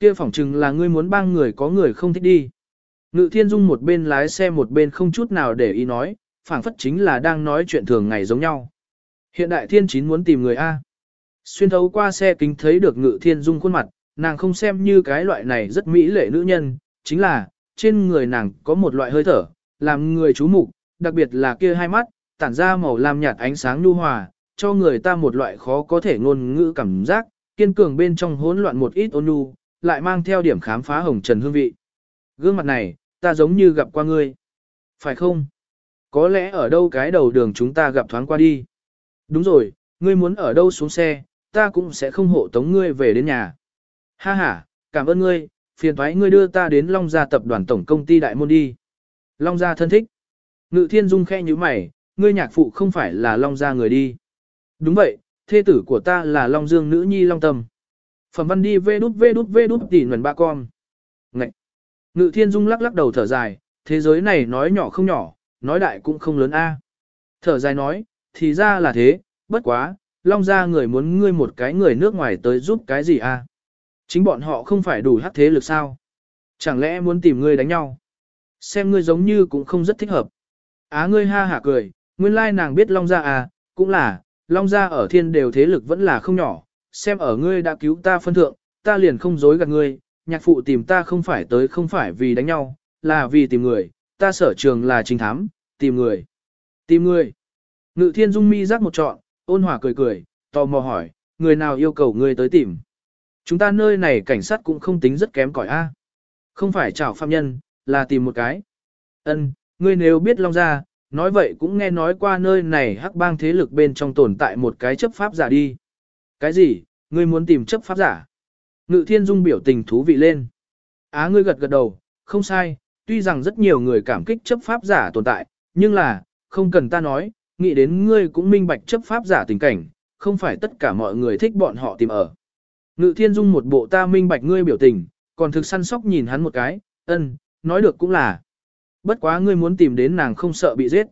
Kia phỏng chừng là ngươi muốn bang người có người không thích đi. Ngự thiên dung một bên lái xe một bên không chút nào để ý nói, phảng phất chính là đang nói chuyện thường ngày giống nhau. Hiện đại thiên chín muốn tìm người A. Xuyên thấu qua xe kính thấy được ngự thiên dung khuôn mặt, nàng không xem như cái loại này rất mỹ lệ nữ nhân, chính là, trên người nàng có một loại hơi thở, làm người chú mục, đặc biệt là kia hai mắt, tản ra màu lam nhạt ánh sáng nhu hòa, cho người ta một loại khó có thể ngôn ngữ cảm giác, kiên cường bên trong hỗn loạn một ít ôn nhu, lại mang theo điểm khám phá hồng trần hương vị. Gương mặt này, ta giống như gặp qua ngươi. Phải không? Có lẽ ở đâu cái đầu đường chúng ta gặp thoáng qua đi. Đúng rồi, ngươi muốn ở đâu xuống xe, ta cũng sẽ không hộ tống ngươi về đến nhà. Ha ha, cảm ơn ngươi, phiền thoái ngươi đưa ta đến Long Gia tập đoàn tổng công ty Đại Môn đi. Long Gia thân thích. Ngự thiên dung khe như mày, ngươi nhạc phụ không phải là Long Gia người đi. Đúng vậy, thê tử của ta là Long Dương nữ nhi Long Tâm. Phẩm văn đi vê đút vê đút vê đút tỉ nguồn ba con. Ngậy. Ngự thiên dung lắc lắc đầu thở dài, thế giới này nói nhỏ không nhỏ, nói đại cũng không lớn a. Thở dài nói, thì ra là thế, bất quá, Long Gia người muốn ngươi một cái người nước ngoài tới giúp cái gì a? Chính bọn họ không phải đủ hắc thế lực sao? Chẳng lẽ muốn tìm ngươi đánh nhau? Xem ngươi giống như cũng không rất thích hợp. Á ngươi ha hả cười, nguyên lai nàng biết Long Gia à, cũng là, Long Gia ở thiên đều thế lực vẫn là không nhỏ, xem ở ngươi đã cứu ta phân thượng, ta liền không dối gạt ngươi, nhạc phụ tìm ta không phải tới không phải vì đánh nhau, là vì tìm người, ta sở trường là trình thám, tìm người. Tìm người. Ngự thiên dung mi rắc một trọn, ôn hòa cười cười, tò mò hỏi, người nào yêu cầu ngươi tới tìm. Chúng ta nơi này cảnh sát cũng không tính rất kém cỏi a. Không phải chào phạm nhân, là tìm một cái. Ân, ngươi nếu biết Long ra, nói vậy cũng nghe nói qua nơi này hắc bang thế lực bên trong tồn tại một cái chấp pháp giả đi. Cái gì, ngươi muốn tìm chấp pháp giả? Ngự thiên dung biểu tình thú vị lên. Á ngươi gật gật đầu, không sai, tuy rằng rất nhiều người cảm kích chấp pháp giả tồn tại, nhưng là, không cần ta nói, nghĩ đến ngươi cũng minh bạch chấp pháp giả tình cảnh, không phải tất cả mọi người thích bọn họ tìm ở. Ngự thiên dung một bộ ta minh bạch ngươi biểu tình, còn thực săn sóc nhìn hắn một cái, ân, nói được cũng là. Bất quá ngươi muốn tìm đến nàng không sợ bị giết.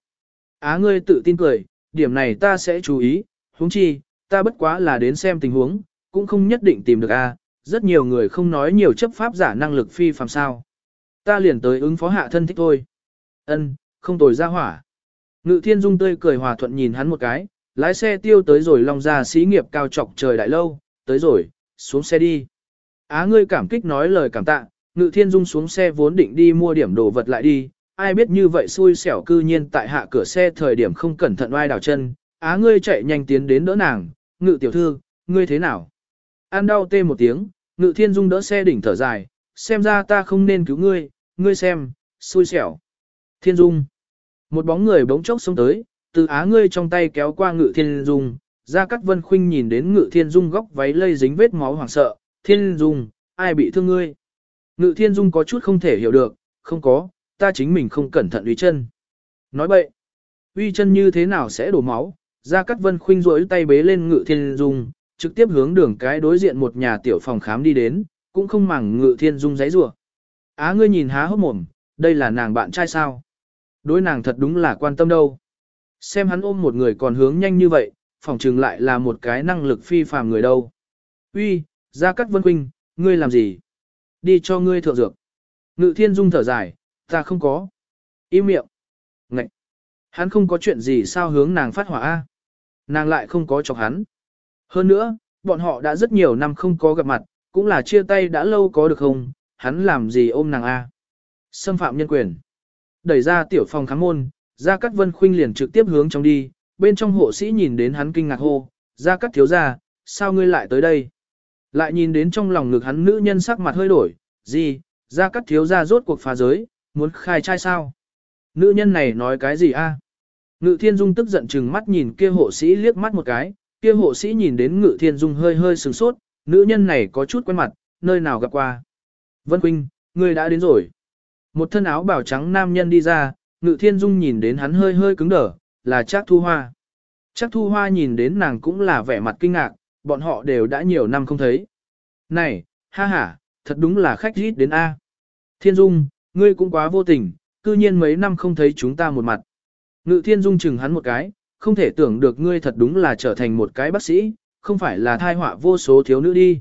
Á ngươi tự tin cười, điểm này ta sẽ chú ý, huống chi, ta bất quá là đến xem tình huống, cũng không nhất định tìm được a. rất nhiều người không nói nhiều chấp pháp giả năng lực phi phàm sao. Ta liền tới ứng phó hạ thân thích thôi. Ân, không tồi ra hỏa. Ngự thiên dung tươi cười hòa thuận nhìn hắn một cái, lái xe tiêu tới rồi long ra xí nghiệp cao trọc trời đại lâu, tới rồi, xuống xe đi. Á ngươi cảm kích nói lời cảm tạ, ngự thiên dung xuống xe vốn định đi mua điểm đồ vật lại đi, ai biết như vậy xui xẻo cư nhiên tại hạ cửa xe thời điểm không cẩn thận oai đảo chân, á ngươi chạy nhanh tiến đến đỡ nàng, ngự tiểu thư, ngươi thế nào? An đau tê một tiếng, ngự thiên dung đỡ xe đỉnh thở dài, xem ra ta không nên cứu ngươi, ngươi xem, xui xẻo. Thiên dung. Một bóng người bỗng chốc xông tới, từ á ngươi trong tay kéo qua ngự thiên dung, ra cắt vân khuynh nhìn đến ngự thiên dung góc váy lây dính vết máu hoảng sợ, thiên dung, ai bị thương ngươi? Ngự thiên dung có chút không thể hiểu được, không có, ta chính mình không cẩn thận uy chân. Nói bậy, uy chân như thế nào sẽ đổ máu, Gia Cát vân khuynh rỗi tay bế lên ngự thiên dung, trực tiếp hướng đường cái đối diện một nhà tiểu phòng khám đi đến, cũng không màng ngự thiên dung giấy rủa. Á ngươi nhìn há hốc mồm, đây là nàng bạn trai sao? Đối nàng thật đúng là quan tâm đâu. Xem hắn ôm một người còn hướng nhanh như vậy, phòng trừng lại là một cái năng lực phi phàm người đâu. Uy, Gia Cát vân khuynh, ngươi làm gì? Đi cho ngươi thượng dược. Ngự thiên dung thở dài, ta không có. Im miệng. Ngậy. Hắn không có chuyện gì sao hướng nàng phát hỏa A. Nàng lại không có chọc hắn. Hơn nữa, bọn họ đã rất nhiều năm không có gặp mặt, cũng là chia tay đã lâu có được không, hắn làm gì ôm nàng A. Xâm phạm nhân quyền. Đẩy ra tiểu phòng kháng môn, Gia Cát vân khuynh liền trực tiếp hướng trong đi, bên trong hộ sĩ nhìn đến hắn kinh ngạc hô, Gia Cát thiếu gia, sao ngươi lại tới đây? Lại nhìn đến trong lòng ngực hắn nữ nhân sắc mặt hơi đổi, gì, Gia Cát thiếu gia rốt cuộc phá giới, muốn khai trai sao? Nữ nhân này nói cái gì a? Ngự thiên dung tức giận chừng mắt nhìn kia hộ sĩ liếc mắt một cái, kia hộ sĩ nhìn đến ngự thiên dung hơi hơi sửng sốt, nữ nhân này có chút quen mặt, nơi nào gặp qua. Vân Quynh, ngươi đã đến rồi. Một thân áo bảo trắng nam nhân đi ra, ngự thiên dung nhìn đến hắn hơi hơi cứng đờ, là Trác Thu Hoa. Trác Thu Hoa nhìn đến nàng cũng là vẻ mặt kinh ngạc, bọn họ đều đã nhiều năm không thấy. Này, ha ha, thật đúng là khách rít đến A. Thiên Dung, ngươi cũng quá vô tình, cư nhiên mấy năm không thấy chúng ta một mặt. Ngự Thiên Dung chừng hắn một cái, không thể tưởng được ngươi thật đúng là trở thành một cái bác sĩ, không phải là thai họa vô số thiếu nữ đi.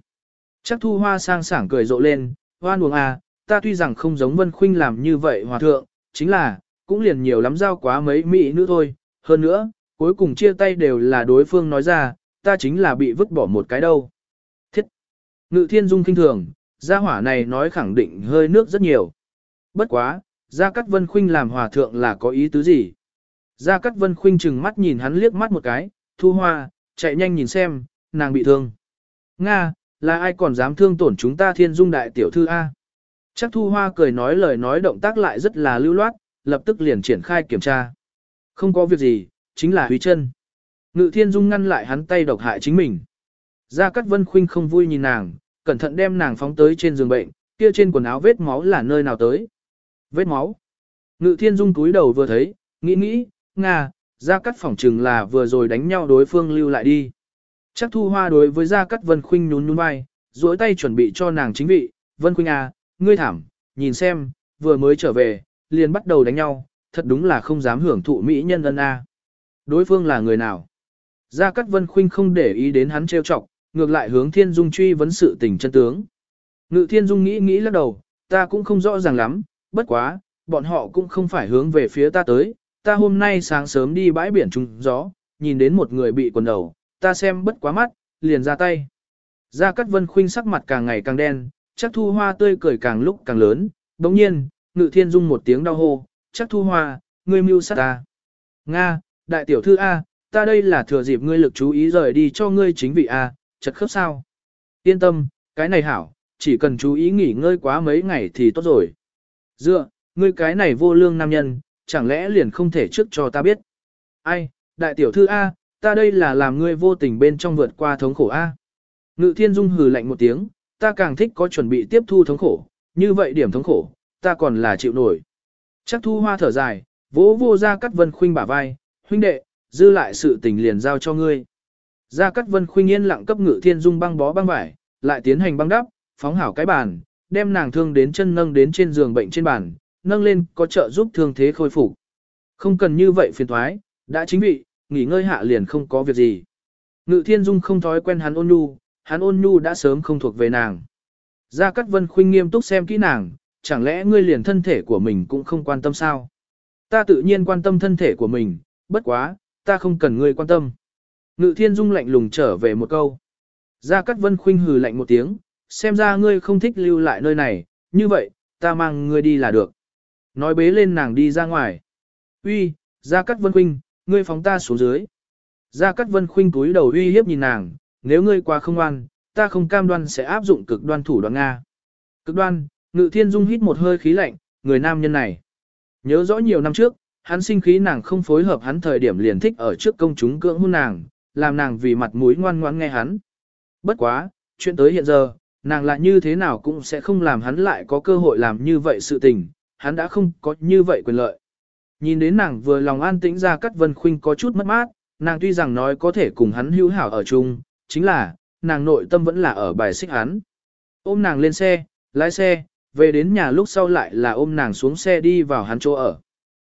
Chắc thu hoa sang sảng cười rộ lên, hoan uống à, ta tuy rằng không giống Vân Khuynh làm như vậy hòa thượng, chính là, cũng liền nhiều lắm giao quá mấy mỹ nữ thôi, hơn nữa, cuối cùng chia tay đều là đối phương nói ra, ta chính là bị vứt bỏ một cái đâu. Thiết! Ngự thiên dung kinh thường, gia hỏa này nói khẳng định hơi nước rất nhiều. Bất quá, Gia Cát Vân Khuynh làm hòa thượng là có ý tứ gì? Gia Cát Vân Khuynh chừng mắt nhìn hắn liếc mắt một cái, thu hoa, chạy nhanh nhìn xem, nàng bị thương. Nga, là ai còn dám thương tổn chúng ta thiên dung đại tiểu thư A? Chắc thu hoa cười nói lời nói động tác lại rất là lưu loát, lập tức liền triển khai kiểm tra. Không có việc gì, chính là huy chân. Ngự thiên dung ngăn lại hắn tay độc hại chính mình. Gia Cát Vân Khuynh không vui nhìn nàng, cẩn thận đem nàng phóng tới trên giường bệnh, kia trên quần áo vết máu là nơi nào tới. Vết máu. Ngự thiên dung túi đầu vừa thấy, nghĩ nghĩ, Nga, Gia Cát phỏng trừng là vừa rồi đánh nhau đối phương lưu lại đi. Chắc thu hoa đối với Gia Cát Vân Khuynh nhún nhún vai, duỗi tay chuẩn bị cho nàng chính vị, Vân Khuynh à, ngươi thảm, nhìn xem, vừa mới trở về, liền bắt đầu đánh nhau, thật đúng là không dám hưởng thụ mỹ nhân ân a. Đối phương là người nào? Gia Cát Vân Khuynh không để ý đến hắn trêu chọc, ngược lại hướng Thiên Dung truy vấn sự tình chân tướng. Ngự Thiên Dung nghĩ nghĩ lắc đầu, ta cũng không rõ ràng lắm, bất quá, bọn họ cũng không phải hướng về phía ta tới, ta hôm nay sáng sớm đi bãi biển trúng gió, nhìn đến một người bị quần đầu, ta xem bất quá mắt, liền ra tay. Gia Cát Vân Khuynh sắc mặt càng ngày càng đen, chắc thu hoa tươi cười càng lúc càng lớn, đồng nhiên, Ngự Thiên Dung một tiếng đau hô, chắc thu hoa, ngươi mưu sát ta. Nga, đại tiểu thư A, ta đây là thừa dịp ngươi lực chú ý rời đi cho ngươi chính vị A, chật khớp sao. Yên tâm, cái này hảo, chỉ cần chú ý nghỉ ngơi quá mấy ngày thì tốt rồi. Dựa, ngươi cái này vô lương nam nhân, chẳng lẽ liền không thể trước cho ta biết. Ai, đại tiểu thư A, ta đây là làm ngươi vô tình bên trong vượt qua thống khổ A. Ngự thiên dung hừ lạnh một tiếng, ta càng thích có chuẩn bị tiếp thu thống khổ, như vậy điểm thống khổ, ta còn là chịu nổi. Chắc thu hoa thở dài, vỗ vô ra cắt vân khuynh bả vai, huynh đệ, dư lại sự tình liền giao cho ngươi. Gia Cát Vân khuynh yên lặng cấp Ngự Thiên Dung băng bó băng vải, lại tiến hành băng đắp, phóng hảo cái bàn, đem nàng thương đến chân nâng đến trên giường bệnh trên bàn, nâng lên có trợ giúp thương thế khôi phục. Không cần như vậy phiền thoái, đã chính vị, nghỉ ngơi hạ liền không có việc gì. Ngự Thiên Dung không thói quen hắn ôn nhu, hắn ôn nhu đã sớm không thuộc về nàng. Gia Cát Vân khuynh nghiêm túc xem kỹ nàng, chẳng lẽ ngươi liền thân thể của mình cũng không quan tâm sao? Ta tự nhiên quan tâm thân thể của mình, bất quá, ta không cần ngươi quan tâm. Ngự thiên dung lạnh lùng trở về một câu. Gia Cát Vân khinh hừ lạnh một tiếng, xem ra ngươi không thích lưu lại nơi này, như vậy, ta mang ngươi đi là được. Nói bế lên nàng đi ra ngoài. Uy, Gia Cát Vân Khuynh, ngươi phóng ta xuống dưới. Gia Cát Vân Khuynh cúi đầu uy hiếp nhìn nàng, nếu ngươi quá không ngoan, ta không cam đoan sẽ áp dụng cực đoan thủ đoạn Nga. Cực đoan, Ngự Thiên Dung hít một hơi khí lạnh, người nam nhân này. Nhớ rõ nhiều năm trước, hắn sinh khí nàng không phối hợp hắn thời điểm liền thích ở trước công chúng cưỡng hôn nàng, làm nàng vì mặt mũi ngoan ngoãn nghe hắn. Bất quá, chuyện tới hiện giờ, nàng lại như thế nào cũng sẽ không làm hắn lại có cơ hội làm như vậy sự tình, hắn đã không có như vậy quyền lợi. Nhìn đến nàng vừa lòng an tĩnh ra cắt vân khuynh có chút mất mát, nàng tuy rằng nói có thể cùng hắn hữu hảo ở chung, chính là, nàng nội tâm vẫn là ở bài xích hắn. Ôm nàng lên xe, lái xe, về đến nhà lúc sau lại là ôm nàng xuống xe đi vào hắn chỗ ở.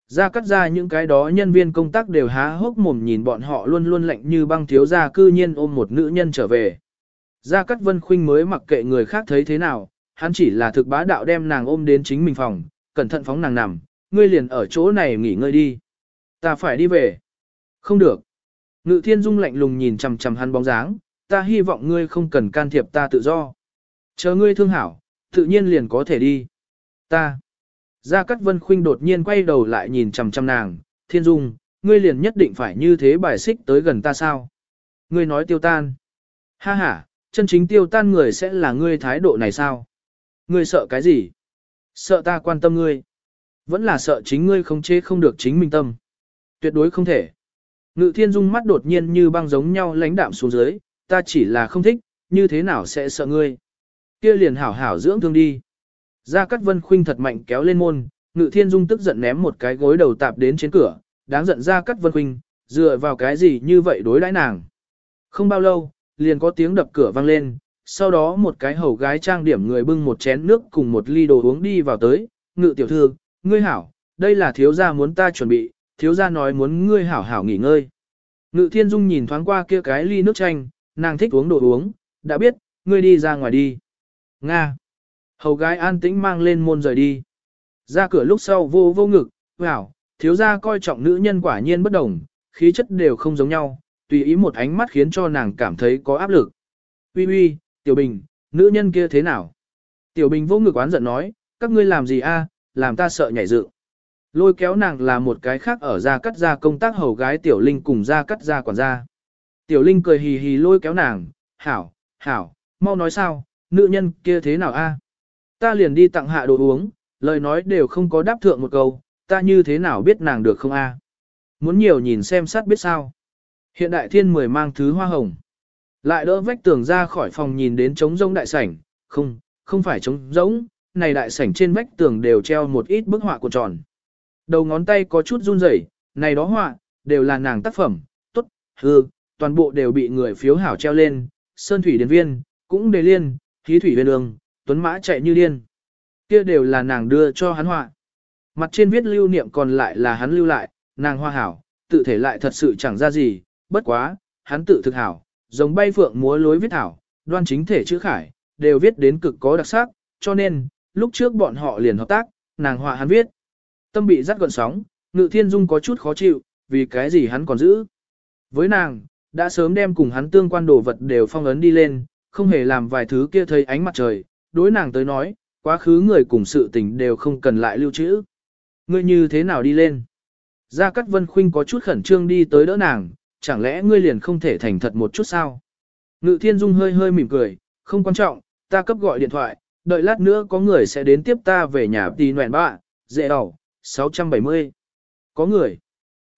Ra cắt ra những cái đó nhân viên công tác đều há hốc mồm nhìn bọn họ luôn luôn lạnh như băng thiếu ra cư nhiên ôm một nữ nhân trở về. Gia Cát Vân Khuynh mới mặc kệ người khác thấy thế nào, hắn chỉ là thực bá đạo đem nàng ôm đến chính mình phòng, cẩn thận phóng nàng nằm, ngươi liền ở chỗ này nghỉ ngơi đi. Ta phải đi về. Không được. Ngự thiên dung lạnh lùng nhìn chằm chằm hắn bóng dáng, ta hy vọng ngươi không cần can thiệp ta tự do. Chờ ngươi thương hảo, tự nhiên liền có thể đi. Ta. Gia Cát Vân Khuynh đột nhiên quay đầu lại nhìn chằm chằm nàng, Thiên Dung, ngươi liền nhất định phải như thế bài xích tới gần ta sao? Ngươi nói tiêu tan. Ha ha, chân chính tiêu tan người sẽ là ngươi thái độ này sao? Ngươi sợ cái gì? Sợ ta quan tâm ngươi. Vẫn là sợ chính ngươi không chế không được chính mình tâm. Tuyệt đối không thể. Ngự Thiên Dung mắt đột nhiên như băng giống nhau lãnh đạm xuống dưới, ta chỉ là không thích, như thế nào sẽ sợ ngươi? Kia liền hảo hảo dưỡng thương đi. Gia Cát Vân Khuynh thật mạnh kéo lên môn, Ngự Thiên Dung tức giận ném một cái gối đầu tạp đến trên cửa, đáng giận Gia Cát Vân Khuynh, dựa vào cái gì như vậy đối đãi nàng. Không bao lâu, liền có tiếng đập cửa vang lên, sau đó một cái hầu gái trang điểm người bưng một chén nước cùng một ly đồ uống đi vào tới, Ngự tiểu thư, ngươi hảo, đây là thiếu gia muốn ta chuẩn bị, thiếu gia nói muốn ngươi hảo hảo nghỉ ngơi. Ngự Thiên Dung nhìn thoáng qua kia cái ly nước chanh, nàng thích uống đồ uống, đã biết, ngươi đi ra ngoài đi. Nga. Hầu gái an tĩnh mang lên môn rời đi. Ra cửa lúc sau vô vô ngực, hảo, thiếu gia coi trọng nữ nhân quả nhiên bất đồng, khí chất đều không giống nhau, tùy ý một ánh mắt khiến cho nàng cảm thấy có áp lực. Uy uy, Tiểu Bình, nữ nhân kia thế nào? Tiểu Bình vô ngực oán giận nói, các ngươi làm gì a? làm ta sợ nhảy dựng. Lôi kéo nàng là một cái khác ở ra cắt ra công tác hầu gái Tiểu Linh cùng ra cắt ra quản gia. Tiểu Linh cười hì hì lôi kéo nàng, hảo, hảo, mau nói sao, nữ nhân kia thế nào a? Ta liền đi tặng hạ đồ uống, lời nói đều không có đáp thượng một câu, ta như thế nào biết nàng được không a? Muốn nhiều nhìn xem sát biết sao. Hiện đại thiên mười mang thứ hoa hồng. Lại đỡ vách tường ra khỏi phòng nhìn đến trống rỗng đại sảnh, không, không phải trống rỗng, này đại sảnh trên vách tường đều treo một ít bức họa của tròn. Đầu ngón tay có chút run rẩy, này đó họa, đều là nàng tác phẩm, tốt, hư, toàn bộ đều bị người phiếu hảo treo lên, sơn thủy điền viên, cũng đề liên, khí thủy viên đường, tuấn mã chạy như điên. Kia đều là nàng đưa cho hắn họa. Mặt trên viết lưu niệm còn lại là hắn lưu lại, nàng hoa hảo, tự thể lại thật sự chẳng ra gì, bất quá, hắn tự thực hảo, dòng bay phượng múa lối viết thảo, đoan chính thể chữ khải, đều viết đến cực có đặc sắc, cho nên, lúc trước bọn họ liền hợp tác, nàng họa hắn viết. Tâm bị rắc gọn sóng, ngự thiên dung có chút khó chịu, vì cái gì hắn còn giữ. Với nàng, đã sớm đem cùng hắn tương quan đồ vật đều phong ấn đi lên, không hề làm vài thứ kia thấy ánh mặt trời, đối nàng tới nói, quá khứ người cùng sự tình đều không cần lại lưu trữ. Ngươi như thế nào đi lên? Gia Cát Vân Khuynh có chút khẩn trương đi tới đỡ nàng, chẳng lẽ ngươi liền không thể thành thật một chút sao? Ngự Thiên Dung hơi hơi mỉm cười, không quan trọng, ta cấp gọi điện thoại, đợi lát nữa có người sẽ đến tiếp ta về nhà tì nguyện bạ, dễ đầu, 670. Có người.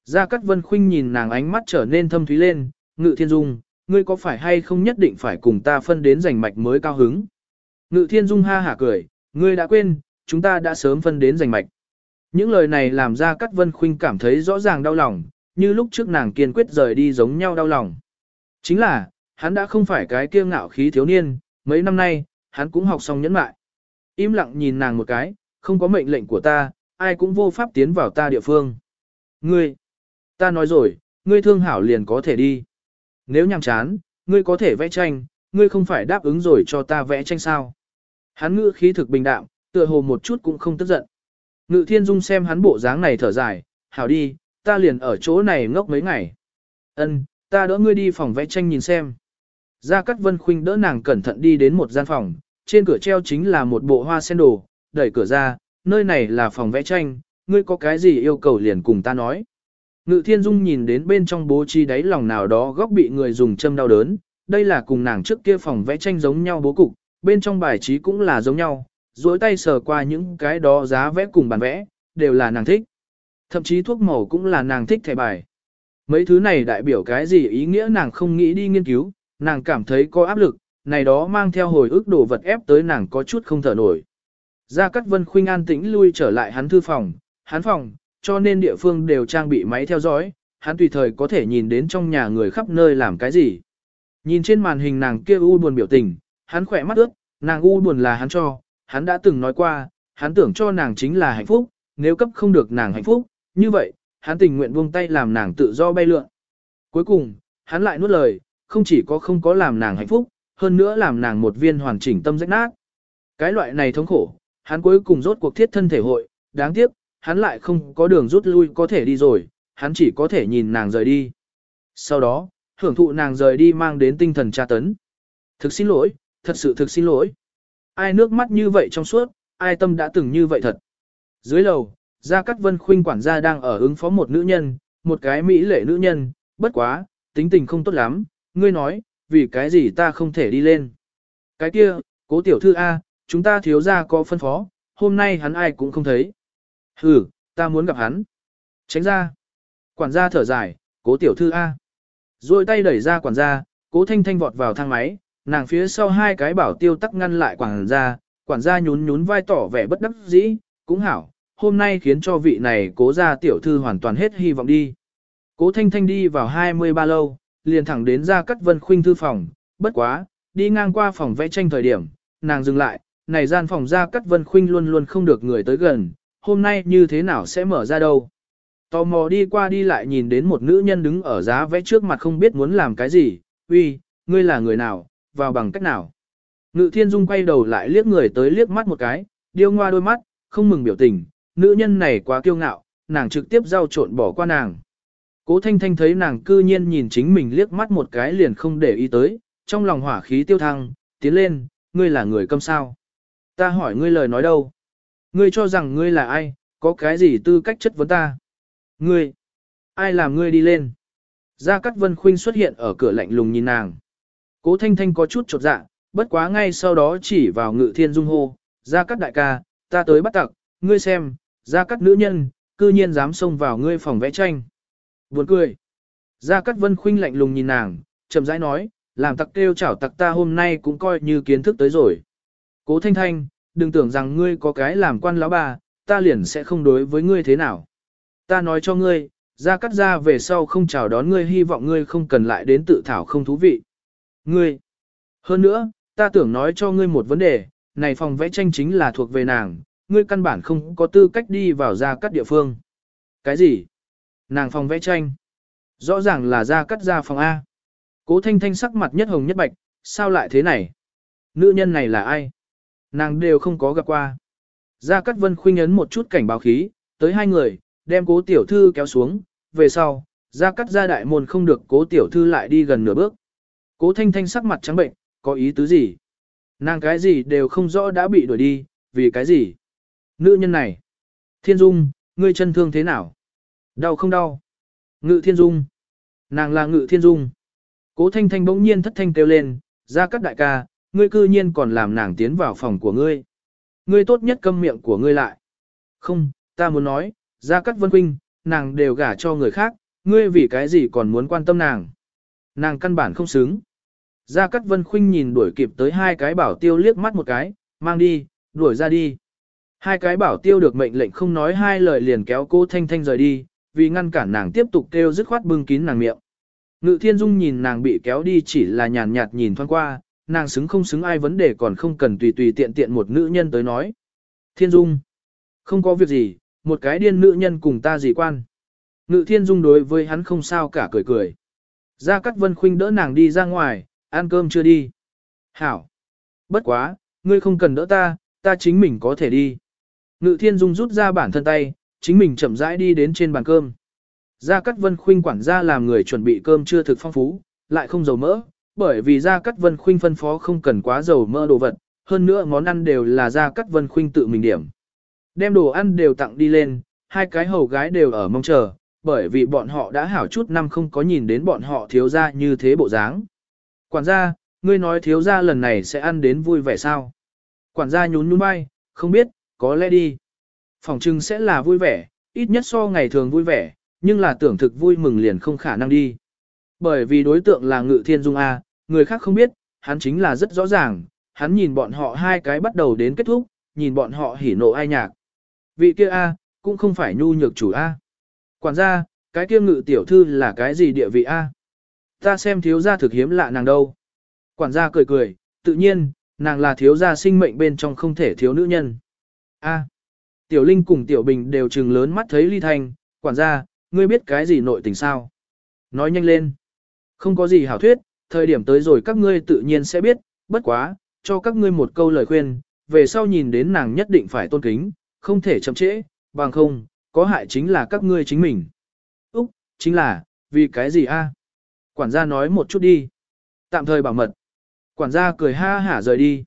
Gia Cát Vân Khuynh nhìn nàng ánh mắt trở nên thâm thúy lên, Ngự Thiên Dung, ngươi có phải hay không nhất định phải cùng ta phân đến giành mạch mới cao hứng? Ngự Thiên Dung ha hả cười, ngươi đã quên, chúng ta đã sớm phân đến giành mạch. Những lời này làm ra Cát Vân Khuynh cảm thấy rõ ràng đau lòng, như lúc trước nàng kiên quyết rời đi giống nhau đau lòng. Chính là, hắn đã không phải cái kiêu ngạo khí thiếu niên, mấy năm nay, hắn cũng học xong nhẫn mại. Im lặng nhìn nàng một cái, không có mệnh lệnh của ta, ai cũng vô pháp tiến vào ta địa phương. Ngươi, ta nói rồi, ngươi thương hảo liền có thể đi. Nếu nhằm chán, ngươi có thể vẽ tranh, ngươi không phải đáp ứng rồi cho ta vẽ tranh sao. Hắn ngữ khí thực bình đạm, tựa hồ một chút cũng không tức giận. Ngự thiên dung xem hắn bộ dáng này thở dài, hảo đi, ta liền ở chỗ này ngốc mấy ngày. Ân, ta đỡ ngươi đi phòng vẽ tranh nhìn xem. Gia Cát Vân Khuynh đỡ nàng cẩn thận đi đến một gian phòng, trên cửa treo chính là một bộ hoa sen đồ, đẩy cửa ra, nơi này là phòng vẽ tranh, ngươi có cái gì yêu cầu liền cùng ta nói. Ngự Thiên Dung nhìn đến bên trong bố trí đáy lòng nào đó góc bị người dùng châm đau đớn, đây là cùng nàng trước kia phòng vẽ tranh giống nhau bố cục, bên trong bài trí cũng là giống nhau, duỗi tay sờ qua những cái đó giá vẽ cùng bản vẽ, đều là nàng thích. Thậm chí thuốc màu cũng là nàng thích thẻ bài. Mấy thứ này đại biểu cái gì ý nghĩa nàng không nghĩ đi nghiên cứu, nàng cảm thấy có áp lực, này đó mang theo hồi ức đồ vật ép tới nàng có chút không thở nổi. Gia Cát Vân Khuynh an tĩnh lui trở lại hắn thư phòng, hắn phòng, cho nên địa phương đều trang bị máy theo dõi, hắn tùy thời có thể nhìn đến trong nhà người khắp nơi làm cái gì. Nhìn trên màn hình nàng kia u buồn biểu tình, hắn khỏe mắt ướt, nàng u buồn là hắn cho, hắn đã từng nói qua, hắn tưởng cho nàng chính là hạnh phúc, nếu cấp không được nàng hạnh phúc, như vậy, hắn tình nguyện buông tay làm nàng tự do bay lượn. Cuối cùng, hắn lại nuốt lời, không chỉ có không có làm nàng hạnh phúc, hơn nữa làm nàng một viên hoàn chỉnh tâm rách nát. Cái loại này thống khổ, hắn cuối cùng rốt cuộc thiết thân thể hội, đáng tiếc, hắn lại không có đường rút lui có thể đi rồi, hắn chỉ có thể nhìn nàng rời đi. Sau đó, hưởng thụ nàng rời đi mang đến tinh thần tra tấn. Thực xin lỗi, thật sự thực xin lỗi. Ai nước mắt như vậy trong suốt, ai tâm đã từng như vậy thật. Dưới lầu, Gia Cát Vân Khuynh quản gia đang ở ứng phó một nữ nhân, một cái mỹ lệ nữ nhân, bất quá, tính tình không tốt lắm, ngươi nói, vì cái gì ta không thể đi lên. Cái kia, cố tiểu thư A, chúng ta thiếu gia có phân phó, hôm nay hắn ai cũng không thấy. Ừ, ta muốn gặp hắn. Tránh ra. Quản gia thở dài, cố tiểu thư A. Rồi tay đẩy ra quản gia, cố thanh thanh vọt vào thang máy, nàng phía sau hai cái bảo tiêu tắc ngăn lại quản gia, quản gia nhún nhún vai tỏ vẻ bất đắc dĩ, cũng hảo, hôm nay khiến cho vị này cố gia tiểu thư hoàn toàn hết hy vọng đi. Cố thanh thanh đi vào 23 lâu, liền thẳng đến ra cắt vân khuynh thư phòng, bất quá, đi ngang qua phòng vẽ tranh thời điểm, nàng dừng lại, này gian phòng ra cắt vân khuynh luôn luôn không được người tới gần, hôm nay như thế nào sẽ mở ra đâu. Tò mò đi qua đi lại nhìn đến một nữ nhân đứng ở giá vẽ trước mặt không biết muốn làm cái gì, uy, ngươi là người nào, vào bằng cách nào. Ngự thiên dung quay đầu lại liếc người tới liếc mắt một cái, điêu ngoa đôi mắt, không mừng biểu tình, nữ nhân này quá kiêu ngạo, nàng trực tiếp giao trộn bỏ qua nàng. Cố thanh thanh thấy nàng cư nhiên nhìn chính mình liếc mắt một cái liền không để ý tới, trong lòng hỏa khí tiêu thăng, tiến lên, ngươi là người câm sao. Ta hỏi ngươi lời nói đâu? Ngươi cho rằng ngươi là ai, có cái gì tư cách chất vấn ta? Ngươi, ai làm ngươi đi lên? Gia Cát Vân Khuynh xuất hiện ở cửa lạnh lùng nhìn nàng. Cố Thanh Thanh có chút chột dạ, bất quá ngay sau đó chỉ vào Ngự Thiên Dung hô, Gia Cát đại ca, ta tới bắt tặc, ngươi xem, Gia Cát nữ nhân, cư nhiên dám xông vào ngươi phòng vẽ tranh. Buồn cười. Gia Cát Vân Khuynh lạnh lùng nhìn nàng, chậm rãi nói, làm tặc kêu chảo tặc ta hôm nay cũng coi như kiến thức tới rồi. Cố Thanh Thanh, đừng tưởng rằng ngươi có cái làm quan lão bà, ta liền sẽ không đối với ngươi thế nào. Ta nói cho ngươi, ra cắt ra về sau không chào đón ngươi hy vọng ngươi không cần lại đến tự thảo không thú vị. Ngươi. Hơn nữa, ta tưởng nói cho ngươi một vấn đề, này phòng vẽ tranh chính là thuộc về nàng, ngươi căn bản không có tư cách đi vào ra cắt địa phương. Cái gì? Nàng phòng vẽ tranh. Rõ ràng là ra cắt ra phòng A. Cố thanh thanh sắc mặt nhất hồng nhất bạch, sao lại thế này? Nữ nhân này là ai? Nàng đều không có gặp qua. Gia Cát Vân khuynh ấn một chút cảnh báo khí, tới hai người, đem cố tiểu thư kéo xuống, về sau, Gia Cát gia đại môn không được cố tiểu thư lại đi gần nửa bước. Cố thanh thanh sắc mặt trắng bệnh, có ý tứ gì? Nàng cái gì đều không rõ đã bị đuổi đi, vì cái gì? Nữ nhân này. Thiên Dung, ngươi chân thương thế nào? Đau không đau? Ngự Thiên Dung. Nàng là Ngự Thiên Dung. Cố thanh thanh bỗng nhiên thất thanh kêu lên, Gia Cát đại ca, ngươi cư nhiên còn làm nàng tiến vào phòng của ngươi. Ngươi tốt nhất câm miệng của ngươi lại. Không, ta muốn nói, Gia Cát Vân huynh, nàng đều gả cho người khác, ngươi vì cái gì còn muốn quan tâm nàng. Nàng căn bản không xứng. Gia Cát Vân Khuynh nhìn đuổi kịp tới hai cái bảo tiêu liếc mắt một cái, mang đi, đuổi ra đi. Hai cái bảo tiêu được mệnh lệnh không nói hai lời liền kéo cô Thanh Thanh rời đi, vì ngăn cản nàng tiếp tục kêu dứt khoát bưng kín nàng miệng. Ngự Thiên Dung nhìn nàng bị kéo đi chỉ là nhàn nhạt nhìn thoáng qua, nàng xứng không xứng ai vấn đề còn không cần tùy tùy tiện tiện một nữ nhân tới nói. Thiên Dung, không có việc gì, một cái điên nữ nhân cùng ta gì quan. Ngự Thiên Dung đối với hắn không sao cả cười cười. Gia Cát Vân Khuynh đỡ nàng đi ra ngoài, ăn cơm chưa đi. Hảo. Bất quá, ngươi không cần đỡ ta, ta chính mình có thể đi. Ngự Thiên Dung rút ra bản thân tay, chính mình chậm rãi đi đến trên bàn cơm. Gia Cát Vân Khuynh quản gia làm người chuẩn bị cơm chưa thực phong phú, lại không dầu mỡ, bởi vì Gia Cát Vân Khuynh phân phó không cần quá dầu mỡ đồ vật, hơn nữa món ăn đều là Gia Cát Vân Khuynh tự mình điểm. Đem đồ ăn đều tặng đi lên, hai cái hầu gái đều ở mong chờ, bởi vì bọn họ đã hảo chút năm không có nhìn đến bọn họ thiếu gia như thế bộ dáng. Quản gia, ngươi nói thiếu gia lần này sẽ ăn đến vui vẻ sao? Quản gia nhún nhún vai, không biết, có lẽ đi. Phòng trưng sẽ là vui vẻ, ít nhất so ngày thường vui vẻ, nhưng là tưởng thực vui mừng liền không khả năng đi. Bởi vì đối tượng là Ngự Thiên Dung A, người khác không biết, hắn chính là rất rõ ràng, hắn nhìn bọn họ hai cái bắt đầu đến kết thúc, nhìn bọn họ hỉ nộ ai nhạc. Vị kia A, cũng không phải nhu nhược chủ A. Quản gia, cái kia ngự tiểu thư là cái gì địa vị A? Ta xem thiếu gia thực hiếm lạ nàng đâu. Quản gia cười cười, tự nhiên, nàng là thiếu gia sinh mệnh bên trong không thể thiếu nữ nhân. A. Tiểu Linh cùng Tiểu Bình đều trừng lớn mắt thấy Ly Thanh, quản gia, ngươi biết cái gì nội tình sao? Nói nhanh lên. Không có gì hảo thuyết, thời điểm tới rồi các ngươi tự nhiên sẽ biết, bất quá, cho các ngươi một câu lời khuyên, về sau nhìn đến nàng nhất định phải tôn kính, không thể chậm trễ, bằng không, có hại chính là các ngươi chính mình. Úc, chính là, vì cái gì a? Quản gia nói một chút đi. Tạm thời bảo mật. Quản gia cười ha hả rời đi.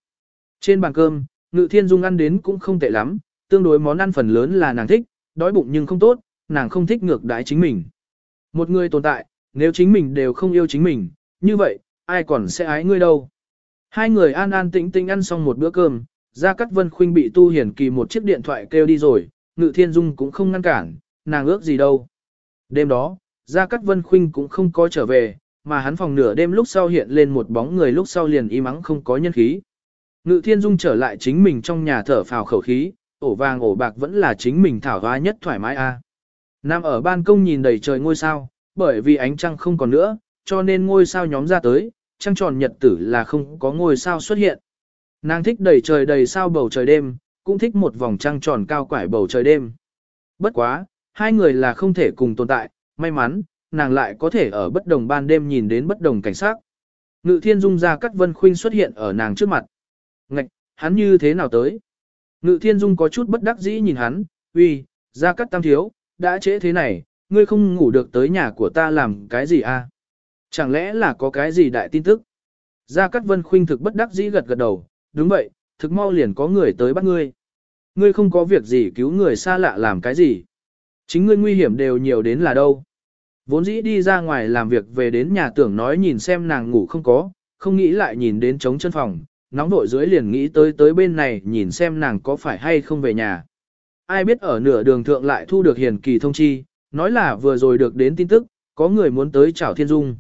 Trên bàn cơm, Ngự Thiên Dung ăn đến cũng không tệ lắm, tương đối món ăn phần lớn là nàng thích, đói bụng nhưng không tốt, nàng không thích ngược đái chính mình. Một người tồn tại, nếu chính mình đều không yêu chính mình, như vậy, ai còn sẽ ái ngươi đâu. Hai người an an tĩnh tĩnh ăn xong một bữa cơm, Gia Cát Vân Khuynh bị Tu Hiển Kỳ một chiếc điện thoại kêu đi rồi, Ngự Thiên Dung cũng không ngăn cản, nàng ước gì đâu. Đêm đó, Gia Cát Vân Khuynh cũng không có trở về, mà hắn phòng nửa đêm lúc sau hiện lên một bóng người lúc sau liền im ắng không có nhân khí. Ngự Thiên Dung trở lại chính mình trong nhà thở phào khẩu khí, ổ vàng ổ bạc vẫn là chính mình thảo hoa nhất thoải mái a. Nam ở ban công nhìn đầy trời ngôi sao, bởi vì ánh trăng không còn nữa, cho nên ngôi sao nhóm ra tới, trăng tròn nhật tử là không có ngôi sao xuất hiện. Nàng thích đầy trời đầy sao bầu trời đêm, cũng thích một vòng trăng tròn cao quải bầu trời đêm. Bất quá, hai người là không thể cùng tồn tại, may mắn, nàng lại có thể ở bất đồng ban đêm nhìn đến bất đồng cảnh sát. Ngự thiên dung ra các vân khuynh xuất hiện ở nàng trước mặt. Ngạch, hắn như thế nào tới? Ngự thiên dung có chút bất đắc dĩ nhìn hắn, uy, ra cắt tam thiếu, đã trễ thế này, ngươi không ngủ được tới nhà của ta làm cái gì à? Chẳng lẽ là có cái gì đại tin tức? Gia Cát Vân khuynh thực bất đắc dĩ gật gật đầu, đúng vậy, thực mau liền có người tới bắt ngươi. Ngươi không có việc gì cứu người xa lạ làm cái gì. Chính ngươi nguy hiểm đều nhiều đến là đâu. Vốn dĩ đi ra ngoài làm việc về đến nhà tưởng nói nhìn xem nàng ngủ không có, không nghĩ lại nhìn đến trống chân phòng, nóng vội dưới liền nghĩ tới tới bên này nhìn xem nàng có phải hay không về nhà. Ai biết ở nửa đường thượng lại thu được hiền kỳ thông chi, nói là vừa rồi được đến tin tức, có người muốn tới chào thiên dung.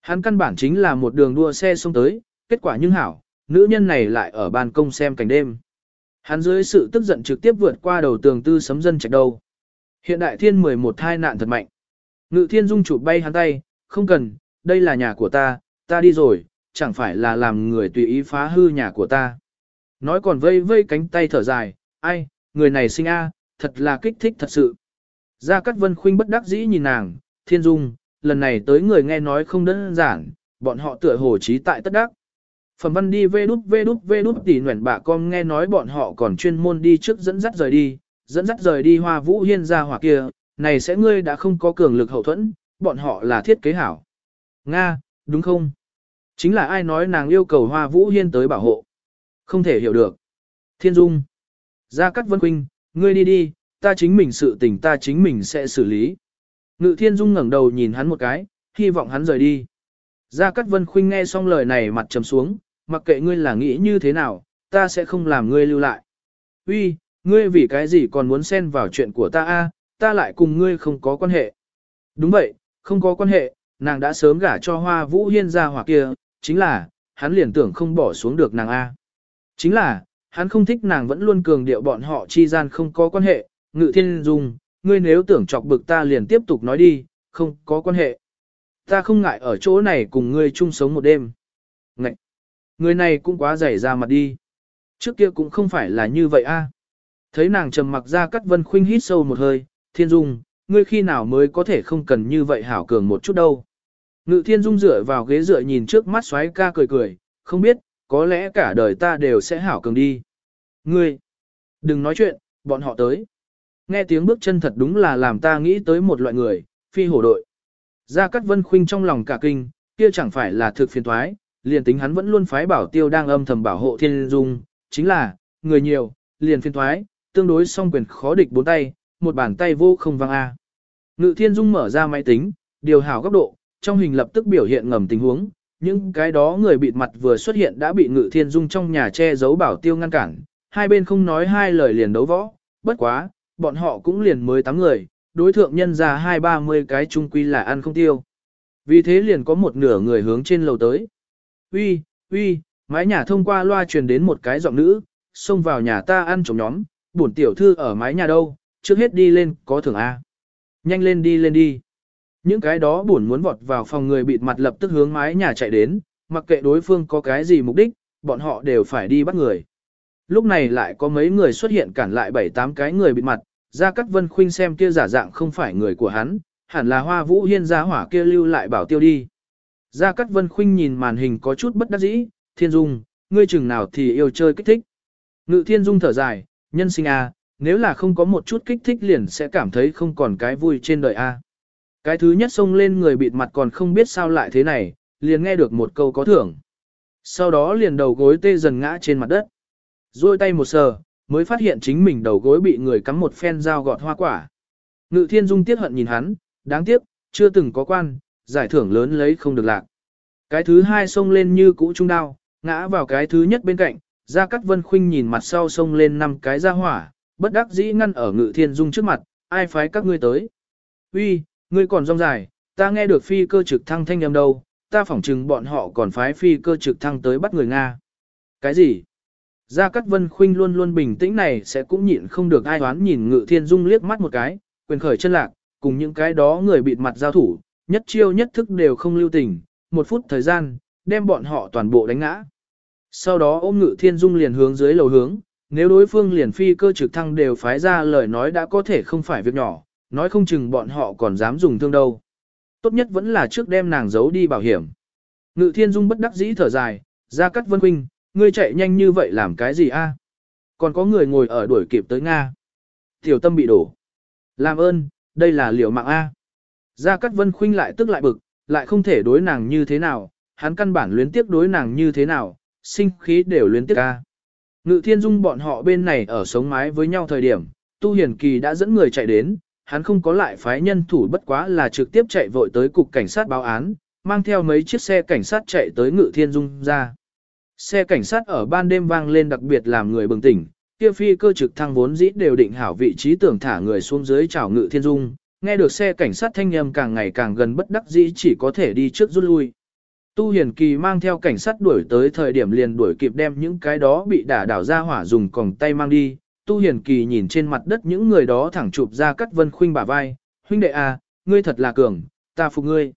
Hắn căn bản chính là một đường đua xe xông tới, kết quả nhưng hảo, nữ nhân này lại ở ban công xem cảnh đêm. Hắn dưới sự tức giận trực tiếp vượt qua đầu tường tư sấm dân chạch đầu. Hiện đại thiên 11 thai nạn thật mạnh. Ngự thiên dung chụp bay hắn tay, không cần, đây là nhà của ta, ta đi rồi, chẳng phải là làm người tùy ý phá hư nhà của ta. Nói còn vây vây cánh tay thở dài, ai, người này sinh a, thật là kích thích thật sự. Gia Cát Vân Khuynh bất đắc dĩ nhìn nàng, thiên dung, lần này tới người nghe nói không đơn giản, bọn họ tựa hồ trí tại tất đắc. Phẩm văn đi vê đút vê đút vê đút tỉ nguyện bà con nghe nói bọn họ còn chuyên môn đi trước dẫn dắt rời đi, dẫn dắt rời đi hoa vũ hiên ra hỏa kia, này sẽ ngươi đã không có cường lực hậu thuẫn, bọn họ là thiết kế hảo. Nga, đúng không? Chính là ai nói nàng yêu cầu hoa vũ hiên tới bảo hộ. Không thể hiểu được. Thiên Dung. Gia Cát Vân Quynh, ngươi đi đi, ta chính mình sự tình ta chính mình sẽ xử lý. Ngự Thiên Dung ngẩng đầu nhìn hắn một cái, hy vọng hắn rời đi. Gia Cát Vân Khuynh nghe xong lời này mặt trầm xuống, mặc kệ ngươi là nghĩ như thế nào, ta sẽ không làm ngươi lưu lại. Uy, ngươi vì cái gì còn muốn xen vào chuyện của ta a? ta lại cùng ngươi không có quan hệ. Đúng vậy, không có quan hệ, nàng đã sớm gả cho Hoa Vũ Hiên ra hoặc kia, chính là, hắn liền tưởng không bỏ xuống được nàng a. Chính là, hắn không thích nàng vẫn luôn cường điệu bọn họ chi gian không có quan hệ, ngự thiên dung, ngươi nếu tưởng chọc bực ta liền tiếp tục nói đi, không có quan hệ. Ta không ngại ở chỗ này cùng ngươi chung sống một đêm. Ngậy! Người này cũng quá dày ra mặt đi. Trước kia cũng không phải là như vậy a. Thấy nàng trầm mặc ra cắt vân khuynh hít sâu một hơi, thiên dung, ngươi khi nào mới có thể không cần như vậy hảo cường một chút đâu. Ngự thiên dung dựa vào ghế dựa nhìn trước mắt xoáy ca cười cười, không biết, có lẽ cả đời ta đều sẽ hảo cường đi. Ngươi, đừng nói chuyện, bọn họ tới. Nghe tiếng bước chân thật đúng là làm ta nghĩ tới một loại người, phi hổ đội. Gia Cát Vân Khuynh trong lòng cả kinh, kia chẳng phải là thực phiền thoái, liền tính hắn vẫn luôn phái bảo tiêu đang âm thầm bảo hộ thiên dung, chính là, người nhiều, liền phiền thoái, tương đối song quyền khó địch bốn tay, một bàn tay vô không vang a. Ngự thiên dung mở ra máy tính, điều hảo góc độ, trong hình lập tức biểu hiện ngầm tình huống, những cái đó người bịt mặt vừa xuất hiện đã bị ngự thiên dung trong nhà che giấu bảo tiêu ngăn cản, hai bên không nói hai lời liền đấu võ, bất quá, bọn họ cũng liền mới tám người, đối thượng nhân ra hai ba mươi cái chung quy là ăn không tiêu. Vì thế liền có một nửa người hướng trên lầu tới. Uy, uy, mái nhà thông qua loa truyền đến một cái giọng nữ, xông vào nhà ta ăn trống nhóm, bổn tiểu thư ở mái nhà đâu, trước hết đi lên, có thưởng A. Nhanh lên đi lên đi. Những cái đó buồn muốn vọt vào phòng người bịt mặt lập tức hướng mái nhà chạy đến, mặc kệ đối phương có cái gì mục đích, bọn họ đều phải đi bắt người. Lúc này lại có mấy người xuất hiện cản lại bảy tám cái người bịt mặt, Gia Cát Vân Khuynh xem kia giả dạng không phải người của hắn, hẳn là Hoa Vũ Hiên gia hỏa kia lưu lại bảo tiêu đi. Gia Cát Vân Khuynh nhìn màn hình có chút bất đắc dĩ, Thiên Dung, ngươi chừng nào thì yêu chơi kích thích. Ngự Thiên Dung thở dài, nhân sinh a, à, nếu là không có một chút kích thích liền sẽ cảm thấy không còn cái vui trên đời a. Cái thứ nhất xông lên người bịt mặt còn không biết sao lại thế này, liền nghe được một câu có thưởng. Sau đó liền đầu gối tê dần ngã trên mặt đất. Rồi tay một sờ, mới phát hiện chính mình đầu gối bị người cắm một phen dao gọt hoa quả. Ngự thiên dung tiết hận nhìn hắn, đáng tiếc, chưa từng có quan, giải thưởng lớn lấy không được lạc. Cái thứ hai xông lên như cũ trung đao, ngã vào cái thứ nhất bên cạnh, ra cắt vân khuynh nhìn mặt sau xông lên năm cái ra hỏa, bất đắc dĩ ngăn ở ngự thiên dung trước mặt, ai phái các ngươi tới. Uy, ngươi còn rong dài, ta nghe được phi cơ trực thăng thanh âm đâu, ta phỏng chừng bọn họ còn phái phi cơ trực thăng tới bắt người Nga. Cái gì? Gia Cát Vân Khuynh luôn luôn bình tĩnh này sẽ cũng nhịn không được ai đoán nhìn Ngự Thiên Dung liếc mắt một cái, quyền khởi chân lạc, cùng những cái đó người bịt mặt giao thủ, nhất chiêu nhất thức đều không lưu tình, một phút thời gian, đem bọn họ toàn bộ đánh ngã. Sau đó ôm Ngự Thiên Dung liền hướng dưới lầu hướng, nếu đối phương liền phi cơ trực thăng đều phái ra lời nói đã có thể không phải việc nhỏ, nói không chừng bọn họ còn dám dùng thương đâu. Tốt nhất vẫn là trước đem nàng giấu đi bảo hiểm. Ngự Thiên Dung bất đắc dĩ thở dài, Gia Cát Vân Khuynh, ngươi chạy nhanh như vậy làm cái gì a? Còn có người ngồi ở đuổi kịp tới Nga. Tiểu tâm bị đổ. Làm ơn, đây là liều mạng A. Gia Cát Vân Khuynh lại tức lại bực, lại không thể đối nàng như thế nào, hắn căn bản luyến tiếc đối nàng như thế nào, sinh khí đều luyến tiếc A. Ngự thiên dung bọn họ bên này ở sống mái với nhau thời điểm, Tu Hiền Kỳ đã dẫn người chạy đến, hắn không có lại phái nhân thủ bất quá là trực tiếp chạy vội tới cục cảnh sát báo án, mang theo mấy chiếc xe cảnh sát chạy tới Ngự Thiên Dung ra. Xe cảnh sát ở ban đêm vang lên đặc biệt làm người bừng tỉnh, kia phi cơ trực thăng vốn dĩ đều định hảo vị trí tưởng thả người xuống dưới chào Ngự Thiên Dung, nghe được xe cảnh sát thanh âm càng ngày càng gần bất đắc dĩ chỉ có thể đi trước rút lui. Tu Hiền Kỳ mang theo cảnh sát đuổi tới thời điểm liền đuổi kịp đem những cái đó bị đả đảo ra hỏa dùng còng tay mang đi, Tu Hiền Kỳ nhìn trên mặt đất những người đó thẳng chụp ra cắt vân khuynh bả vai, huynh đệ à, ngươi thật là cường, ta phục ngươi.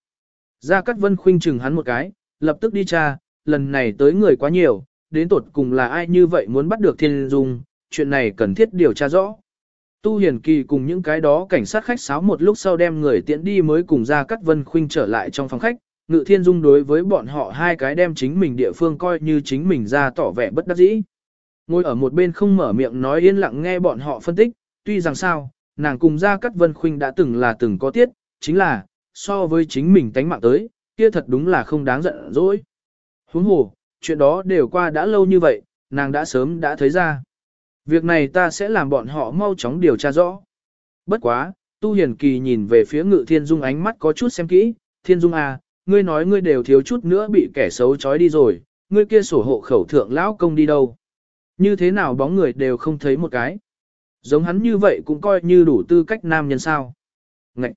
Ra cắt vân khuynh chừng hắn một cái, lập tức đi tra, lần này tới người quá nhiều, đến tột cùng là ai như vậy muốn bắt được thiên dung, chuyện này cần thiết điều tra rõ. Tu Hiền Kỳ cùng những cái đó cảnh sát khách sáo một lúc sau đem người tiễn đi mới cùng ra cắt vân khuynh trở lại trong phòng khách, Ngự Thiên Dung đối với bọn họ hai cái đem chính mình địa phương coi như chính mình ra tỏ vẻ bất đắc dĩ. Ngồi ở một bên không mở miệng nói yên lặng nghe bọn họ phân tích, tuy rằng sao, nàng cùng Gia Cát Vân Khuynh đã từng là từng có tiết, chính là, so với chính mình tánh mạng tới, kia thật đúng là không đáng giận dỗi. Huống hồ, chuyện đó đều qua đã lâu như vậy, nàng đã sớm đã thấy ra. Việc này ta sẽ làm bọn họ mau chóng điều tra rõ. Bất quá, Tu Hiền Kỳ nhìn về phía Ngự Thiên Dung ánh mắt có chút xem kỹ, Thiên Dung à, ngươi nói ngươi đều thiếu chút nữa bị kẻ xấu trói đi rồi, ngươi kia sổ hộ khẩu thượng lão công đi đâu. Như thế nào bóng người đều không thấy một cái. Giống hắn như vậy cũng coi như đủ tư cách nam nhân sao. Ngậy!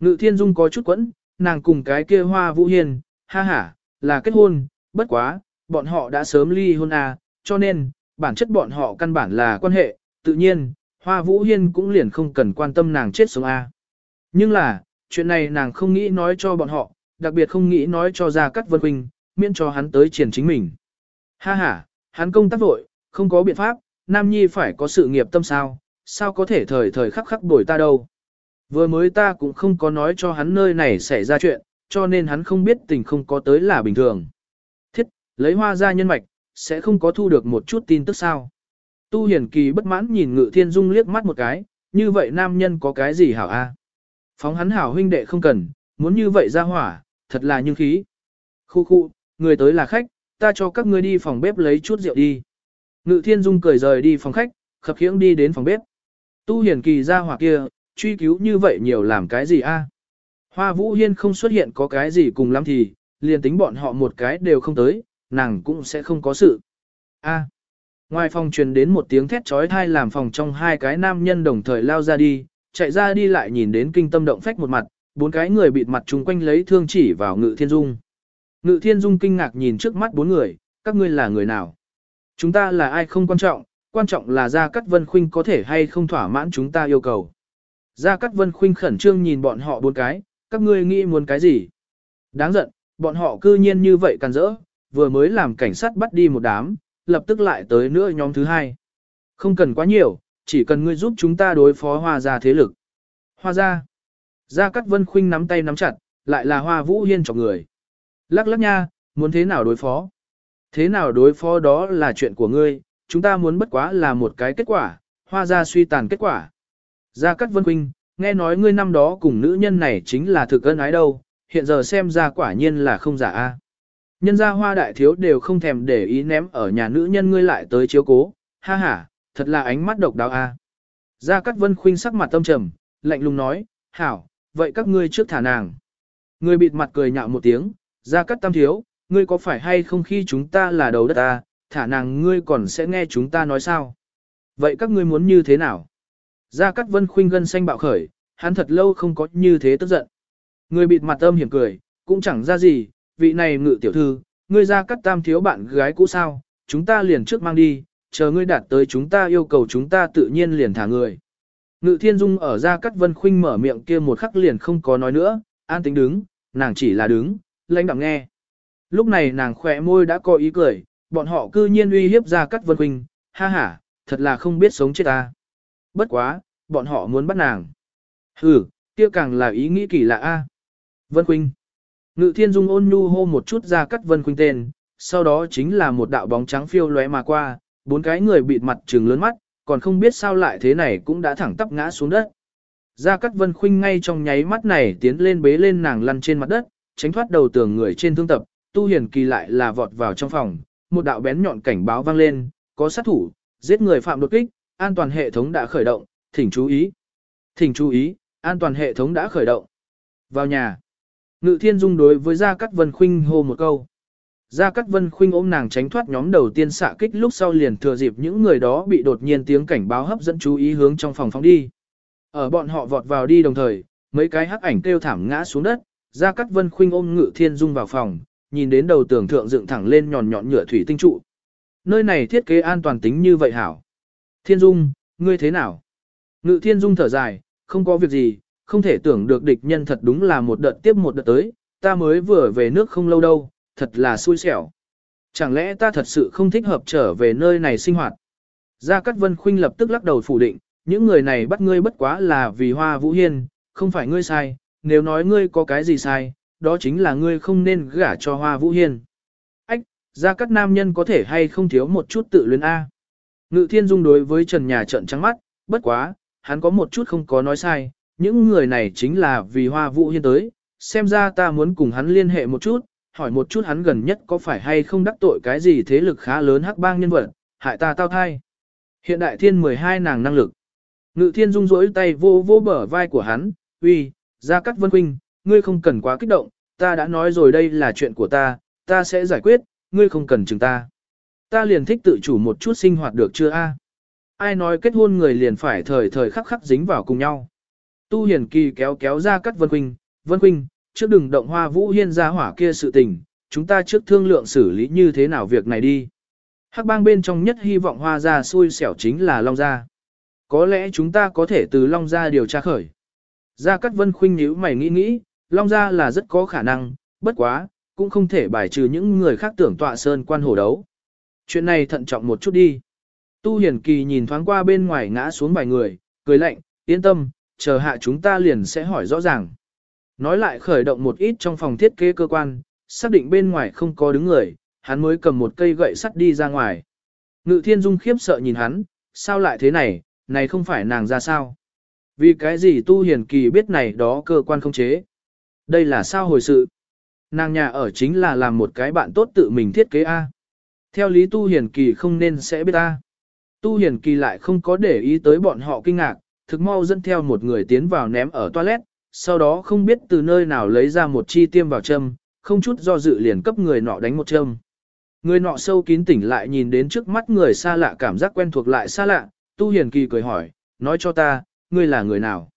Ngự thiên dung có chút quẫn, nàng cùng cái kia hoa vũ hiền, ha ha, là kết hôn, bất quá, bọn họ đã sớm ly hôn à, cho nên, bản chất bọn họ căn bản là quan hệ, tự nhiên, hoa vũ hiên cũng liền không cần quan tâm nàng chết sống à. Nhưng là, chuyện này nàng không nghĩ nói cho bọn họ, đặc biệt không nghĩ nói cho ra cắt vân huynh, miễn cho hắn tới triển chính mình. Ha ha, hắn công tác vội, không có biện pháp, Nam Nhi phải có sự nghiệp tâm sao, sao có thể thời thời khắc khắc bồi ta đâu. Vừa mới ta cũng không có nói cho hắn nơi này xảy ra chuyện, cho nên hắn không biết tình không có tới là bình thường. Thiết, lấy hoa ra nhân mạch, sẽ không có thu được một chút tin tức sao. Tu Hiển Kỳ bất mãn nhìn Ngự Thiên Dung liếc mắt một cái, như vậy nam nhân có cái gì hảo a? Phóng hắn hảo huynh đệ không cần, muốn như vậy ra hỏa, thật là như khí. Khu khu, người tới là khách, ta cho các ngươi đi phòng bếp lấy chút rượu đi. Ngự thiên dung cười rời đi phòng khách, khập khiễng đi đến phòng bếp. Tu hiển kỳ ra hỏa kia, truy cứu như vậy nhiều làm cái gì a? Hoa vũ hiên không xuất hiện có cái gì cùng lắm thì, liền tính bọn họ một cái đều không tới, nàng cũng sẽ không có sự. A. Ngoài phòng truyền đến một tiếng thét trói thai làm phòng trong hai cái nam nhân đồng thời lao ra đi, chạy ra đi lại nhìn đến kinh tâm động phách một mặt, bốn cái người bịt mặt chung quanh lấy thương chỉ vào ngự thiên dung. Ngự thiên dung kinh ngạc nhìn trước mắt bốn người, các ngươi là người nào? Chúng ta là ai không quan trọng, quan trọng là Gia Cát Vân Khuynh có thể hay không thỏa mãn chúng ta yêu cầu. Gia Cát Vân Khuynh khẩn trương nhìn bọn họ bốn cái, các ngươi nghĩ muốn cái gì? Đáng giận, bọn họ cư nhiên như vậy càn rỡ, vừa mới làm cảnh sát bắt đi một đám, lập tức lại tới nữa nhóm thứ hai. Không cần quá nhiều, chỉ cần ngươi giúp chúng ta đối phó hoa gia thế lực. Hoa gia. Gia Cát Vân Khuynh nắm tay nắm chặt, lại là hoa vũ hiên chọc người. Lắc lắc nha, muốn thế nào đối phó? Thế nào đối phó đó là chuyện của ngươi, chúng ta muốn bất quá là một cái kết quả, hoa ra suy tàn kết quả. Gia Cát Vân Quynh, nghe nói ngươi năm đó cùng nữ nhân này chính là thực ân ái đâu, hiện giờ xem ra quả nhiên là không giả a. Nhân gia hoa đại thiếu đều không thèm để ý ném ở nhà nữ nhân ngươi lại tới chiếu cố, ha ha, thật là ánh mắt độc đáo a. Gia Cát Vân Khuynh sắc mặt tâm trầm, lạnh lùng nói, hảo, vậy các ngươi trước thả nàng. Người bịt mặt cười nhạo một tiếng, Gia Cát Tam thiếu, ngươi có phải hay không khi chúng ta là đầu đất ta, thả nàng ngươi còn sẽ nghe chúng ta nói sao? Vậy các ngươi muốn như thế nào? Gia Cát Vân khuynh gân xanh bạo khởi, hắn thật lâu không có như thế tức giận. Người bịt mặt âm hiểm cười, cũng chẳng ra gì, vị này ngự tiểu thư, ngươi Gia Cát Tam thiếu bạn gái cũ sao, chúng ta liền trước mang đi, chờ ngươi đạt tới chúng ta yêu cầu chúng ta tự nhiên liền thả người. Ngự Thiên Dung ở Gia Cát Vân khuynh mở miệng kia một khắc liền không có nói nữa, an tính đứng, nàng chỉ là đứng, lãnh đẳng nghe. Lúc này nàng khỏe môi đã có ý cười, bọn họ cư nhiên uy hiếp ra cắt vân huynh, ha ha, thật là không biết sống chết ta. Bất quá, bọn họ muốn bắt nàng. Ừ, kia càng là ý nghĩ kỳ lạ a. Vân huynh. Ngự thiên dung ôn nhu hô một chút ra cắt vân huynh tên, sau đó chính là một đạo bóng trắng phiêu lóe mà qua, bốn cái người bịt mặt trừng lớn mắt, còn không biết sao lại thế này cũng đã thẳng tắp ngã xuống đất. Gia Cát Vân Khuynh ngay trong nháy mắt này tiến lên bế lên nàng lăn trên mặt đất, tránh thoát đầu tường người trên thương tập, Tu Hiền Kỳ lại là vọt vào trong phòng, một đạo bén nhọn cảnh báo vang lên, có sát thủ, giết người phạm đột kích, an toàn hệ thống đã khởi động, thỉnh chú ý. Thỉnh chú ý, an toàn hệ thống đã khởi động. Vào nhà. Ngự Thiên Dung đối với Gia Cát Vân Khuynh hô một câu. Gia Cát Vân Khuynh ôm nàng tránh thoát nhóm đầu tiên xạ kích lúc sau liền thừa dịp những người đó bị đột nhiên tiếng cảnh báo hấp dẫn chú ý hướng trong phòng phóng đi. Ở bọn họ vọt vào đi đồng thời, mấy cái hắc ảnh kêu thảm ngã xuống đất, Gia Cát Vân Khuynh ôm Ngự Thiên Dung vào phòng, nhìn đến đầu tường thượng dựng thẳng lên nhọn nhọn nhựa thủy tinh trụ. Nơi này thiết kế an toàn tính như vậy hảo. Thiên Dung, ngươi thế nào? Ngự Thiên Dung thở dài, không có việc gì, không thể tưởng được địch nhân thật đúng là một đợt tiếp một đợt tới, ta mới vừa về nước không lâu đâu, thật là xui xẻo. Chẳng lẽ ta thật sự không thích hợp trở về nơi này sinh hoạt? Gia Cát Vân Khuynh lập tức lắc đầu phủ định, những người này bắt ngươi bất quá là vì Hoa Vũ Hiên, không phải ngươi sai, nếu nói ngươi có cái gì sai, đó chính là ngươi không nên gả cho Hoa Vũ Hiên. Ách, ra các nam nhân có thể hay không thiếu một chút tự luyến A. Ngự Thiên Dung đối với Trần Nhà trận trắng mắt, bất quá, hắn có một chút không có nói sai, những người này chính là vì Hoa Vũ Hiên tới, xem ra ta muốn cùng hắn liên hệ một chút, hỏi một chút hắn gần nhất có phải hay không đắc tội cái gì thế lực khá lớn hắc bang nhân vật, hại ta tao thai. Hiện đại thiên 12 nàng năng lực. Ngự thiên dung rỗi tay vô vô bờ vai của hắn, uy, ra cắt vân huynh, ngươi không cần quá kích động, ta đã nói rồi đây là chuyện của ta, ta sẽ giải quyết, ngươi không cần chừng ta. Ta liền thích tự chủ một chút sinh hoạt được chưa a? Ai nói kết hôn người liền phải thời thời khắc khắc dính vào cùng nhau. Tu hiền kỳ kéo kéo ra cắt vân Quynh, vân Quynh, trước đừng động hoa vũ hiên ra hỏa kia sự tình, chúng ta trước thương lượng xử lý như thế nào việc này đi. Hắc bang bên trong nhất hy vọng hoa ra xui xẻo chính là Long Gia. Có lẽ chúng ta có thể từ Long Gia điều tra khởi. Gia Cát Vân khuynh nhíu mày nghĩ nghĩ, Long Gia là rất có khả năng, bất quá, cũng không thể bài trừ những người khác tưởng tọa sơn quan hổ đấu. Chuyện này thận trọng một chút đi. Tu Hiển Kỳ nhìn thoáng qua bên ngoài ngã xuống vài người, cười lạnh, yên tâm, chờ hạ chúng ta liền sẽ hỏi rõ ràng. Nói lại khởi động một ít trong phòng thiết kế cơ quan, xác định bên ngoài không có đứng người, hắn mới cầm một cây gậy sắt đi ra ngoài. Ngự thiên dung khiếp sợ nhìn hắn, sao lại thế này, này không phải nàng ra sao? Vì cái gì tu hiền kỳ biết này đó cơ quan không chế? Đây là sao hồi sự? Nàng nhà ở chính là làm một cái bạn tốt tự mình thiết kế A. Theo lý tu hiền kỳ không nên sẽ biết A. Tu hiền kỳ lại không có để ý tới bọn họ kinh ngạc, thực mau dẫn theo một người tiến vào ném ở toilet, sau đó không biết từ nơi nào lấy ra một chi tiêm vào châm, không chút do dự liền cấp người nọ đánh một châm. Người nọ sâu kín tỉnh lại nhìn đến trước mắt người xa lạ cảm giác quen thuộc lại xa lạ, Tu Hiền Kỳ cười hỏi, nói cho ta, ngươi là người nào?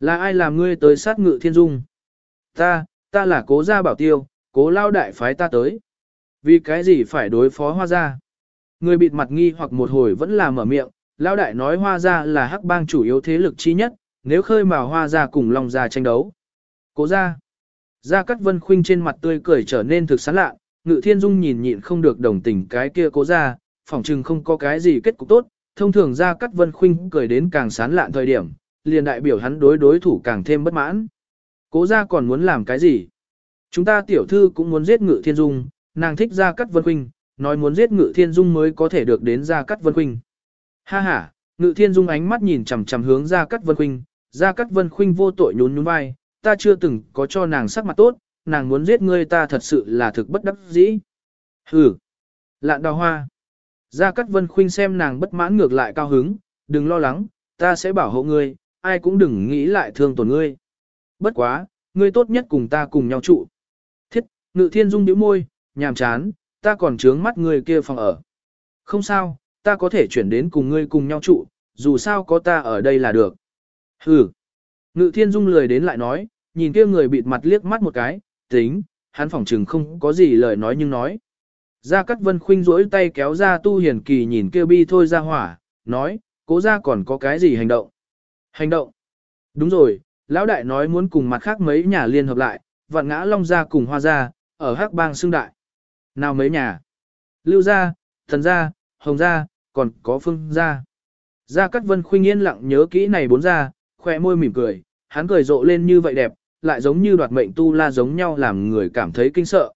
Là ai làm ngươi tới sát ngự thiên dung? Ta, ta là cố gia bảo tiêu, cố lao đại phái ta tới. Vì cái gì phải đối phó hoa gia? Người bịt mặt nghi hoặc một hồi vẫn là mở miệng, lao đại nói hoa gia là hắc bang chủ yếu thế lực chi nhất, nếu khơi mào hoa gia cùng long gia tranh đấu. Cố gia. Gia Cát Vân Khuynh trên mặt tươi cười trở nên thực sán lạ, Ngự Thiên Dung nhìn nhịn không được đồng tình cái kia cố gia, phỏng chừng không có cái gì kết cục tốt, thông thường Gia Cát Vân Khuynh cười đến càng sán lạn thời điểm, liền đại biểu hắn đối đối thủ càng thêm bất mãn. Cố gia còn muốn làm cái gì? Chúng ta tiểu thư cũng muốn giết Ngự Thiên Dung, nàng thích Gia Cát Vân Huynh, nói muốn giết Ngự Thiên Dung mới có thể được đến Gia Cát Vân Huynh. Ha ha, Ngự Thiên Dung ánh mắt nhìn chằm chằm hướng Gia Cát Vân Huynh, Gia Cát Vân Huynh vô tội nhún nhún vai, ta chưa từng có cho nàng sắc mặt tốt, nàng muốn giết ngươi ta thật sự là thực bất đắc dĩ. Hừ, lạn đào hoa. Gia Cát Vân Khuynh xem nàng bất mãn ngược lại cao hứng, đừng lo lắng, ta sẽ bảo hộ ngươi, ai cũng đừng nghĩ lại thương tổn ngươi. Bất quá, ngươi tốt nhất cùng ta cùng nhau trụ. Thiết, ngự thiên dung điếu môi, nhàm chán, ta còn trướng mắt ngươi kia phòng ở. Không sao, ta có thể chuyển đến cùng ngươi cùng nhau trụ, dù sao có ta ở đây là được. Hừ. Ngự thiên dung lười đến lại nói, nhìn kia người bịt mặt liếc mắt một cái, tính, hắn phỏng chừng không có gì lời nói nhưng nói. Gia Cát Vân khuynh rỗi tay kéo ra Tu Hiền Kỳ nhìn kia bi thôi ra hỏa, nói, cố ra còn có cái gì hành động. Hành động. Đúng rồi, lão đại nói muốn cùng mặt khác mấy nhà liên hợp lại, vạn ngã long gia cùng hoa gia, ở hắc bang xương đại. Nào mấy nhà? Lưu gia, thần gia, hồng gia, còn có phương gia. Gia Cát Vân khuyên yên lặng nhớ kỹ này bốn gia, khoe môi mỉm cười, hắn cười rộ lên như vậy đẹp, lại giống như đoạt mệnh tu la giống nhau làm người cảm thấy kinh sợ.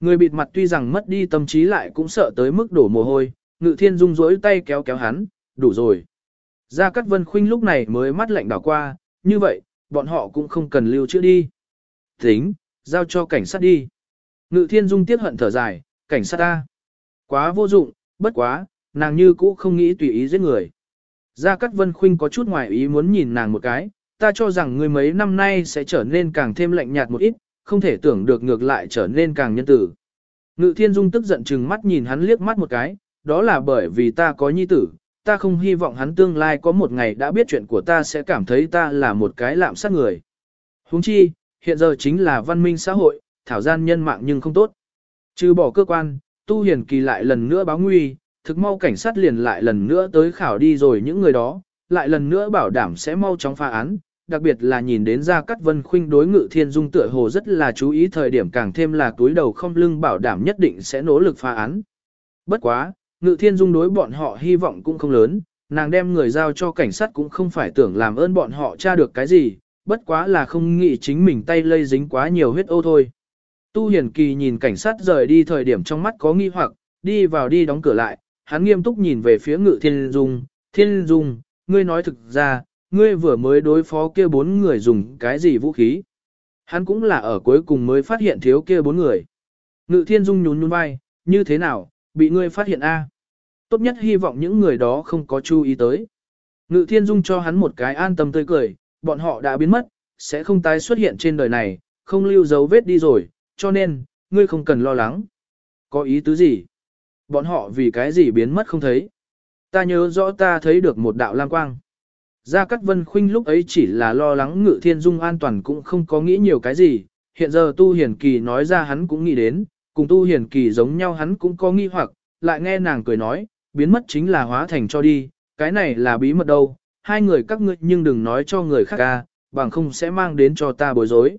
Người bịt mặt tuy rằng mất đi tâm trí lại cũng sợ tới mức đổ mồ hôi, ngự thiên dung rỗi tay kéo kéo hắn, đủ rồi. Gia Cát Vân Khuynh lúc này mới mắt lạnh đảo qua, như vậy, bọn họ cũng không cần lưu trữ đi. Tính, giao cho cảnh sát đi. Ngự thiên dung tiếc hận thở dài, cảnh sát ta. Quá vô dụng, bất quá, nàng như cũ không nghĩ tùy ý giết người. Gia Cát Vân Khuynh có chút ngoài ý muốn nhìn nàng một cái, ta cho rằng người mấy năm nay sẽ trở nên càng thêm lạnh nhạt một ít, không thể tưởng được ngược lại trở nên càng nhân tử. Ngự thiên dung tức giận chừng mắt nhìn hắn liếc mắt một cái, đó là bởi vì ta có nhi tử, ta không hy vọng hắn tương lai có một ngày đã biết chuyện của ta sẽ cảm thấy ta là một cái lạm sát người. Huống chi, hiện giờ chính là văn minh xã hội, thảo gian nhân mạng nhưng không tốt. Trừ bỏ cơ quan, tu hiền kỳ lại lần nữa báo nguy, thực mau cảnh sát liền lại lần nữa tới khảo đi rồi những người đó, lại lần nữa bảo đảm sẽ mau chóng phá án, đặc biệt là nhìn đến Gia Cát Vân Khuynh đối ngự thiên dung tựa hồ rất là chú ý thời điểm càng thêm là túi đầu không lưng bảo đảm nhất định sẽ nỗ lực phá án. Bất quá, ngự thiên dung đối bọn họ hy vọng cũng không lớn, nàng đem người giao cho cảnh sát cũng không phải tưởng làm ơn bọn họ tra được cái gì, bất quá là không nghĩ chính mình tay lây dính quá nhiều huyết ô thôi. Tu Hiền Kỳ nhìn cảnh sát rời đi thời điểm trong mắt có nghi hoặc, đi vào đi đóng cửa lại, hắn nghiêm túc nhìn về phía ngự thiên dung, thiên dung, ngươi nói thực ra, ngươi vừa mới đối phó kia bốn người dùng cái gì vũ khí. Hắn cũng là ở cuối cùng mới phát hiện thiếu kia bốn người. Ngự thiên dung nhún nhún vai, như thế nào, bị ngươi phát hiện a? Tốt nhất hy vọng những người đó không có chú ý tới. Ngự thiên dung cho hắn một cái an tâm tươi cười, bọn họ đã biến mất, sẽ không tái xuất hiện trên đời này, không lưu dấu vết đi rồi, cho nên, ngươi không cần lo lắng. Có ý tứ gì? Bọn họ vì cái gì biến mất không thấy? Ta nhớ rõ ta thấy được một đạo lam quang. Gia Cát Vân Khuynh lúc ấy chỉ là lo lắng Ngự Thiên Dung an toàn cũng không có nghĩ nhiều cái gì, hiện giờ Tu hiển Kỳ nói ra hắn cũng nghĩ đến, cùng Tu Hiền Kỳ giống nhau hắn cũng có nghi hoặc, lại nghe nàng cười nói, biến mất chính là hóa thành cho đi, cái này là bí mật đâu, hai người các ngươi nhưng đừng nói cho người khác ca, bằng không sẽ mang đến cho ta bối rối.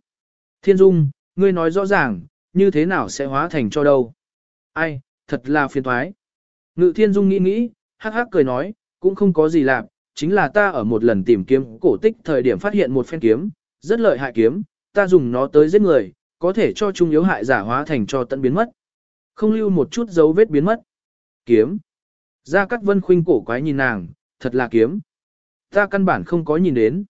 Thiên Dung, ngươi nói rõ ràng, như thế nào sẽ hóa thành cho đâu? Ai, thật là phiền toái. Ngự Thiên Dung nghĩ nghĩ, hắc hắc cười nói, cũng không có gì lạ, chính là ta ở một lần tìm kiếm cổ tích thời điểm phát hiện một phen kiếm, rất lợi hại kiếm, ta dùng nó tới giết người, có thể cho trung yếu hại giả hóa thành cho tận biến mất. Không lưu một chút dấu vết biến mất. Kiếm. Gia Cát Vân khuynh cổ quái nhìn nàng, thật là kiếm. Ta căn bản không có nhìn đến.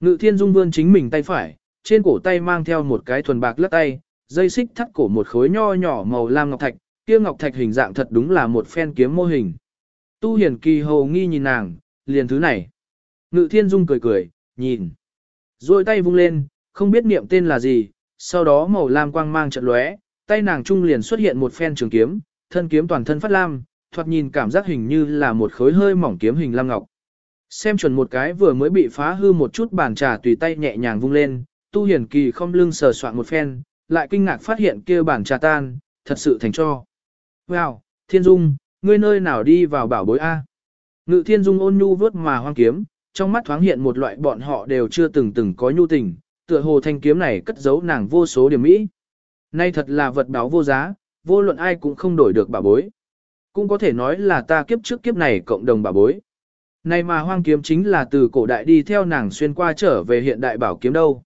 Ngự thiên dung vươn chính mình tay phải, trên cổ tay mang theo một cái thuần bạc lắc tay, dây xích thắt cổ một khối nho nhỏ màu lam ngọc thạch, kia ngọc thạch hình dạng thật đúng là một phen kiếm mô hình. Tu hiển kỳ hồ nghi nhìn nàng, liền thứ này. Ngự thiên dung cười cười, nhìn. Rồi tay vung lên, không biết niệm tên là gì, sau đó màu lam quang mang trận lóe, tay nàng trung liền xuất hiện một phen trường kiếm, thân kiếm toàn thân phát lam, thoạt nhìn cảm giác hình như là một khối hơi mỏng kiếm hình lam ngọc. Xem chuẩn một cái vừa mới bị phá hư một chút bàn trà tùy tay nhẹ nhàng vung lên, tu hiển kỳ không lưng sờ soạn một phen, lại kinh ngạc phát hiện kia bàn trà tan, thật sự thành cho. Wow, thiên dung, ngươi nơi nào đi vào bảo bối A. Ngự thiên dung ôn nhu vớt mà hoang kiếm, trong mắt thoáng hiện một loại bọn họ đều chưa từng từng có nhu tình, tựa hồ thanh kiếm này cất giấu nàng vô số điểm mỹ. Nay thật là vật báo vô giá, vô luận ai cũng không đổi được bảo bối. Cũng có thể nói là ta kiếp trước kiếp này cộng đồng bảo bối. Này mà hoang kiếm chính là từ cổ đại đi theo nàng xuyên qua trở về hiện đại bảo kiếm đâu.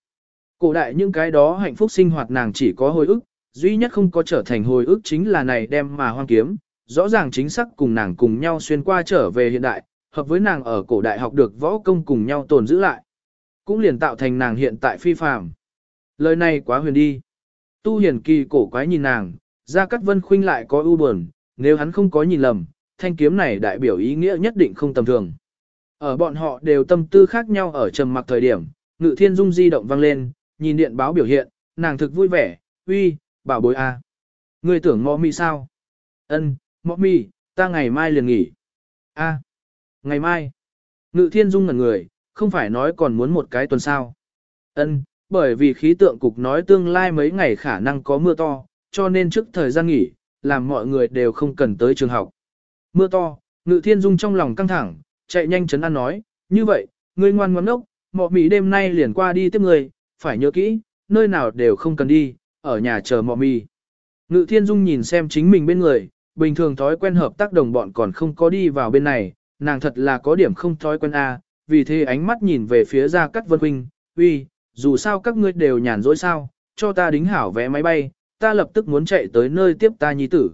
Cổ đại những cái đó hạnh phúc sinh hoạt nàng chỉ có hồi ức, duy nhất không có trở thành hồi ức chính là này đem mà hoang kiếm, rõ ràng chính xác cùng nàng cùng nhau xuyên qua trở về hiện đại, hợp với nàng ở cổ đại học được võ công cùng nhau tồn giữ lại. Cũng liền tạo thành nàng hiện tại phi phàm. Lời này quá huyền đi. Tu hiền kỳ cổ quái nhìn nàng, ra cắt vân khuynh lại có ưu buồn, nếu hắn không có nhìn lầm, thanh kiếm này đại biểu ý nghĩa nhất định không tầm thường. Ở bọn họ đều tâm tư khác nhau ở trầm mặc thời điểm, ngự thiên dung di động vang lên, nhìn điện báo biểu hiện, nàng thực vui vẻ, uy, bảo bối a, à. Ngươi tưởng mọ mi sao? Ân, mọ mi, ta ngày mai liền nghỉ. A, ngày mai. Ngự thiên dung ngẩn người, không phải nói còn muốn một cái tuần sao. Ân, bởi vì khí tượng cục nói tương lai mấy ngày khả năng có mưa to, cho nên trước thời gian nghỉ, làm mọi người đều không cần tới trường học. Mưa to, ngự thiên dung trong lòng căng thẳng, chạy nhanh chấn an nói, như vậy, ngươi ngoan ngoãn ốc, mọ Mị đêm nay liền qua đi tiếp người, phải nhớ kỹ, nơi nào đều không cần đi, ở nhà chờ mọ Mị. Ngự thiên dung nhìn xem chính mình bên người, bình thường thói quen hợp tác đồng bọn còn không có đi vào bên này, nàng thật là có điểm không thói quen a, vì thế ánh mắt nhìn về phía Gia Cát Vân Huynh, uy, dù sao các ngươi đều nhàn rỗi sao, cho ta đính hảo vé máy bay, ta lập tức muốn chạy tới nơi tiếp ta nhi tử.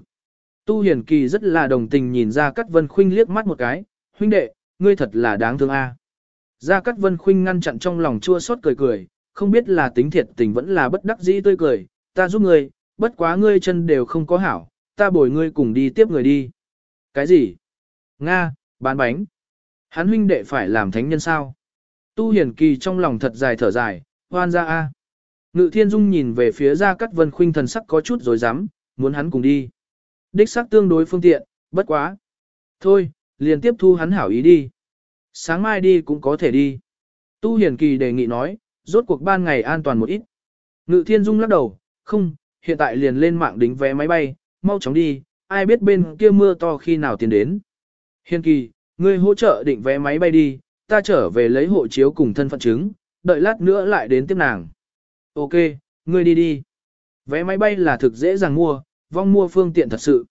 Tu Hiền Kỳ rất là đồng tình nhìn gia Cát Vân Khuynh liếc mắt một cái, huynh đệ, ngươi thật là đáng thương a. Gia Cát Vân Khuynh ngăn chặn trong lòng chua xót cười cười, không biết là tính thiệt tình vẫn là bất đắc dĩ tươi cười, ta giúp ngươi, bất quá ngươi chân đều không có hảo, ta bồi ngươi cùng đi tiếp người đi. Cái gì? Nga, bán bánh. Hắn huynh đệ phải làm thánh nhân sao? Tu Hiển Kỳ trong lòng thật dài thở dài, hoan ra a. Ngự Thiên Dung nhìn về phía Gia Cát Vân Khuynh thần sắc có chút rồi dám, muốn hắn cùng đi. Đích xác tương đối phương tiện, bất quá. Thôi, liền tiếp thu hắn hảo ý đi. Sáng mai đi cũng có thể đi. Tu Hiển Kỳ đề nghị nói, rốt cuộc ban ngày an toàn một ít. Ngự Thiên Dung lắc đầu, không, hiện tại liền lên mạng đính vé máy bay, mau chóng đi, ai biết bên kia mưa to khi nào tiến đến. Hiền Kỳ, ngươi hỗ trợ định vé máy bay đi, ta trở về lấy hộ chiếu cùng thân phận chứng, đợi lát nữa lại đến tiếp nàng. Ok, ngươi đi đi. Vé máy bay là thực dễ dàng mua, vong mua phương tiện thật sự.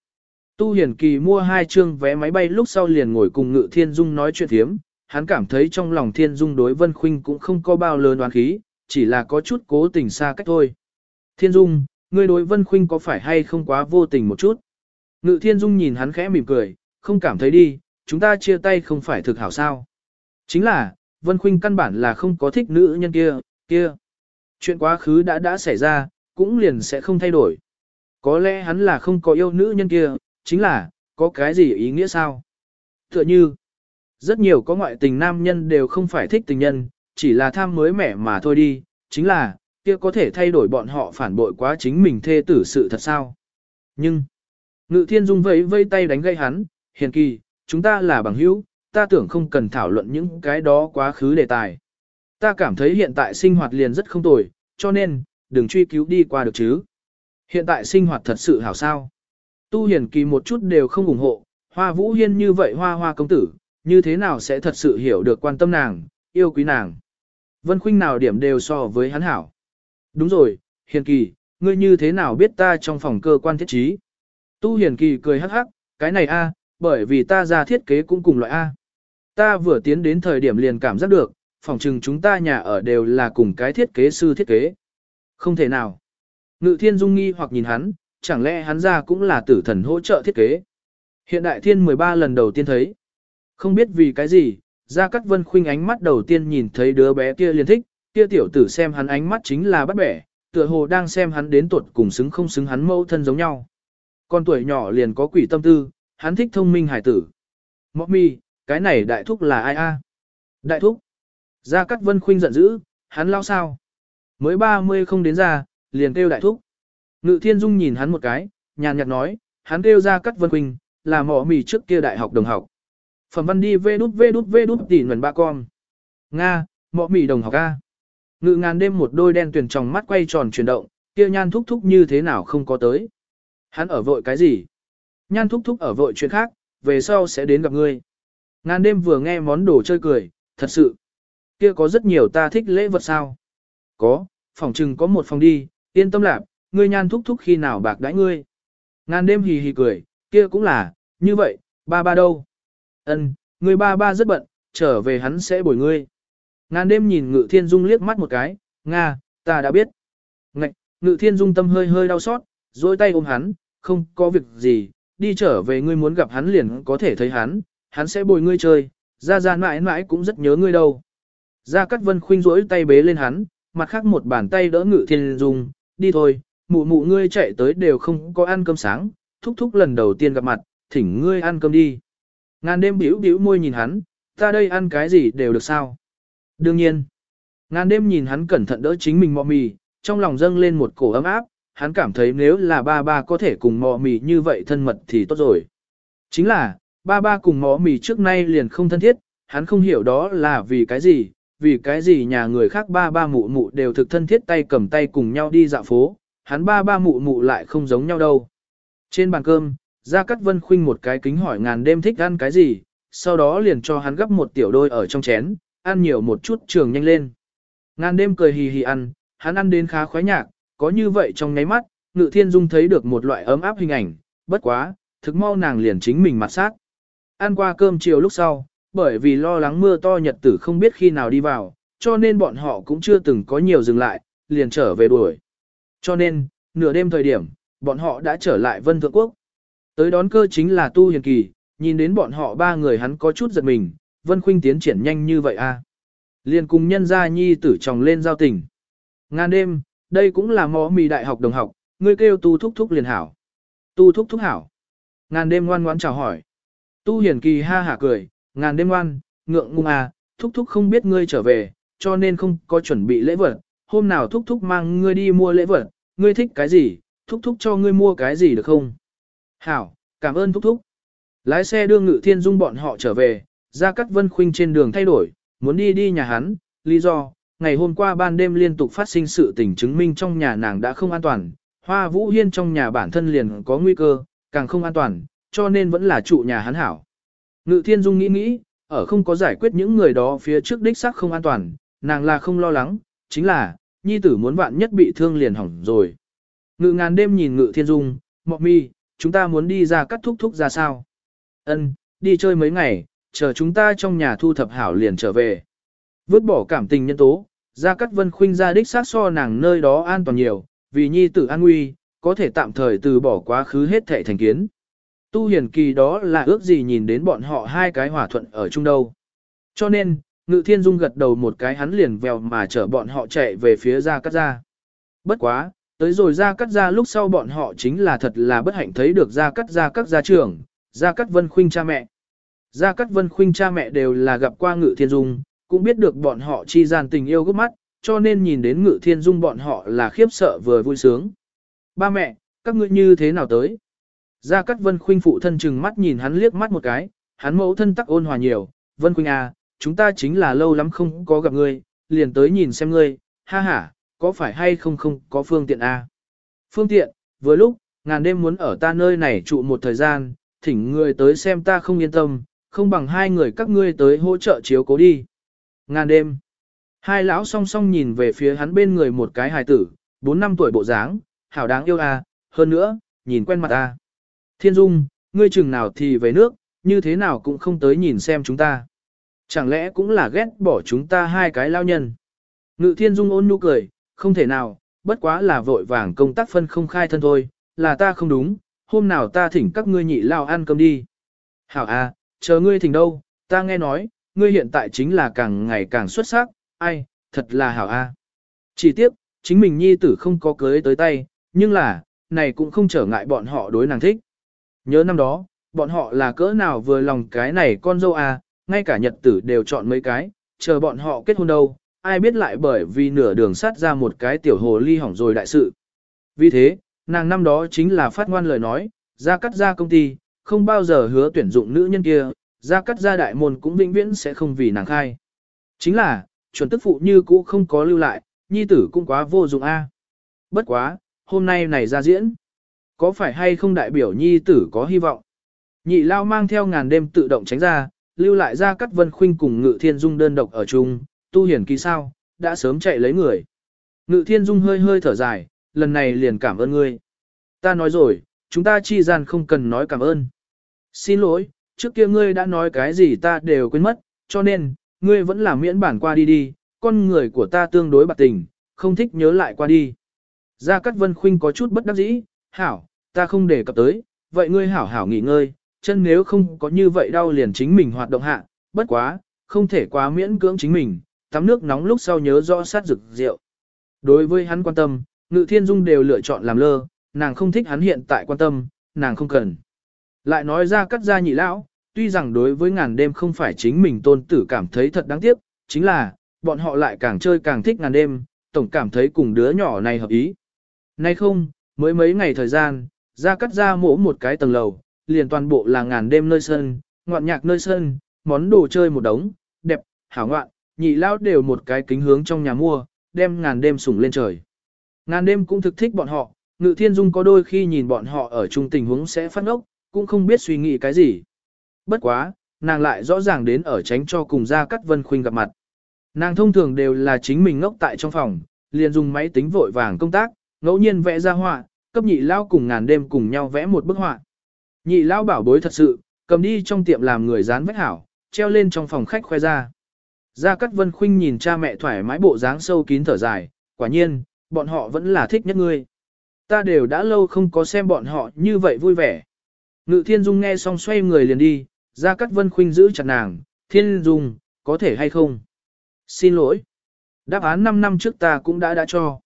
Tu Hiển Kỳ mua hai chương vé máy bay lúc sau liền ngồi cùng Ngự Thiên Dung nói chuyện thiếm, hắn cảm thấy trong lòng Thiên Dung đối Vân Khuynh cũng không có bao lớn oán khí, chỉ là có chút cố tình xa cách thôi. Thiên Dung, ngươi đối Vân Khuynh có phải hay không quá vô tình một chút? Ngự Thiên Dung nhìn hắn khẽ mỉm cười, không cảm thấy đi, chúng ta chia tay không phải thực hảo sao. Chính là, Vân Khuynh căn bản là không có thích nữ nhân kia, kia. Chuyện quá khứ đã đã xảy ra, cũng liền sẽ không thay đổi. Có lẽ hắn là không có yêu nữ nhân kia, chính là, có cái gì ý nghĩa sao? Tựa như, rất nhiều có ngoại tình nam nhân đều không phải thích tình nhân, chỉ là tham mới mẻ mà thôi đi, chính là, kia có thể thay đổi bọn họ phản bội quá chính mình thê tử sự thật sao? Nhưng, Ngự Thiên Dung vẫy vây tay đánh gây hắn, hiền kỳ, chúng ta là bằng hữu, ta tưởng không cần thảo luận những cái đó quá khứ đề tài. Ta cảm thấy hiện tại sinh hoạt liền rất không tồi, cho nên, đừng truy cứu đi qua được chứ. Hiện tại sinh hoạt thật sự hảo sao. Tu hiền kỳ một chút đều không ủng hộ, hoa vũ hiên như vậy hoa hoa công tử, như thế nào sẽ thật sự hiểu được quan tâm nàng, yêu quý nàng. Vân khuynh nào điểm đều so với hắn hảo. Đúng rồi, hiền kỳ, ngươi như thế nào biết ta trong phòng cơ quan thiết trí? Tu hiền kỳ cười hắc hắc, cái này a, bởi vì ta ra thiết kế cũng cùng loại A. Ta vừa tiến đến thời điểm liền cảm giác được, phòng trừng chúng ta nhà ở đều là cùng cái thiết kế sư thiết kế. Không thể nào. Ngự thiên dung nghi hoặc nhìn hắn, chẳng lẽ hắn ra cũng là tử thần hỗ trợ thiết kế. Hiện đại thiên 13 lần đầu tiên thấy. Không biết vì cái gì, ra các vân khuynh ánh mắt đầu tiên nhìn thấy đứa bé kia liền thích, kia tiểu tử xem hắn ánh mắt chính là bắt bẻ, tựa hồ đang xem hắn đến tuột cùng xứng không xứng hắn mâu thân giống nhau. Con tuổi nhỏ liền có quỷ tâm tư, hắn thích thông minh hải tử. Mọ mi, cái này đại thúc là ai a? Đại thúc. Gia Cát Vân Khuynh giận dữ, hắn lao sao? Mới 30 không đến ra, liền kêu đại thúc. Ngự Thiên Dung nhìn hắn một cái, nhàn nhạt nói, hắn kêu Gia Cát Vân Khuynh, là mọ mì trước kia đại học đồng học. Phẩm văn đi vê đút vê đút vê đút tỉ nguồn ba con. Nga, mọ mì đồng học A. Ngự ngàn đêm một đôi đen tuyển trong mắt quay tròn chuyển động, kia nhan thúc thúc như thế nào không có tới. Hắn ở vội cái gì? Nhan thúc thúc ở vội chuyện khác, về sau sẽ đến gặp ngươi. Ngàn đêm vừa nghe món đồ chơi cười, thật sự. Kia có rất nhiều ta thích lễ vật sao? Có, phòng trừng có một phòng đi, yên tâm lạc, ngươi nhan thúc thúc khi nào bạc đãi ngươi. Ngàn đêm hì hì cười, kia cũng là, như vậy, ba ba đâu? Ân, ngươi ba ba rất bận, trở về hắn sẽ bồi ngươi. Ngàn đêm nhìn ngự thiên dung liếc mắt một cái, Nga, ta đã biết. Ngạch, ngự thiên dung tâm hơi hơi đau xót, dối tay ôm hắn, không có việc gì, đi trở về ngươi muốn gặp hắn liền có thể thấy hắn, hắn sẽ bồi ngươi chơi, ra ra mãi mãi cũng rất nhớ ngươi đâu. Gia Cát Vân khuynh rỗi tay bế lên hắn, mặt khác một bàn tay đỡ ngự thiên dung, đi thôi, mụ mụ ngươi chạy tới đều không có ăn cơm sáng, thúc thúc lần đầu tiên gặp mặt, thỉnh ngươi ăn cơm đi. Ngàn đêm biểu biểu môi nhìn hắn, ta đây ăn cái gì đều được sao? Đương nhiên. Ngàn đêm nhìn hắn cẩn thận đỡ chính mình mọ mì, trong lòng dâng lên một cổ ấm áp, hắn cảm thấy nếu là ba ba có thể cùng mò mì như vậy thân mật thì tốt rồi. Chính là, ba ba cùng mò mì trước nay liền không thân thiết, hắn không hiểu đó là vì cái gì, vì cái gì nhà người khác ba ba mụ mụ đều thực thân thiết tay cầm tay cùng nhau đi dạo phố, hắn ba ba mụ mụ lại không giống nhau đâu. Trên bàn cơm, Gia Cát Vân khuynh một cái kính hỏi ngàn đêm thích ăn cái gì, sau đó liền cho hắn gấp một tiểu đôi ở trong chén, ăn nhiều một chút trường nhanh lên. Ngàn đêm cười hì hì ăn, hắn ăn đến khá khoái nhạc, có như vậy trong nháy mắt, Ngự Thiên Dung thấy được một loại ấm áp hình ảnh, bất quá, thực mau nàng liền chính mình mặt sát. Ăn qua cơm chiều lúc sau, bởi vì lo lắng mưa to nhật tử không biết khi nào đi vào, cho nên bọn họ cũng chưa từng có nhiều dừng lại, liền trở về đuổi. Cho nên, nửa đêm thời điểm, bọn họ đã trở lại Vân Thượng Quốc. Tới đón cơ chính là Tu Hiền Kỳ, nhìn đến bọn họ ba người hắn có chút giật mình, Vân Khuynh tiến triển nhanh như vậy à. Liền cùng nhân gia nhi tử chồng lên giao tình. Ngàn đêm, đây cũng là mõ mì đại học đồng học, ngươi kêu tu thúc thúc liền hảo. Tu thúc thúc hảo. Ngàn đêm ngoan ngoãn chào hỏi. Tu hiển kỳ ha hả cười, ngàn đêm ngoan, ngượng ngung à, thúc thúc không biết ngươi trở về, cho nên không có chuẩn bị lễ vật. Hôm nào thúc thúc mang ngươi đi mua lễ vật, ngươi thích cái gì, thúc thúc cho ngươi mua cái gì được không? Hảo, cảm ơn thúc thúc. Lái xe đưa ngự thiên dung bọn họ trở về, ra cắt vân khuynh trên đường thay đổi, muốn đi đi nhà hắn, lý do, ngày hôm qua ban đêm liên tục phát sinh sự tình chứng minh trong nhà nàng đã không an toàn, hoa vũ hiên trong nhà bản thân liền có nguy cơ, càng không an toàn, cho nên vẫn là trụ nhà hắn hảo. Ngự thiên dung nghĩ nghĩ, ở không có giải quyết những người đó phía trước đích xác không an toàn, nàng là không lo lắng, chính là, nhi tử muốn vạn nhất bị thương liền hỏng rồi. Ngự ngàn đêm nhìn ngự thiên dung, mọc mi, chúng ta muốn đi ra cắt thúc thúc ra sao? Ân, đi chơi mấy ngày, chờ chúng ta trong nhà thu thập hảo liền trở về. Vứt bỏ cảm tình nhân tố, Gia Cát Vân Khuynh ra đích xác so nàng nơi đó an toàn nhiều, vì nhi tử an nguy, có thể tạm thời từ bỏ quá khứ hết thệ thành kiến. Tu hiển kỳ đó là ước gì nhìn đến bọn họ hai cái hòa thuận ở chung đâu. Cho nên, Ngự Thiên Dung gật đầu một cái hắn liền vèo mà chở bọn họ chạy về phía Gia Cát Gia. Bất quá, tới rồi Gia Cát Gia lúc sau bọn họ chính là thật là bất hạnh thấy được Gia Cát Gia các gia trưởng, Gia Cát Vân Khuynh cha mẹ. Gia Cát Vân Khuynh cha mẹ đều là gặp qua Ngự Thiên Dung, cũng biết được bọn họ chi gian tình yêu gấp mắt, cho nên nhìn đến Ngự Thiên Dung bọn họ là khiếp sợ vừa vui sướng. Ba mẹ, các ngươi như thế nào tới? Gia Cát Vân Khuynh phụ thân chừng mắt nhìn hắn liếc mắt một cái, hắn mẫu thân tắc ôn hòa nhiều, Vân Khuynh à, chúng ta chính là lâu lắm không có gặp ngươi, liền tới nhìn xem ngươi, ha ha, có phải hay không không có phương tiện à? Phương tiện, vừa lúc, ngàn đêm muốn ở ta nơi này trụ một thời gian, thỉnh ngươi tới xem ta không yên tâm, không bằng hai người các ngươi tới hỗ trợ chiếu cố đi. Ngàn đêm, hai lão song song nhìn về phía hắn bên người một cái hài tử, bốn năm tuổi bộ dáng, hảo đáng yêu à, hơn nữa, nhìn quen mặt à. Thiên Dung, ngươi chừng nào thì về nước, như thế nào cũng không tới nhìn xem chúng ta. Chẳng lẽ cũng là ghét bỏ chúng ta hai cái lao nhân. Ngự Thiên Dung ôn nhu cười, không thể nào, bất quá là vội vàng công tác phân không khai thân thôi, là ta không đúng, hôm nào ta thỉnh các ngươi nhị lao ăn cơm đi. Hảo à, chờ ngươi thỉnh đâu, ta nghe nói, ngươi hiện tại chính là càng ngày càng xuất sắc, ai, thật là hảo a. À. Chỉ tiếc, chính mình nhi tử không có cưới tới tay, nhưng là, này cũng không trở ngại bọn họ đối nàng thích. Nhớ năm đó, bọn họ là cỡ nào vừa lòng cái này con dâu à, ngay cả nhật tử đều chọn mấy cái, chờ bọn họ kết hôn đâu, ai biết lại bởi vì nửa đường sát ra một cái tiểu hồ ly hỏng rồi đại sự. Vì thế, nàng năm đó chính là phát ngoan lời nói, ra cắt ra công ty, không bao giờ hứa tuyển dụng nữ nhân kia, ra cắt ra đại môn cũng vĩnh viễn sẽ không vì nàng khai. Chính là, chuẩn tức phụ như cũ không có lưu lại, nhi tử cũng quá vô dụng a. Bất quá, hôm nay này ra diễn. Có phải hay không đại biểu nhi tử có hy vọng? Nhị lao mang theo ngàn đêm tự động tránh ra, lưu lại ra cắt vân khuynh cùng ngự thiên dung đơn độc ở chung, tu hiển kỳ sao, đã sớm chạy lấy người. Ngự thiên dung hơi hơi thở dài, lần này liền cảm ơn ngươi. Ta nói rồi, chúng ta chi gian không cần nói cảm ơn. Xin lỗi, trước kia ngươi đã nói cái gì ta đều quên mất, cho nên, ngươi vẫn là miễn bản qua đi đi, con người của ta tương đối bạc tình, không thích nhớ lại qua đi. Gia Cát Vân Khuynh có chút bất đắc dĩ, hảo, ta không để cập tới, vậy ngươi hảo hảo nghỉ ngơi, chân nếu không có như vậy đau liền chính mình hoạt động hạ, bất quá, không thể quá miễn cưỡng chính mình, tắm nước nóng lúc sau nhớ rõ sát rực rượu. Đối với hắn quan tâm, Ngự Thiên Dung đều lựa chọn làm lơ, nàng không thích hắn hiện tại quan tâm, nàng không cần. Lại nói ra cắt ra nhị lão, tuy rằng đối với ngàn đêm không phải chính mình tôn tử cảm thấy thật đáng tiếc, chính là, bọn họ lại càng chơi càng thích ngàn đêm, tổng cảm thấy cùng đứa nhỏ này hợp ý. Nay không, mới mấy ngày thời gian, ra cắt ra mổ một cái tầng lầu, liền toàn bộ là ngàn đêm nơi sân, ngoạn nhạc nơi sân, món đồ chơi một đống, đẹp, hảo ngoạn, nhị lão đều một cái kính hướng trong nhà mua, đem ngàn đêm sủng lên trời. Ngàn đêm cũng thực thích bọn họ, ngự thiên dung có đôi khi nhìn bọn họ ở chung tình huống sẽ phát ốc, cũng không biết suy nghĩ cái gì. Bất quá, nàng lại rõ ràng đến ở tránh cho cùng gia cắt vân khuynh gặp mặt. Nàng thông thường đều là chính mình ngốc tại trong phòng, liền dùng máy tính vội vàng công tác, ngẫu nhiên vẽ ra họa, cấp nhị lao cùng ngàn đêm cùng nhau vẽ một bức họa. Nhị lao bảo bối thật sự, cầm đi trong tiệm làm người dán vách hảo, treo lên trong phòng khách khoe ra. Gia Cát Vân Khuynh nhìn cha mẹ thoải mái bộ dáng sâu kín thở dài, quả nhiên, bọn họ vẫn là thích nhất ngươi. Ta đều đã lâu không có xem bọn họ như vậy vui vẻ. Ngự thiên dung nghe xong xoay người liền đi, ra cắt vân khuynh giữ chặt nàng, thiên dung, có thể hay không? Xin lỗi. Đáp án 5 năm trước ta cũng đã đã cho.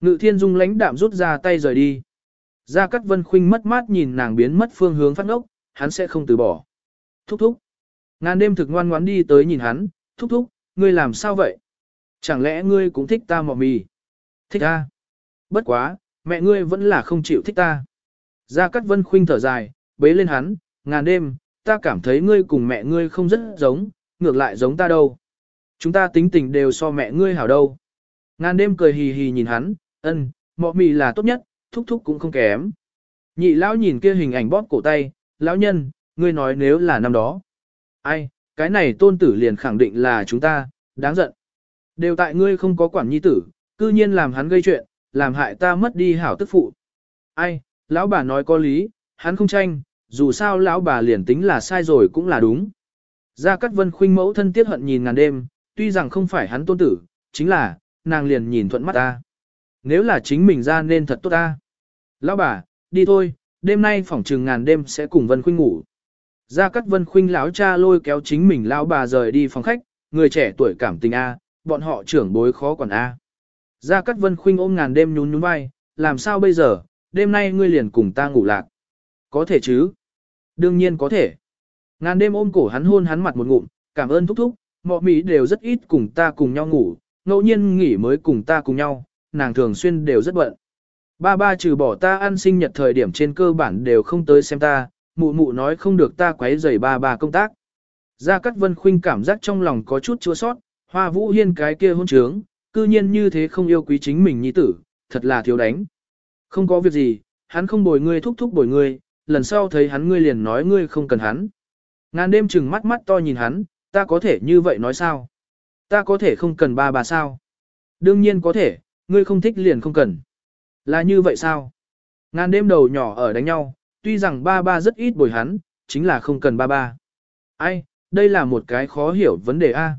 Ngự thiên dung lãnh đạm rút ra tay rời đi. Gia Cát Vân Khuynh mất mát nhìn nàng biến mất phương hướng phát ngốc, hắn sẽ không từ bỏ. Thúc thúc. Ngàn đêm thực ngoan ngoãn đi tới nhìn hắn, thúc thúc, ngươi làm sao vậy? Chẳng lẽ ngươi cũng thích ta mọ mì? Thích ta. Bất quá, mẹ ngươi vẫn là không chịu thích ta. Gia Cát Vân Khuynh thở dài, bế lên hắn, ngàn đêm, ta cảm thấy ngươi cùng mẹ ngươi không rất giống, ngược lại giống ta đâu. Chúng ta tính tình đều so mẹ ngươi hảo đâu. Ngàn đêm cười hì hì nhìn hắn, ân, mọ mì là tốt nhất, thúc thúc cũng không kém. Nhị lão nhìn kia hình ảnh bóp cổ tay, lão nhân, ngươi nói nếu là năm đó. Ai, cái này tôn tử liền khẳng định là chúng ta, đáng giận. Đều tại ngươi không có quản nhi tử, cư nhiên làm hắn gây chuyện, làm hại ta mất đi hảo tức phụ. Ai, lão bà nói có lý, hắn không tranh, dù sao lão bà liền tính là sai rồi cũng là đúng. Gia Cát Vân khuynh mẫu thân tiếc hận nhìn ngàn đêm, tuy rằng không phải hắn tôn tử, chính là, nàng liền nhìn thuận mắt ta. Nếu là chính mình ra nên thật tốt ta. Lão bà, đi thôi, đêm nay phỏng trừng ngàn đêm sẽ cùng Vân Khuynh ngủ. Gia Cát Vân Khuynh lão cha lôi kéo chính mình lão bà rời đi phòng khách, người trẻ tuổi cảm tình a, bọn họ trưởng bối khó quản a. Gia Cát Vân Khuynh ôm ngàn đêm nhún nhún vai, làm sao bây giờ, đêm nay ngươi liền cùng ta ngủ lạc. Có thể chứ? Đương nhiên có thể. Ngàn đêm ôm cổ hắn hôn hắn mặt một ngụm, cảm ơn thúc thúc, mọi mỹ đều rất ít cùng ta cùng nhau ngủ, ngẫu nhiên nghỉ mới cùng ta cùng nhau, nàng thường xuyên đều rất bận. Ba ba trừ bỏ ta ăn sinh nhật thời điểm trên cơ bản đều không tới xem ta, mụ mụ nói không được ta quấy rầy ba ba công tác. Gia Cát Vân Khuynh cảm giác trong lòng có chút chua sót, Hoa Vũ Hiên cái kia hôn trướng, cư nhiên như thế không yêu quý chính mình nhi tử, thật là thiếu đánh. Không có việc gì, hắn không bồi ngươi thúc thúc bồi ngươi, lần sau thấy hắn ngươi liền nói ngươi không cần hắn. Ngàn đêm chừng mắt mắt to nhìn hắn, ta có thể như vậy nói sao? Ta có thể không cần ba bà sao? Đương nhiên có thể, ngươi không thích liền không cần. Là như vậy sao? Ngàn đêm đầu nhỏ ở đánh nhau, tuy rằng ba ba rất ít bồi hắn, chính là không cần ba ba. Ai, đây là một cái khó hiểu vấn đề A.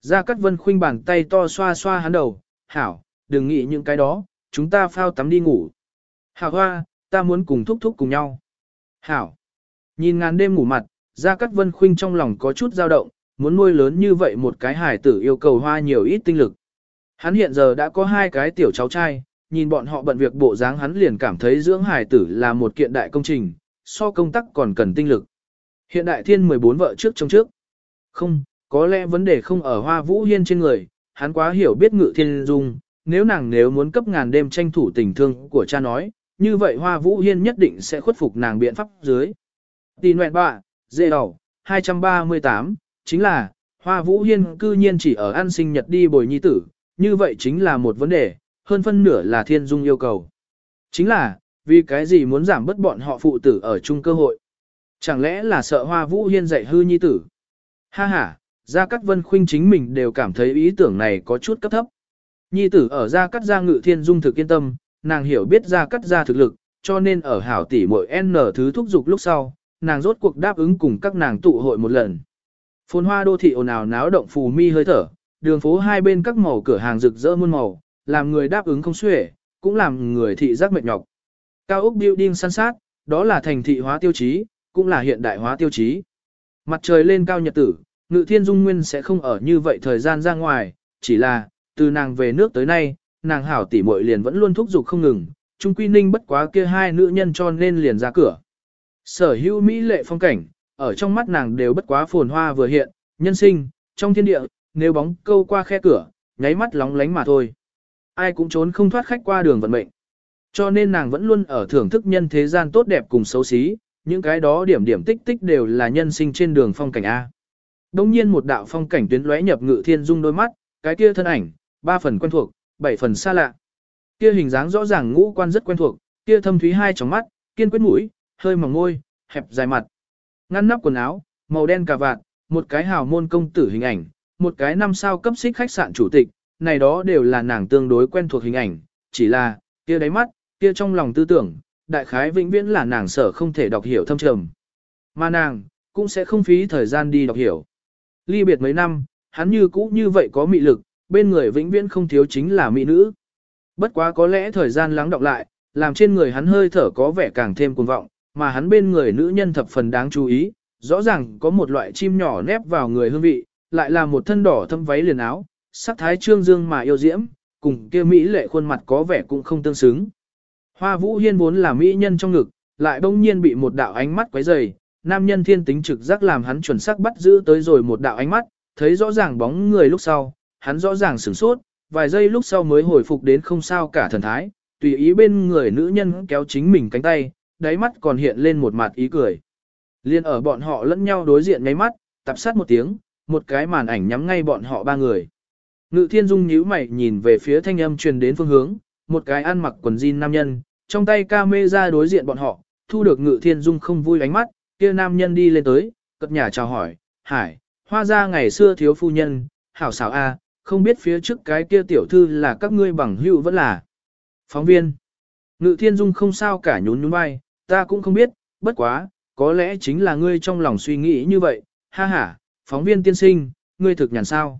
Gia Cát Vân khuynh bàn tay to xoa xoa hắn đầu, hảo, đừng nghĩ những cái đó, chúng ta phao tắm đi ngủ. Hảo hoa, ta muốn cùng thúc thúc cùng nhau. Hảo, nhìn ngàn đêm ngủ mặt, Gia Cát Vân khuynh trong lòng có chút dao động, muốn nuôi lớn như vậy một cái hải tử yêu cầu hoa nhiều ít tinh lực. Hắn hiện giờ đã có hai cái tiểu cháu trai, nhìn bọn họ bận việc bộ dáng hắn liền cảm thấy dưỡng hài tử là một kiện đại công trình, so công tác còn cần tinh lực. Hiện đại thiên 14 vợ trước trong trước. Không, có lẽ vấn đề không ở hoa vũ hiên trên người, hắn quá hiểu biết ngự thiên dung, nếu nàng nếu muốn cấp ngàn đêm tranh thủ tình thương của cha nói, như vậy hoa vũ hiên nhất định sẽ khuất phục nàng biện pháp dưới. Tì nguyện bạ, dễ đầu, 238, chính là, hoa vũ hiên cư nhiên chỉ ở ăn sinh nhật đi bồi nhi tử, như vậy chính là một vấn đề, hơn phân nửa là thiên dung yêu cầu. Chính là, vì cái gì muốn giảm bất bọn họ phụ tử ở chung cơ hội? Chẳng lẽ là sợ hoa vũ hiên dạy hư nhi tử? Ha ha, Gia Cát Vân Khuynh chính mình đều cảm thấy ý tưởng này có chút cấp thấp. Nhi tử ở Gia Cát Gia Ngự Thiên Dung thực yên tâm, nàng hiểu biết ra cắt ra thực lực, cho nên ở hảo tỷ mỗi N thứ thúc dục lúc sau, nàng rốt cuộc đáp ứng cùng các nàng tụ hội một lần. Phồn hoa đô thị ồn ào náo động phù mi hơi thở, đường phố hai bên các màu cửa hàng rực rỡ muôn màu, làm người đáp ứng không xuể, cũng làm người thị giác mệt nhọc. Cao ốc building săn sát, đó là thành thị hóa tiêu chí, cũng là hiện đại hóa tiêu chí. Mặt trời lên cao nhật tử, ngự thiên dung nguyên sẽ không ở như vậy thời gian ra ngoài, chỉ là, từ nàng về nước tới nay, nàng hảo tỷ muội liền vẫn luôn thúc giục không ngừng, trung quy ninh bất quá kia hai nữ nhân cho nên liền ra cửa. Sở hữu mỹ lệ phong cảnh, ở trong mắt nàng đều bất quá phồn hoa vừa hiện, nhân sinh, trong thiên địa, nếu bóng câu qua khe cửa, nháy mắt lóng lánh mà thôi. Ai cũng trốn không thoát khách qua đường vận mệnh. Cho nên nàng vẫn luôn ở thưởng thức nhân thế gian tốt đẹp cùng xấu xí, những cái đó điểm điểm tích tích đều là nhân sinh trên đường phong cảnh A. Đông nhiên một đạo phong cảnh tuyến lóe nhập ngự thiên dung đôi mắt, cái kia thân ảnh, ba phần quen thuộc, bảy phần xa lạ. Kia hình dáng rõ ràng ngũ quan rất quen thuộc, kia thâm thúy hai tròng mắt, kiên quyết mũi, hơi mỏng môi, hẹp dài mặt. Ngăn nắp quần áo, màu đen cà vạt, một cái hào môn công tử hình ảnh, một cái năm sao cấp xích khách sạn chủ tịch, này đó đều là nàng tương đối quen thuộc hình ảnh, chỉ là, kia đáy mắt, kia trong lòng tư tưởng, đại khái vĩnh viễn là nàng sở không thể đọc hiểu thâm trầm. Mà nàng, cũng sẽ không phí thời gian đi đọc hiểu. Ly biệt mấy năm, hắn như cũ như vậy có mị lực, bên người vĩnh viễn không thiếu chính là mỹ nữ. Bất quá có lẽ thời gian lắng đọng lại, làm trên người hắn hơi thở có vẻ càng thêm cuồng vọng, mà hắn bên người nữ nhân thập phần đáng chú ý, rõ ràng có một loại chim nhỏ nép vào người hương vị, lại là một thân đỏ thâm váy liền áo, sắc thái trương dương mà yêu diễm, cùng kia mỹ lệ khuôn mặt có vẻ cũng không tương xứng. Hoa Vũ Hiên vốn là mỹ nhân trong ngực, lại bỗng nhiên bị một đạo ánh mắt quấy rầy, nam nhân thiên tính trực giác làm hắn chuẩn xác bắt giữ tới rồi một đạo ánh mắt, thấy rõ ràng bóng người lúc sau, hắn rõ ràng sửng sốt, vài giây lúc sau mới hồi phục đến không sao cả thần thái, tùy ý bên người nữ nhân kéo chính mình cánh tay, đáy mắt còn hiện lên một mặt ý cười. Liên ở bọn họ lẫn nhau đối diện ngáy mắt, tập sát một tiếng, một cái màn ảnh nhắm ngay bọn họ ba người. Ngự thiên dung nhíu mày nhìn về phía thanh âm truyền đến phương hướng, một cái ăn mặc quần jean nam nhân, trong tay ca mê ra đối diện bọn họ, thu được ngự thiên dung không vui ánh mắt, kia nam nhân đi lên tới, cất nhà chào hỏi, hải, hoa ra ngày xưa thiếu phu nhân, hảo xảo a, không biết phía trước cái kia tiểu thư là các ngươi bằng hữu vẫn là. Phóng viên, ngự thiên dung không sao cả nhún nhún vai, ta cũng không biết, bất quá, có lẽ chính là ngươi trong lòng suy nghĩ như vậy, ha ha, phóng viên tiên sinh, ngươi thực nhàn sao.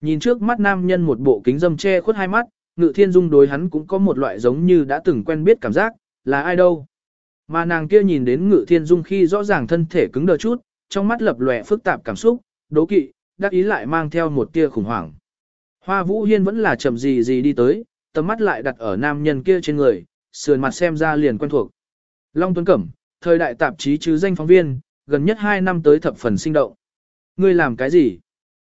Nhìn trước mắt nam nhân một bộ kính dâm che khuất hai mắt, ngự thiên dung đối hắn cũng có một loại giống như đã từng quen biết cảm giác, là ai đâu. Mà nàng kia nhìn đến ngự thiên dung khi rõ ràng thân thể cứng đờ chút, trong mắt lập lòe phức tạp cảm xúc, đố kỵ, đắc ý lại mang theo một tia khủng hoảng. Hoa vũ hiên vẫn là chậm gì gì đi tới, tầm mắt lại đặt ở nam nhân kia trên người, sườn mặt xem ra liền quen thuộc. Long Tuấn Cẩm, thời đại tạp chí chứ danh phóng viên, gần nhất 2 năm tới thập phần sinh động. Ngươi làm cái gì?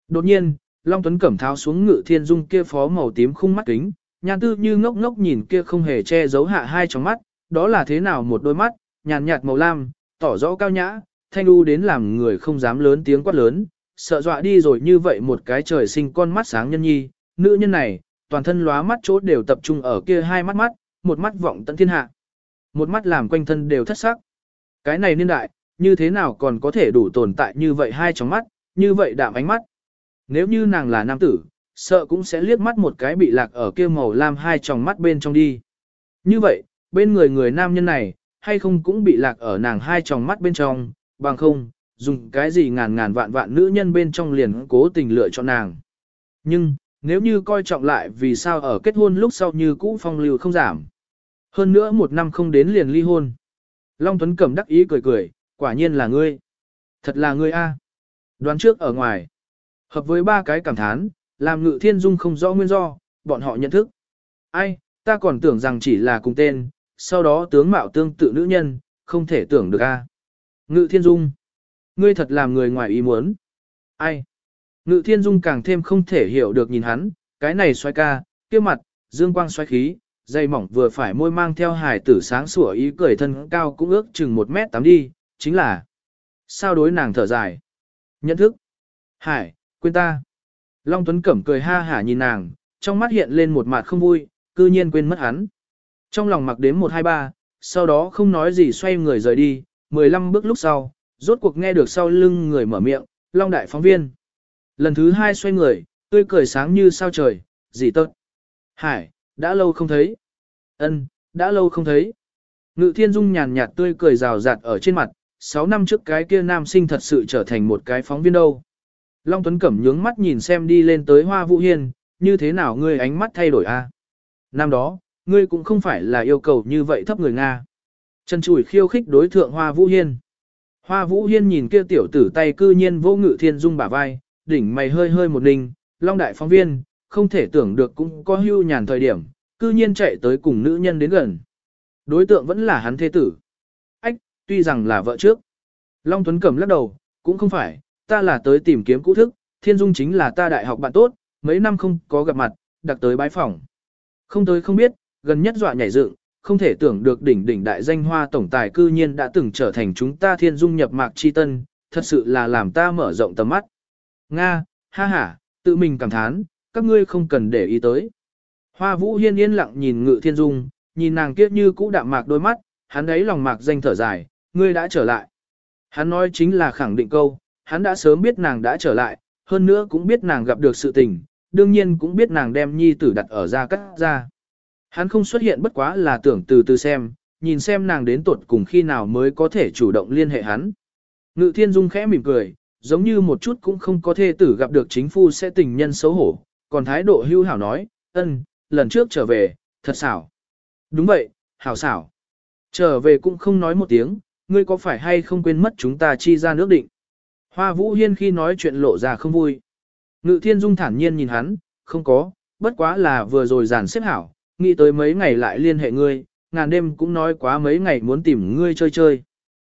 Đột nhiên, Long Tuấn Cẩm tháo xuống ngự thiên dung kia phó màu tím khung mắt kính, nhàn tư như ngốc ngốc nhìn kia không hề che giấu hạ hai trong mắt, đó là thế nào một đôi mắt, nhàn nhạt màu lam, tỏ rõ cao nhã, thanh u đến làm người không dám lớn tiếng quát lớn, sợ dọa đi rồi như vậy một cái trời sinh con mắt sáng nhân nhi, nữ nhân này, toàn thân lóa mắt chốt đều tập trung ở kia hai mắt mắt, một mắt vọng tận thiên hạ, một mắt làm quanh thân đều thất sắc. Cái này niên đại, như thế nào còn có thể đủ tồn tại như vậy hai tròng mắt, như vậy đạm ánh mắt. Nếu như nàng là nam tử, sợ cũng sẽ liếc mắt một cái bị lạc ở kia màu lam hai tròng mắt bên trong đi. Như vậy, bên người người nam nhân này, hay không cũng bị lạc ở nàng hai tròng mắt bên trong, bằng không, dùng cái gì ngàn ngàn vạn vạn nữ nhân bên trong liền cố tình lựa chọn nàng. Nhưng, nếu như coi trọng lại vì sao ở kết hôn lúc sau như cũ phong lưu không giảm. Hơn nữa một năm không đến liền ly hôn. Long Tuấn Cẩm đắc ý cười cười, quả nhiên là ngươi. Thật là ngươi a. Đoán trước ở ngoài. Hợp với ba cái cảm thán, làm ngự thiên dung không rõ nguyên do, bọn họ nhận thức. Ai, ta còn tưởng rằng chỉ là cùng tên, sau đó tướng mạo tương tự nữ nhân, không thể tưởng được a. Ngự thiên dung. Ngươi thật làm người ngoài ý muốn. Ai? Ngự thiên dung càng thêm không thể hiểu được nhìn hắn, cái này xoay ca, kia mặt, dương quang xoay khí, dây mỏng vừa phải môi mang theo hài tử sáng sủa ý cười thân cao cũng ước chừng 1 mét 8 đi, chính là sao đối nàng thở dài. Nhận thức. Hải, quên ta. Long Tuấn Cẩm cười ha hả nhìn nàng, trong mắt hiện lên một mặt không vui, cư nhiên quên mất hắn. Trong lòng mặc đếm 123, sau đó không nói gì xoay người rời đi, 15 bước lúc sau, rốt cuộc nghe được sau lưng người mở miệng, Long Đại phóng viên. Lần thứ hai xoay người, tươi cười sáng như sao trời, gì tớt. Hải, đã lâu không thấy. Ân, đã lâu không thấy. Ngự thiên dung nhàn nhạt tươi cười rào rạt ở trên mặt, 6 năm trước cái kia nam sinh thật sự trở thành một cái phóng viên đâu. Long Tuấn Cẩm nhướng mắt nhìn xem đi lên tới Hoa Vũ Hiên, như thế nào ngươi ánh mắt thay đổi a? Năm đó, ngươi cũng không phải là yêu cầu như vậy thấp người Nga. Trần Chủi khiêu khích đối thượng Hoa Vũ Hiên. Hoa Vũ Hiên nhìn kia tiểu tử tay cư nhiên vô ngự thiên dung bả vai, đỉnh mày hơi hơi một ninh, Long Đại phóng viên, không thể tưởng được cũng có hưu nhàn thời điểm, cư nhiên chạy tới cùng nữ nhân đến gần. Đối tượng vẫn là hắn thế tử. Ách, tuy rằng là vợ trước. Long Tuấn Cẩm lắc đầu, cũng không phải, ta là tới tìm kiếm cũ thức, Thiên Dung chính là ta đại học bạn tốt, mấy năm không có gặp mặt, đặc tới bái phỏng. Không tới không biết, gần nhất dọa nhảy dựng, không thể tưởng được đỉnh đỉnh đại danh hoa tổng tài cư nhiên đã từng trở thành chúng ta Thiên Dung nhập mạc chi tân, thật sự là làm ta mở rộng tầm mắt. Nga, ha ha, tự mình cảm thán, các ngươi không cần để ý tới. Hoa Vũ Hiên yên lặng nhìn Ngự Thiên Dung, nhìn nàng kiết như cũ đạm mạc đôi mắt, hắn ấy lòng mạc danh thở dài, ngươi đã trở lại. Hắn nói chính là khẳng định câu, hắn đã sớm biết nàng đã trở lại, hơn nữa cũng biết nàng gặp được sự tình, đương nhiên cũng biết nàng đem nhi tử đặt ở ra cắt ra. Hắn không xuất hiện bất quá là tưởng từ từ xem, nhìn xem nàng đến tuột cùng khi nào mới có thể chủ động liên hệ hắn. Ngự Thiên Dung khẽ mỉm cười, giống như một chút cũng không có thể tử gặp được chính phu sẽ tình nhân xấu hổ, còn thái độ hưu hảo nói, ân, lần trước trở về, thật xảo. Đúng vậy, hảo xảo. Trở về cũng không nói một tiếng, ngươi có phải hay không quên mất chúng ta chi ra nước định. Hoa Vũ Hiên khi nói chuyện lộ ra không vui. Ngự Thiên Dung thản nhiên nhìn hắn, không có, bất quá là vừa rồi giàn xếp hảo, nghĩ tới mấy ngày lại liên hệ ngươi, ngàn đêm cũng nói quá mấy ngày muốn tìm ngươi chơi chơi.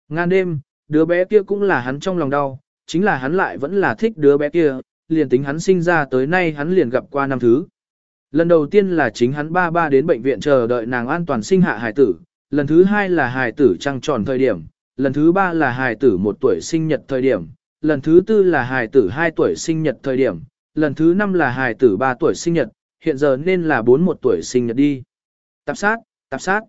Ngàn đêm, đứa bé kia cũng là hắn trong lòng đau, chính là hắn lại vẫn là thích đứa bé kia, liền tính hắn sinh ra tới nay hắn liền gặp qua năm thứ. Lần đầu tiên là chính hắn ba ba đến bệnh viện chờ đợi nàng an toàn sinh hạ hài tử, lần thứ hai là hài tử trăng tròn thời điểm, lần thứ ba là hài tử một tuổi sinh nhật thời điểm, lần thứ tư là hài tử hai tuổi sinh nhật thời điểm, lần thứ năm là hài tử ba tuổi sinh nhật, hiện giờ nên là bốn một tuổi sinh nhật đi. Tạp sát, tạp sát.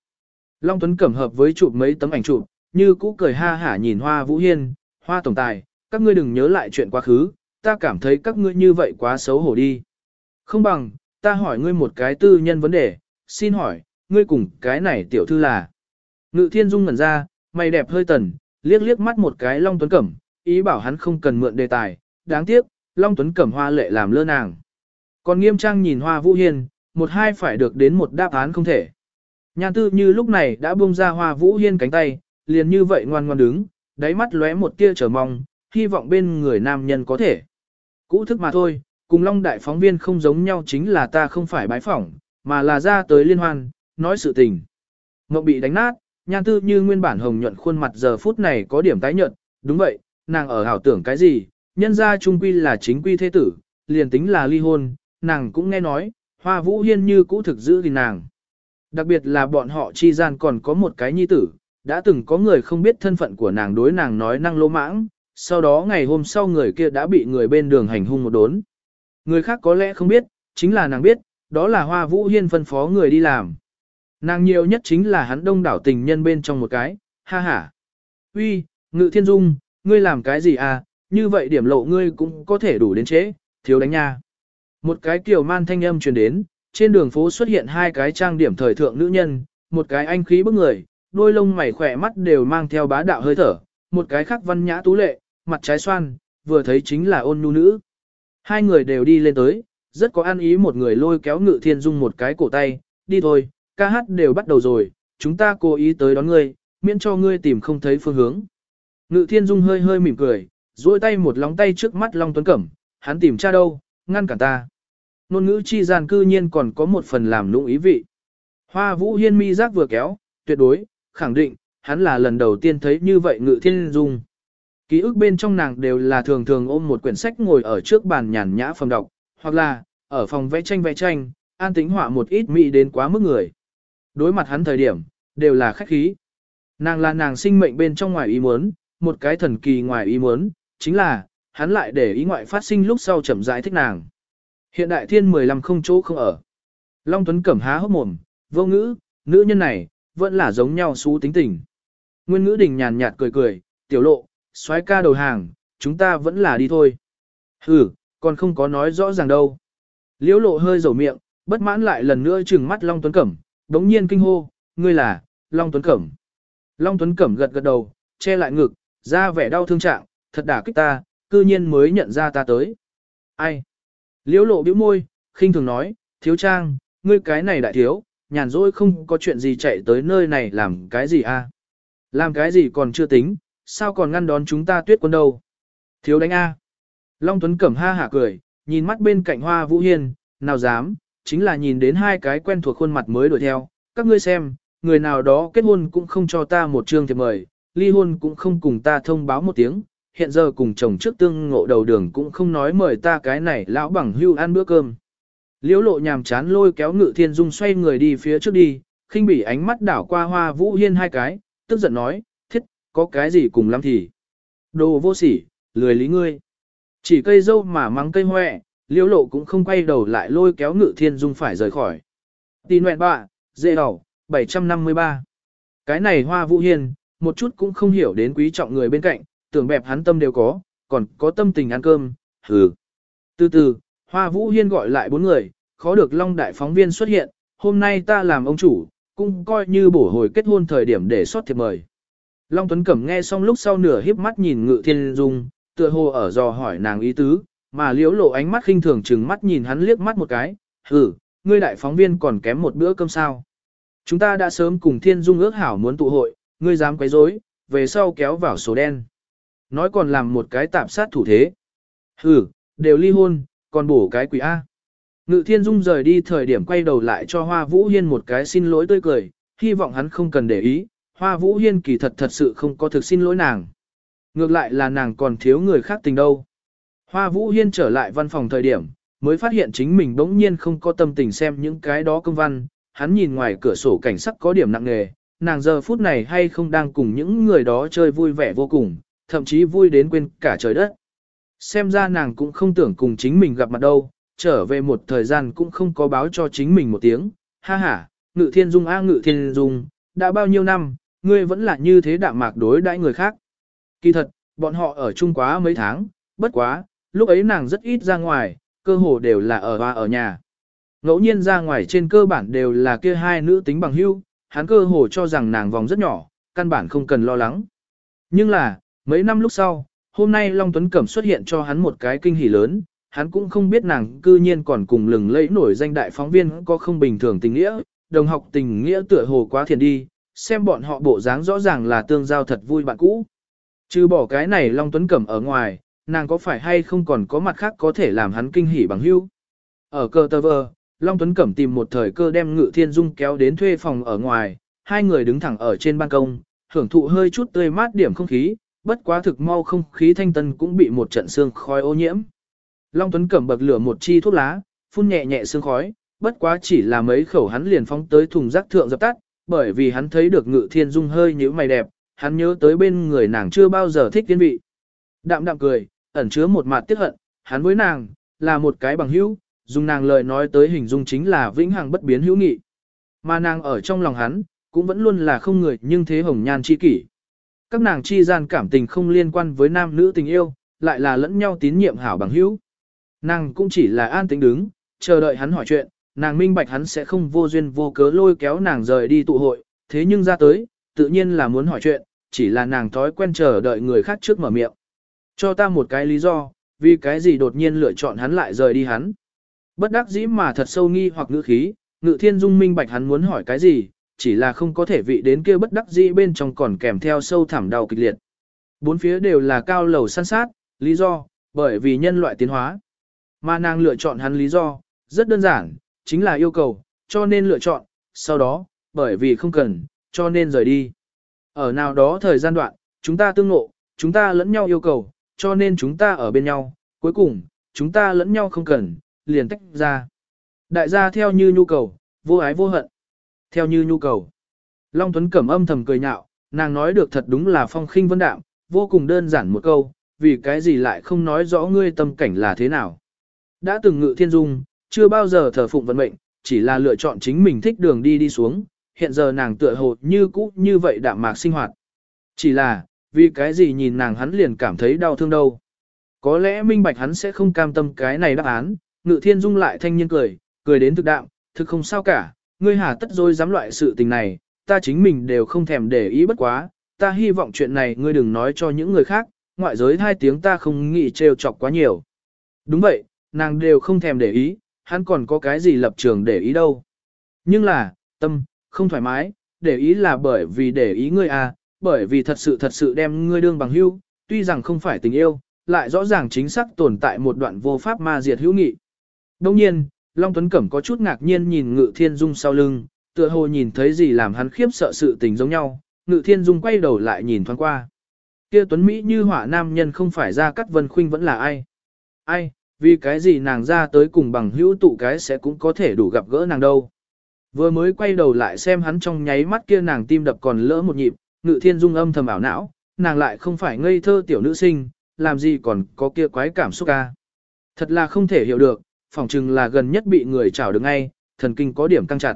Long Tuấn cẩm hợp với chụp mấy tấm ảnh chụp, như cũ cười ha hả nhìn Hoa Vũ Hiên, Hoa Tổng Tài, các ngươi đừng nhớ lại chuyện quá khứ, ta cảm thấy các ngươi như vậy quá xấu hổ đi. Không bằng, ta hỏi ngươi một cái tư nhân vấn đề, xin hỏi, ngươi cùng cái này tiểu thư là. Ngự thiên dung ngẩn ra, mày đẹp hơi tần, liếc liếc mắt một cái Long Tuấn Cẩm, ý bảo hắn không cần mượn đề tài, đáng tiếc, Long Tuấn Cẩm hoa lệ làm lơ nàng. Còn nghiêm trang nhìn hoa vũ hiên, một hai phải được đến một đáp án không thể. Nhan tư như lúc này đã buông ra hoa vũ hiên cánh tay, liền như vậy ngoan ngoan đứng, đáy mắt lóe một tia chờ mong, hy vọng bên người nam nhân có thể. Cũ thức mà thôi, cùng Long Đại phóng viên không giống nhau chính là ta không phải bái phỏng, mà là ra tới liên hoan, nói sự tình. Mộng bị đánh nát, nhan tư như nguyên bản hồng nhuận khuôn mặt giờ phút này có điểm tái nhợt, đúng vậy, nàng ở hảo tưởng cái gì, nhân ra trung quy là chính quy thế tử, liền tính là ly hôn, nàng cũng nghe nói, hoa vũ hiên như cũ thực giữ gìn nàng. Đặc biệt là bọn họ chi gian còn có một cái nhi tử, đã từng có người không biết thân phận của nàng đối nàng nói năng lỗ mãng, sau đó ngày hôm sau người kia đã bị người bên đường hành hung một đốn. Người khác có lẽ không biết, chính là nàng biết, đó là Hoa Vũ Hiên phân phó người đi làm. Nàng nhiều nhất chính là hắn đông đảo tình nhân bên trong một cái, ha ha. Uy, Ngự Thiên Dung, ngươi làm cái gì à, như vậy điểm lộ ngươi cũng có thể đủ đến chế, thiếu đánh nha. Một cái kiểu man thanh âm truyền đến, trên đường phố xuất hiện hai cái trang điểm thời thượng nữ nhân, một cái anh khí bức người, đôi lông mày khỏe mắt đều mang theo bá đạo hơi thở, một cái khác văn nhã tú lệ, mặt trái xoan, vừa thấy chính là ôn nhu nữ. Hai người đều đi lên tới, rất có ăn ý một người lôi kéo ngự thiên dung một cái cổ tay, đi thôi, ca hát đều bắt đầu rồi, chúng ta cố ý tới đón ngươi, miễn cho ngươi tìm không thấy phương hướng. Ngự thiên dung hơi hơi mỉm cười, duỗi tay một lóng tay trước mắt Long Tuấn Cẩm, hắn tìm cha đâu, ngăn cản ta. Nôn ngữ chi gian cư nhiên còn có một phần làm lũng ý vị. Hoa vũ hiên mi giác vừa kéo, tuyệt đối, khẳng định, hắn là lần đầu tiên thấy như vậy ngự thiên dung. Ký ức bên trong nàng đều là thường thường ôm một quyển sách ngồi ở trước bàn nhàn nhã phòng đọc, hoặc là, ở phòng vẽ tranh vẽ tranh, an tính họa một ít mỹ đến quá mức người. Đối mặt hắn thời điểm, đều là khách khí. Nàng là nàng sinh mệnh bên trong ngoài ý muốn, một cái thần kỳ ngoài ý muốn, chính là, hắn lại để ý ngoại phát sinh lúc sau chậm rãi thích nàng. Hiện đại thiên 15 không chỗ không ở. Long Tuấn cẩm há hốc mồm, vô ngữ, nữ nhân này, vẫn là giống nhau xú tính tình. Nguyên ngữ đình nhàn nhạt cười cười, tiểu lộ, xoái ca đầu hàng, chúng ta vẫn là đi thôi. Ừ, còn không có nói rõ ràng đâu. Liễu lộ hơi dầu miệng, bất mãn lại lần nữa trừng mắt Long Tuấn Cẩm, đống nhiên kinh hô, ngươi là, Long Tuấn Cẩm. Long Tuấn Cẩm gật gật đầu, che lại ngực, ra vẻ đau thương trạng, thật đả kích ta, cư nhiên mới nhận ra ta tới. Ai? Liễu lộ bĩu môi, khinh thường nói, thiếu trang, ngươi cái này đại thiếu, nhàn rỗi không có chuyện gì chạy tới nơi này làm cái gì a? À? Làm cái gì còn chưa tính, sao còn ngăn đón chúng ta tuyết quân đâu? Thiếu đánh a. Long Tuấn Cẩm ha hả cười, nhìn mắt bên cạnh hoa vũ hiên, nào dám, chính là nhìn đến hai cái quen thuộc khuôn mặt mới đuổi theo, các ngươi xem, người nào đó kết hôn cũng không cho ta một chương thiệp mời, ly hôn cũng không cùng ta thông báo một tiếng, hiện giờ cùng chồng trước tương ngộ đầu đường cũng không nói mời ta cái này lão bằng hưu ăn bữa cơm. Liễu lộ nhàm chán lôi kéo ngự thiên dung xoay người đi phía trước đi, khinh bỉ ánh mắt đảo qua hoa vũ hiên hai cái, tức giận nói, thiết, có cái gì cùng lắm thì. Đồ vô sỉ, lười lý ngươi. Chỉ cây dâu mà mắng cây hoẹ, liễu lộ cũng không quay đầu lại lôi kéo ngự thiên dung phải rời khỏi. Tì nguyện bạ, dễ đỏ, 753. Cái này hoa vũ hiên, một chút cũng không hiểu đến quý trọng người bên cạnh, tưởng bẹp hắn tâm đều có, còn có tâm tình ăn cơm, hừ. Từ từ, hoa vũ hiên gọi lại bốn người, khó được long đại phóng viên xuất hiện, hôm nay ta làm ông chủ, cũng coi như bổ hồi kết hôn thời điểm để xót thiệp mời. Long Tuấn Cẩm nghe xong lúc sau nửa híp mắt nhìn Ngự Thiên Dung, tựa hồ ở dò hỏi nàng ý tứ, mà liễu lộ ánh mắt khinh thường chừng mắt nhìn hắn liếc mắt một cái, hừ, ngươi đại phóng viên còn kém một bữa cơm sao. Chúng ta đã sớm cùng Thiên Dung ước hảo muốn tụ hội, ngươi dám quấy rối, về sau kéo vào số đen. Nói còn làm một cái tạm sát thủ thế. Hừ, đều ly hôn, còn bổ cái quỷ A. Ngự Thiên Dung rời đi thời điểm quay đầu lại cho Hoa Vũ Hiên một cái xin lỗi tươi cười, hy vọng hắn không cần để ý, Hoa Vũ Hiên kỳ thật thật sự không có thực xin lỗi nàng. Ngược lại là nàng còn thiếu người khác tình đâu. Hoa Vũ Hiên trở lại văn phòng thời điểm, mới phát hiện chính mình bỗng nhiên không có tâm tình xem những cái đó công văn, hắn nhìn ngoài cửa sổ cảnh sắc có điểm nặng nề, nàng giờ phút này hay không đang cùng những người đó chơi vui vẻ vô cùng, thậm chí vui đến quên cả trời đất. Xem ra nàng cũng không tưởng cùng chính mình gặp mặt đâu, trở về một thời gian cũng không có báo cho chính mình một tiếng, ha ha, ngự thiên dung a ngự thiên dung, đã bao nhiêu năm, ngươi vẫn là như thế đạm mạc đối đãi người khác. Kỳ thật, bọn họ ở chung quá mấy tháng, bất quá, lúc ấy nàng rất ít ra ngoài, cơ hồ đều là ở và ở nhà. Ngẫu nhiên ra ngoài trên cơ bản đều là kia hai nữ tính bằng hưu, hắn cơ hồ cho rằng nàng vòng rất nhỏ, căn bản không cần lo lắng. Nhưng là, mấy năm lúc sau, hôm nay Long Tuấn Cẩm xuất hiện cho hắn một cái kinh hỉ lớn, hắn cũng không biết nàng cư nhiên còn cùng lừng lẫy nổi danh đại phóng viên có không bình thường tình nghĩa, đồng học tình nghĩa tựa hồ quá thiền đi, xem bọn họ bộ dáng rõ ràng là tương giao thật vui bạn cũ. Chứ bỏ cái này Long Tuấn Cẩm ở ngoài, nàng có phải hay không còn có mặt khác có thể làm hắn kinh hỉ bằng hữu. Ở cơ tơ vơ, Long Tuấn Cẩm tìm một thời cơ đem Ngự Thiên Dung kéo đến thuê phòng ở ngoài, hai người đứng thẳng ở trên ban công, hưởng thụ hơi chút tươi mát điểm không khí, bất quá thực mau không khí thanh tân cũng bị một trận xương khói ô nhiễm. Long Tuấn cầm bậc lửa một chi thuốc lá, phun nhẹ nhẹ xương khói, bất quá chỉ là mấy khẩu hắn liền phóng tới thùng rác thượng dập tắt, bởi vì hắn thấy được Ngự Thiên Dung hơi nhíu mày đẹp, hắn nhớ tới bên người nàng chưa bao giờ thích tiên vị. Đạm đạm cười, ẩn chứa một mặt tiếc hận, hắn với nàng, là một cái bằng hữu, dùng nàng lời nói tới hình dung chính là vĩnh hằng bất biến hữu nghị. Mà nàng ở trong lòng hắn, cũng vẫn luôn là không người nhưng thế hồng nhan chi kỷ. Các nàng chi gian cảm tình không liên quan với nam nữ tình yêu, lại là lẫn nhau tín nhiệm hảo bằng hữu. Nàng cũng chỉ là an tĩnh đứng, chờ đợi hắn hỏi chuyện, nàng minh bạch hắn sẽ không vô duyên vô cớ lôi kéo nàng rời đi tụ hội, thế nhưng ra tới, tự nhiên là muốn hỏi chuyện, chỉ là nàng thói quen chờ đợi người khác trước mở miệng. Cho ta một cái lý do, vì cái gì đột nhiên lựa chọn hắn lại rời đi hắn. Bất đắc dĩ mà thật sâu nghi hoặc ngữ khí, ngự thiên dung minh bạch hắn muốn hỏi cái gì, chỉ là không có thể vị đến kia bất đắc dĩ bên trong còn kèm theo sâu thẳm đau kịch liệt. Bốn phía đều là cao lầu săn sát, lý do, bởi vì nhân loại tiến hóa. Mà nàng lựa chọn hắn lý do, rất đơn giản, chính là yêu cầu, cho nên lựa chọn, sau đó, bởi vì không cần, cho nên rời đi. Ở nào đó thời gian đoạn, chúng ta tương ngộ, chúng ta lẫn nhau yêu cầu, cho nên chúng ta ở bên nhau, cuối cùng, chúng ta lẫn nhau không cần, liền tách ra. Đại gia theo như nhu cầu, vô ái vô hận. Theo như nhu cầu. Long Tuấn Cẩm âm thầm cười nhạo, nàng nói được thật đúng là phong khinh vân đạm, vô cùng đơn giản một câu, vì cái gì lại không nói rõ ngươi tâm cảnh là thế nào. Đã từng ngự thiên dung, chưa bao giờ thờ phụng vận mệnh, chỉ là lựa chọn chính mình thích đường đi đi xuống, hiện giờ nàng tựa hồ như cũ như vậy đạm mạc sinh hoạt. Chỉ là, vì cái gì nhìn nàng hắn liền cảm thấy đau thương đâu. Có lẽ minh bạch hắn sẽ không cam tâm cái này đáp án, ngự thiên dung lại thanh nhiên cười, cười đến thực đạm, thực không sao cả, ngươi hà tất rồi dám loại sự tình này, ta chính mình đều không thèm để ý bất quá, ta hy vọng chuyện này ngươi đừng nói cho những người khác, ngoại giới hai tiếng ta không nghĩ trêu chọc quá nhiều. Đúng vậy, nàng đều không thèm để ý, hắn còn có cái gì lập trường để ý đâu. Nhưng là, tâm, không thoải mái, để ý là bởi vì để ý ngươi à, bởi vì thật sự thật sự đem ngươi đương bằng hữu, tuy rằng không phải tình yêu, lại rõ ràng chính xác tồn tại một đoạn vô pháp ma diệt hữu nghị. Đông nhiên, Long Tuấn Cẩm có chút ngạc nhiên nhìn Ngự Thiên Dung sau lưng, tựa hồ nhìn thấy gì làm hắn khiếp sợ sự tình giống nhau, Ngự Thiên Dung quay đầu lại nhìn thoáng qua. Kia Tuấn Mỹ như hỏa nam nhân không phải ra cắt vân khuynh vẫn là ai? Ai, vì cái gì nàng ra tới cùng bằng hữu tụ cái sẽ cũng có thể đủ gặp gỡ nàng đâu. Vừa mới quay đầu lại xem hắn trong nháy mắt kia nàng tim đập còn lỡ một nhịp, Ngự Thiên Dung âm thầm ảo não, nàng lại không phải ngây thơ tiểu nữ sinh, làm gì còn có kia quái cảm xúc ca. Thật là không thể hiểu được, phỏng chừng là gần nhất bị người chảo được ngay, thần kinh có điểm căng chặt.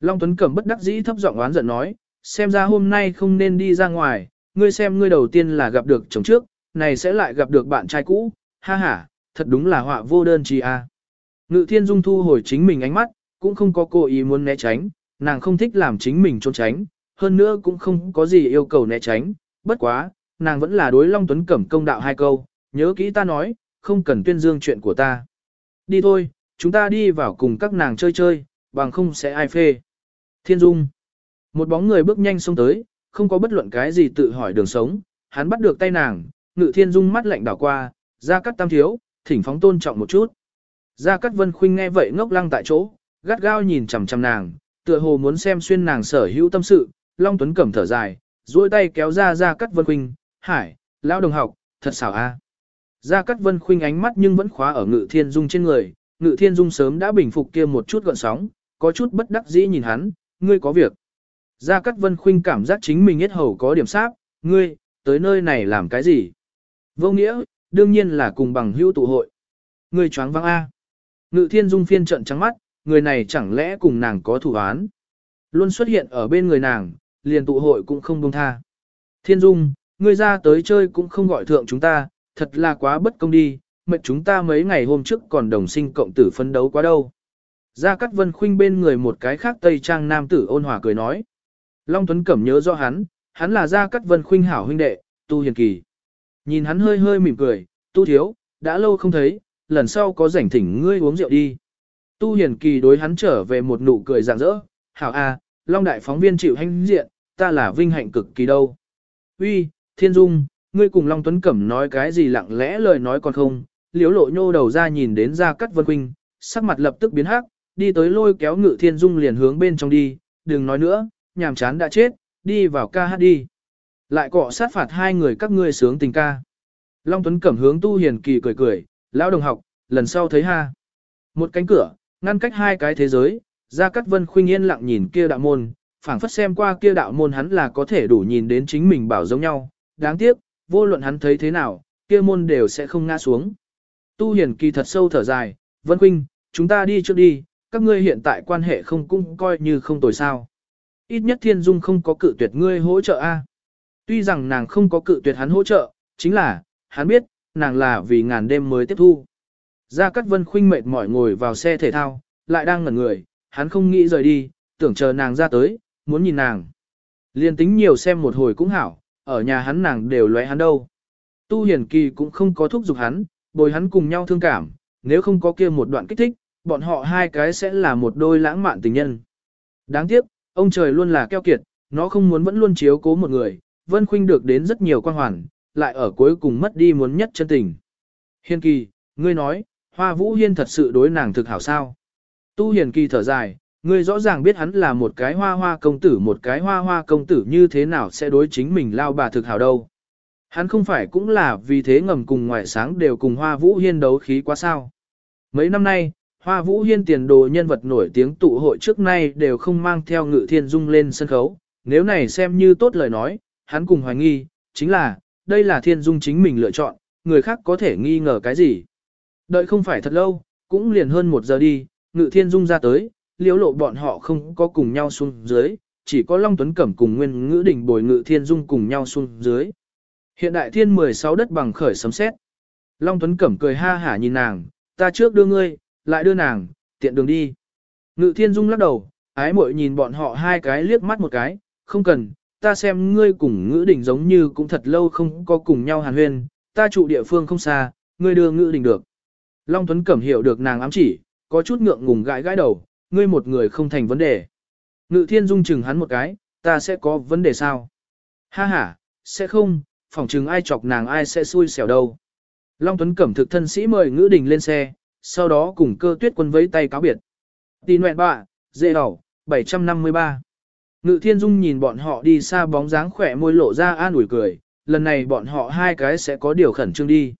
Long Tuấn Cẩm bất đắc dĩ thấp giọng oán giận nói, xem ra hôm nay không nên đi ra ngoài, ngươi xem ngươi đầu tiên là gặp được chồng trước, này sẽ lại gặp được bạn trai cũ, ha ha, thật đúng là họa vô đơn chi a. Ngự Thiên Dung thu hồi chính mình ánh mắt, cũng không có cố ý muốn né tránh, nàng không thích làm chính mình trốn tránh, hơn nữa cũng không có gì yêu cầu né tránh, bất quá, nàng vẫn là đối Long Tuấn Cẩm công đạo hai câu, nhớ kỹ ta nói, không cần tuyên dương chuyện của ta. Đi thôi, chúng ta đi vào cùng các nàng chơi chơi, bằng không sẽ ai phê. Thiên Dung. Một bóng người bước nhanh xông tới, không có bất luận cái gì tự hỏi đường sống, hắn bắt được tay nàng, ngự thiên dung mắt lạnh đảo qua, ra cắt tam thiếu, thỉnh phóng tôn trọng một chút. Gia Cát Vân Khuynh nghe vậy ngốc lăng tại chỗ, gắt gao nhìn chằm chằm nàng, tựa hồ muốn xem xuyên nàng sở hữu tâm sự, Long Tuấn cẩm thở dài, duỗi tay kéo ra Gia Cát Vân Khuynh, "Hải, lão đồng học, thật xảo a." Gia Cát Vân Khuynh ánh mắt nhưng vẫn khóa ở Ngự Thiên Dung trên người, Ngự Thiên Dung sớm đã bình phục kia một chút gợn sóng, có chút bất đắc dĩ nhìn hắn, "Ngươi có việc?" Gia Cát Vân Khuynh cảm giác chính mình hết hầu có điểm sáp, "Ngươi, tới nơi này làm cái gì?" Vô nghĩa, đương nhiên là cùng bằng hữu tụ hội. Ngươi choáng văng a. Ngự thiên dung phiên trận trắng mắt, người này chẳng lẽ cùng nàng có thủ án. Luôn xuất hiện ở bên người nàng, liền tụ hội cũng không buông tha. Thiên dung, ngươi ra tới chơi cũng không gọi thượng chúng ta, thật là quá bất công đi, mệt chúng ta mấy ngày hôm trước còn đồng sinh cộng tử phân đấu quá đâu. Gia Cát Vân khuynh bên người một cái khác Tây Trang nam tử ôn hòa cười nói. Long Tuấn Cẩm nhớ rõ hắn, hắn là Gia Cát Vân khuynh hảo huynh đệ, Tu Hiền Kỳ. Nhìn hắn hơi hơi mỉm cười, Tu Thiếu, đã lâu không thấy, lần sau có rảnh thỉnh ngươi uống rượu đi. Tu Hiền Kỳ đối hắn trở về một nụ cười rạng rỡ, hảo a, Long Đại phóng viên chịu hãnh diện, ta là vinh hạnh cực kỳ đâu. Uy, Thiên Dung, ngươi cùng Long Tuấn Cẩm nói cái gì lặng lẽ lời nói còn không, liếu lộ nhô đầu ra nhìn đến ra cắt vân huynh, sắc mặt lập tức biến hắc, đi tới lôi kéo ngự Thiên Dung liền hướng bên trong đi, đừng nói nữa, nhàm chán đã chết, đi vào ca hát đi. Lại cọ sát phạt hai người các ngươi sướng tình ca. Long Tuấn Cẩm hướng Tu Hiền Kỳ cười cười, lão đồng học, lần sau thấy ha. Một cánh cửa, ngăn cách hai cái thế giới, Gia Cát Vân khuynh yên lặng nhìn kia đạo môn, phảng phất xem qua kia đạo môn hắn là có thể đủ nhìn đến chính mình bảo giống nhau, đáng tiếc, vô luận hắn thấy thế nào, kia môn đều sẽ không ngã xuống. Tu Hiền Kỳ thật sâu thở dài, Vân Quynh, chúng ta đi trước đi, các ngươi hiện tại quan hệ không cũng coi như không tồi sao. Ít nhất Thiên Dung không có cự tuyệt ngươi hỗ trợ a. Tuy rằng nàng không có cự tuyệt hắn hỗ trợ, chính là, hắn biết, nàng là vì ngàn đêm mới tiếp thu. Gia Cát Vân khuynh mệt mỏi ngồi vào xe thể thao, lại đang ngẩn người, hắn không nghĩ rời đi, tưởng chờ nàng ra tới, muốn nhìn nàng. Liên tính nhiều xem một hồi cũng hảo, ở nhà hắn nàng đều lóe hắn đâu. Tu Hiền Kỳ cũng không có thúc giục hắn, bồi hắn cùng nhau thương cảm, nếu không có kia một đoạn kích thích, bọn họ hai cái sẽ là một đôi lãng mạn tình nhân. Đáng tiếc, ông trời luôn là keo kiệt, nó không muốn vẫn luôn chiếu cố một người, Vân Khuynh được đến rất nhiều quan hoàn, lại ở cuối cùng mất đi muốn nhất chân tình. Hiền kỳ, ngươi nói, Hoa Vũ Hiên thật sự đối nàng thực hảo sao. Tu Hiền kỳ thở dài, ngươi rõ ràng biết hắn là một cái hoa hoa công tử một cái hoa hoa công tử như thế nào sẽ đối chính mình lao bà thực hảo đâu. Hắn không phải cũng là vì thế ngầm cùng ngoại sáng đều cùng Hoa Vũ Hiên đấu khí quá sao. Mấy năm nay, Hoa Vũ Hiên tiền đồ nhân vật nổi tiếng tụ hội trước nay đều không mang theo ngự thiên dung lên sân khấu. Nếu này xem như tốt lời nói, hắn cùng hoài nghi, chính là, đây là thiên dung chính mình lựa chọn, người khác có thể nghi ngờ cái gì. Đợi không phải thật lâu, cũng liền hơn một giờ đi, ngự thiên dung ra tới, liễu lộ bọn họ không có cùng nhau xuống dưới, chỉ có Long Tuấn Cẩm cùng Nguyên Ngữ Đình bồi ngự thiên dung cùng nhau xuống dưới. Hiện đại thiên 16 đất bằng khởi sấm xét. Long Tuấn Cẩm cười ha hả nhìn nàng, ta trước đưa ngươi, lại đưa nàng, tiện đường đi. Ngự thiên dung lắc đầu, ái muội nhìn bọn họ hai cái liếc mắt một cái, không cần, ta xem ngươi cùng ngữ đỉnh giống như cũng thật lâu không có cùng nhau hàn huyên, ta trụ địa phương không xa, ngươi đưa ngữ đỉnh được. Long Tuấn Cẩm hiểu được nàng ám chỉ, có chút ngượng ngùng gãi gãi đầu, ngươi một người không thành vấn đề. Ngự thiên dung chừng hắn một cái, ta sẽ có vấn đề sao? Ha ha, sẽ không, phỏng chừng ai chọc nàng ai sẽ xui xẻo đâu. Long Tuấn Cẩm thực thân sĩ mời ngữ đình lên xe, sau đó cùng cơ tuyết quân vẫy tay cáo biệt. Tì nguyện bạ, dễ đỏ, 753. Ngự thiên dung nhìn bọn họ đi xa bóng dáng khỏe môi lộ ra an ủi cười, lần này bọn họ hai cái sẽ có điều khẩn trương đi.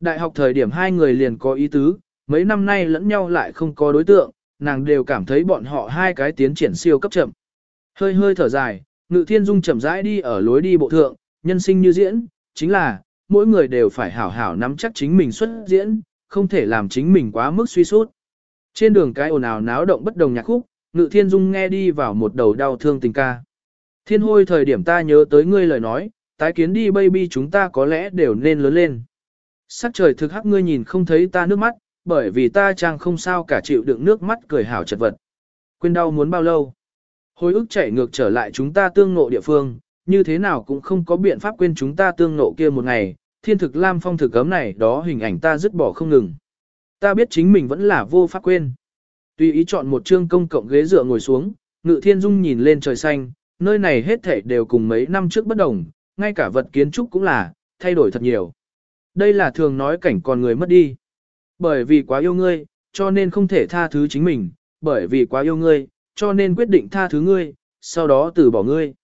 Đại học thời điểm hai người liền có ý tứ, mấy năm nay lẫn nhau lại không có đối tượng, nàng đều cảm thấy bọn họ hai cái tiến triển siêu cấp chậm. Hơi hơi thở dài, ngự thiên dung chậm rãi đi ở lối đi bộ thượng, nhân sinh như diễn, chính là, mỗi người đều phải hảo hảo nắm chắc chính mình xuất diễn, không thể làm chính mình quá mức suy sút. Trên đường cái ồn ào náo động bất đồng nhạc khúc, Ngự Thiên Dung nghe đi vào một đầu đau thương tình ca. Thiên hôi thời điểm ta nhớ tới ngươi lời nói, tái kiến đi baby chúng ta có lẽ đều nên lớn lên. Sắc trời thực hắc ngươi nhìn không thấy ta nước mắt, bởi vì ta trang không sao cả chịu đựng nước mắt cười hảo chật vật. Quên đau muốn bao lâu? Hồi ức chạy ngược trở lại chúng ta tương ngộ địa phương, như thế nào cũng không có biện pháp quên chúng ta tương ngộ kia một ngày, thiên thực lam phong thực cấm này đó hình ảnh ta dứt bỏ không ngừng. Ta biết chính mình vẫn là vô pháp quên. Tùy ý chọn một chương công cộng ghế dựa ngồi xuống, Ngự Thiên Dung nhìn lên trời xanh, nơi này hết thảy đều cùng mấy năm trước bất đồng, ngay cả vật kiến trúc cũng là, thay đổi thật nhiều. Đây là thường nói cảnh còn người mất đi. Bởi vì quá yêu ngươi, cho nên không thể tha thứ chính mình, bởi vì quá yêu ngươi, cho nên quyết định tha thứ ngươi, sau đó từ bỏ ngươi.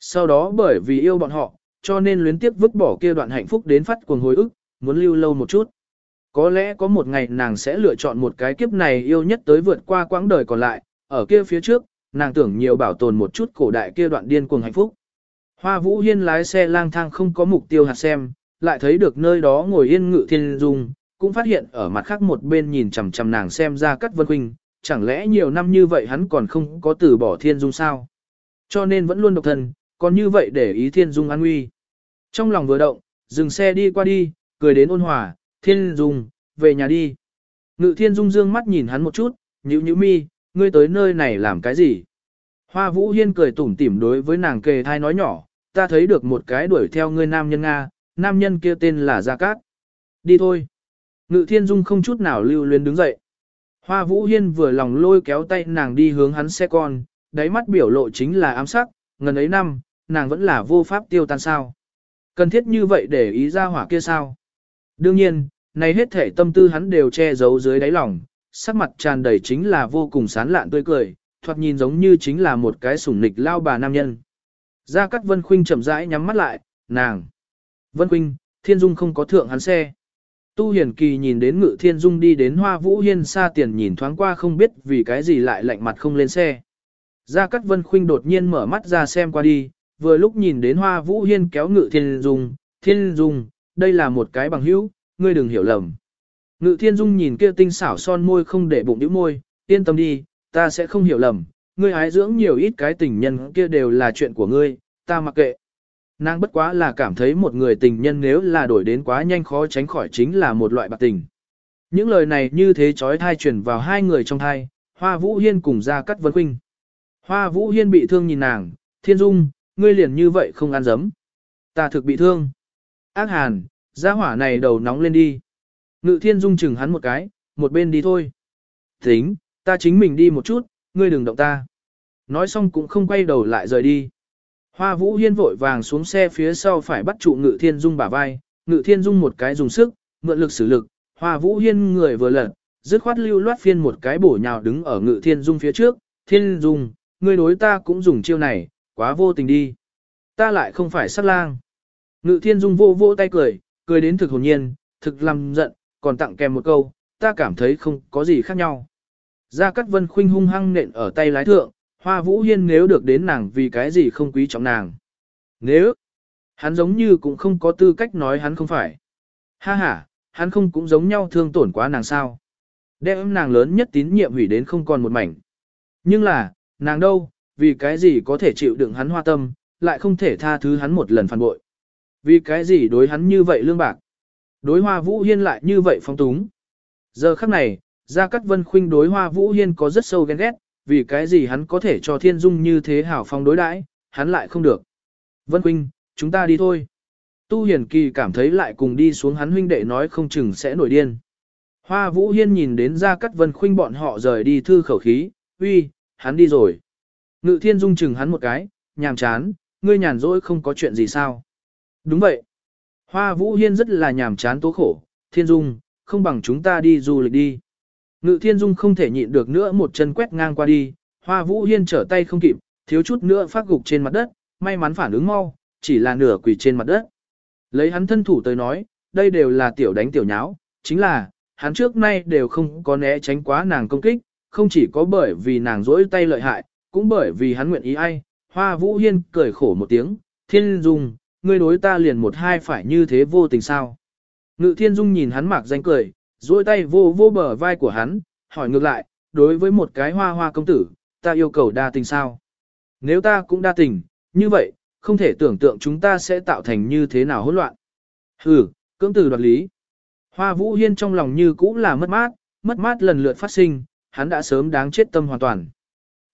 Sau đó bởi vì yêu bọn họ, cho nên luyến tiếp vứt bỏ kia đoạn hạnh phúc đến phát cuồng hồi ức, muốn lưu lâu một chút. Có lẽ có một ngày nàng sẽ lựa chọn một cái kiếp này yêu nhất tới vượt qua quãng đời còn lại, ở kia phía trước, nàng tưởng nhiều bảo tồn một chút cổ đại kia đoạn điên cuồng hạnh phúc. Hoa Vũ Hiên lái xe lang thang không có mục tiêu hạt xem, lại thấy được nơi đó ngồi yên ngự thiên dung, cũng phát hiện ở mặt khác một bên nhìn chằm chằm nàng xem ra cắt vân huynh, chẳng lẽ nhiều năm như vậy hắn còn không có từ bỏ thiên dung sao? Cho nên vẫn luôn độc thân, còn như vậy để ý thiên dung an nguy. Trong lòng vừa động, dừng xe đi qua đi, cười đến ôn hòa, thiên dung, về nhà đi. Ngự thiên dung dương mắt nhìn hắn một chút, nhữ nhữ mi, ngươi tới nơi này làm cái gì? Hoa vũ hiên cười tủm tỉm đối với nàng kề thai nói nhỏ, ta thấy được một cái đuổi theo ngươi nam nhân Nga, nam nhân kia tên là Gia Cát. Đi thôi. Ngự thiên dung không chút nào lưu luyến đứng dậy. Hoa vũ hiên vừa lòng lôi kéo tay nàng đi hướng hắn xe con, đáy mắt biểu lộ chính là ám sắc, ngần ấy năm, nàng vẫn là vô pháp tiêu tan sao. Cần thiết như vậy để ý ra hỏa kia sao? Đương nhiên, này hết thể tâm tư hắn đều che giấu dưới đáy lòng, sắc mặt tràn đầy chính là vô cùng sán lạn tươi cười, thoạt nhìn giống như chính là một cái sủng nịch lao bà nam nhân. Gia Cát Vân Khuynh chậm rãi nhắm mắt lại, nàng. Vân Khuynh, Thiên Dung không có thượng hắn xe. Tu Hiền Kỳ nhìn đến Ngự Thiên Dung đi đến Hoa Vũ Hiên xa tiền nhìn thoáng qua không biết vì cái gì lại lạnh mặt không lên xe. Gia Cát Vân Khuynh đột nhiên mở mắt ra xem qua đi, vừa lúc nhìn đến Hoa Vũ Hiên kéo Ngự Thiên Dung, Thiên Dung, đây là một cái bằng hữu, ngươi đừng hiểu lầm. Ngự Thiên Dung nhìn kia tinh xảo son môi không để bụng đĩu môi, yên tâm đi, ta sẽ không hiểu lầm, ngươi ái dưỡng nhiều ít cái tình nhân kia đều là chuyện của ngươi, ta mặc kệ. Nàng bất quá là cảm thấy một người tình nhân nếu là đổi đến quá nhanh khó tránh khỏi chính là một loại bạc tình. Những lời này như thế chói thai truyền vào hai người trong thai, Hoa Vũ Hiên cùng ra cắt vấn khuynh. Hoa Vũ Hiên bị thương nhìn nàng, Thiên Dung, ngươi liền như vậy không ăn dấm. Ta thực bị thương. Ác hàn, gia hỏa này đầu nóng lên đi. Ngự Thiên Dung chừng hắn một cái, một bên đi thôi. Tính, ta chính mình đi một chút, ngươi đừng động ta. Nói xong cũng không quay đầu lại rời đi. Hoa Vũ Hiên vội vàng xuống xe phía sau phải bắt trụ Ngự Thiên Dung bả vai, Ngự Thiên Dung một cái dùng sức, mượn lực sử lực, Hoa Vũ Hiên người vừa lật, dứt khoát lưu loát phiên một cái bổ nhào đứng ở Ngự Thiên Dung phía trước, Thiên Dung, ngươi đối ta cũng dùng chiêu này, quá vô tình đi. Ta lại không phải sát lang. Ngự Thiên Dung vô vô tay cười, cười đến thực hồn nhiên, thực làm giận, còn tặng kèm một câu, ta cảm thấy không có gì khác nhau. Gia Cát Vân khuynh hung hăng nện ở tay lái thượng, Hoa Vũ Hiên nếu được đến nàng vì cái gì không quý trọng nàng. Nếu, hắn giống như cũng không có tư cách nói hắn không phải. Ha ha, hắn không cũng giống nhau thương tổn quá nàng sao. Đem nàng lớn nhất tín nhiệm hủy đến không còn một mảnh. Nhưng là, nàng đâu, vì cái gì có thể chịu đựng hắn hoa tâm, lại không thể tha thứ hắn một lần phản bội. Vì cái gì đối hắn như vậy lương bạc. Đối hoa vũ hiên lại như vậy phong túng. Giờ khắc này, Gia Cát Vân Khuynh đối Hoa Vũ Hiên có rất sâu ghen ghét, vì cái gì hắn có thể cho Thiên Dung như thế hảo phong đối đãi, hắn lại không được. Vân Khuynh, chúng ta đi thôi. Tu Hiền Kỳ cảm thấy lại cùng đi xuống hắn huynh đệ nói không chừng sẽ nổi điên. Hoa Vũ Hiên nhìn đến ra cắt Vân Khuynh bọn họ rời đi thư khẩu khí, uy, hắn đi rồi. Ngự Thiên Dung chừng hắn một cái, nhàm chán, ngươi nhàn rỗi không có chuyện gì sao. Đúng vậy. Hoa Vũ Hiên rất là nhàm chán tố khổ, Thiên Dung, không bằng chúng ta đi du lịch đi. Ngự thiên dung không thể nhịn được nữa một chân quét ngang qua đi, hoa vũ hiên trở tay không kịp, thiếu chút nữa phát gục trên mặt đất, may mắn phản ứng mau, chỉ là nửa quỳ trên mặt đất. Lấy hắn thân thủ tới nói, đây đều là tiểu đánh tiểu nháo, chính là, hắn trước nay đều không có né tránh quá nàng công kích, không chỉ có bởi vì nàng dỗi tay lợi hại, cũng bởi vì hắn nguyện ý ai. Hoa Vũ Hiên cười khổ một tiếng, thiên dung, ngươi đối ta liền một hai phải như thế vô tình sao. Ngự thiên dung nhìn hắn mạc danh cười, duỗi tay vô vô bờ vai của hắn, hỏi ngược lại, đối với một cái hoa hoa công tử, ta yêu cầu đa tình sao? Nếu ta cũng đa tình, như vậy, không thể tưởng tượng chúng ta sẽ tạo thành như thế nào hỗn loạn. Hừ, cưỡng từ đoạt lý. Hoa Vũ Hiên trong lòng như cũ là mất mát, mất mát lần lượt phát sinh, hắn đã sớm đáng chết tâm hoàn toàn.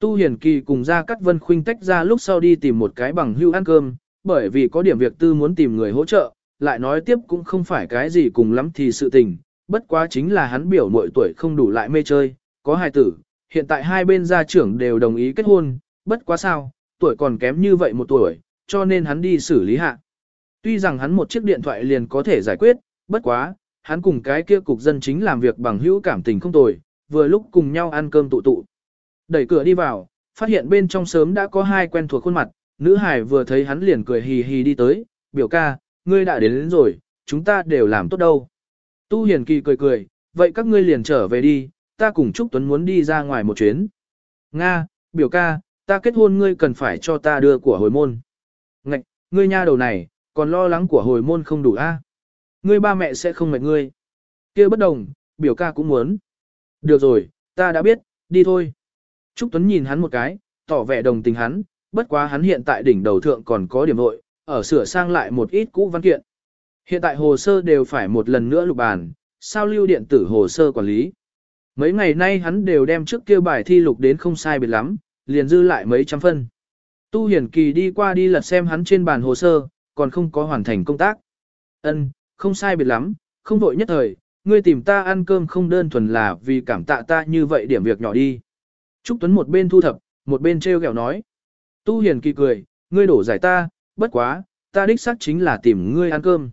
Tu Hiền Kỳ cùng ra cắt vân khuynh tách ra lúc sau đi tìm một cái bằng hưu ăn cơm, bởi vì có điểm việc tư muốn tìm người hỗ trợ, lại nói tiếp cũng không phải cái gì cùng lắm thì sự tình, bất quá chính là hắn biểu muội tuổi không đủ lại mê chơi, có hài tử, hiện tại hai bên gia trưởng đều đồng ý kết hôn, bất quá sao, tuổi còn kém như vậy một tuổi, cho nên hắn đi xử lý hạ. Tuy rằng hắn một chiếc điện thoại liền có thể giải quyết, bất quá, hắn cùng cái kia cục dân chính làm việc bằng hữu cảm tình không tồi, vừa lúc cùng nhau ăn cơm tụ tụ. Đẩy cửa đi vào, phát hiện bên trong sớm đã có hai quen thuộc khuôn mặt, nữ hải vừa thấy hắn liền cười hì hì đi tới, biểu ca, ngươi đã đến, đến rồi, chúng ta đều làm tốt đâu. Tu Hiền Kỳ cười cười, vậy các ngươi liền trở về đi, ta cùng Trúc Tuấn muốn đi ra ngoài một chuyến. Nga, biểu ca, ta kết hôn ngươi cần phải cho ta đưa của hồi môn. Ngạch, ngươi nha đầu này, còn lo lắng của hồi môn không đủ a? Ngươi ba mẹ sẽ không mệt ngươi. kia bất đồng, biểu ca cũng muốn. Được rồi, ta đã biết, đi thôi. Trúc Tuấn nhìn hắn một cái, tỏ vẻ đồng tình hắn, bất quá hắn hiện tại đỉnh đầu thượng còn có điểm nội, ở sửa sang lại một ít cũ văn kiện. Hiện tại hồ sơ đều phải một lần nữa lục bàn, sao lưu điện tử hồ sơ quản lý. Mấy ngày nay hắn đều đem trước kia bài thi lục đến không sai biệt lắm, liền dư lại mấy trăm phân. Tu Hiển Kỳ đi qua đi lật xem hắn trên bàn hồ sơ, còn không có hoàn thành công tác. Ân, không sai biệt lắm, không vội nhất thời, ngươi tìm ta ăn cơm không đơn thuần là vì cảm tạ ta như vậy điểm việc nhỏ đi. Trúc Tuấn một bên thu thập, một bên treo kẹo nói. Tu Hiền kỳ cười, ngươi đổ giải ta, bất quá, ta đích xác chính là tìm ngươi ăn cơm.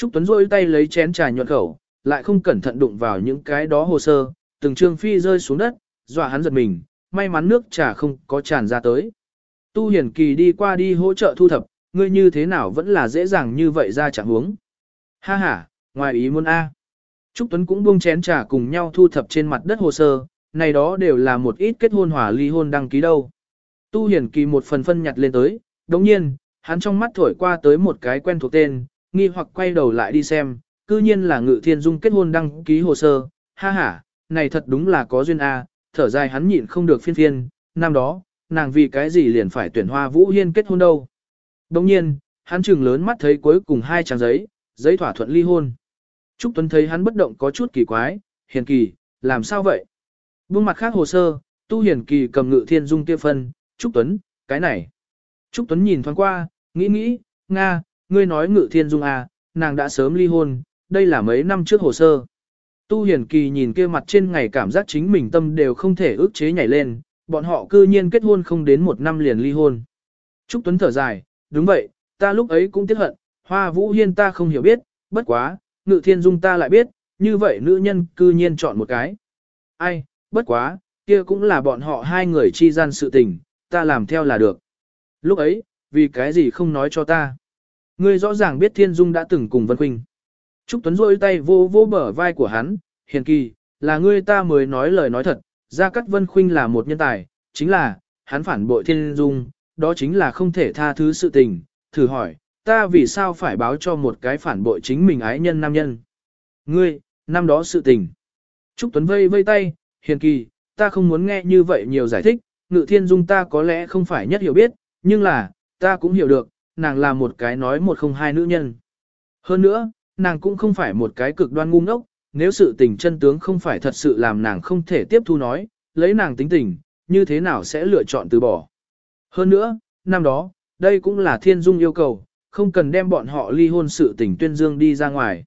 Trúc Tuấn rôi tay lấy chén trà nhuận khẩu, lại không cẩn thận đụng vào những cái đó hồ sơ, từng trương phi rơi xuống đất, dọa hắn giật mình, may mắn nước trà không có tràn ra tới. Tu Hiền Kỳ đi qua đi hỗ trợ thu thập, ngươi như thế nào vẫn là dễ dàng như vậy ra chẳng huống. Ha ha, ngoài ý muốn A. Trúc Tuấn cũng buông chén trà cùng nhau thu thập trên mặt đất hồ sơ, này đó đều là một ít kết hôn hòa ly hôn đăng ký đâu. Tu Hiển Kỳ một phần phân nhặt lên tới, đồng nhiên, hắn trong mắt thổi qua tới một cái quen thuộc tên, nghi hoặc quay đầu lại đi xem, cư nhiên là Ngự Thiên Dung kết hôn đăng ký hồ sơ, ha ha, này thật đúng là có duyên A, thở dài hắn nhịn không được phiên phiên, năm đó, nàng vì cái gì liền phải tuyển hoa Vũ Hiên kết hôn đâu. Đồng nhiên, hắn trừng lớn mắt thấy cuối cùng hai trang giấy, giấy thỏa thuận ly hôn. Trúc Tuấn thấy hắn bất động có chút kỳ quái, hiền kỳ, làm sao vậy? Buông mặt khác hồ sơ, tu hiền kỳ cầm ngự thiên dung kia phân, Trúc Tuấn, cái này. Trúc Tuấn nhìn thoáng qua, nghĩ nghĩ, Nga, ngươi nói ngự thiên dung à, nàng đã sớm ly hôn, đây là mấy năm trước hồ sơ. Tu hiền kỳ nhìn kia mặt trên ngày cảm giác chính mình tâm đều không thể ước chế nhảy lên, bọn họ cư nhiên kết hôn không đến một năm liền ly hôn. Trúc Tuấn thở dài, đúng vậy, ta lúc ấy cũng tiếc hận, hoa vũ hiên ta không hiểu biết, bất quá, ngự thiên dung ta lại biết, như vậy nữ nhân cư nhiên chọn một cái. Ai, bất quá, kia cũng là bọn họ hai người chi gian sự tình, ta làm theo là được. Lúc ấy, vì cái gì không nói cho ta. Ngươi rõ ràng biết thiên dung đã từng cùng Vân Khuynh. Trúc Tuấn rôi tay vô vô bờ vai của hắn, hiền kỳ, là ngươi ta mới nói lời nói thật, Gia Cát Vân Khuynh là một nhân tài, chính là, hắn phản bội thiên dung, đó chính là không thể tha thứ sự tình, thử hỏi, ta vì sao phải báo cho một cái phản bội chính mình ái nhân nam nhân. Ngươi, năm đó sự tình. Trúc Tuấn vây vây tay, hiền kỳ, ta không muốn nghe như vậy nhiều giải thích, ngự thiên dung ta có lẽ không phải nhất hiểu biết, nhưng là, ta cũng hiểu được, nàng là một cái nói một không hai nữ nhân. Hơn nữa, nàng cũng không phải một cái cực đoan ngu ngốc, nếu sự tình chân tướng không phải thật sự làm nàng không thể tiếp thu nói, lấy nàng tính tình, như thế nào sẽ lựa chọn từ bỏ. Hơn nữa, năm đó, đây cũng là thiên dung yêu cầu, không cần đem bọn họ ly hôn sự tình tuyên dương đi ra ngoài.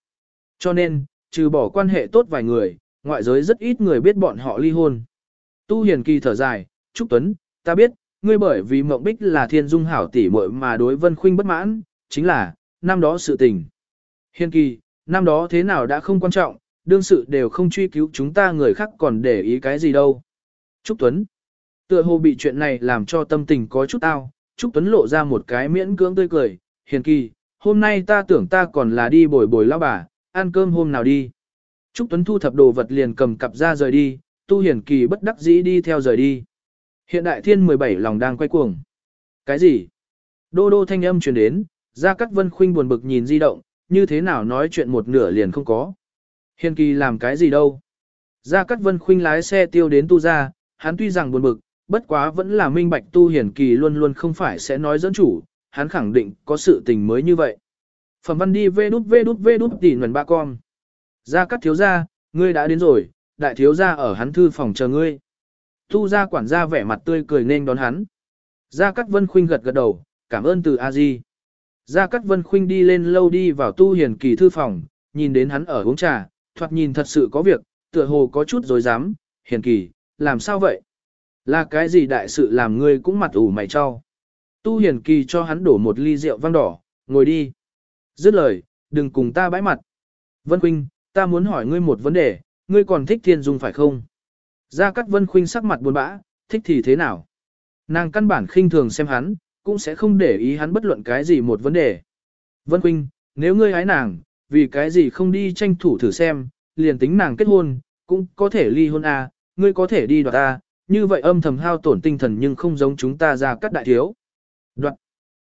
Cho nên, trừ bỏ quan hệ tốt vài người, ngoại giới rất ít người biết bọn họ ly hôn. Tu Hiền Kỳ thở dài, Trúc Tuấn, ta biết, ngươi bởi vì Mộng Bích là thiên dung hảo tỷ muội mà đối Vân Khuynh bất mãn, chính là, năm đó sự tình. Hiền Kỳ, năm đó thế nào đã không quan trọng, đương sự đều không truy cứu chúng ta người khác còn để ý cái gì đâu. Trúc Tuấn, tựa hồ bị chuyện này làm cho tâm tình có chút tao, Trúc Tuấn lộ ra một cái miễn cưỡng tươi cười, hiền kỳ, hôm nay ta tưởng ta còn là đi bồi bồi lão bà, ăn cơm hôm nào đi. Trúc Tuấn thu thập đồ vật liền cầm cặp ra rời đi, tu hiền kỳ bất đắc dĩ đi theo rời đi. Hiện đại thiên 17 lòng đang quay cuồng. Cái gì? Đô đô thanh âm truyền đến, Gia Cát Vân Khuynh buồn bực nhìn di động, như thế nào nói chuyện một nửa liền không có. Hiền kỳ làm cái gì đâu? Gia Cát Vân Khuynh lái xe tiêu đến tu ra, hắn tuy rằng buồn bực, bất quá vẫn là minh bạch tu hiển kỳ luôn luôn không phải sẽ nói dẫn chủ, hắn khẳng định có sự tình mới như vậy. Phẩm văn đi vê đút vê đút vê đút tỉ nguồn ba con. Gia Cát thiếu gia, ngươi đã đến rồi, đại thiếu gia ở hắn thư phòng chờ ngươi. Tu gia quản gia vẻ mặt tươi cười nên đón hắn. Gia Cát Vân Khuynh gật gật đầu, cảm ơn từ A Di. Gia Cát Vân Khuynh đi lên lâu đi vào tu hiền kỳ thư phòng, nhìn đến hắn ở uống trà, thoạt nhìn thật sự có việc, tựa hồ có chút dối dám. Hiền kỳ, làm sao vậy? Là cái gì đại sự làm ngươi cũng mặt ủ mày cho? Tu Hiền Kỳ cho hắn đổ một ly rượu vang đỏ, ngồi đi. Dứt lời, đừng cùng ta bãi mặt. Vân Khuynh, ta muốn hỏi ngươi một vấn đề, ngươi còn thích Thiên Dung phải không? Gia Cát Vân Khuynh sắc mặt buồn bã, thích thì thế nào? Nàng căn bản khinh thường xem hắn, cũng sẽ không để ý hắn bất luận cái gì một vấn đề. Vân Khuynh, nếu ngươi ái nàng, vì cái gì không đi tranh thủ thử xem, liền tính nàng kết hôn, cũng có thể ly hôn à, ngươi có thể đi đoạt ta, như vậy âm thầm hao tổn tinh thần nhưng không giống chúng ta ra cắt đại thiếu. Đoạt.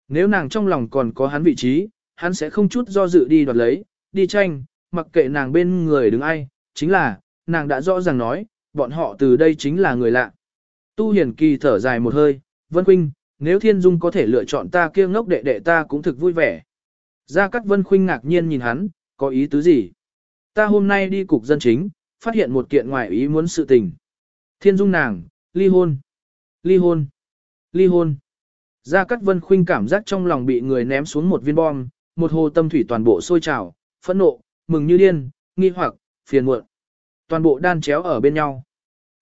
Nếu nàng trong lòng còn có hắn vị trí, hắn sẽ không chút do dự đi đoạt lấy, đi tranh, mặc kệ nàng bên người đứng ai, chính là, nàng đã rõ ràng nói, bọn họ từ đây chính là người lạ. Tu Hiền Kỳ thở dài một hơi, Vân Khuynh, nếu Thiên Dung có thể lựa chọn ta kia ngốc đệ đệ ta cũng thực vui vẻ. Gia Cát Vân Khuynh ngạc nhiên nhìn hắn, có ý tứ gì? Ta hôm nay đi cục dân chính, phát hiện một kiện ngoài ý muốn sự tình. Thiên Dung nàng, ly hôn, ly hôn, ly hôn. Gia Cát Vân Khuynh cảm giác trong lòng bị người ném xuống một viên bom, một hồ tâm thủy toàn bộ sôi trào, phẫn nộ, mừng như điên, nghi hoặc, phiền muộn. Toàn bộ đan chéo ở bên nhau.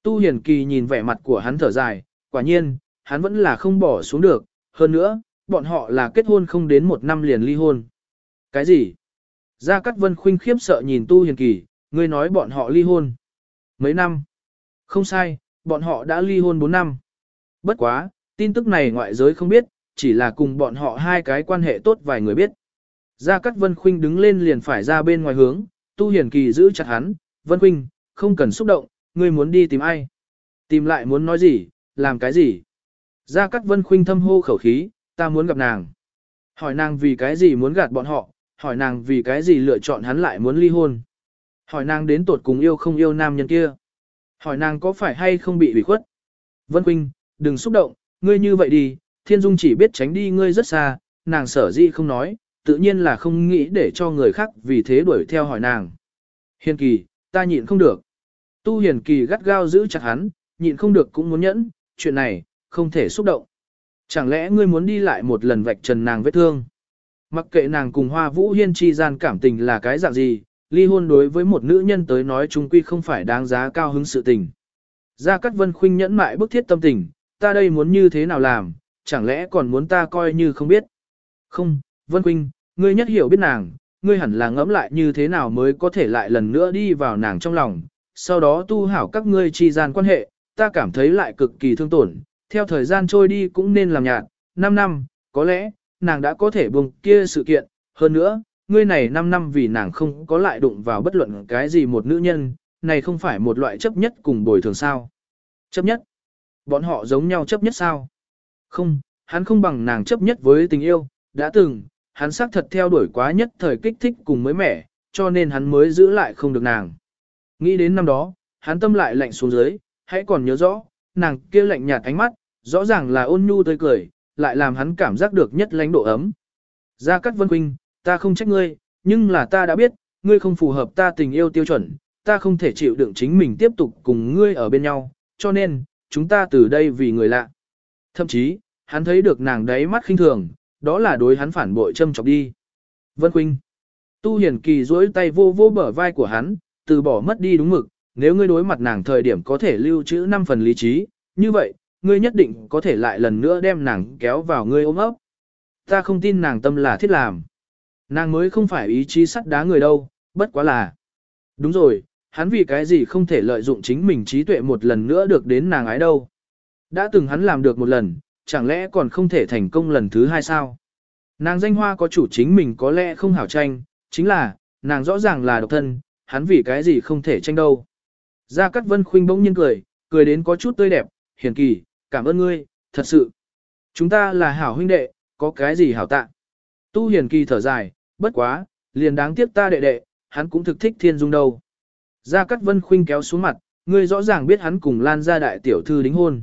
Tu Hiền Kỳ nhìn vẻ mặt của hắn thở dài, quả nhiên, hắn vẫn là không bỏ xuống được, hơn nữa, bọn họ là kết hôn không đến một năm liền ly hôn. Cái gì? Gia Cát Vân khuynh khiếp sợ nhìn Tu Hiền Kỳ, ngươi nói bọn họ ly hôn. Mấy năm? Không sai, bọn họ đã ly hôn 4 năm. Bất quá, tin tức này ngoại giới không biết, chỉ là cùng bọn họ hai cái quan hệ tốt vài người biết. Gia Cát Vân Khuynh đứng lên liền phải ra bên ngoài hướng, Tu Hiền Kỳ giữ chặt hắn, Vân Khuynh, không cần xúc động, ngươi muốn đi tìm ai? Tìm lại muốn nói gì, làm cái gì? Gia Cát Vân Khuynh thâm hô khẩu khí, ta muốn gặp nàng. Hỏi nàng vì cái gì muốn gạt bọn họ, hỏi nàng vì cái gì lựa chọn hắn lại muốn ly hôn. Hỏi nàng đến tột cùng yêu không yêu nam nhân kia. Hỏi nàng có phải hay không bị ủy khuất. Vân Khuynh, đừng xúc động, ngươi như vậy đi, Thiên Dung chỉ biết tránh đi ngươi rất xa, nàng sở dĩ không nói, tự nhiên là không nghĩ để cho người khác vì thế đuổi theo hỏi nàng. hiên kỳ, ta nhịn không được. Tu hiền kỳ gắt gao giữ chặt hắn, nhịn không được cũng muốn nhẫn, chuyện này, không thể xúc động. Chẳng lẽ ngươi muốn đi lại một lần vạch trần nàng vết thương? Mặc kệ nàng cùng Hoa Vũ Hiên chi gian cảm tình là cái dạng gì, ly hôn đối với một nữ nhân tới nói chung quy không phải đáng giá cao hứng sự tình. Gia Cát Vân khuynh nhẫn mại bức thiết tâm tình, ta đây muốn như thế nào làm, chẳng lẽ còn muốn ta coi như không biết. Không, Vân khuynh, ngươi nhất hiểu biết nàng, ngươi hẳn là ngẫm lại như thế nào mới có thể lại lần nữa đi vào nàng trong lòng, sau đó tu hảo các ngươi chi gian quan hệ, ta cảm thấy lại cực kỳ thương tổn, theo thời gian trôi đi cũng nên làm nhạt, 5 năm, có lẽ, nàng đã có thể buông kia sự kiện, hơn nữa, ngươi này 5 năm vì nàng không có lại đụng vào bất luận cái gì một nữ nhân, này không phải một loại chấp nhất cùng bồi thường sao. Chấp nhất? Bọn họ giống nhau chấp nhất sao? Không, hắn không bằng nàng chấp nhất với tình yêu, đã từng, hắn xác thật theo đuổi quá nhất thời kích thích cùng mới mẻ, cho nên hắn mới giữ lại không được nàng. Nghĩ đến năm đó, hắn tâm lại lạnh xuống dưới, hãy còn nhớ rõ, nàng kia lạnh nhạt ánh mắt, rõ ràng là ôn nhu tươi cười, lại làm hắn cảm giác được nhất lãnh độ ấm. Gia Cát Vân Quynh, ta không trách ngươi, nhưng là ta đã biết, ngươi không phù hợp ta tình yêu tiêu chuẩn, ta không thể chịu đựng chính mình tiếp tục cùng ngươi ở bên nhau, cho nên, chúng ta từ đây vì người lạ. Thậm chí, hắn thấy được nàng đáy mắt khinh thường, đó là đối hắn phản bội châm chọc đi. Vân Quynh, Tu hiển Kỳ duỗi tay vô vô bờ vai của hắn, từ bỏ mất đi đúng mực, nếu ngươi đối mặt nàng thời điểm có thể lưu trữ 5 phần lý trí, như vậy, ngươi nhất định có thể lại lần nữa đem nàng kéo vào ngươi ôm ấp. Ta không tin nàng tâm là thiết làm. Nàng mới không phải ý chí sắt đá người đâu, bất quá là. Đúng rồi, hắn vì cái gì không thể lợi dụng chính mình trí tuệ một lần nữa được đến nàng ái đâu. Đã từng hắn làm được một lần, chẳng lẽ còn không thể thành công lần thứ hai sao? Nàng danh hoa có chủ chính mình có lẽ không hảo tranh, chính là, nàng rõ ràng là độc thân, hắn vì cái gì không thể tranh đâu. Gia Cát Vân Khuynh bỗng nhiên cười, cười đến có chút tươi đẹp, hiền kỳ, cảm ơn ngươi, thật sự. Chúng ta là hảo huynh đệ, có cái gì hảo tạ. Tu hiền kỳ thở dài, bất quá, liền đáng tiếc ta đệ đệ, hắn cũng thực thích thiên dung đâu. Gia Cát Vân Khuynh kéo xuống mặt, ngươi rõ ràng biết hắn cùng Lan gia đại tiểu thư đính hôn.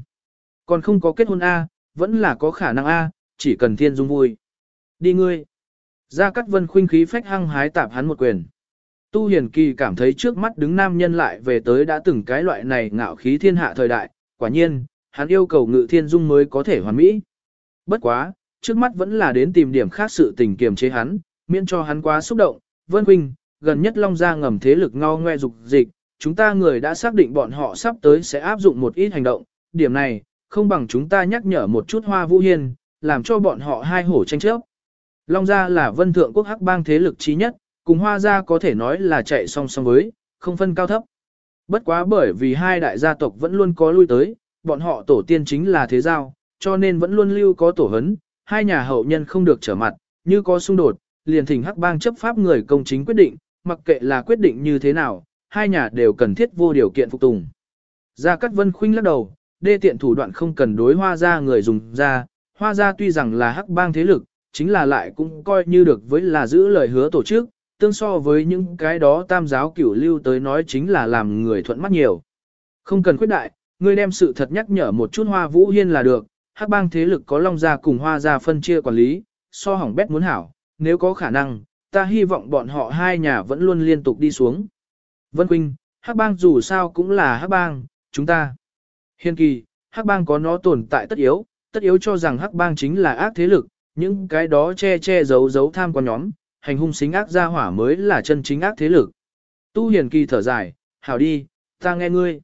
Còn không có kết hôn A, vẫn là có khả năng A, chỉ cần thiên dung vui. Đi ngươi. Gia Cát Vân Khuynh khí phách hăng hái tạp hắn một quyền. Tu Hiền Kỳ cảm thấy trước mắt đứng nam nhân lại về tới đã từng cái loại này ngạo khí thiên hạ thời đại, quả nhiên, hắn yêu cầu ngự thiên dung mới có thể hoàn mỹ. Bất quá, trước mắt vẫn là đến tìm điểm khác sự tình kiềm chế hắn, miễn cho hắn quá xúc động. Vân Huynh, gần nhất Long Gia ngầm thế lực ngao ngoe dục dịch, chúng ta người đã xác định bọn họ sắp tới sẽ áp dụng một ít hành động, điểm này, không bằng chúng ta nhắc nhở một chút hoa vũ hiên, làm cho bọn họ hai hổ tranh chấp. Long gia là vân thượng quốc hắc bang thế lực trí nhất, cùng hoa gia có thể nói là chạy song song với, không phân cao thấp. Bất quá bởi vì hai đại gia tộc vẫn luôn có lui tới, bọn họ tổ tiên chính là thế giao, cho nên vẫn luôn lưu có tổ hấn, hai nhà hậu nhân không được trở mặt, như có xung đột, liền thỉnh hắc bang chấp pháp người công chính quyết định, mặc kệ là quyết định như thế nào, hai nhà đều cần thiết vô điều kiện phục tùng. Gia Cát Vân khuynh lắc đầu, đê tiện thủ đoạn không cần đối hoa ra người dùng ra, hoa ra tuy rằng là hắc bang thế lực, chính là lại cũng coi như được với là giữ lời hứa tổ chức, tương so với những cái đó tam giáo cửu lưu tới nói chính là làm người thuận mắt nhiều. Không cần khuyết đại, ngươi đem sự thật nhắc nhở một chút hoa vũ hiên là được, hắc bang thế lực có long gia cùng hoa gia phân chia quản lý, so hỏng bét muốn hảo, nếu có khả năng, ta hy vọng bọn họ hai nhà vẫn luôn liên tục đi xuống. Vân Quynh, hắc bang dù sao cũng là hắc bang, chúng ta. Hiên kỳ, hắc bang có nó tồn tại tất yếu, tất yếu cho rằng hắc bang chính là ác thế lực, những cái đó che che giấu giấu tham quan nhóm, hành hung xính ác gia hỏa mới là chân chính ác thế lực. Tu hiền kỳ thở dài, hảo đi, ta nghe ngươi.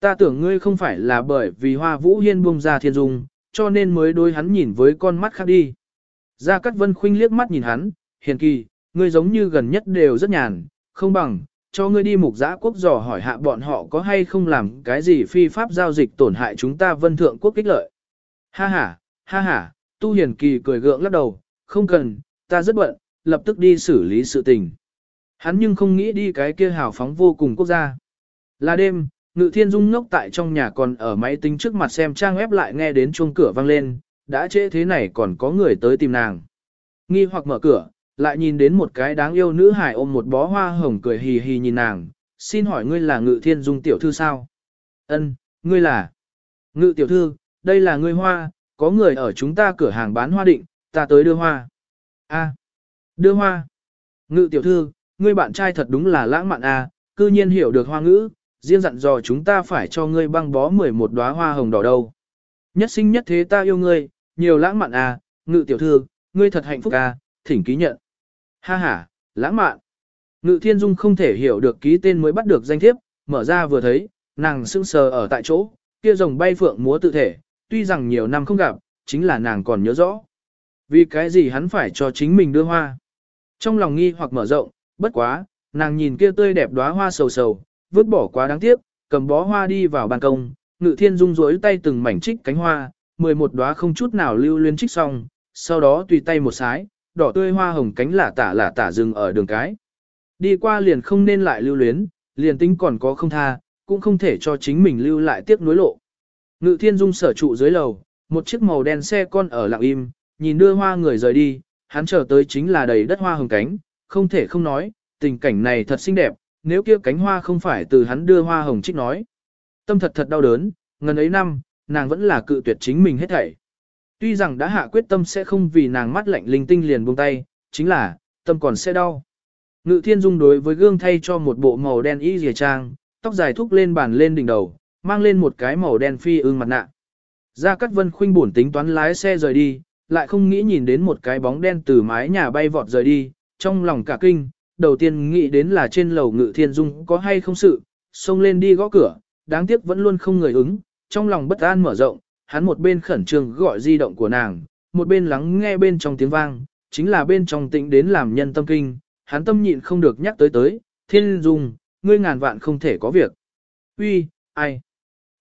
Ta tưởng ngươi không phải là bởi vì hoa vũ hiên buông ra thiên dung, cho nên mới đối hắn nhìn với con mắt khác đi. Gia Cát Vân khinh liếc mắt nhìn hắn, hiền kỳ, ngươi giống như gần nhất đều rất nhàn, không bằng, cho ngươi đi mục giã quốc dò hỏi hạ bọn họ có hay không làm cái gì phi pháp giao dịch tổn hại chúng ta vân thượng quốc kích lợi. Ha ha, ha ha, tu hiền kỳ cười gượng lắc đầu, không cần, ta rất bận, lập tức đi xử lý sự tình. Hắn nhưng không nghĩ đi cái kia hào phóng vô cùng quốc gia. Là đêm, Ngự Thiên Dung ngốc tại trong nhà còn ở máy tính trước mặt xem trang web lại nghe đến chuông cửa vang lên, đã trễ thế này còn có người tới tìm nàng. Nghi hoặc mở cửa, lại nhìn đến một cái đáng yêu nữ hải ôm một bó hoa hồng cười hì hì nhìn nàng, xin hỏi ngươi là Ngự Thiên Dung tiểu thư sao? Ân, ngươi là? Ngự tiểu thư, đây là ngươi hoa, có người ở chúng ta cửa hàng bán hoa định, ta tới đưa hoa. A, đưa hoa. Ngự tiểu thư, ngươi bạn trai thật đúng là lãng mạn à, cư nhiên hiểu được hoa ngữ, riêng dặn dò chúng ta phải cho ngươi băng bó 11 đóa hoa hồng đỏ đâu. Nhất sinh nhất thế ta yêu ngươi, nhiều lãng mạn à, ngự tiểu thư, ngươi thật hạnh phúc à, thỉnh ký nhận. Ha ha, lãng mạn. Ngự thiên dung không thể hiểu được ký tên mới bắt được danh thiếp, mở ra vừa thấy, nàng sững sờ ở tại chỗ, kia rồng bay phượng múa tự thể, tuy rằng nhiều năm không gặp, chính là nàng còn nhớ rõ. Vì cái gì hắn phải cho chính mình đưa hoa. Trong lòng nghi hoặc mở rộng, bất quá, nàng nhìn kia tươi đẹp đóa hoa sầu sầu, vứt bỏ quá đáng tiếc, cầm bó hoa đi vào ban công, ngự thiên dung rối tay từng mảnh trích cánh hoa, 11 đóa không chút nào lưu luyến trích xong, sau đó tùy tay một sái, đỏ tươi hoa hồng cánh lả tả lả tả dừng ở đường cái. Đi qua liền không nên lại lưu luyến, liền tính còn có không tha, cũng không thể cho chính mình lưu lại tiếc nuối lộ. Ngự thiên dung sở trụ dưới lầu, một chiếc màu đen xe con ở lặng im, nhìn đưa hoa người rời đi, hắn chờ tới chính là đầy đất hoa hồng cánh, không thể không nói, tình cảnh này thật xinh đẹp, nếu kia cánh hoa không phải từ hắn đưa hoa hồng trích nói. Tâm thật thật đau đớn, ngần ấy năm, nàng vẫn là cự tuyệt chính mình hết thảy. Tuy rằng đã hạ quyết tâm sẽ không vì nàng mắt lạnh linh tinh liền buông tay, chính là, tâm còn sẽ đau. Ngự thiên dung đối với gương thay cho một bộ màu đen y dìa trang, tóc dài thúc lên bàn lên đỉnh đầu, mang lên một cái màu đen phi ương mặt nạ. Gia Cát Vân khuynh bổn tính toán lái xe rời đi, lại không nghĩ nhìn đến một cái bóng đen từ mái nhà bay vọt rời đi, trong lòng cả kinh, đầu tiên nghĩ đến là trên lầu ngự thiên dung có hay không sự, xông lên đi gõ cửa, đáng tiếc vẫn luôn không người ứng, trong lòng bất an mở rộng, hắn một bên khẩn trương gọi di động của nàng, một bên lắng nghe bên trong tiếng vang, chính là bên trong tĩnh đến làm nhân tâm kinh, hắn tâm nhịn không được nhắc tới tới, thiên dung, ngươi ngàn vạn không thể có việc. Uy, ai?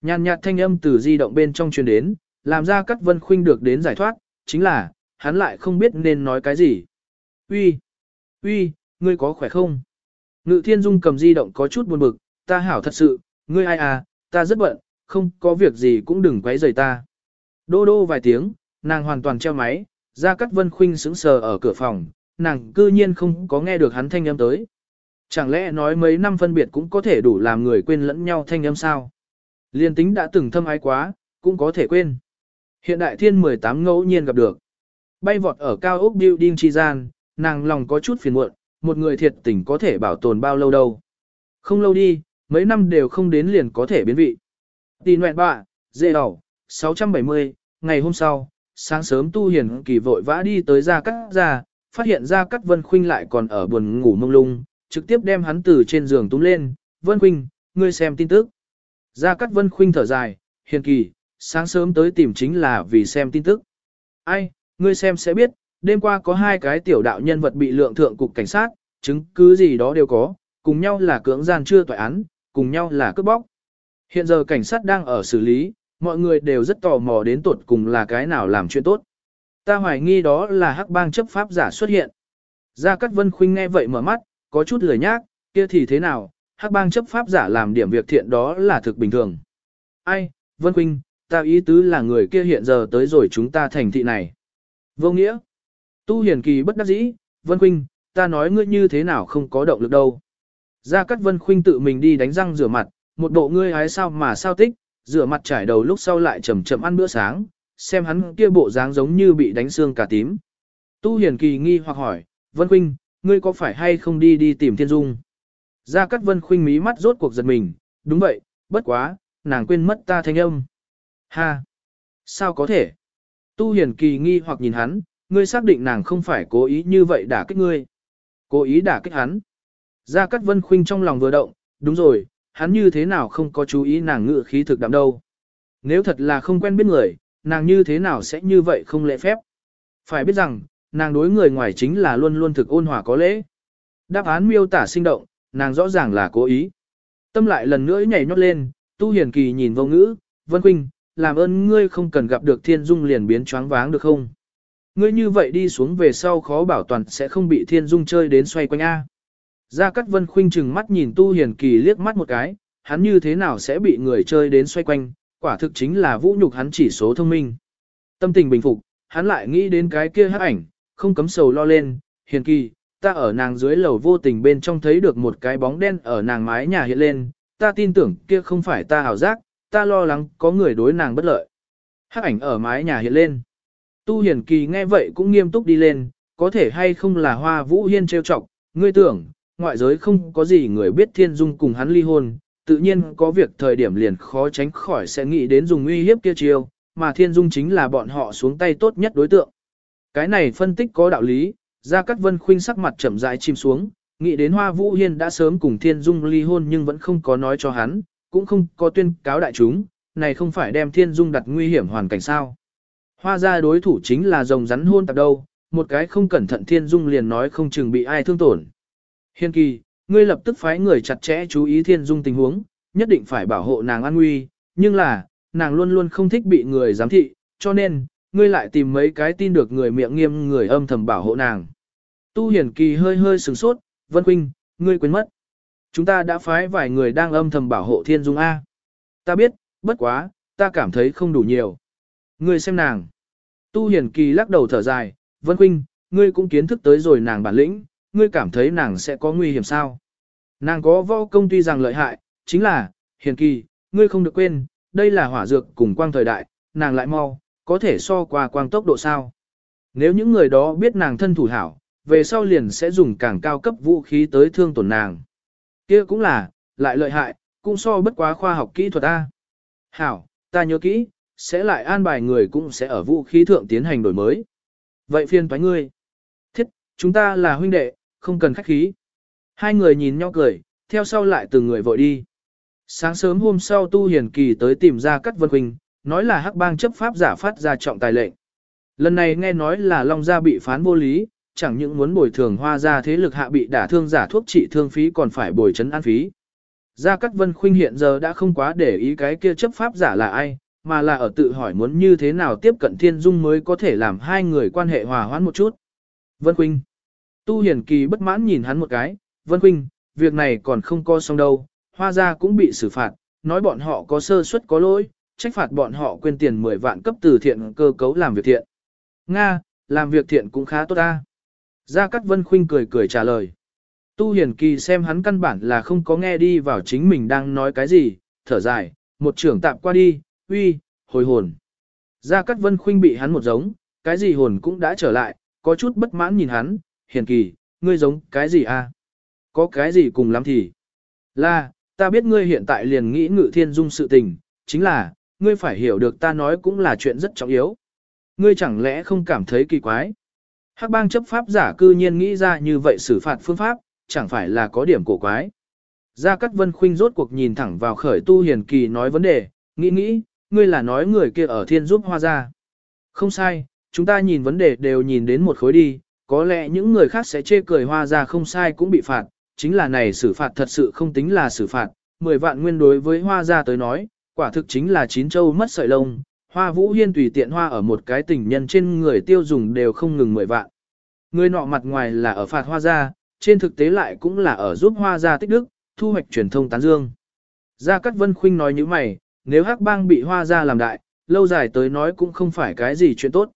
Nhàn nhạt thanh âm từ di động bên trong truyền đến, làm ra cắt vân khuynh được đến giải thoát, chính là, hắn lại không biết nên nói cái gì. Uy, uy, ngươi có khỏe không? Ngự thiên dung cầm di động có chút buồn bực, ta hảo thật sự, ngươi ai à, ta rất bận, không có việc gì cũng đừng quấy rầy ta. Đô đô vài tiếng, nàng hoàn toàn treo máy, ra cắt vân khuynh sững sờ ở cửa phòng, nàng cư nhiên không có nghe được hắn thanh âm tới. Chẳng lẽ nói mấy năm phân biệt cũng có thể đủ làm người quên lẫn nhau thanh âm sao? Liên tính đã từng thâm ái quá, cũng có thể quên. Hiện đại thiên 18 ngẫu nhiên gặp được. Bay vọt ở cao ốc building chi gian, nàng lòng có chút phiền muộn, một người thiệt tình có thể bảo tồn bao lâu đâu. Không lâu đi, mấy năm đều không đến liền có thể biến vị. Tì nguyện bạ, dễ đỏ, 670, ngày hôm sau, sáng sớm tu hiền kỳ vội vã đi tới ra cắt ra, phát hiện ra cắt Vân Khuynh lại còn ở buồn ngủ mông lung, trực tiếp đem hắn từ trên giường túm lên, Vân Khuynh, ngươi xem tin tức. Gia Cát Vân khinh thở dài, hiền kỳ, sáng sớm tới tìm chính là vì xem tin tức. Ai, ngươi xem sẽ biết, đêm qua có hai cái tiểu đạo nhân vật bị lượng thượng cục cảnh sát, chứng cứ gì đó đều có, cùng nhau là cưỡng gian chưa tòa án, cùng nhau là cướp bóc. Hiện giờ cảnh sát đang ở xử lý, mọi người đều rất tò mò đến tuột cùng là cái nào làm chuyện tốt. Ta hoài nghi đó là hắc bang chấp pháp giả xuất hiện. Gia Cát Vân Khuynh nghe vậy mở mắt, có chút lười nhác, kia thì thế nào, hắc bang chấp pháp giả làm điểm việc thiện đó là thực bình thường. Ai, Vân Khuynh, ta ý tứ là người kia hiện giờ tới rồi chúng ta thành thị này. Vô nghĩa. Tu hiền kỳ bất đắc dĩ, Vân Khuynh, ta nói ngươi như thế nào không có động lực đâu. Gia Cát Vân Khuynh tự mình đi đánh răng rửa mặt, một bộ ngươi hái sao mà sao tích, rửa mặt trải đầu lúc sau lại chậm chậm ăn bữa sáng, xem hắn kia bộ dáng giống như bị đánh xương cả tím. Tu Hiền Kỳ nghi hoặc hỏi, Vân Khuynh, ngươi có phải hay không đi đi tìm Thiên Dung? Gia Cát Vân Khuynh mí mắt rốt cuộc giật mình, đúng vậy, bất quá, nàng quên mất ta thanh âm. Ha! Sao có thể? Tu Hiền Kỳ nghi hoặc nhìn hắn, ngươi xác định nàng không phải cố ý như vậy đả kích ngươi. Cố ý đả kích hắn. Gia Cát Vân Khuynh trong lòng vừa động, đúng rồi, hắn như thế nào không có chú ý nàng ngự khí thực đạm đâu. Nếu thật là không quen biết người, nàng như thế nào sẽ như vậy không lễ phép. Phải biết rằng, nàng đối người ngoài chính là luôn luôn thực ôn hòa có lễ. Đáp án miêu tả sinh động, nàng rõ ràng là cố ý. Tâm lại lần nữa nhảy nhót lên, tu hiền kỳ nhìn vô ngữ, Vân Khuynh, làm ơn ngươi không cần gặp được thiên dung liền biến choáng váng được không? Ngươi như vậy đi xuống về sau khó bảo toàn sẽ không bị thiên dung chơi đến xoay quanh A. Gia Cát Vân khinh chừng mắt nhìn Tu Hiền Kỳ liếc mắt một cái, hắn như thế nào sẽ bị người chơi đến xoay quanh, quả thực chính là vũ nhục hắn chỉ số thông minh. Tâm tình bình phục, hắn lại nghĩ đến cái kia hắc ảnh, không cấm sầu lo lên, Hiền Kỳ, ta ở nàng dưới lầu vô tình bên trong thấy được một cái bóng đen ở nàng mái nhà hiện lên, ta tin tưởng kia không phải ta hảo giác, ta lo lắng có người đối nàng bất lợi. Hắc ảnh ở mái nhà hiện lên. Tu Hiền Kỳ nghe vậy cũng nghiêm túc đi lên, có thể hay không là Hoa Vũ Hiên trêu chọc, ngươi tưởng, ngoại giới không có gì người biết Thiên Dung cùng hắn ly hôn, tự nhiên có việc thời điểm liền khó tránh khỏi sẽ nghĩ đến dùng uy hiếp kia chiêu, mà Thiên Dung chính là bọn họ xuống tay tốt nhất đối tượng. Cái này phân tích có đạo lý, Gia Cát Vân khuynh sắc mặt chậm rãi chìm xuống, nghĩ đến Hoa Vũ Hiên đã sớm cùng Thiên Dung ly hôn nhưng vẫn không có nói cho hắn, cũng không có tuyên cáo đại chúng, này không phải đem Thiên Dung đặt nguy hiểm hoàn cảnh sao. Hoa gia đối thủ chính là rồng rắn hôn tạp đâu, một cái không cẩn thận Thiên Dung liền nói không chừng bị ai thương tổn. Hiên kỳ, ngươi lập tức phái người chặt chẽ chú ý thiên dung tình huống, nhất định phải bảo hộ nàng an nguy, nhưng là, nàng luôn luôn không thích bị người giám thị, cho nên, ngươi lại tìm mấy cái tin được người miệng nghiêm người âm thầm bảo hộ nàng. Tu hiển kỳ hơi hơi sừng sốt, Vân Quynh, ngươi quên mất. Chúng ta đã phái vài người đang âm thầm bảo hộ thiên dung A. Ta biết, bất quá, ta cảm thấy không đủ nhiều. Ngươi xem nàng. Tu hiển kỳ lắc đầu thở dài, Vân Quynh, ngươi cũng kiến thức tới rồi nàng bản lĩnh, ngươi cảm thấy nàng sẽ có nguy hiểm sao? Nàng có võ công tuy rằng lợi hại, chính là, hiền kỳ, ngươi không được quên, đây là hỏa dược cùng quang thời đại, nàng lại mau, có thể so qua quang tốc độ sao? Nếu những người đó biết nàng thân thủ hảo, về sau liền sẽ dùng càng cao cấp vũ khí tới thương tổn nàng kia cũng là, lại lợi hại, cũng so bất quá khoa học kỹ thuật A. Hảo, ta nhớ kỹ, sẽ lại an bài người cũng sẽ ở vũ khí thượng tiến hành đổi mới. Vậy phiên toái ngươi. Thiết, chúng ta là huynh đệ, không cần khách khí. Hai người nhìn nhau cười, theo sau lại từng người vội đi. Sáng sớm hôm sau Tu Hiền Kỳ tới tìm ra cát Vân Quỳnh, nói là hắc bang chấp pháp giả phát ra trọng tài lệnh. Lần này nghe nói là Long Gia bị phán vô lý, chẳng những muốn bồi thường hoa gia thế lực hạ bị đả thương giả thuốc trị thương phí còn phải bồi chấn an phí. Gia Cát Vân Khuynh hiện giờ đã không quá để ý cái kia chấp pháp giả là ai, mà là ở tự hỏi muốn như thế nào tiếp cận Thiên Dung mới có thể làm hai người quan hệ hòa hoãn một chút. Vân Khuynh Tu Hiền Kỳ bất mãn nhìn hắn một cái, Vân Khuynh, việc này còn không co xong đâu, hoa gia cũng bị xử phạt, nói bọn họ có sơ suất có lỗi, trách phạt bọn họ quên tiền 10 vạn cấp từ thiện cơ cấu làm việc thiện. Nga, làm việc thiện cũng khá tốt ta. Gia Cát Vân Khuynh cười cười trả lời. Tu Hiền Kỳ xem hắn căn bản là không có nghe đi vào chính mình đang nói cái gì, thở dài, một trưởng tạm qua đi, uy, hồi hồn. Gia Cát Vân Khuynh bị hắn một giống, cái gì hồn cũng đã trở lại, có chút bất mãn nhìn hắn, hiền kỳ, ngươi giống cái gì a? À? Có cái gì cùng lắm thì? Là, ta biết ngươi hiện tại liền nghĩ ngự thiên dung sự tình, chính là, ngươi phải hiểu được ta nói cũng là chuyện rất trọng yếu. Ngươi chẳng lẽ không cảm thấy kỳ quái? Hắc bang chấp pháp giả cư nhiên nghĩ ra như vậy xử phạt phương pháp, chẳng phải là có điểm cổ quái. Gia Cát Vân Khuynh rốt cuộc nhìn thẳng vào khởi tu hiền kỳ nói vấn đề, nghĩ nghĩ, ngươi là nói người kia ở thiên giúp hoa gia. Không sai, chúng ta nhìn vấn đề đều nhìn đến một khối đi, có lẽ những người khác sẽ chê cười hoa gia không sai cũng bị phạt, chính là này xử phạt thật sự không tính là xử phạt, 10 vạn nguyên đối với hoa gia tới nói, quả thực chính là chín châu mất sợi lông, hoa vũ hiên tùy tiện hoa ở một cái tình nhân trên người tiêu dùng đều không ngừng 10 vạn. Người nọ mặt ngoài là ở phạt hoa gia, trên thực tế lại cũng là ở giúp hoa gia tích đức, thu hoạch truyền thông tán dương. Gia Cát Vân Khuynh nói như mày, nếu hắc bang bị hoa gia làm đại, lâu dài tới nói cũng không phải cái gì chuyện tốt.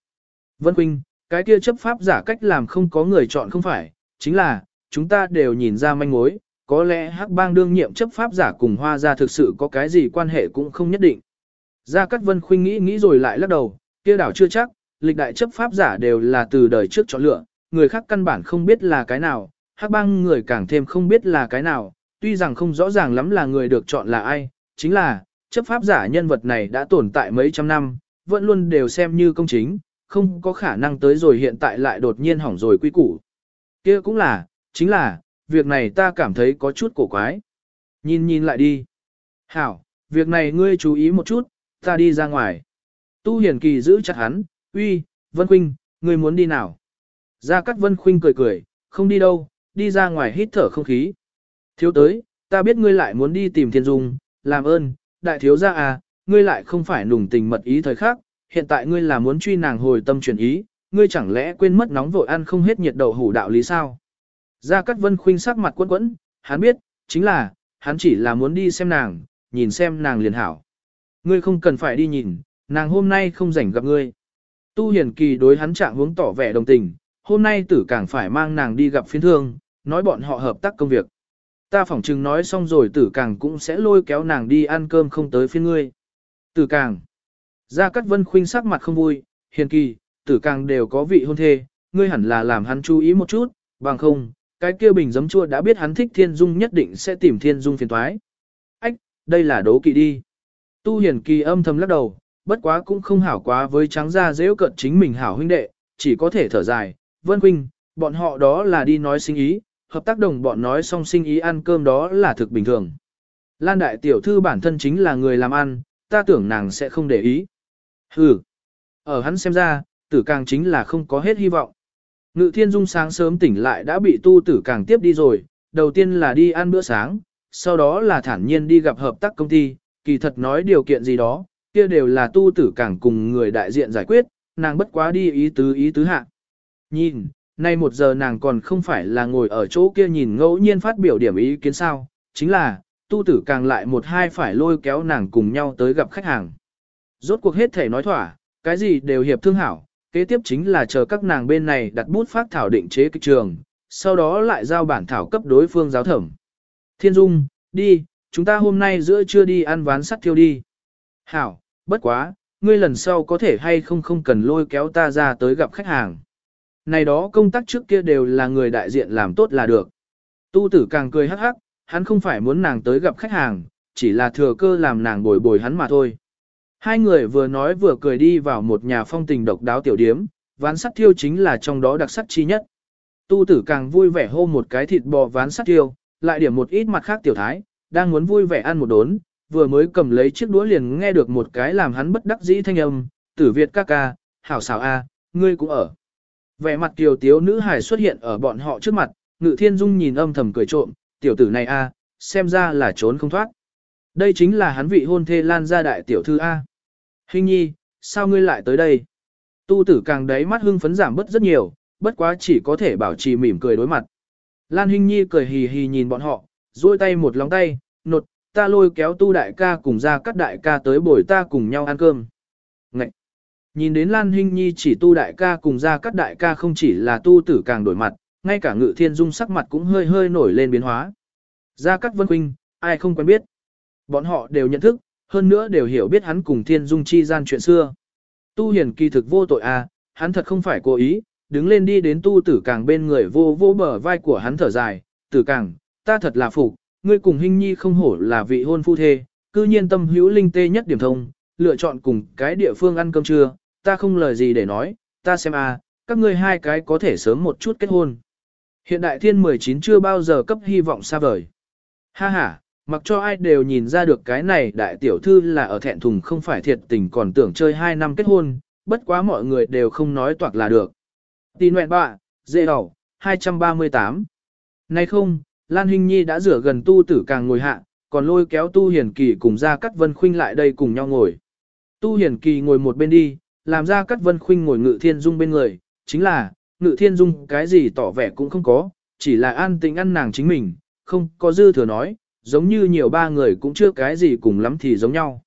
Vân Khuynh, cái kia chấp pháp giả cách làm không có người chọn không phải, chính là, chúng ta đều nhìn ra manh mối, có lẽ hắc bang đương nhiệm chấp pháp giả cùng hoa gia thực sự có cái gì quan hệ cũng không nhất định. Gia Cát Vân Khuyên nghĩ nghĩ rồi lại lắc đầu, kia đảo chưa chắc, lịch đại chấp pháp giả đều là từ đời trước chọn lựa, người khác căn bản không biết là cái nào, hắc bang người càng thêm không biết là cái nào, tuy rằng không rõ ràng lắm là người được chọn là ai, chính là, chấp pháp giả nhân vật này đã tồn tại mấy trăm năm, vẫn luôn đều xem như công chính, không có khả năng tới rồi hiện tại lại đột nhiên hỏng rồi quy củ. kia cũng là, chính là, việc này ta cảm thấy có chút cổ quái. Nhìn nhìn lại đi. Hảo, việc này ngươi chú ý một chút, ta đi ra ngoài. Tu Hiển Kỳ giữ chặt hắn, uy, Vân Khuynh, ngươi muốn đi nào? Gia Cát Vân Khuynh cười cười, không đi đâu, đi ra ngoài hít thở không khí. Thiếu tới, ta biết ngươi lại muốn đi tìm Thiên Dung, làm ơn, đại thiếu gia à, ngươi lại không phải nùng tình mật ý thời khác, hiện tại ngươi là muốn truy nàng hồi tâm chuyển ý, ngươi chẳng lẽ quên mất nóng vội ăn không hết nhiệt đậu hủ đạo lý sao? Gia Cát Vân khuynh sắc mặt quẫn quẫn, hắn biết, chính là, hắn chỉ là muốn đi xem nàng, nhìn xem nàng liền hảo. Ngươi không cần phải đi nhìn, nàng hôm nay không rảnh gặp ngươi. Tu Hiển Kỳ đối hắn trạng hướng tỏ vẻ đồng tình, hôm nay tử càng phải mang nàng đi gặp phiến thương, nói bọn họ hợp tác công việc. Ta phỏng chừng nói xong rồi tử càng cũng sẽ lôi kéo nàng đi ăn cơm không tới phiên ngươi. Tử càng. Gia Cát Vân khuynh sắc mặt không vui, hiền kỳ, tử càng đều có vị hôn thê, ngươi hẳn là làm hắn chú ý một chút, bằng không, cái kia bình giấm chua đã biết hắn thích thiên dung nhất định sẽ tìm thiên dung phiền toái. Ách, đây là đố kỵ đi. Tu hiền kỳ âm thầm lắc đầu, bất quá cũng không hảo quá với trắng gia dễ cận chính mình hảo huynh đệ, chỉ có thể thở dài, vân huynh, bọn họ đó là đi nói sinh ý, hợp tác đồng bọn nói xong sinh ý ăn cơm đó là thực bình thường. Lan đại tiểu thư bản thân chính là người làm ăn, ta tưởng nàng sẽ không để ý. Hừ. Ở hắn xem ra, tử càng chính là không có hết hy vọng. Ngự thiên dung sáng sớm tỉnh lại đã bị tu tử càng tiếp đi rồi, đầu tiên là đi ăn bữa sáng, sau đó là thản nhiên đi gặp hợp tác công ty, kỳ thật nói điều kiện gì đó, kia đều là tu tử càng cùng người đại diện giải quyết, nàng bất quá đi ý tứ ý tứ hạ. Nhìn, nay một giờ nàng còn không phải là ngồi ở chỗ kia nhìn ngẫu nhiên phát biểu điểm ý kiến sao, chính là, tu tử càng lại một hai phải lôi kéo nàng cùng nhau tới gặp khách hàng. Rốt cuộc hết thể nói thỏa, cái gì đều hiệp thương hảo, kế tiếp chính là chờ các nàng bên này đặt bút phát thảo định chế kịch trường, sau đó lại giao bản thảo cấp đối phương giáo thẩm. Thiên Dung, đi, chúng ta hôm nay giữa trưa đi ăn ván sắt thiêu đi. Hảo, bất quá, ngươi lần sau có thể hay không không cần lôi kéo ta ra tới gặp khách hàng. Này đó công tác trước kia đều là người đại diện làm tốt là được. Tu tử càng cười hắc hắc, hắn không phải muốn nàng tới gặp khách hàng, chỉ là thừa cơ làm nàng bồi bồi hắn mà thôi. Hai người vừa nói vừa cười đi vào một nhà phong tình độc đáo tiểu điếm, ván sắt thiêu chính là trong đó đặc sắc chi nhất. Tu tử càng vui vẻ hô một cái thịt bò ván sắt thiêu, lại điểm một ít mặt khác tiểu thái, đang muốn vui vẻ ăn một đốn, vừa mới cầm lấy chiếc đũa liền nghe được một cái làm hắn bất đắc dĩ thanh âm, tử Việt ca ca, hảo xảo a, ngươi cũng ở. Vẻ mặt kiều tiếu nữ hải xuất hiện ở bọn họ trước mặt, ngự thiên dung nhìn âm thầm cười trộm, tiểu tử này a, xem ra là trốn không thoát. Đây chính là hắn vị hôn thê lan gia đại tiểu thư A. Hình nhi, sao ngươi lại tới đây? Tu tử càng đáy mắt hưng phấn giảm bớt rất nhiều, bất quá chỉ có thể bảo trì mỉm cười đối mặt. Lan Hinh Nhi cười hì hì nhìn bọn họ, duỗi tay một lòng tay, nột, ta lôi kéo tu đại ca cùng ra các đại ca tới bồi ta cùng nhau ăn cơm. Ngậy! Nhìn đến Lan Hinh Nhi chỉ tu đại ca cùng ra các đại ca không chỉ là tu tử càng đổi mặt, ngay cả ngự thiên dung sắc mặt cũng hơi hơi nổi lên biến hóa. Gia Cát Vân huynh, ai không quen biết. Bọn họ đều nhận thức, hơn nữa đều hiểu biết hắn cùng thiên dung chi gian chuyện xưa. Tu hiền kỳ thực vô tội à, hắn thật không phải cố ý, đứng lên đi đến tu tử càng bên người vô vô bờ vai của hắn thở dài, tử càng, ta thật là phục, ngươi cùng Hinh nhi không hổ là vị hôn phu thê, cư nhiên tâm hữu linh tê nhất điểm thông, lựa chọn cùng cái địa phương ăn cơm trưa, ta không lời gì để nói, ta xem à, các ngươi hai cái có thể sớm một chút kết hôn. Hiện đại thiên 19 chưa bao giờ cấp hy vọng xa vời. Ha ha, mặc cho ai đều nhìn ra được cái này đại tiểu thư là ở thẹn thùng không phải thiệt tình còn tưởng chơi 2 năm kết hôn, bất quá mọi người đều không nói toạc là được. Tì nguyện bạ, dễ đầu, 238. Nay không, Lan Hinh Nhi đã rửa gần tu tử càng ngồi hạ, còn lôi kéo tu hiền kỳ cùng ra cắt vân khuynh lại đây cùng nhau ngồi. Tu hiền kỳ ngồi một bên đi, làm ra cắt vân khuynh ngồi ngự thiên dung bên người, chính là, ngự thiên dung cái gì tỏ vẻ cũng không có, chỉ là an tĩnh ăn nàng chính mình, không có dư thừa nói, giống như nhiều ba người cũng chưa cái gì cùng lắm thì giống nhau.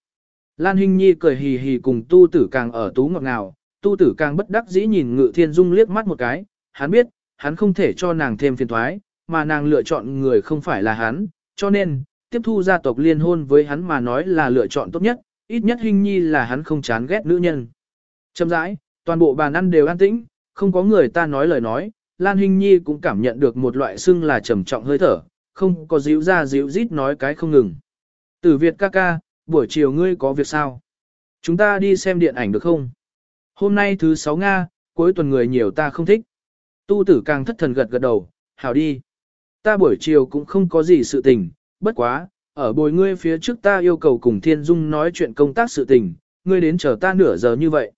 Lan Hinh Nhi cười hì hì cùng tu tử càng ở tú ngọt ngào, tu tử càng bất đắc dĩ nhìn ngự thiên dung liếc mắt một cái, hắn biết, hắn không thể cho nàng thêm phiền thoái, mà nàng lựa chọn người không phải là hắn, cho nên, tiếp thu gia tộc liên hôn với hắn mà nói là lựa chọn tốt nhất, ít nhất Hinh Nhi là hắn không chán ghét nữ nhân. Châm rãi, toàn bộ bàn ăn đều an tĩnh, không có người ta nói lời nói, Lan Hinh Nhi cũng cảm nhận được một loại xưng là trầm trọng hơi thở, không có díu ra díu rít nói cái không ngừng. Tử Việt ca ca, buổi chiều ngươi có việc sao? Chúng ta đi xem điện ảnh được không? Hôm nay thứ sáu Nga, cuối tuần người nhiều ta không thích. Tu tử càng thất thần gật gật đầu, hảo đi. Ta buổi chiều cũng không có gì sự tình, bất quá, ở bồi ngươi phía trước ta yêu cầu cùng Thiên Dung nói chuyện công tác sự tình, ngươi đến chờ ta nửa giờ như vậy.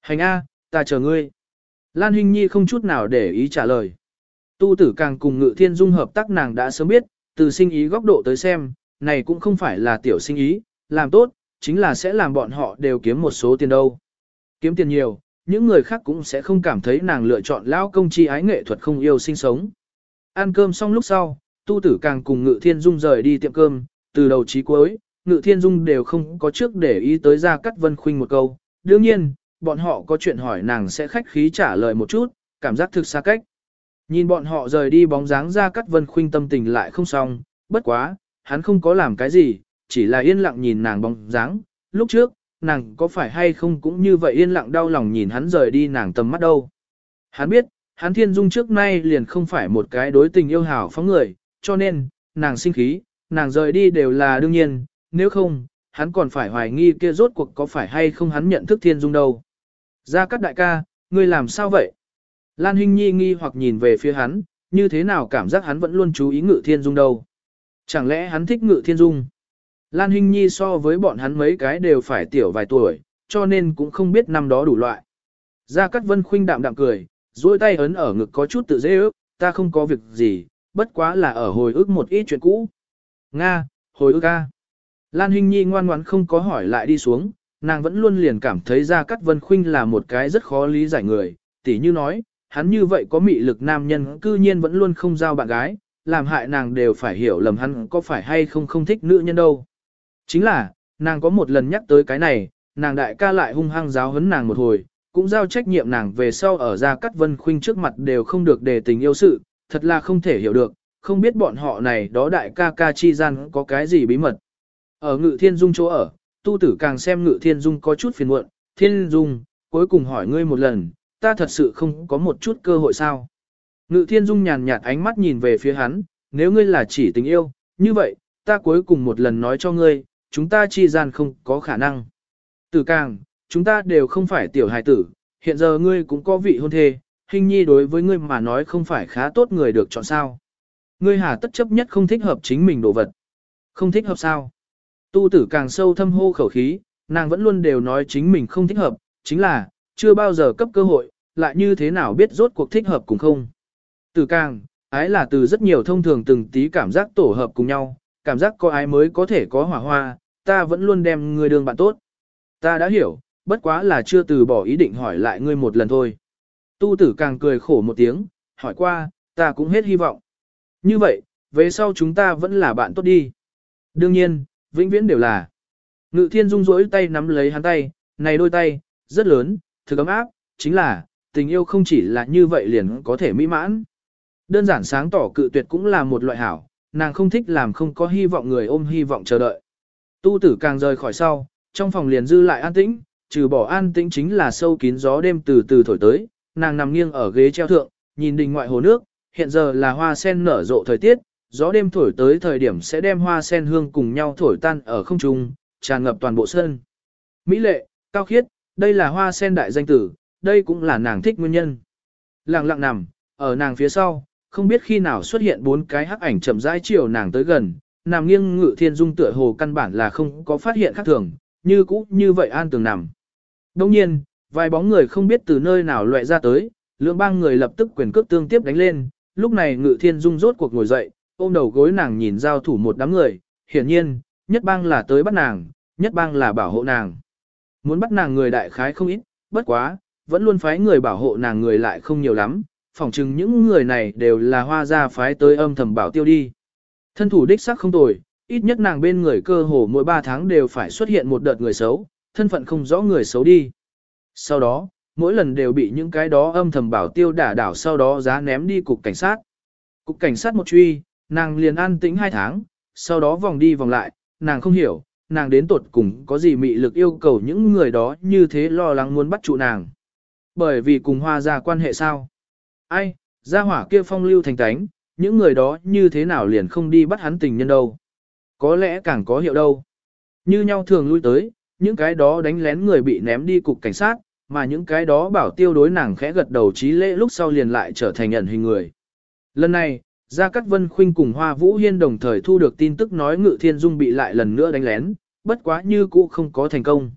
Hành A, ta chờ ngươi. Lan Hinh Nhi không chút nào để ý trả lời. Tu tử càng cùng Ngự Thiên Dung hợp tác nàng đã sớm biết, từ sinh ý góc độ tới xem, này cũng không phải là tiểu sinh ý, làm tốt, chính là sẽ làm bọn họ đều kiếm một số tiền đâu. Kiếm tiền nhiều, những người khác cũng sẽ không cảm thấy nàng lựa chọn lao công chi ái nghệ thuật không yêu sinh sống. Ăn cơm xong lúc sau, tu tử càng cùng Ngự Thiên Dung rời đi tiệm cơm, từ đầu chí cuối, Ngự Thiên Dung đều không có trước để ý tới ra cắt vân khuynh một câu. Đương nhiên, bọn họ có chuyện hỏi nàng sẽ khách khí trả lời một chút, cảm giác thực xa cách. Nhìn bọn họ rời đi bóng dáng ra cắt vân khuynh tâm tình lại không xong, bất quá, hắn không có làm cái gì, chỉ là yên lặng nhìn nàng bóng dáng. Lúc trước, nàng có phải hay không cũng như vậy yên lặng đau lòng nhìn hắn rời đi nàng tầm mắt đâu. Hắn biết, hắn thiên dung trước nay liền không phải một cái đối tình yêu hảo phóng người, cho nên, nàng sinh khí, nàng rời đi đều là đương nhiên, nếu không, hắn còn phải hoài nghi kia rốt cuộc có phải hay không hắn nhận thức thiên dung đâu. Gia Cát đại ca, ngươi làm sao vậy? Lan Hinh Nhi nghi hoặc nhìn về phía hắn, như thế nào cảm giác hắn vẫn luôn chú ý ngự thiên dung đâu? Chẳng lẽ hắn thích ngự thiên dung? Lan Hinh Nhi so với bọn hắn mấy cái đều phải tiểu vài tuổi, cho nên cũng không biết năm đó đủ loại. Gia Cát Vân khinh đạm đạm cười, duỗi tay ấn ở ngực có chút tự dễ ước, ta không có việc gì, bất quá là ở hồi ức một ít chuyện cũ. Nga, hồi ức A. Lan Hinh Nhi ngoan ngoãn không có hỏi lại đi xuống, nàng vẫn luôn liền cảm thấy Gia Cát Vân Khuynh là một cái rất khó lý giải người, tỉ như nói, hắn như vậy có mị lực nam nhân cư nhiên vẫn luôn không giao bạn gái, làm hại nàng đều phải hiểu lầm hắn có phải hay không không thích nữ nhân đâu. Chính là, nàng có một lần nhắc tới cái này, nàng đại ca lại hung hăng giáo huấn nàng một hồi, cũng giao trách nhiệm nàng về sau ở Gia Cát Vân Khuynh trước mặt đều không được đề tình yêu sự, thật là không thể hiểu được, không biết bọn họ này đó đại ca ca chi gian có cái gì bí mật. Ở Ngự Thiên Dung chỗ ở, tu tử càng xem ngự thiên dung có chút phiền muộn, thiên dung, cuối cùng hỏi ngươi một lần, ta thật sự không có một chút cơ hội sao. Ngự thiên dung nhàn nhạt ánh mắt nhìn về phía hắn, nếu ngươi là chỉ tình yêu, như vậy, ta cuối cùng một lần nói cho ngươi, chúng ta chi gian không có khả năng. Tử càng, chúng ta đều không phải tiểu hài tử, hiện giờ ngươi cũng có vị hôn thê, hình nhi đối với ngươi mà nói không phải khá tốt người được chọn sao. Ngươi hà tất chấp nhất không thích hợp chính mình đồ vật. Không thích hợp sao? Tu tử càng sâu thâm hô khẩu khí, nàng vẫn luôn đều nói chính mình không thích hợp, chính là, chưa bao giờ cấp cơ hội, lại như thế nào biết rốt cuộc thích hợp cùng không. Tử càng, ái là từ rất nhiều thông thường từng tí cảm giác tổ hợp cùng nhau, cảm giác có ái mới có thể có hỏa hoa, ta vẫn luôn đem người đường bạn tốt. Ta đã hiểu, bất quá là chưa từ bỏ ý định hỏi lại ngươi một lần thôi. Tu tử càng cười khổ một tiếng, hỏi qua, ta cũng hết hy vọng. Như vậy, về sau chúng ta vẫn là bạn tốt đi. Đương nhiên, vĩnh viễn đều là. Ngự thiên dung rỗi tay nắm lấy hắn tay, này đôi tay, rất lớn, thực ấm áp, chính là, tình yêu không chỉ là như vậy liền có thể mỹ mãn. Đơn giản sáng tỏ cự tuyệt cũng là một loại hảo, nàng không thích làm không có hy vọng người ôm hy vọng chờ đợi. Tu tử càng rời khỏi sau, trong phòng liền dư lại an tĩnh, trừ bỏ an tĩnh chính là sâu kín gió đêm từ từ thổi tới, nàng nằm nghiêng ở ghế treo thượng, nhìn đình ngoại hồ nước, hiện giờ là hoa sen nở rộ thời tiết, gió đêm thổi tới thời điểm sẽ đem hoa sen hương cùng nhau thổi tan ở không trung, tràn ngập toàn bộ sân. Mỹ lệ, cao khiết, đây là hoa sen đại danh tử, đây cũng là nàng thích nguyên nhân. Lặng lặng nằm, ở nàng phía sau, không biết khi nào xuất hiện bốn cái hắc ảnh chậm rãi chiều nàng tới gần, nằm nghiêng ngự thiên dung tựa hồ căn bản là không có phát hiện khác thường, như cũ như vậy an tường nằm. Đồng nhiên, vài bóng người không biết từ nơi nào loại ra tới, lượng bang người lập tức quyền cước tương tiếp đánh lên, lúc này ngự thiên dung rốt cuộc ngồi dậy, ôm đầu gối nàng nhìn giao thủ một đám người, hiển nhiên, nhất bang là tới bắt nàng, nhất bang là bảo hộ nàng. Muốn bắt nàng người đại khái không ít, bất quá, vẫn luôn phái người bảo hộ nàng người lại không nhiều lắm, phỏng chừng những người này đều là hoa gia phái tới âm thầm bảo tiêu đi. Thân thủ đích sắc không tồi, ít nhất nàng bên người cơ hồ mỗi 3 tháng đều phải xuất hiện một đợt người xấu, thân phận không rõ người xấu đi. Sau đó, mỗi lần đều bị những cái đó âm thầm bảo tiêu đả đảo sau đó giá ném đi cục cảnh sát. Cục cảnh sát một truy, nàng liền an tĩnh hai tháng, sau đó vòng đi vòng lại, nàng không hiểu, nàng đến tột cùng có gì mị lực yêu cầu những người đó như thế lo lắng muốn bắt trụ nàng. Bởi vì cùng hoa ra quan hệ sao? Ai, gia hỏa kia phong lưu thành tánh, những người đó như thế nào liền không đi bắt hắn tình nhân đâu. Có lẽ càng có hiệu đâu. Như nhau thường lui tới, những cái đó đánh lén người bị ném đi cục cảnh sát, mà những cái đó bảo tiêu đối nàng khẽ gật đầu trí lễ lúc sau liền lại trở thành nhận hình người. Lần này, Gia Cát Vân Khuynh cùng Hoa Vũ Hiên đồng thời thu được tin tức nói Ngự Thiên Dung bị lại lần nữa đánh lén, bất quá như cũ không có thành công.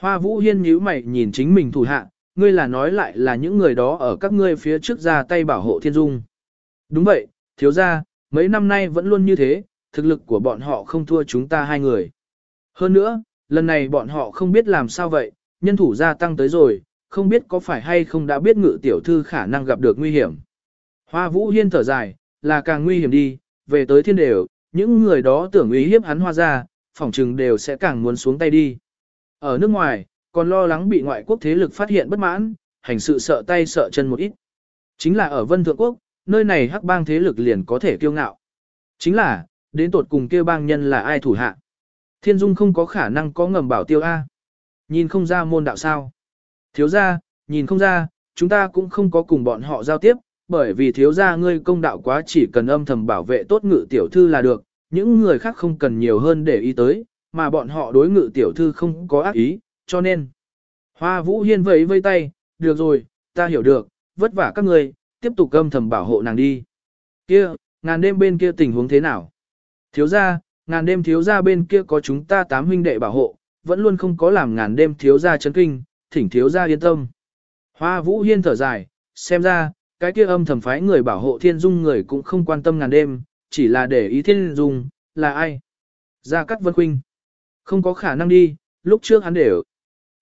Hoa Vũ Hiên nhíu mày nhìn chính mình thủ hạ, ngươi là nói lại là những người đó ở các ngươi phía trước ra tay bảo hộ Thiên Dung. Đúng vậy, thiếu gia, mấy năm nay vẫn luôn như thế, thực lực của bọn họ không thua chúng ta hai người. Hơn nữa, lần này bọn họ không biết làm sao vậy, nhân thủ gia tăng tới rồi, không biết có phải hay không đã biết ngự tiểu thư khả năng gặp được nguy hiểm. Hoa Vũ Hiên thở dài, là càng nguy hiểm đi, về tới thiên đều, những người đó tưởng ý hiếp hắn hoa ra, phỏng trừng đều sẽ càng muốn xuống tay đi. Ở nước ngoài, còn lo lắng bị ngoại quốc thế lực phát hiện bất mãn, hành sự sợ tay sợ chân một ít. Chính là ở Vân Thượng Quốc, nơi này hắc bang thế lực liền có thể kiêu ngạo. Chính là, đến tột cùng kêu bang nhân là ai thủ hạ. Thiên Dung không có khả năng có ngầm bảo tiêu A. Nhìn không ra môn đạo sao. Thiếu ra, nhìn không ra, chúng ta cũng không có cùng bọn họ giao tiếp, bởi vì thiếu ra ngươi công đạo quá chỉ cần âm thầm bảo vệ tốt ngự tiểu thư là được, những người khác không cần nhiều hơn để ý tới, mà bọn họ đối ngự tiểu thư không có ác ý, cho nên. Hoa Vũ Hiên vẫy vây tay, được rồi, ta hiểu được, vất vả các ngươi, tiếp tục âm thầm bảo hộ nàng đi. Kia, ngàn đêm bên kia tình huống thế nào? Thiếu gia, ngàn đêm thiếu gia bên kia có chúng ta tám huynh đệ bảo hộ, vẫn luôn không có làm ngàn đêm thiếu gia chấn kinh, thỉnh thiếu gia yên tâm. Hoa Vũ Hiên thở dài, xem ra, cái kia âm thầm phái người bảo hộ thiên dung người cũng không quan tâm ngàn đêm, chỉ là để ý thiên dung, là ai? Gia Cát Vân Khuynh. Không có khả năng đi, lúc trước hắn đều.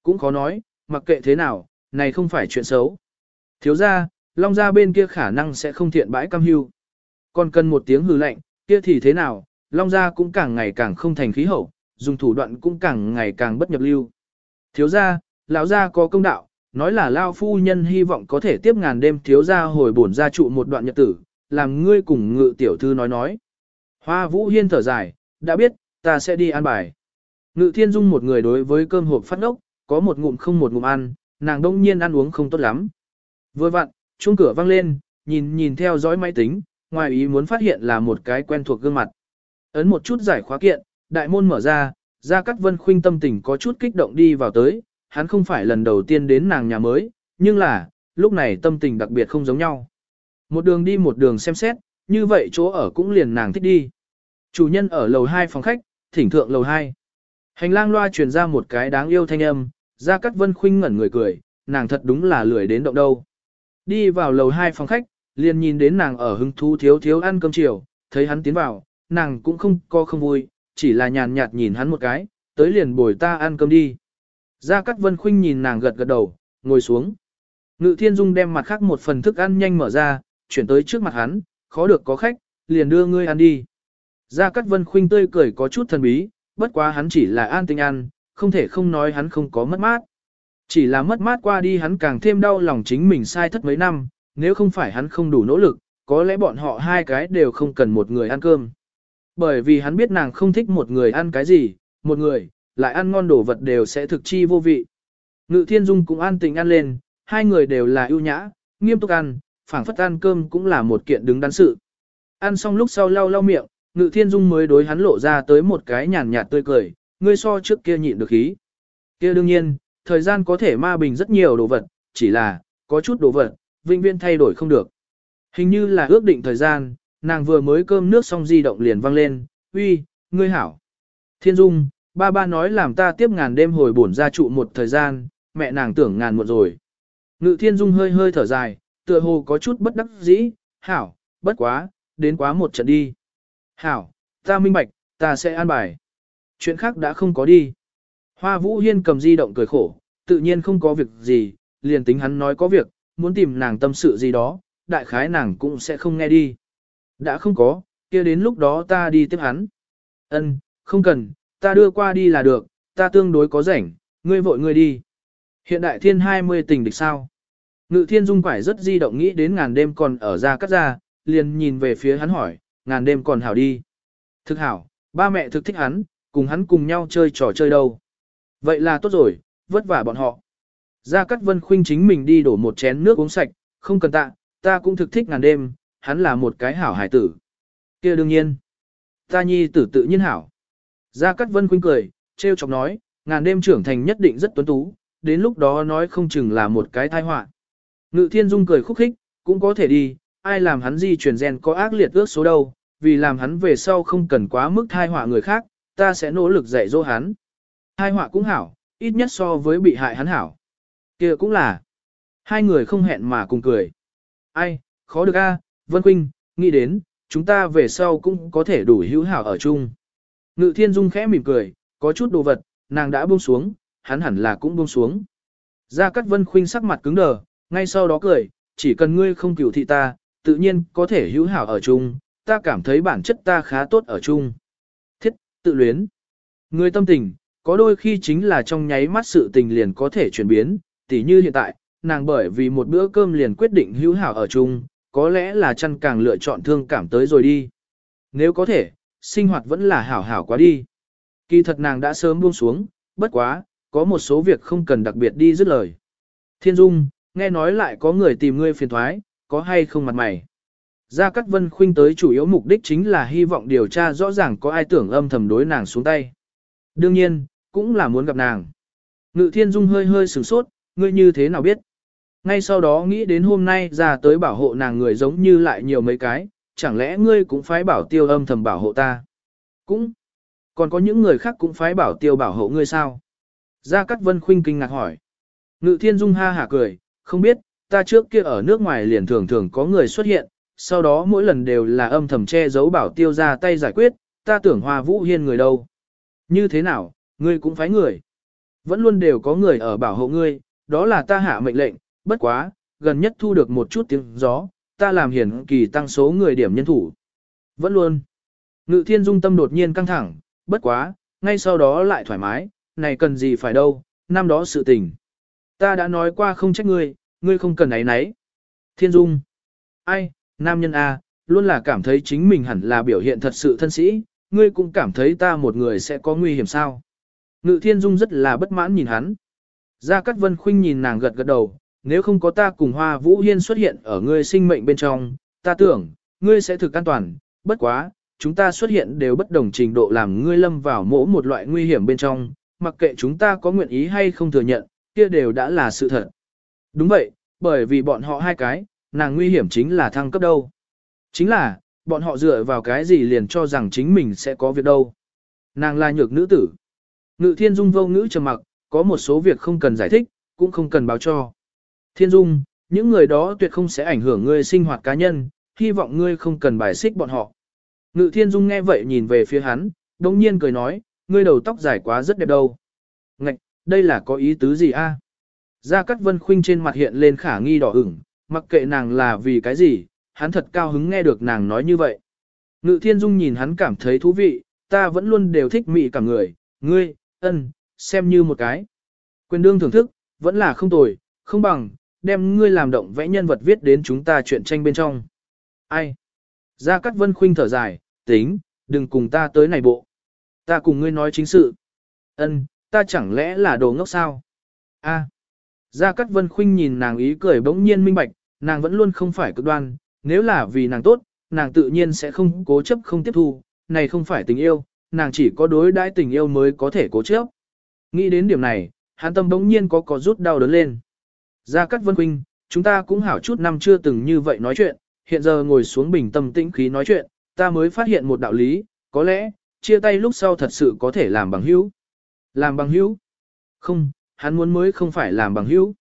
Cũng khó nói, mặc kệ thế nào, này không phải chuyện xấu. Thiếu gia, Long gia bên kia khả năng sẽ không thiện bãi cam hưu. Còn cần một tiếng hừ lạnh, kia thì thế nào, Long gia cũng càng ngày càng không thành khí hậu, dùng thủ đoạn cũng càng ngày càng bất nhập lưu. Thiếu gia, lão gia có công đạo, nói là Lao phu nhân hy vọng có thể tiếp ngàn đêm thiếu gia hồi bổn gia trụ một đoạn nhật tử, làm ngươi cùng ngự tiểu thư nói nói. Hoa Vũ Hiên thở dài, đã biết, ta sẽ đi ăn bài. Ngự thiên dung một người đối với cơm hộp phát ốc, có một ngụm không một ngụm ăn, nàng đông nhiên ăn uống không tốt lắm. Vừa vặn, chuông cửa vang lên, nhìn nhìn theo dõi máy tính, ngoài ý muốn phát hiện là một cái quen thuộc gương mặt. Ấn một chút giải khóa kiện, đại môn mở ra, ra cát vân khuynh tâm tình có chút kích động đi vào tới, hắn không phải lần đầu tiên đến nàng nhà mới, nhưng là, lúc này tâm tình đặc biệt không giống nhau. Một đường đi một đường xem xét, như vậy chỗ ở cũng liền nàng thích đi. Chủ nhân ở lầu 2 phòng khách, thỉnh thượng lầu 2. Hành lang loa truyền ra một cái đáng yêu thanh âm, ra cát vân khuynh ngẩn người cười, nàng thật đúng là lười đến động đâu. Đi vào lầu 2 phòng khách, liền nhìn đến nàng ở hứng thú thiếu thiếu ăn cơm chiều, thấy hắn tiến vào, nàng cũng không có không vui, chỉ là nhàn nhạt nhìn hắn một cái, tới liền bồi ta ăn cơm đi. Gia Cát Vân Khuynh nhìn nàng gật gật đầu, ngồi xuống. Ngự Thiên Dung đem mặt khác một phần thức ăn nhanh mở ra, chuyển tới trước mặt hắn, khó được có khách, liền đưa ngươi ăn đi. Gia Cát Vân Khuynh tươi cười có chút thần bí, bất quá hắn chỉ là an tinh ăn, không thể không nói hắn không có mất mát. Chỉ là mất mát qua đi hắn càng thêm đau lòng chính mình sai thất mấy năm, nếu không phải hắn không đủ nỗ lực, có lẽ bọn họ hai cái đều không cần một người ăn cơm. Bởi vì hắn biết nàng không thích một người ăn cái gì, một người, lại ăn ngon đồ vật đều sẽ thực chi vô vị. Ngự thiên dung cũng an tình ăn lên, hai người đều là ưu nhã, nghiêm túc ăn, phảng phất ăn cơm cũng là một kiện đứng đắn sự. Ăn xong lúc sau lau lau miệng, ngự thiên dung mới đối hắn lộ ra tới một cái nhàn nhạt tươi cười, ngươi so trước kia nhịn được khí. kia đương nhiên, thời gian có thể ma bình rất nhiều đồ vật, chỉ là, có chút đồ vật, vinh viên thay đổi không được. Hình như là ước định thời gian, nàng vừa mới cơm nước xong di động liền vang lên, uy, ngươi hảo. Thiên Dung, ba ba nói làm ta tiếp ngàn đêm hồi bổn ra trụ một thời gian, mẹ nàng tưởng ngàn một rồi. Ngự Thiên Dung hơi hơi thở dài, tựa hồ có chút bất đắc dĩ, hảo, bất quá, đến quá một trận đi. Hảo, ta minh bạch, ta sẽ an bài. Chuyện khác đã không có đi. Hoa Vũ Hiên cầm di động cười khổ, tự nhiên không có việc gì, liền tính hắn nói có việc, muốn tìm nàng tâm sự gì đó, đại khái nàng cũng sẽ không nghe đi. Đã không có, kia đến lúc đó ta đi tiếp hắn. Ân, không cần, ta đưa qua đi là được, ta tương đối có rảnh, ngươi vội ngươi đi. Hiện đại thiên 20 tình địch sao? Ngự thiên dung quải rất di động nghĩ đến ngàn đêm còn ở ra cắt ra, liền nhìn về phía hắn hỏi, ngàn đêm còn hảo đi. Thực hảo, ba mẹ thực thích hắn, cùng hắn cùng nhau chơi trò chơi đâu. Vậy là tốt rồi, vất vả bọn họ. Gia Cát Vân Khuynh chính mình đi đổ một chén nước uống sạch, không cần tạ, ta cũng thực thích ngàn đêm, hắn là một cái hảo hải tử. kia đương nhiên. Ta nhi tử tự nhiên hảo. Gia Cát Vân Khuynh cười, treo chọc nói, ngàn đêm trưởng thành nhất định rất tuấn tú, đến lúc đó nói không chừng là một cái tai họa. Ngự Thiên Dung cười khúc khích, cũng có thể đi, ai làm hắn di truyền gen có ác liệt ước số đâu, vì làm hắn về sau không cần quá mức thai họa người khác, ta sẽ nỗ lực dạy dỗ hắn. Thai họa cũng hảo, ít nhất so với bị hại hắn hảo. kia cũng là. Hai người không hẹn mà cùng cười. Ai, khó được a, Vân Quynh, nghĩ đến, chúng ta về sau cũng có thể đủ hữu hảo ở chung. Ngự Thiên Dung khẽ mỉm cười, có chút đồ vật, nàng đã buông xuống, hắn hẳn là cũng buông xuống. Gia Cát Vân Khuynh sắc mặt cứng đờ, ngay sau đó cười, chỉ cần ngươi không cửu thị ta, tự nhiên có thể hữu hảo ở chung, ta cảm thấy bản chất ta khá tốt ở chung. Thiết, tự luyến. Người tâm tình, có đôi khi chính là trong nháy mắt sự tình liền có thể chuyển biến, tỉ như hiện tại, nàng bởi vì một bữa cơm liền quyết định hữu hảo ở chung, có lẽ là chăn càng lựa chọn thương cảm tới rồi đi. Nếu có thể, sinh hoạt vẫn là hảo hảo quá đi. Kỳ thật nàng đã sớm buông xuống, bất quá, có một số việc không cần đặc biệt đi dứt lời. Thiên Dung, nghe nói lại có người tìm ngươi phiền thoái, có hay không mặt mày. Gia Cát Vân Khuynh tới chủ yếu mục đích chính là hy vọng điều tra rõ ràng có ai tưởng âm thầm đối nàng xuống tay. Đương nhiên, cũng là muốn gặp nàng. Ngự Thiên Dung hơi hơi sửng sốt, ngươi như thế nào biết? Ngay sau đó nghĩ đến hôm nay ra tới bảo hộ nàng người giống như lại nhiều mấy cái, chẳng lẽ ngươi cũng phái bảo tiêu âm thầm bảo hộ ta? Cũng. Còn có những người khác cũng phái bảo tiêu bảo hộ ngươi sao? Gia Cát Vân Khuynh kinh ngạc hỏi. Ngự Thiên Dung ha hả cười, không biết, ta trước kia ở nước ngoài liền thường thường có người xuất hiện, sau đó mỗi lần đều là âm thầm che giấu bảo tiêu ra tay giải quyết, ta tưởng Hoa Vũ Hiên người đâu. Như thế nào, ngươi cũng phái người. Vẫn luôn đều có người ở bảo hộ ngươi, đó là ta hạ mệnh lệnh, bất quá, gần nhất thu được một chút tiếng gió, ta làm hiển kỳ tăng số người điểm nhân thủ. Vẫn luôn. Ngự thiên dung tâm đột nhiên căng thẳng, bất quá, ngay sau đó lại thoải mái, này cần gì phải đâu, năm đó sự tình. Ta đã nói qua không trách ngươi, ngươi không cần ấy nấy. Thiên dung. Ai, nam nhân A, luôn là cảm thấy chính mình hẳn là biểu hiện thật sự thân sĩ, ngươi cũng cảm thấy ta một người sẽ có nguy hiểm sao. Ngự thiên dung rất là bất mãn nhìn hắn. Gia Cát Vân Khuynh nhìn nàng gật gật đầu, nếu không có ta cùng Hoa Vũ Hiên xuất hiện ở ngươi sinh mệnh bên trong, ta tưởng, ngươi sẽ thực an toàn, bất quá, chúng ta xuất hiện đều bất đồng trình độ làm ngươi lâm vào mỗi một loại nguy hiểm bên trong, mặc kệ chúng ta có nguyện ý hay không thừa nhận, kia đều đã là sự thật. Đúng vậy, bởi vì bọn họ hai cái, nàng nguy hiểm chính là thăng cấp đâu. Chính là, bọn họ dựa vào cái gì liền cho rằng chính mình sẽ có việc đâu. Nàng là nhược nữ tử. Ngự thiên dung vô ngữ trầm mặc, có một số việc không cần giải thích, cũng không cần báo cho. Thiên dung, những người đó tuyệt không sẽ ảnh hưởng ngươi sinh hoạt cá nhân, hy vọng ngươi không cần bài xích bọn họ. Ngự thiên dung nghe vậy nhìn về phía hắn, đồng nhiên cười nói, ngươi đầu tóc dài quá rất đẹp đâu. Ngạch, đây là có ý tứ gì a? Gia Cát Vân Khuynh trên mặt hiện lên khả nghi đỏ ửng, mặc kệ nàng là vì cái gì, hắn thật cao hứng nghe được nàng nói như vậy. Ngự Thiên Dung nhìn hắn cảm thấy thú vị, ta vẫn luôn đều thích mị cả người, ngươi, ân, xem như một cái. Quyền đương thưởng thức, vẫn là không tồi, không bằng, đem ngươi làm động vẽ nhân vật viết đến chúng ta chuyện tranh bên trong. Ai? Gia Cát Vân Khuynh thở dài, tính, đừng cùng ta tới này bộ. Ta cùng ngươi nói chính sự. Ân, ta chẳng lẽ là đồ ngốc sao? A. Gia Cát Vân Khuynh nhìn nàng ý cười bỗng nhiên minh bạch, nàng vẫn luôn không phải cực đoan, nếu là vì nàng tốt, nàng tự nhiên sẽ không cố chấp không tiếp thu, này không phải tình yêu, nàng chỉ có đối đãi tình yêu mới có thể cố chấp. Nghĩ đến điểm này, hắn tâm bỗng nhiên có có rút đau đớn lên. Gia Cát Vân Khuynh, chúng ta cũng hảo chút năm chưa từng như vậy nói chuyện, hiện giờ ngồi xuống bình tâm tĩnh khí nói chuyện, ta mới phát hiện một đạo lý, có lẽ, chia tay lúc sau thật sự có thể làm bằng hữu. Làm bằng hữu? Không, hắn muốn mới không phải làm bằng hữu.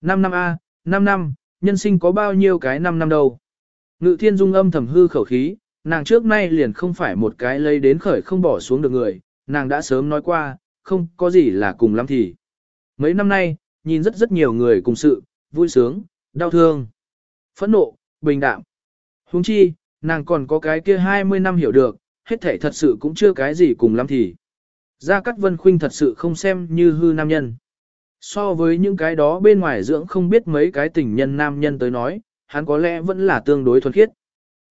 5 năm A, 5 năm, nhân sinh có bao nhiêu cái 5 năm đâu. Ngự thiên dung âm thầm hư khẩu khí, nàng trước nay liền không phải một cái lấy đến khởi không bỏ xuống được người, nàng đã sớm nói qua, không có gì là cùng lắm thì. Mấy năm nay, nhìn rất rất nhiều người cùng sự, vui sướng, đau thương, phẫn nộ, bình đạm. Huống chi, nàng còn có cái kia 20 năm hiểu được, hết thể thật sự cũng chưa cái gì cùng lắm thì. Gia Cát Vân Khuynh thật sự không xem như hư nam nhân. So với những cái đó bên ngoài dưỡng không biết mấy cái tình nhân nam nhân tới nói, hắn có lẽ vẫn là tương đối thuần khiết.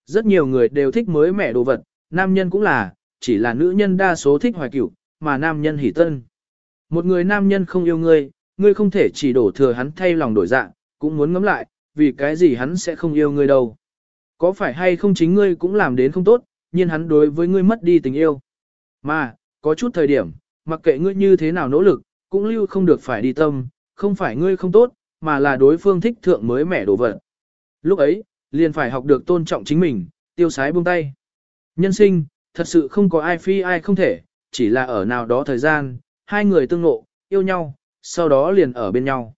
Rất nhiều người đều thích mới mẻ đồ vật, nam nhân cũng là, chỉ là nữ nhân đa số thích hoài cửu, mà nam nhân hỉ tân. Một người nam nhân không yêu ngươi, ngươi không thể chỉ đổ thừa hắn thay lòng đổi dạng, cũng muốn ngẫm lại, vì cái gì hắn sẽ không yêu ngươi đâu. Có phải hay không chính ngươi cũng làm đến không tốt, nhưng hắn đối với ngươi mất đi tình yêu. Mà, có chút thời điểm, mặc kệ ngươi như thế nào nỗ lực, cũng lưu không được phải đi tâm, không phải ngươi không tốt, mà là đối phương thích thượng mới mẻ đồ vật. Lúc ấy, liền phải học được tôn trọng chính mình, tiêu sái buông tay. Nhân sinh, thật sự không có ai phi ai không thể, chỉ là ở nào đó thời gian, hai người tương ngộ, yêu nhau, sau đó liền ở bên nhau.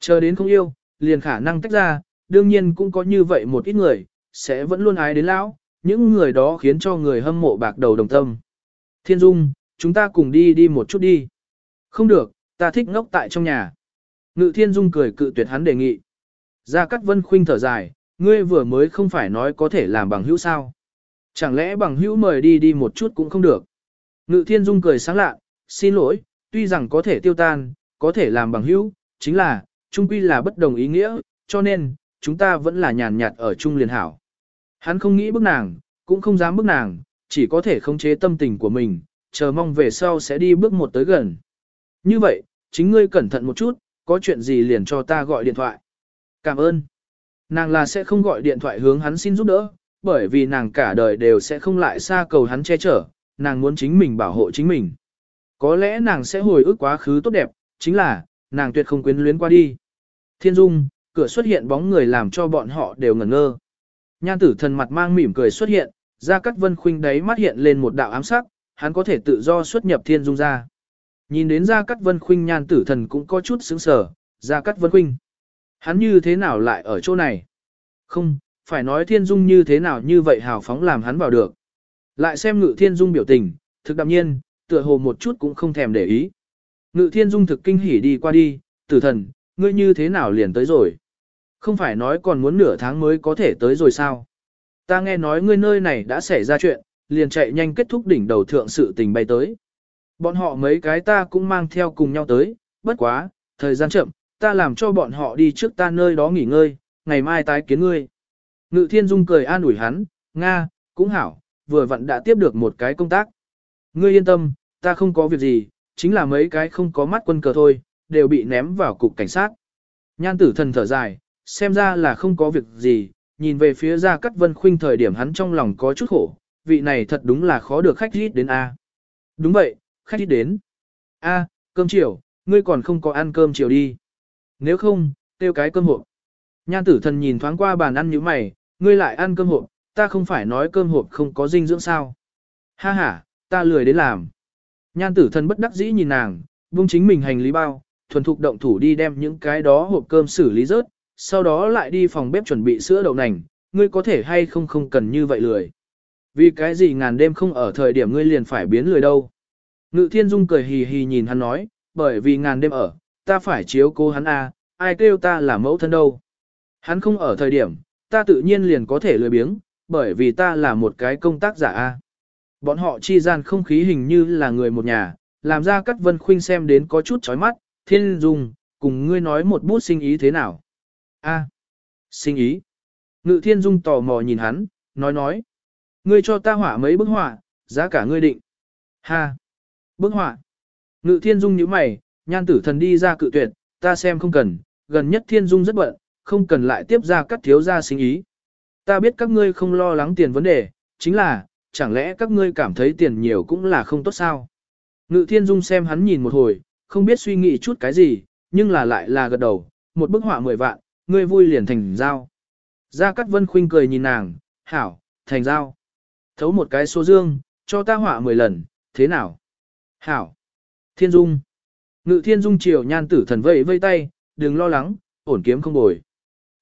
Chờ đến không yêu, liền khả năng tách ra, đương nhiên cũng có như vậy một ít người, sẽ vẫn luôn ái đến lão, những người đó khiến cho người hâm mộ bạc đầu đồng tâm. Thiên Dung, chúng ta cùng đi đi một chút đi. Không được, ta thích ngốc tại trong nhà. Ngự Thiên Dung cười cự tuyệt hắn đề nghị. Gia Cát Vân khuynh thở dài, ngươi vừa mới không phải nói có thể làm bằng hữu sao. Chẳng lẽ bằng hữu mời đi đi một chút cũng không được. Ngự Thiên Dung cười sáng lạ, xin lỗi, tuy rằng có thể tiêu tan, có thể làm bằng hữu, chính là, chung quy là bất đồng ý nghĩa, cho nên, chúng ta vẫn là nhàn nhạt ở chung liền hảo. Hắn không nghĩ bức nàng, cũng không dám bức nàng, chỉ có thể khống chế tâm tình của mình, chờ mong về sau sẽ đi bước một tới gần. Như vậy, chính ngươi cẩn thận một chút, có chuyện gì liền cho ta gọi điện thoại. Cảm ơn. Nàng là sẽ không gọi điện thoại hướng hắn xin giúp đỡ, bởi vì nàng cả đời đều sẽ không lại xa cầu hắn che chở, nàng muốn chính mình bảo hộ chính mình. Có lẽ nàng sẽ hồi ức quá khứ tốt đẹp, chính là, nàng tuyệt không quyến luyến qua đi. Thiên Dung, cửa xuất hiện bóng người làm cho bọn họ đều ngẩn ngơ. Nhan tử thần mặt mang mỉm cười xuất hiện, ra các vân khuynh đấy mắt hiện lên một đạo ám sắc, hắn có thể tự do xuất nhập Thiên Dung ra. Nhìn đến ra các vân khuynh nhan tử thần cũng có chút sững sờ, ra các vân khuynh. Hắn như thế nào lại ở chỗ này? Không, phải nói Thiên Dung như thế nào như vậy hào phóng làm hắn vào được. Lại xem ngự Thiên Dung biểu tình, thực đạm nhiên, tựa hồ một chút cũng không thèm để ý. Ngự Thiên Dung thực kinh hỉ đi qua đi, tử thần, ngươi như thế nào liền tới rồi? Không phải nói còn muốn nửa tháng mới có thể tới rồi sao? Ta nghe nói ngươi nơi này đã xảy ra chuyện, liền chạy nhanh kết thúc đỉnh đầu thượng sự tình bay tới. Bọn họ mấy cái ta cũng mang theo cùng nhau tới, bất quá, thời gian chậm, ta làm cho bọn họ đi trước ta nơi đó nghỉ ngơi, ngày mai tái kiến ngươi. Ngự thiên dung cười an ủi hắn, Nga, cũng hảo, vừa vặn đã tiếp được một cái công tác. Ngươi yên tâm, ta không có việc gì, chính là mấy cái không có mắt quân cờ thôi, đều bị ném vào cục cảnh sát. Nhan tử thần thở dài, xem ra là không có việc gì, nhìn về phía ra cắt vân khuynh thời điểm hắn trong lòng có chút khổ, vị này thật đúng là khó được khách ít đến A. Đúng vậy, khách ít đến. A, cơm chiều, ngươi còn không có ăn cơm chiều đi. Nếu không, tiêu cái cơm hộp. Nhan tử thần nhìn thoáng qua bàn ăn như mày, ngươi lại ăn cơm hộp, ta không phải nói cơm hộp không có dinh dưỡng sao. Ha ha, ta lười đến làm. Nhan tử thần bất đắc dĩ nhìn nàng, vung chính mình hành lý bao, thuần thục động thủ đi đem những cái đó hộp cơm xử lý rớt, sau đó lại đi phòng bếp chuẩn bị sữa đậu nành, ngươi có thể hay không không cần như vậy lười. Vì cái gì ngàn đêm không ở thời điểm ngươi liền phải biến lười đâu. Ngự thiên dung cười hì hì nhìn hắn nói, bởi vì ngàn đêm ở, ta phải chiếu cố hắn a, à, ai kêu ta là mẫu thân đâu. Hắn không ở thời điểm, ta tự nhiên liền có thể lười biếng, bởi vì ta là một cái công tác giả a. Bọn họ chi gian không khí hình như là người một nhà, làm ra các vân khuynh xem đến có chút chói mắt, thiên dung, cùng ngươi nói một bút sinh ý thế nào. A. sinh ý. Ngự thiên dung tò mò nhìn hắn, nói nói. Ngươi cho ta hỏa mấy bức họa, giá cả ngươi định. Ha. Bức họa. Ngự thiên dung nhíu mày, nhan tử thần đi ra cự tuyệt, ta xem không cần, gần nhất thiên dung rất bận, không cần lại tiếp ra cắt thiếu ra sinh ý. Ta biết các ngươi không lo lắng tiền vấn đề, chính là, chẳng lẽ các ngươi cảm thấy tiền nhiều cũng là không tốt sao? Ngự thiên dung xem hắn nhìn một hồi, không biết suy nghĩ chút cái gì, nhưng là lại là gật đầu, một bức họa mười vạn, ngươi vui liền thành giao. Gia Cát Vân Khuynh cười nhìn nàng, hảo, thành giao. Thấu một cái số dương, cho ta họa 10 lần, thế nào? Hảo. Thiên Dung. Ngự Thiên Dung chiều nhan tử thần vây vây tay, đừng lo lắng, ổn kiếm không bồi.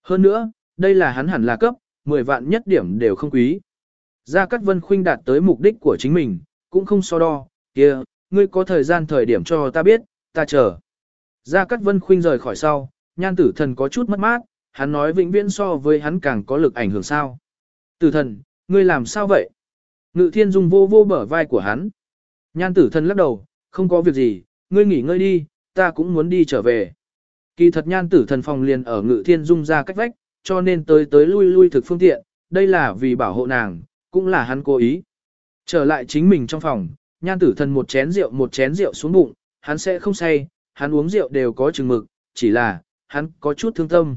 Hơn nữa, đây là hắn hẳn là cấp, 10 vạn nhất điểm đều không quý. Gia Cát Vân Khuynh đạt tới mục đích của chính mình, cũng không so đo, kia, ngươi có thời gian thời điểm cho ta biết, ta chờ. Gia Cát Vân Khuynh rời khỏi sau, nhan tử thần có chút mất mát, hắn nói vĩnh viễn so với hắn càng có lực ảnh hưởng sao. Tử thần, ngươi làm sao vậy? Ngự thiên dung vô vô bở vai của hắn. Nhan tử thần lắc đầu, không có việc gì, ngươi nghỉ ngơi đi, ta cũng muốn đi trở về. Kỳ thật nhan tử thần phòng liền ở ngự thiên dung ra cách vách, cho nên tới tới lui lui thực phương tiện, đây là vì bảo hộ nàng, cũng là hắn cố ý. Trở lại chính mình trong phòng, nhan tử thần một chén rượu một chén rượu xuống bụng, hắn sẽ không say, hắn uống rượu đều có chừng mực, chỉ là, hắn có chút thương tâm.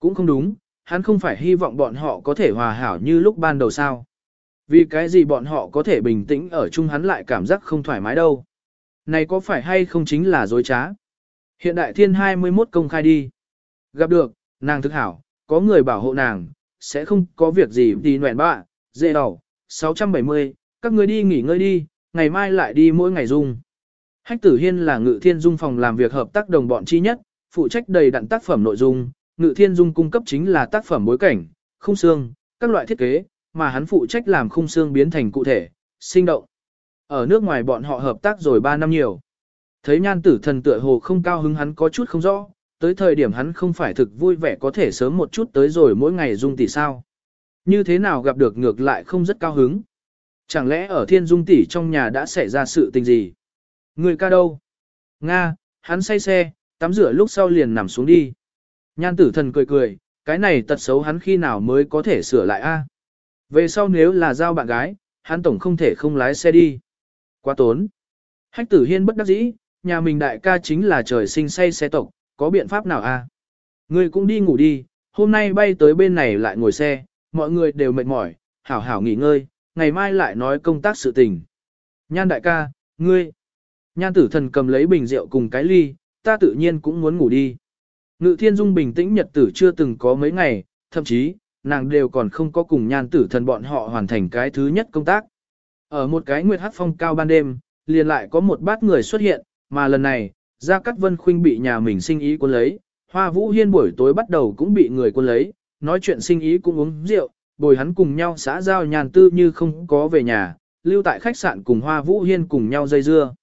Cũng không đúng, hắn không phải hy vọng bọn họ có thể hòa hảo như lúc ban đầu sao. Vì cái gì bọn họ có thể bình tĩnh ở chung hắn lại cảm giác không thoải mái đâu. Này có phải hay không chính là dối trá? Hiện đại thiên 21 công khai đi. Gặp được, nàng thức hảo, có người bảo hộ nàng, sẽ không có việc gì đi nguyện bạ, dễ đỏ, 670, các người đi nghỉ ngơi đi, ngày mai lại đi mỗi ngày dung. Hách tử hiên là ngự thiên dung phòng làm việc hợp tác đồng bọn chi nhất, phụ trách đầy đặn tác phẩm nội dung, ngự thiên dung cung cấp chính là tác phẩm bối cảnh, khung xương, các loại thiết kế, mà hắn phụ trách làm khung xương biến thành cụ thể, sinh động. Ở nước ngoài bọn họ hợp tác rồi 3 năm nhiều. Thấy nhan tử thần tựa hồ không cao hứng hắn có chút không rõ, tới thời điểm hắn không phải thực vui vẻ có thể sớm một chút tới rồi mỗi ngày dung tỷ sao. Như thế nào gặp được ngược lại không rất cao hứng. Chẳng lẽ ở thiên dung tỷ trong nhà đã xảy ra sự tình gì? Người ca đâu? Nga, hắn say xe, tắm rửa lúc sau liền nằm xuống đi. Nhan tử thần cười cười, cái này tật xấu hắn khi nào mới có thể sửa lại a? À? Về sau nếu là giao bạn gái, hắn tổng không thể không lái xe đi. Quá tốn. Hách tử hiên bất đắc dĩ, nhà mình đại ca chính là trời sinh say xe tộc, có biện pháp nào a? À? Ngươi cũng đi ngủ đi, hôm nay bay tới bên này lại ngồi xe, mọi người đều mệt mỏi, hảo hảo nghỉ ngơi, ngày mai lại nói công tác sự tình. Nhan đại ca, ngươi. Nhan tử thần cầm lấy bình rượu cùng cái ly, ta tự nhiên cũng muốn ngủ đi. Ngự thiên dung bình tĩnh nhật tử chưa từng có mấy ngày, thậm chí, nàng đều còn không có cùng nhan tử thần bọn họ hoàn thành cái thứ nhất công tác. Ở một cái nguyệt hát phong cao ban đêm, liền lại có một bát người xuất hiện, mà lần này, Gia Cát Vân Khuynh bị nhà mình sinh ý quân lấy, Hoa Vũ Hiên buổi tối bắt đầu cũng bị người quân lấy, nói chuyện sinh ý cũng uống rượu, bồi hắn cùng nhau xã giao nhàn tư như không có về nhà, lưu tại khách sạn cùng Hoa Vũ Hiên cùng nhau dây dưa.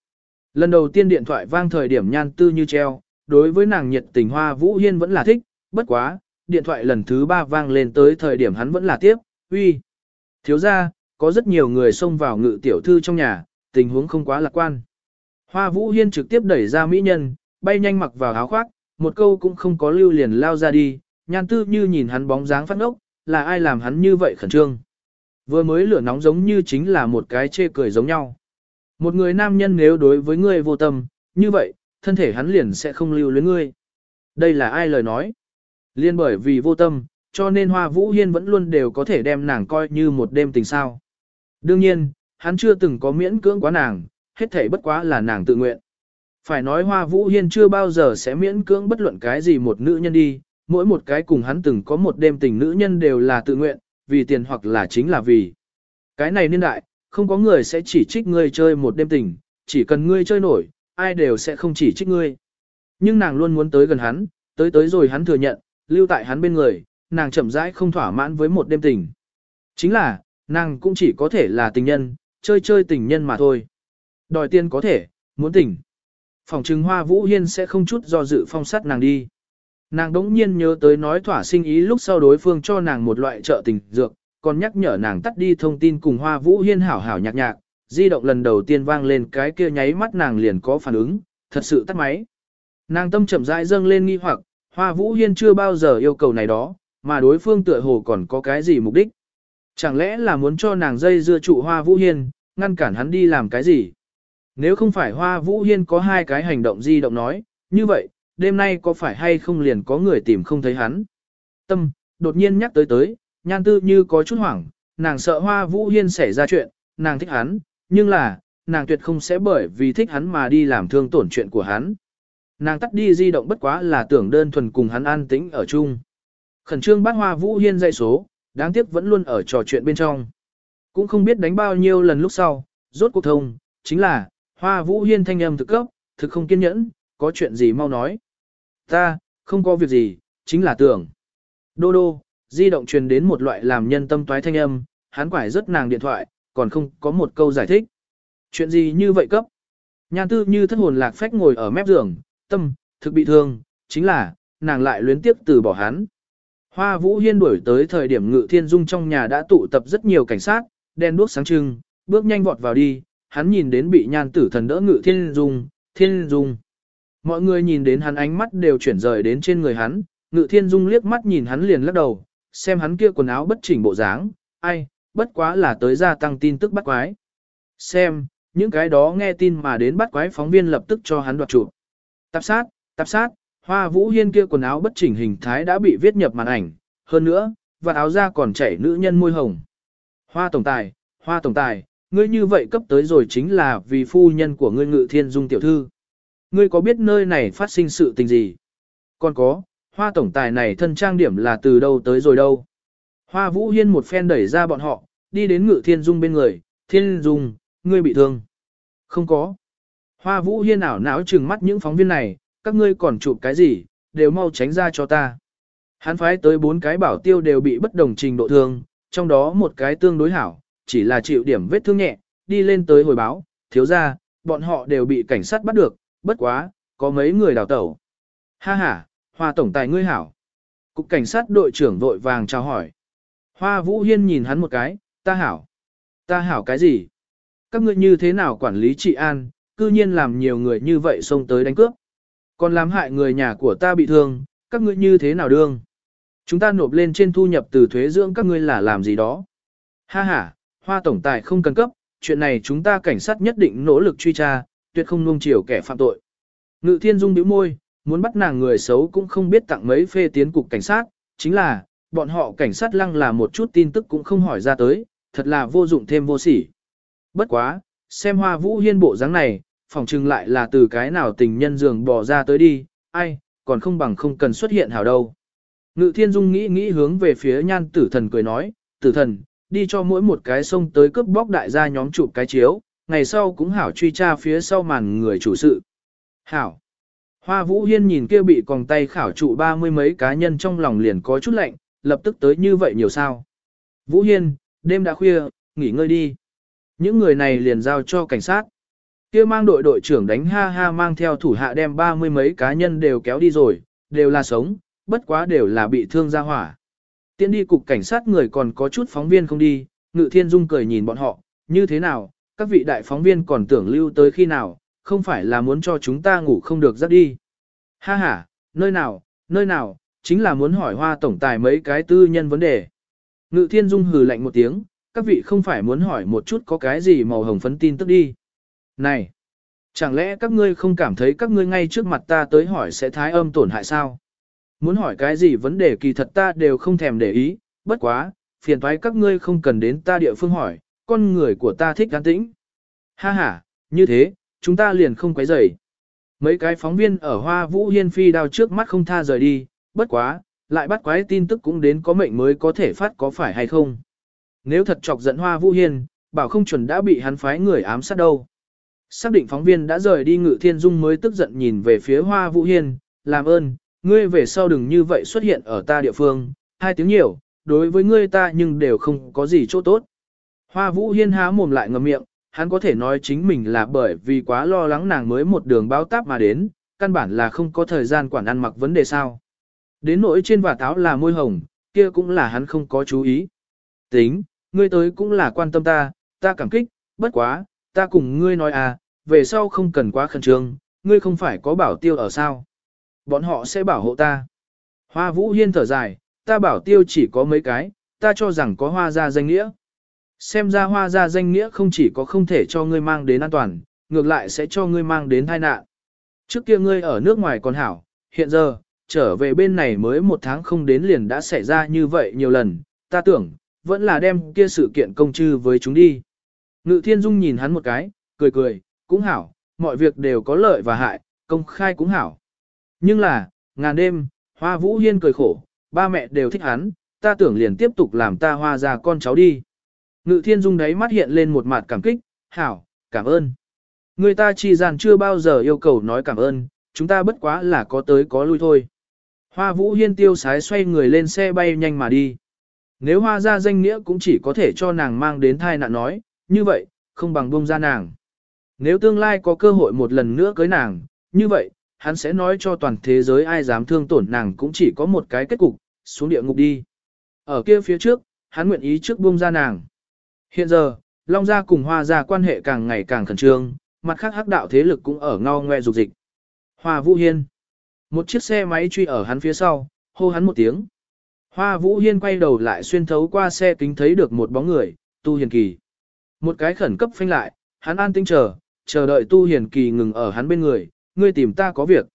Lần đầu tiên điện thoại vang thời điểm nhan tư như treo, đối với nàng nhiệt tình Hoa Vũ Hiên vẫn là thích, bất quá, điện thoại lần thứ ba vang lên tới thời điểm hắn vẫn là tiếp, uy. Thiếu ra, có rất nhiều người xông vào ngự tiểu thư trong nhà, tình huống không quá lạc quan. Hoa Vũ Hiên trực tiếp đẩy ra mỹ nhân, bay nhanh mặc vào áo khoác, một câu cũng không có lưu liền lao ra đi, nhan tư như nhìn hắn bóng dáng phát ngốc, là ai làm hắn như vậy khẩn trương. Vừa mới lửa nóng giống như chính là một cái chê cười giống nhau. Một người nam nhân nếu đối với ngươi vô tâm, như vậy, thân thể hắn liền sẽ không lưu luyến ngươi. Đây là ai lời nói? Liên bởi vì vô tâm, cho nên Hoa Vũ Hiên vẫn luôn đều có thể đem nàng coi như một đêm tình sao. Đương nhiên, hắn chưa từng có miễn cưỡng quá nàng, hết thảy bất quá là nàng tự nguyện. Phải nói Hoa Vũ Hiên chưa bao giờ sẽ miễn cưỡng bất luận cái gì một nữ nhân đi, mỗi một cái cùng hắn từng có một đêm tình nữ nhân đều là tự nguyện, vì tiền hoặc là chính là vì. Cái này niên đại, không có người sẽ chỉ trích ngươi chơi một đêm tình, chỉ cần ngươi chơi nổi, ai đều sẽ không chỉ trích ngươi. Nhưng nàng luôn muốn tới gần hắn, tới tới rồi hắn thừa nhận, lưu tại hắn bên người, nàng chậm rãi không thỏa mãn với một đêm tình. Chính là, nàng cũng chỉ có thể là tình nhân, chơi chơi tình nhân mà thôi. Đòi tiền có thể, muốn tình. Phòng trừng hoa vũ hiên sẽ không chút do dự phong sát nàng đi. Nàng đống nhiên nhớ tới nói thỏa sinh ý lúc sau đối phương cho nàng một loại trợ tình dược, còn nhắc nhở nàng tắt đi thông tin cùng hoa vũ hiên hảo hảo nhạc nhạc, di động lần đầu tiên vang lên cái kia nháy mắt nàng liền có phản ứng, thật sự tắt máy. Nàng tâm chậm rãi dâng lên nghi hoặc, hoa vũ hiên chưa bao giờ yêu cầu này đó, mà đối phương tựa hồ còn có cái gì mục đích. Chẳng lẽ là muốn cho nàng dây dưa trụ hoa vũ hiên, ngăn cản hắn đi làm cái gì? Nếu không phải hoa vũ hiên có hai cái hành động di động nói, như vậy, đêm nay có phải hay không liền có người tìm không thấy hắn? Tâm, đột nhiên nhắc tới tới, nhan tư như có chút hoảng, nàng sợ hoa vũ hiên xảy ra chuyện, nàng thích hắn, nhưng là, nàng tuyệt không sẽ bởi vì thích hắn mà đi làm thương tổn chuyện của hắn. Nàng tắt đi di động bất quá là tưởng đơn thuần cùng hắn an tĩnh ở chung. Khẩn trương bắt hoa vũ hiên dạy số, đáng tiếc vẫn luôn ở trò chuyện bên trong. Cũng không biết đánh bao nhiêu lần lúc sau, rốt cuộc thông, chính là, hoa vũ hiên thanh âm thực cấp, thực không kiên nhẫn, có chuyện gì mau nói. Ta, không có việc gì, chính là tưởng. Đô đô, di động truyền đến một loại làm nhân tâm toái thanh âm, hắn quải rất nàng điện thoại, còn không có một câu giải thích. Chuyện gì như vậy cấp? Nhan tư như thất hồn lạc phách ngồi ở mép giường, tâm, thực bị thương, chính là, nàng lại luyến tiếp từ bỏ hắn. Hoa Vũ Hiên đuổi tới thời điểm Ngự Thiên Dung trong nhà đã tụ tập rất nhiều cảnh sát, đen đuốc sáng trưng, bước nhanh vọt vào đi, hắn nhìn đến bị nhan tử thần đỡ Ngự Thiên Dung, Thiên Dung. Mọi người nhìn đến hắn ánh mắt đều chuyển rời đến trên người hắn, Ngự Thiên Dung liếc mắt nhìn hắn liền lắc đầu, xem hắn kia quần áo bất chỉnh bộ dáng, ai, bất quá là tới gia tăng tin tức bắt quái. Xem, những cái đó nghe tin mà đến bắt quái phóng viên lập tức cho hắn đoạt chụp. Tạp sát, tạp sát, Hoa Vũ Hiên kia quần áo bất chỉnh hình thái đã bị viết nhập màn ảnh, hơn nữa, và áo da còn chảy nữ nhân môi hồng. Hoa tổng tài, hoa tổng tài, ngươi như vậy cấp tới rồi chính là vì phu nhân của ngươi ngự thiên dung tiểu thư. Ngươi có biết nơi này phát sinh sự tình gì? Còn có, hoa tổng tài này thân trang điểm là từ đâu tới rồi đâu? Hoa Vũ Hiên một phen đẩy ra bọn họ, đi đến ngự thiên dung bên người, thiên dung, ngươi bị thương. Không có. Hoa Vũ Hiên ảo não trừng mắt những phóng viên này, các ngươi còn chụp cái gì, đều mau tránh ra cho ta. Hắn phái tới bốn cái bảo tiêu đều bị bất đồng trình độ thương, trong đó một cái tương đối hảo, chỉ là chịu điểm vết thương nhẹ, đi lên tới hồi báo, thiếu ra, bọn họ đều bị cảnh sát bắt được, bất quá, có mấy người đào tẩu. Ha ha, hoa tổng tài ngươi hảo. Cục cảnh sát đội trưởng vội vàng chào hỏi. Hoa Vũ Hiên nhìn hắn một cái, ta hảo. Ta hảo cái gì? Các ngươi như thế nào quản lý trị an, cư nhiên làm nhiều người như vậy xông tới đánh cướp. Còn làm hại người nhà của ta bị thương, các ngươi như thế nào đương? Chúng ta nộp lên trên thu nhập từ thuế dưỡng các ngươi là làm gì đó? Ha ha, hoa tổng tài không cần cấp, chuyện này chúng ta cảnh sát nhất định nỗ lực truy tra, tuyệt không nuông chiều kẻ phạm tội. Ngự thiên dung bĩu môi, muốn bắt nàng người xấu cũng không biết tặng mấy phê tiến cục cảnh sát, chính là, bọn họ cảnh sát lăng là một chút tin tức cũng không hỏi ra tới, thật là vô dụng thêm vô sỉ. Bất quá, xem hoa vũ hiên bộ dáng này, phòng trừng lại là từ cái nào tình nhân giường bỏ ra tới đi, ai, còn không bằng không cần xuất hiện hảo đâu. Ngự thiên dung nghĩ nghĩ hướng về phía nhan tử thần cười nói, tử thần, đi cho mỗi một cái sông tới cướp bóc đại gia nhóm chụp cái chiếu, ngày sau cũng hảo truy tra phía sau màn người chủ sự. Hảo. Hoa Vũ Hiên nhìn kia bị còng tay khảo trụ ba mươi mấy cá nhân trong lòng liền có chút lạnh, lập tức tới như vậy nhiều sao. Vũ Hiên, đêm đã khuya, nghỉ ngơi đi. Những người này liền giao cho cảnh sát. Kia mang đội đội trưởng đánh ha ha mang theo thủ hạ đem ba mươi mấy cá nhân đều kéo đi rồi, đều là sống, bất quá đều là bị thương ra hỏa. Tiến đi cục cảnh sát người còn có chút phóng viên không đi, Ngự Thiên Dung cười nhìn bọn họ, như thế nào, các vị đại phóng viên còn tưởng lưu tới khi nào, không phải là muốn cho chúng ta ngủ không được giấc đi. Ha ha, nơi nào, nơi nào, chính là muốn hỏi hoa tổng tài mấy cái tư nhân vấn đề. Ngự Thiên Dung hừ lạnh một tiếng, các vị không phải muốn hỏi một chút có cái gì màu hồng phấn tin tức đi. Này, chẳng lẽ các ngươi không cảm thấy các ngươi ngay trước mặt ta tới hỏi sẽ thái âm tổn hại sao? Muốn hỏi cái gì vấn đề kỳ thật ta đều không thèm để ý, bất quá, phiền thoái các ngươi không cần đến ta địa phương hỏi, con người của ta thích an tĩnh. Ha ha, như thế, chúng ta liền không quấy rầy. Mấy cái phóng viên ở Hoa Vũ Hiên Phi đao trước mắt không tha rời đi, bất quá, lại bắt quái tin tức cũng đến có mệnh mới có thể phát có phải hay không. Nếu thật chọc giận Hoa Vũ Hiên, bảo không chuẩn đã bị hắn phái người ám sát đâu. Xác định phóng viên đã rời đi Ngự Thiên Dung mới tức giận nhìn về phía Hoa Vũ Hiên, làm ơn, ngươi về sau đừng như vậy xuất hiện ở ta địa phương, hai tiếng nhiều, đối với ngươi ta nhưng đều không có gì chỗ tốt. Hoa Vũ Hiên há mồm lại ngậm miệng, hắn có thể nói chính mình là bởi vì quá lo lắng nàng mới một đường báo táp mà đến, căn bản là không có thời gian quản ăn mặc vấn đề sao. Đến nỗi trên và táo là môi hồng, kia cũng là hắn không có chú ý. Tính, ngươi tới cũng là quan tâm ta, ta cảm kích, bất quá, ta cùng ngươi nói à, về sau không cần quá khẩn trương, ngươi không phải có bảo tiêu ở sao. Bọn họ sẽ bảo hộ ta. Hoa Vũ Hiên thở dài, ta bảo tiêu chỉ có mấy cái, ta cho rằng có hoa ra danh nghĩa. Xem ra hoa ra danh nghĩa không chỉ có không thể cho ngươi mang đến an toàn, ngược lại sẽ cho ngươi mang đến tai nạn. Trước kia ngươi ở nước ngoài còn hảo, hiện giờ, trở về bên này mới một tháng không đến liền đã xảy ra như vậy nhiều lần, ta tưởng, vẫn là đem kia sự kiện công chư với chúng đi. Ngự thiên dung nhìn hắn một cái, cười cười, cũng hảo, mọi việc đều có lợi và hại, công khai cũng hảo. Nhưng là, ngàn đêm, hoa vũ hiên cười khổ, ba mẹ đều thích hắn, ta tưởng liền tiếp tục làm ta hoa ra con cháu đi. Ngự thiên dung đấy mắt hiện lên một mặt cảm kích, hảo, cảm ơn. Người ta chi gian chưa bao giờ yêu cầu nói cảm ơn, chúng ta bất quá là có tới có lui thôi. Hoa Vũ Hiên tiêu sái xoay người lên xe bay nhanh mà đi. Nếu hoa ra danh nghĩa cũng chỉ có thể cho nàng mang đến thai nạn nói, như vậy, không bằng buông ra nàng. Nếu tương lai có cơ hội một lần nữa cưới nàng, như vậy, hắn sẽ nói cho toàn thế giới ai dám thương tổn nàng cũng chỉ có một cái kết cục, xuống địa ngục đi. Ở kia phía trước, hắn nguyện ý trước buông ra nàng. Hiện giờ, Long Gia cùng Hoa Gia quan hệ càng ngày càng khẩn trương, mặt khác hắc đạo thế lực cũng ở ngao ngoe dục dịch. Hoa Vũ Hiên. Một chiếc xe máy truy ở hắn phía sau, hô hắn một tiếng. Hoa Vũ Hiên quay đầu lại xuyên thấu qua xe kính thấy được một bóng người, Tu Hiền Kỳ. Một cái khẩn cấp phanh lại, hắn an tinh chờ, chờ đợi Tu Hiền Kỳ ngừng ở hắn bên người, ngươi tìm ta có việc.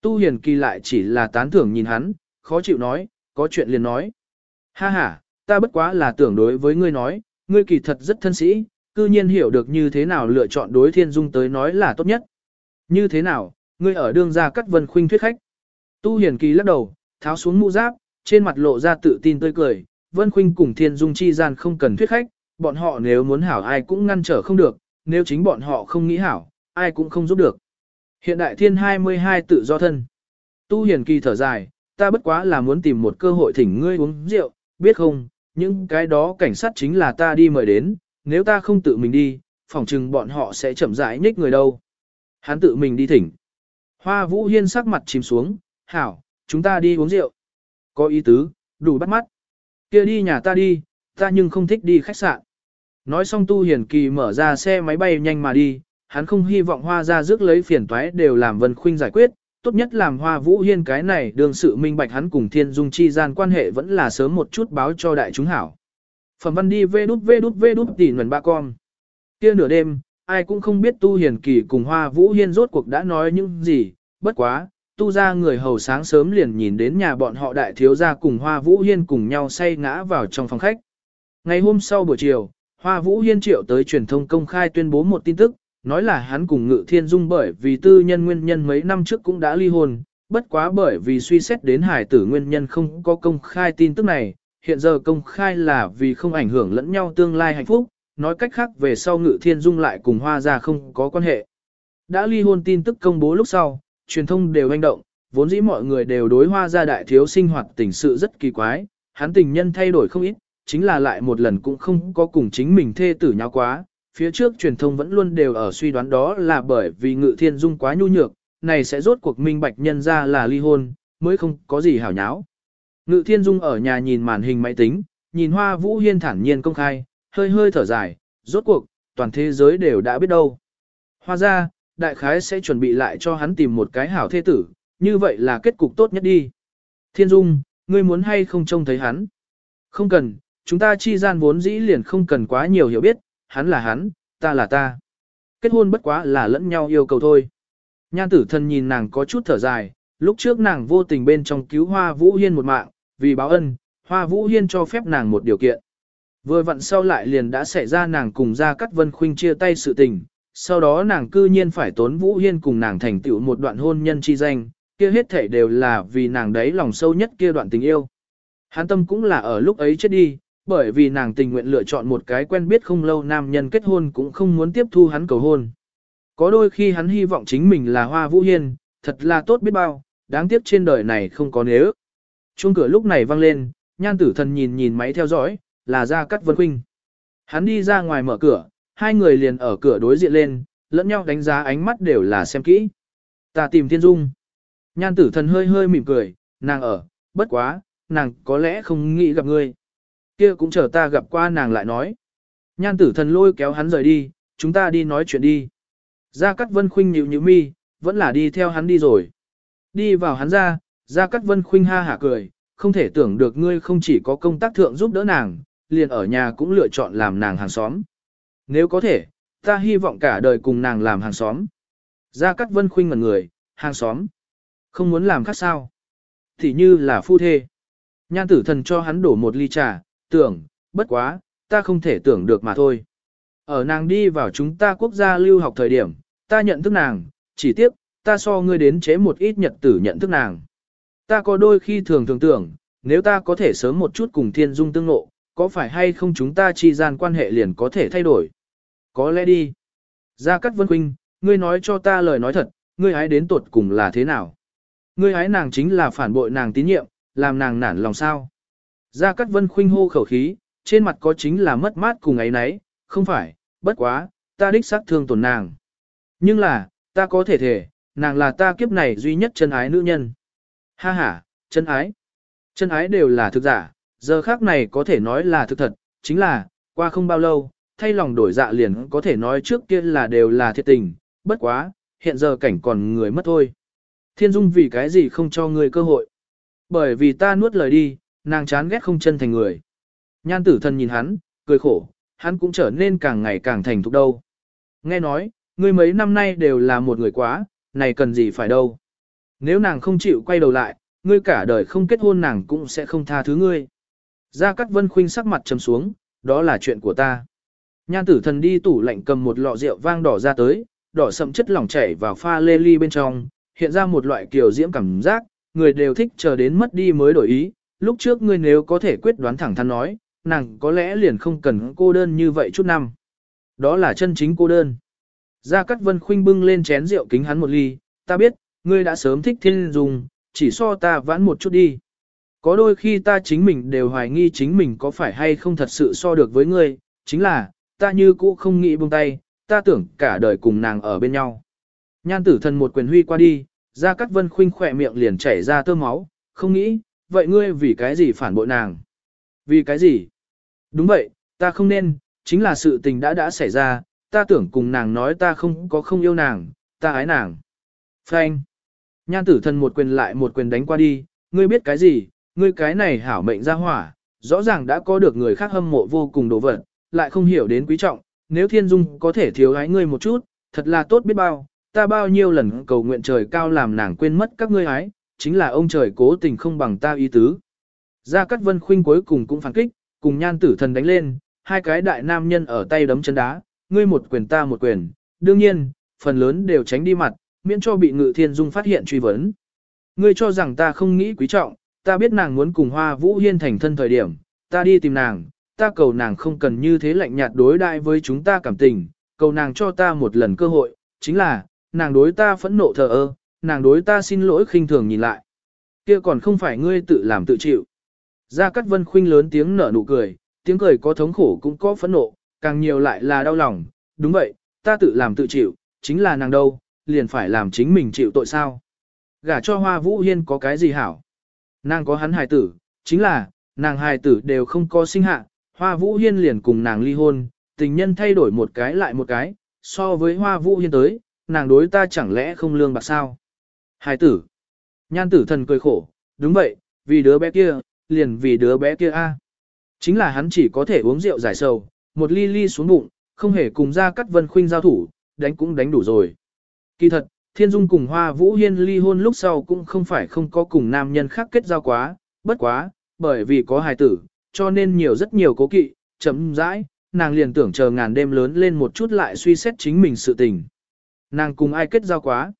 Tu Hiền Kỳ lại chỉ là tán thưởng nhìn hắn, khó chịu nói, có chuyện liền nói. Ha ha, ta bất quá là tưởng đối với ngươi nói, ngươi kỳ thật rất thân sĩ, cư nhiên hiểu được như thế nào lựa chọn đối thiên dung tới nói là tốt nhất. Như thế nào, ngươi ở đương gia cắt vân khuynh thuyết khách. Tu Hiền Kỳ lắc đầu, tháo xuống mũ giáp, trên mặt lộ ra tự tin tươi cười, vân khuynh cùng thiên dung chi gian không cần thuyết khách, bọn họ nếu muốn hảo ai cũng ngăn trở không được, nếu chính bọn họ không nghĩ hảo, ai cũng không giúp được. Hiện đại thiên 22 tự do thân. Tu Hiền Kỳ thở dài, ta bất quá là muốn tìm một cơ hội thỉnh ngươi uống rượu, biết không, những cái đó cảnh sát chính là ta đi mời đến, nếu ta không tự mình đi, phỏng chừng bọn họ sẽ chậm rãi nhích người đâu. Hắn tự mình đi thỉnh. Hoa Vũ Hiên sắc mặt chìm xuống, hảo, chúng ta đi uống rượu. Có ý tứ, đủ bắt mắt. kia đi nhà ta đi, ta nhưng không thích đi khách sạn. Nói xong Tu Hiền Kỳ mở ra xe máy bay nhanh mà đi, hắn không hy vọng hoa ra rước lấy phiền toái đều làm Vân Khuynh giải quyết, tốt nhất làm hoa vũ hiên cái này đương sự minh bạch hắn cùng thiên dung chi gian quan hệ vẫn là sớm một chút báo cho đại chúng hảo. Phẩm văn đi vê đút vê đút vê đút tỉ nguồn ba con. kia nửa đêm, ai cũng không biết tu hiền kỳ cùng hoa vũ hiên rốt cuộc đã nói những gì, bất quá, tu ra người hầu sáng sớm liền nhìn đến nhà bọn họ đại thiếu gia cùng hoa vũ hiên cùng nhau say ngã vào trong phòng khách. Ngày hôm sau buổi chiều, hoa vũ hiên triệu tới truyền thông công khai tuyên bố một tin tức, nói là hắn cùng Ngự Thiên Dung bởi vì tư nhân nguyên nhân mấy năm trước cũng đã ly hôn, bất quá bởi vì suy xét đến hải tử nguyên nhân không có công khai tin tức này, hiện giờ công khai là vì không ảnh hưởng lẫn nhau tương lai hạnh phúc, nói cách khác về sau Ngự Thiên Dung lại cùng Hoa gia không có quan hệ. Đã ly hôn tin tức công bố lúc sau, truyền thông đều hành động, vốn dĩ mọi người đều đối Hoa gia đại thiếu sinh hoạt tình sự rất kỳ quái, hắn tình nhân thay đổi không ít, chính là lại một lần cũng không có cùng chính mình thê tử nhau quá, phía trước truyền thông vẫn luôn đều ở suy đoán đó là bởi vì ngự thiên dung quá nhu nhược, này sẽ rốt cuộc minh bạch nhân ra là ly hôn, mới không có gì hảo nháo. Ngự thiên dung ở nhà nhìn màn hình máy tính, nhìn hoa vũ hiên thản nhiên công khai, hơi hơi thở dài, rốt cuộc, toàn thế giới đều đã biết đâu. Hoa ra, đại khái sẽ chuẩn bị lại cho hắn tìm một cái hảo thế tử, như vậy là kết cục tốt nhất đi. Thiên dung, ngươi muốn hay không trông thấy hắn? Không cần, chúng ta chi gian vốn dĩ liền không cần quá nhiều hiểu biết, hắn là hắn, ta là ta. Kết hôn bất quá là lẫn nhau yêu cầu thôi. Nhan tử thần nhìn nàng có chút thở dài, lúc trước nàng vô tình bên trong cứu Hoa Vũ Hiên một mạng, vì báo ân, Hoa Vũ Hiên cho phép nàng một điều kiện. Vừa vặn sau lại liền đã xảy ra nàng cùng ra cắt vân khuynh chia tay sự tình, sau đó nàng cư nhiên phải tốn Vũ Hiên cùng nàng thành tựu một đoạn hôn nhân chi danh, kia hết thể đều là vì nàng đấy lòng sâu nhất kia đoạn tình yêu. Hán tâm cũng là ở lúc ấy chết đi, bởi vì nàng tình nguyện lựa chọn một cái quen biết không lâu nam nhân kết hôn cũng không muốn tiếp thu hắn cầu hôn. Có đôi khi hắn hy vọng chính mình là Hoa Vũ Hiên, thật là tốt biết bao, đáng tiếc trên đời này không có nếu. Chuông cửa lúc này vang lên, nhan tử thần nhìn nhìn máy theo dõi, là ra cắt vân huynh Hắn đi ra ngoài mở cửa, hai người liền ở cửa đối diện lên, lẫn nhau đánh giá ánh mắt đều là xem kỹ. Ta tìm thiên dung. Nhan tử thần hơi hơi mỉm cười, nàng ở, bất quá, nàng có lẽ không nghĩ gặp ngươi kia cũng chờ ta gặp qua nàng lại nói. Nhan tử thần lôi kéo hắn rời đi, chúng ta đi nói chuyện đi. Gia Cát Vân Khuynh nhịu nhịu mi, vẫn là đi theo hắn đi rồi. Đi vào hắn ra, Gia Cát Vân Khuynh ha hả cười, không thể tưởng được ngươi không chỉ có công tác thượng giúp đỡ nàng, liền ở nhà cũng lựa chọn làm nàng hàng xóm. Nếu có thể, ta hy vọng cả đời cùng nàng làm hàng xóm. Gia Cát Vân Khuynh ngẩn người, hàng xóm. Không muốn làm khác sao. Thì như là phu thê. Nhan tử thần cho hắn đổ một ly trà, tưởng, bất quá, ta không thể tưởng được mà thôi. Ở nàng đi vào chúng ta quốc gia lưu học thời điểm, ta nhận thức nàng, chỉ tiếp, ta so ngươi đến chế một ít nhật tử nhận thức nàng. Ta có đôi khi thường thường tưởng, nếu ta có thể sớm một chút cùng thiên dung tương ngộ, có phải hay không chúng ta chi gian quan hệ liền có thể thay đổi. Có lẽ đi. Gia Cát Vân Quynh, ngươi nói cho ta lời nói thật, ngươi hái đến tuột cùng là thế nào? Ngươi hái nàng chính là phản bội nàng tín nhiệm, làm nàng nản lòng sao? Gia Cát Vân Khuynh hô khẩu khí, trên mặt có chính là mất mát cùng ấy nấy, không phải, bất quá, ta đích xác thương tổn nàng. Nhưng là, ta có thể thể, nàng là ta kiếp này duy nhất chân ái nữ nhân. Ha ha, chân ái. Chân ái đều là thực giả, giờ khác này có thể nói là thực thật, chính là, qua không bao lâu, thay lòng đổi dạ liền có thể nói trước kia là đều là thiệt tình, bất quá, hiện giờ cảnh còn người mất thôi. Thiên Dung vì cái gì không cho người cơ hội? Bởi vì ta nuốt lời đi, nàng chán ghét không chân thành người. Nhan tử thần nhìn hắn, cười khổ, hắn cũng trở nên càng ngày càng thành thục đâu. Nghe nói, ngươi mấy năm nay đều là một người quá, này cần gì phải đâu. Nếu nàng không chịu quay đầu lại, ngươi cả đời không kết hôn nàng cũng sẽ không tha thứ ngươi. Gia Cát Vân Khuynh sắc mặt trầm xuống, đó là chuyện của ta. Nhan tử thần đi tủ lạnh cầm một lọ rượu vang đỏ ra tới, đỏ sậm chất lỏng chảy vào pha lê ly bên trong, hiện ra một loại kiểu diễm cảm giác, người đều thích chờ đến mất đi mới đổi ý. Lúc trước ngươi nếu có thể quyết đoán thẳng thắn nói, nàng có lẽ liền không cần cô đơn như vậy chút năm. Đó là chân chính cô đơn. Gia Cát Vân Khuynh bưng lên chén rượu kính hắn một ly, ta biết, ngươi đã sớm thích thiên dùng, chỉ so ta vãn một chút đi. Có đôi khi ta chính mình đều hoài nghi chính mình có phải hay không thật sự so được với ngươi, chính là, ta như cũ không nghĩ buông tay, ta tưởng cả đời cùng nàng ở bên nhau. Nhan tử thần một quyền huy qua đi, Gia Cát Vân Khuynh khỏe miệng liền chảy ra tơ máu, không nghĩ, vậy ngươi vì cái gì phản bội nàng? Vì cái gì? Đúng vậy, ta không nên, chính là sự tình đã đã xảy ra, ta tưởng cùng nàng nói ta không có không yêu nàng, ta ái nàng. Frank. Nhan tử thần một quyền lại một quyền đánh qua đi, ngươi biết cái gì, ngươi cái này hảo mệnh ra hỏa, rõ ràng đã có được người khác hâm mộ vô cùng đồ vật, lại không hiểu đến quý trọng, nếu thiên dung có thể thiếu ái ngươi một chút, thật là tốt biết bao, ta bao nhiêu lần cầu nguyện trời cao làm nàng quên mất các ngươi ái, chính là ông trời cố tình không bằng ta ý tứ. Gia Cát Vân Khuynh cuối cùng cũng phản kích, cùng nhan tử thần đánh lên, hai cái đại nam nhân ở tay đấm chân đá, ngươi một quyền ta một quyền, đương nhiên, phần lớn đều tránh đi mặt, miễn cho bị ngự thiên dung phát hiện truy vấn. Ngươi cho rằng ta không nghĩ quý trọng, ta biết nàng muốn cùng hoa vũ hiên thành thân thời điểm, ta đi tìm nàng, ta cầu nàng không cần như thế lạnh nhạt đối đại với chúng ta cảm tình, cầu nàng cho ta một lần cơ hội, chính là, nàng đối ta phẫn nộ thờ ơ, nàng đối ta xin lỗi khinh thường nhìn lại. kia còn không phải ngươi tự làm tự chịu. Gia Cát Vân Khuynh lớn tiếng nở nụ cười, tiếng cười có thống khổ cũng có phẫn nộ, càng nhiều lại là đau lòng, đúng vậy, ta tự làm tự chịu, chính là nàng đâu, liền phải làm chính mình chịu tội sao. Gả cho Hoa Vũ Hiên có cái gì hảo? Nàng có hắn hài tử, chính là, nàng hài tử đều không có sinh hạ, Hoa Vũ Hiên liền cùng nàng ly hôn, tình nhân thay đổi một cái lại một cái, so với Hoa Vũ Hiên tới, nàng đối ta chẳng lẽ không lương bạc sao? Hải tử. Nhan tử thần cười khổ, đúng vậy, vì đứa bé kia, liền vì đứa bé kia a. Chính là hắn chỉ có thể uống rượu giải sầu, một ly ly xuống bụng, không hề cùng ra cắt vân khuynh giao thủ, đánh cũng đánh đủ rồi. Kỳ thật, Thiên Dung cùng Hoa Vũ Hiên ly hôn lúc sau cũng không phải không có cùng nam nhân khác kết giao quá, bất quá, bởi vì có hài tử, cho nên nhiều rất nhiều cố kỵ, chấm dãi, nàng liền tưởng chờ ngàn đêm lớn lên một chút lại suy xét chính mình sự tình. Nàng cùng ai kết giao quá?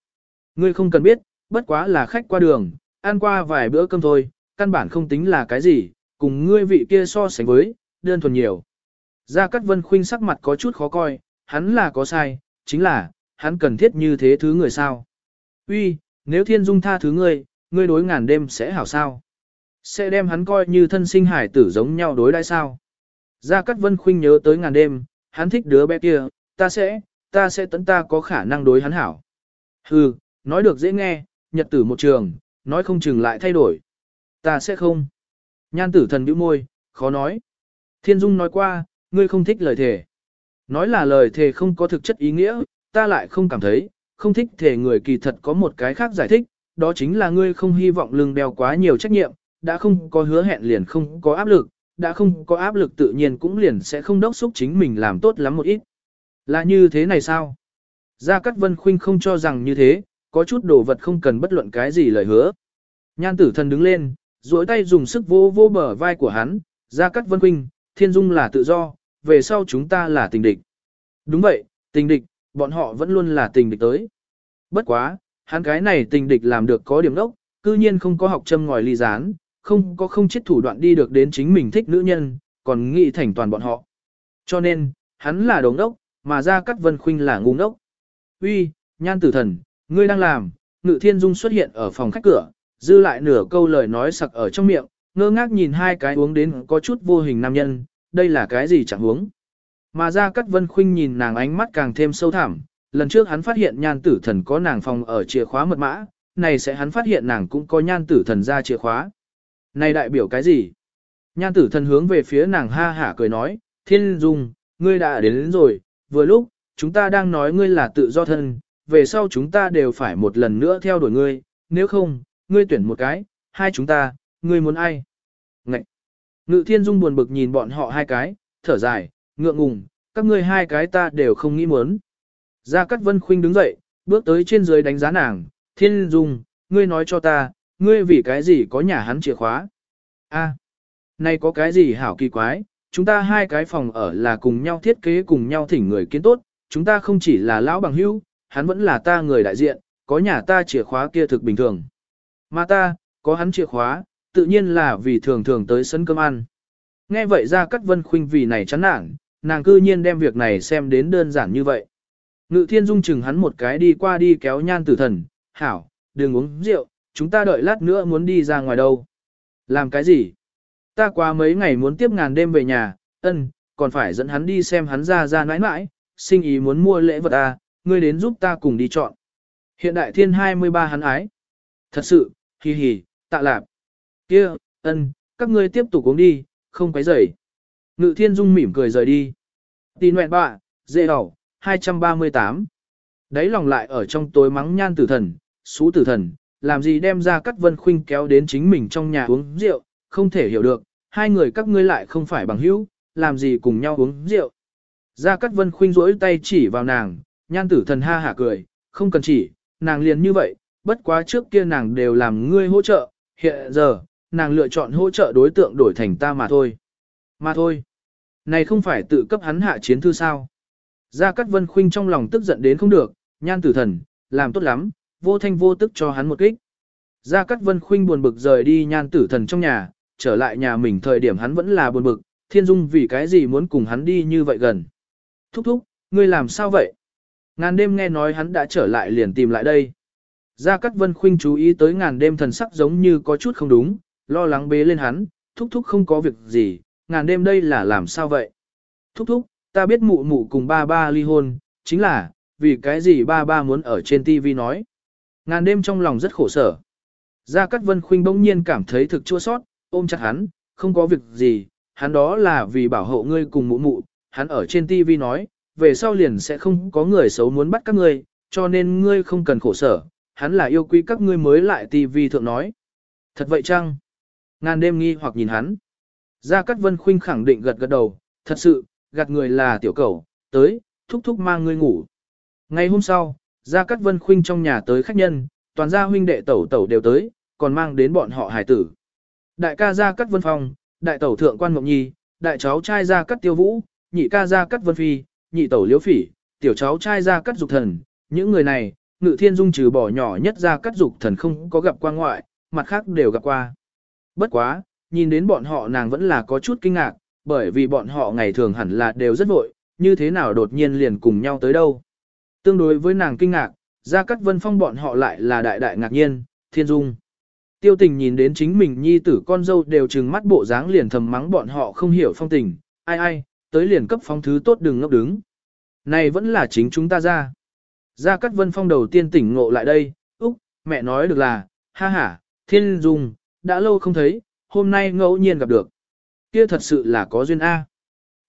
Ngươi không cần biết, bất quá là khách qua đường, ăn qua vài bữa cơm thôi, căn bản không tính là cái gì, cùng ngươi vị kia so sánh với, đơn thuần nhiều. Gia Cát Vân Khuynh sắc mặt có chút khó coi, hắn là có sai, chính là, hắn cần thiết như thế thứ người sao. Uy, nếu thiên dung tha thứ ngươi, ngươi đối ngàn đêm sẽ hảo sao. Sẽ đem hắn coi như thân sinh hải tử giống nhau đối đãi sao. Gia Cát Vân Khuynh nhớ tới ngàn đêm, hắn thích đứa bé kia, ta sẽ, ta sẽ tấn ta có khả năng đối hắn hảo. Hừ, nói được dễ nghe, nhật tử một trường, nói không chừng lại thay đổi. Ta sẽ không. Nhan tử thần bĩu môi, khó nói. Thiên Dung nói qua, ngươi không thích lời thề. Nói là lời thề không có thực chất ý nghĩa, ta lại không cảm thấy, không thích thề người kỳ thật có một cái khác giải thích, đó chính là ngươi không hy vọng lưng đeo quá nhiều trách nhiệm, đã không có hứa hẹn liền không có áp lực, đã không có áp lực tự nhiên cũng liền sẽ không đốc xúc chính mình làm tốt lắm một ít. Là như thế này sao? Gia Cát Vân Khuynh không cho rằng như thế, có chút đồ vật không cần bất luận cái gì lời hứa. Nhan tử thần đứng lên, duỗi tay dùng sức vô vô bờ vai của hắn, Gia Cát Vân huynh, thiên dung là tự do, về sau chúng ta là tình địch. Đúng vậy, tình địch, bọn họ vẫn luôn là tình địch tới. Bất quá, hắn cái này tình địch làm được có điểm đốc, cư nhiên không có học châm ngòi ly gián, không có không chết thủ đoạn đi được đến chính mình thích nữ nhân, còn nghĩ thành toàn bọn họ. Cho nên, hắn là đồng đốc, mà ra cắt vân khuynh là ngu ngốc. Uy, nhan tử thần, ngươi đang làm, ngự thiên dung xuất hiện ở phòng khách cửa, dư lại nửa câu lời nói sặc ở trong miệng, ngơ ngác nhìn hai cái uống đến có chút vô hình nam nhân, đây là cái gì chẳng uống. Mà ra cắt vân khuynh nhìn nàng ánh mắt càng thêm sâu thẳm, lần trước hắn phát hiện nhan tử thần có nàng phòng ở chìa khóa mật mã, này sẽ hắn phát hiện nàng cũng có nhan tử thần ra chìa khóa. Này đại biểu cái gì? Nhan tử thần hướng về phía nàng ha hả cười nói, thiên dung, ngươi đã đến, đến rồi, vừa lúc, chúng ta đang nói ngươi là tự do thân, về sau chúng ta đều phải một lần nữa theo đuổi ngươi, nếu không, ngươi tuyển một cái, hai chúng ta, ngươi muốn ai? Ngậy! Ngự thiên dung buồn bực nhìn bọn họ hai cái, thở dài, ngượng ngùng, các ngươi hai cái ta đều không nghĩ muốn. Gia Cát Vân Khuynh đứng dậy, bước tới trên dưới đánh giá nàng, thiên dung, ngươi nói cho ta, ngươi vì cái gì có nhà hắn chìa khóa? A, này có cái gì hảo kỳ quái, chúng ta hai cái phòng ở là cùng nhau thiết kế cùng nhau thỉnh người kiến tốt, chúng ta không chỉ là lão bằng hữu, hắn vẫn là ta người đại diện, có nhà ta chìa khóa kia thực bình thường. Mà ta, có hắn chìa khóa, tự nhiên là vì thường thường tới sân cơm ăn. Nghe vậy ra cắt vân khuynh vì này chán nản, nàng cư nhiên đem việc này xem đến đơn giản như vậy. Ngự thiên dung chừng hắn một cái đi qua đi kéo nhan tử thần, hảo, đừng uống rượu, chúng ta đợi lát nữa muốn đi ra ngoài đâu. Làm cái gì? Ta qua mấy ngày muốn tiếp ngàn đêm về nhà, ân, còn phải dẫn hắn đi xem hắn ra ra nãi nãi, sinh ý muốn mua lễ vật à, ngươi đến giúp ta cùng đi chọn. Hiện đại thiên 23 hắn ái. Thật sự, hì hì, tạ lạp. kia, ân, các ngươi tiếp tục uống đi, không quấy rầy. Ngự thiên dung mỉm cười rời đi. Tì nguyện bạ, dễ đỏ, 238. Đấy lòng lại ở trong tối mắng nhan tử thần, xú tử thần, làm gì đem ra cắt vân khuynh kéo đến chính mình trong nhà uống rượu, không thể hiểu được, hai người các ngươi lại không phải bằng hữu, làm gì cùng nhau uống rượu. Gia Cát Vân khuynh rỗi tay chỉ vào nàng, nhan tử thần ha hả cười, không cần chỉ, nàng liền như vậy, bất quá trước kia nàng đều làm ngươi hỗ trợ, hiện giờ, nàng lựa chọn hỗ trợ đối tượng đổi thành ta mà thôi. Mà thôi, này không phải tự cấp hắn hạ chiến thư sao. Gia Cát Vân khuynh trong lòng tức giận đến không được, nhan tử thần, làm tốt lắm, vô thanh vô tức cho hắn một kích. Gia Cát Vân khuynh buồn bực rời đi nhan tử thần trong nhà, trở lại nhà mình thời điểm hắn vẫn là buồn bực, thiên dung vì cái gì muốn cùng hắn đi như vậy gần. Thúc thúc, ngươi làm sao vậy? Ngàn đêm nghe nói hắn đã trở lại liền tìm lại đây. Gia Cát Vân khuynh chú ý tới ngàn đêm thần sắc giống như có chút không đúng, lo lắng bế lên hắn, thúc thúc không có việc gì, ngàn đêm đây là làm sao vậy? Thúc thúc, ta biết mụ mụ cùng ba ba ly hôn, chính là, vì cái gì ba ba muốn ở trên TV nói. Ngàn đêm trong lòng rất khổ sở. Gia Cát Vân khuynh bỗng nhiên cảm thấy thực chua sót, ôm chặt hắn, không có việc gì, hắn đó là vì bảo hộ ngươi cùng mụ mụ, hắn ở trên TV nói, về sau liền sẽ không có người xấu muốn bắt các ngươi, cho nên ngươi không cần khổ sở, hắn là yêu quý các ngươi mới lại TV thượng nói. Thật vậy chăng? Ngàn đêm nghi hoặc nhìn hắn. Gia Cát Vân Khuynh khẳng định gật gật đầu, thật sự, gạt người là tiểu cầu, tới, thúc thúc mang ngươi ngủ. Ngày hôm sau, Gia Cát Vân Khuynh trong nhà tới khách nhân, toàn gia huynh đệ tẩu tẩu đều tới, còn mang đến bọn họ hải tử. Đại ca Gia Cát Vân Phong, đại tẩu thượng quan Mộng Nhi, đại cháu trai Gia Cát Tiêu Vũ, nhị ca Gia Cát Vân Phi, nhị tẩu Liễu Phỉ, tiểu cháu trai Gia Cát Dục Thần, những người này, Ngự Thiên Dung trừ bỏ nhỏ nhất Gia Cát Dục Thần không có gặp qua ngoại, mặt khác đều gặp qua. Bất quá, nhìn đến bọn họ nàng vẫn là có chút kinh ngạc, bởi vì bọn họ ngày thường hẳn là đều rất vội, như thế nào đột nhiên liền cùng nhau tới đâu. Tương đối với nàng kinh ngạc, Gia Cát Vân Phong bọn họ lại là đại đại ngạc nhiên, Thiên Dung. Tiêu tình nhìn đến chính mình nhi tử con dâu đều trừng mắt bộ dáng liền thầm mắng bọn họ không hiểu phong tình, ai ai, tới liền cấp phong thứ tốt đừng ngốc đứng. Này vẫn là chính chúng ta ra. Gia Cát Vân Phong đầu tiên tỉnh ngộ lại đây, Úc, mẹ nói được là, ha ha, thiên dung, đã lâu không thấy, hôm nay ngẫu nhiên gặp được. Kia thật sự là có duyên A.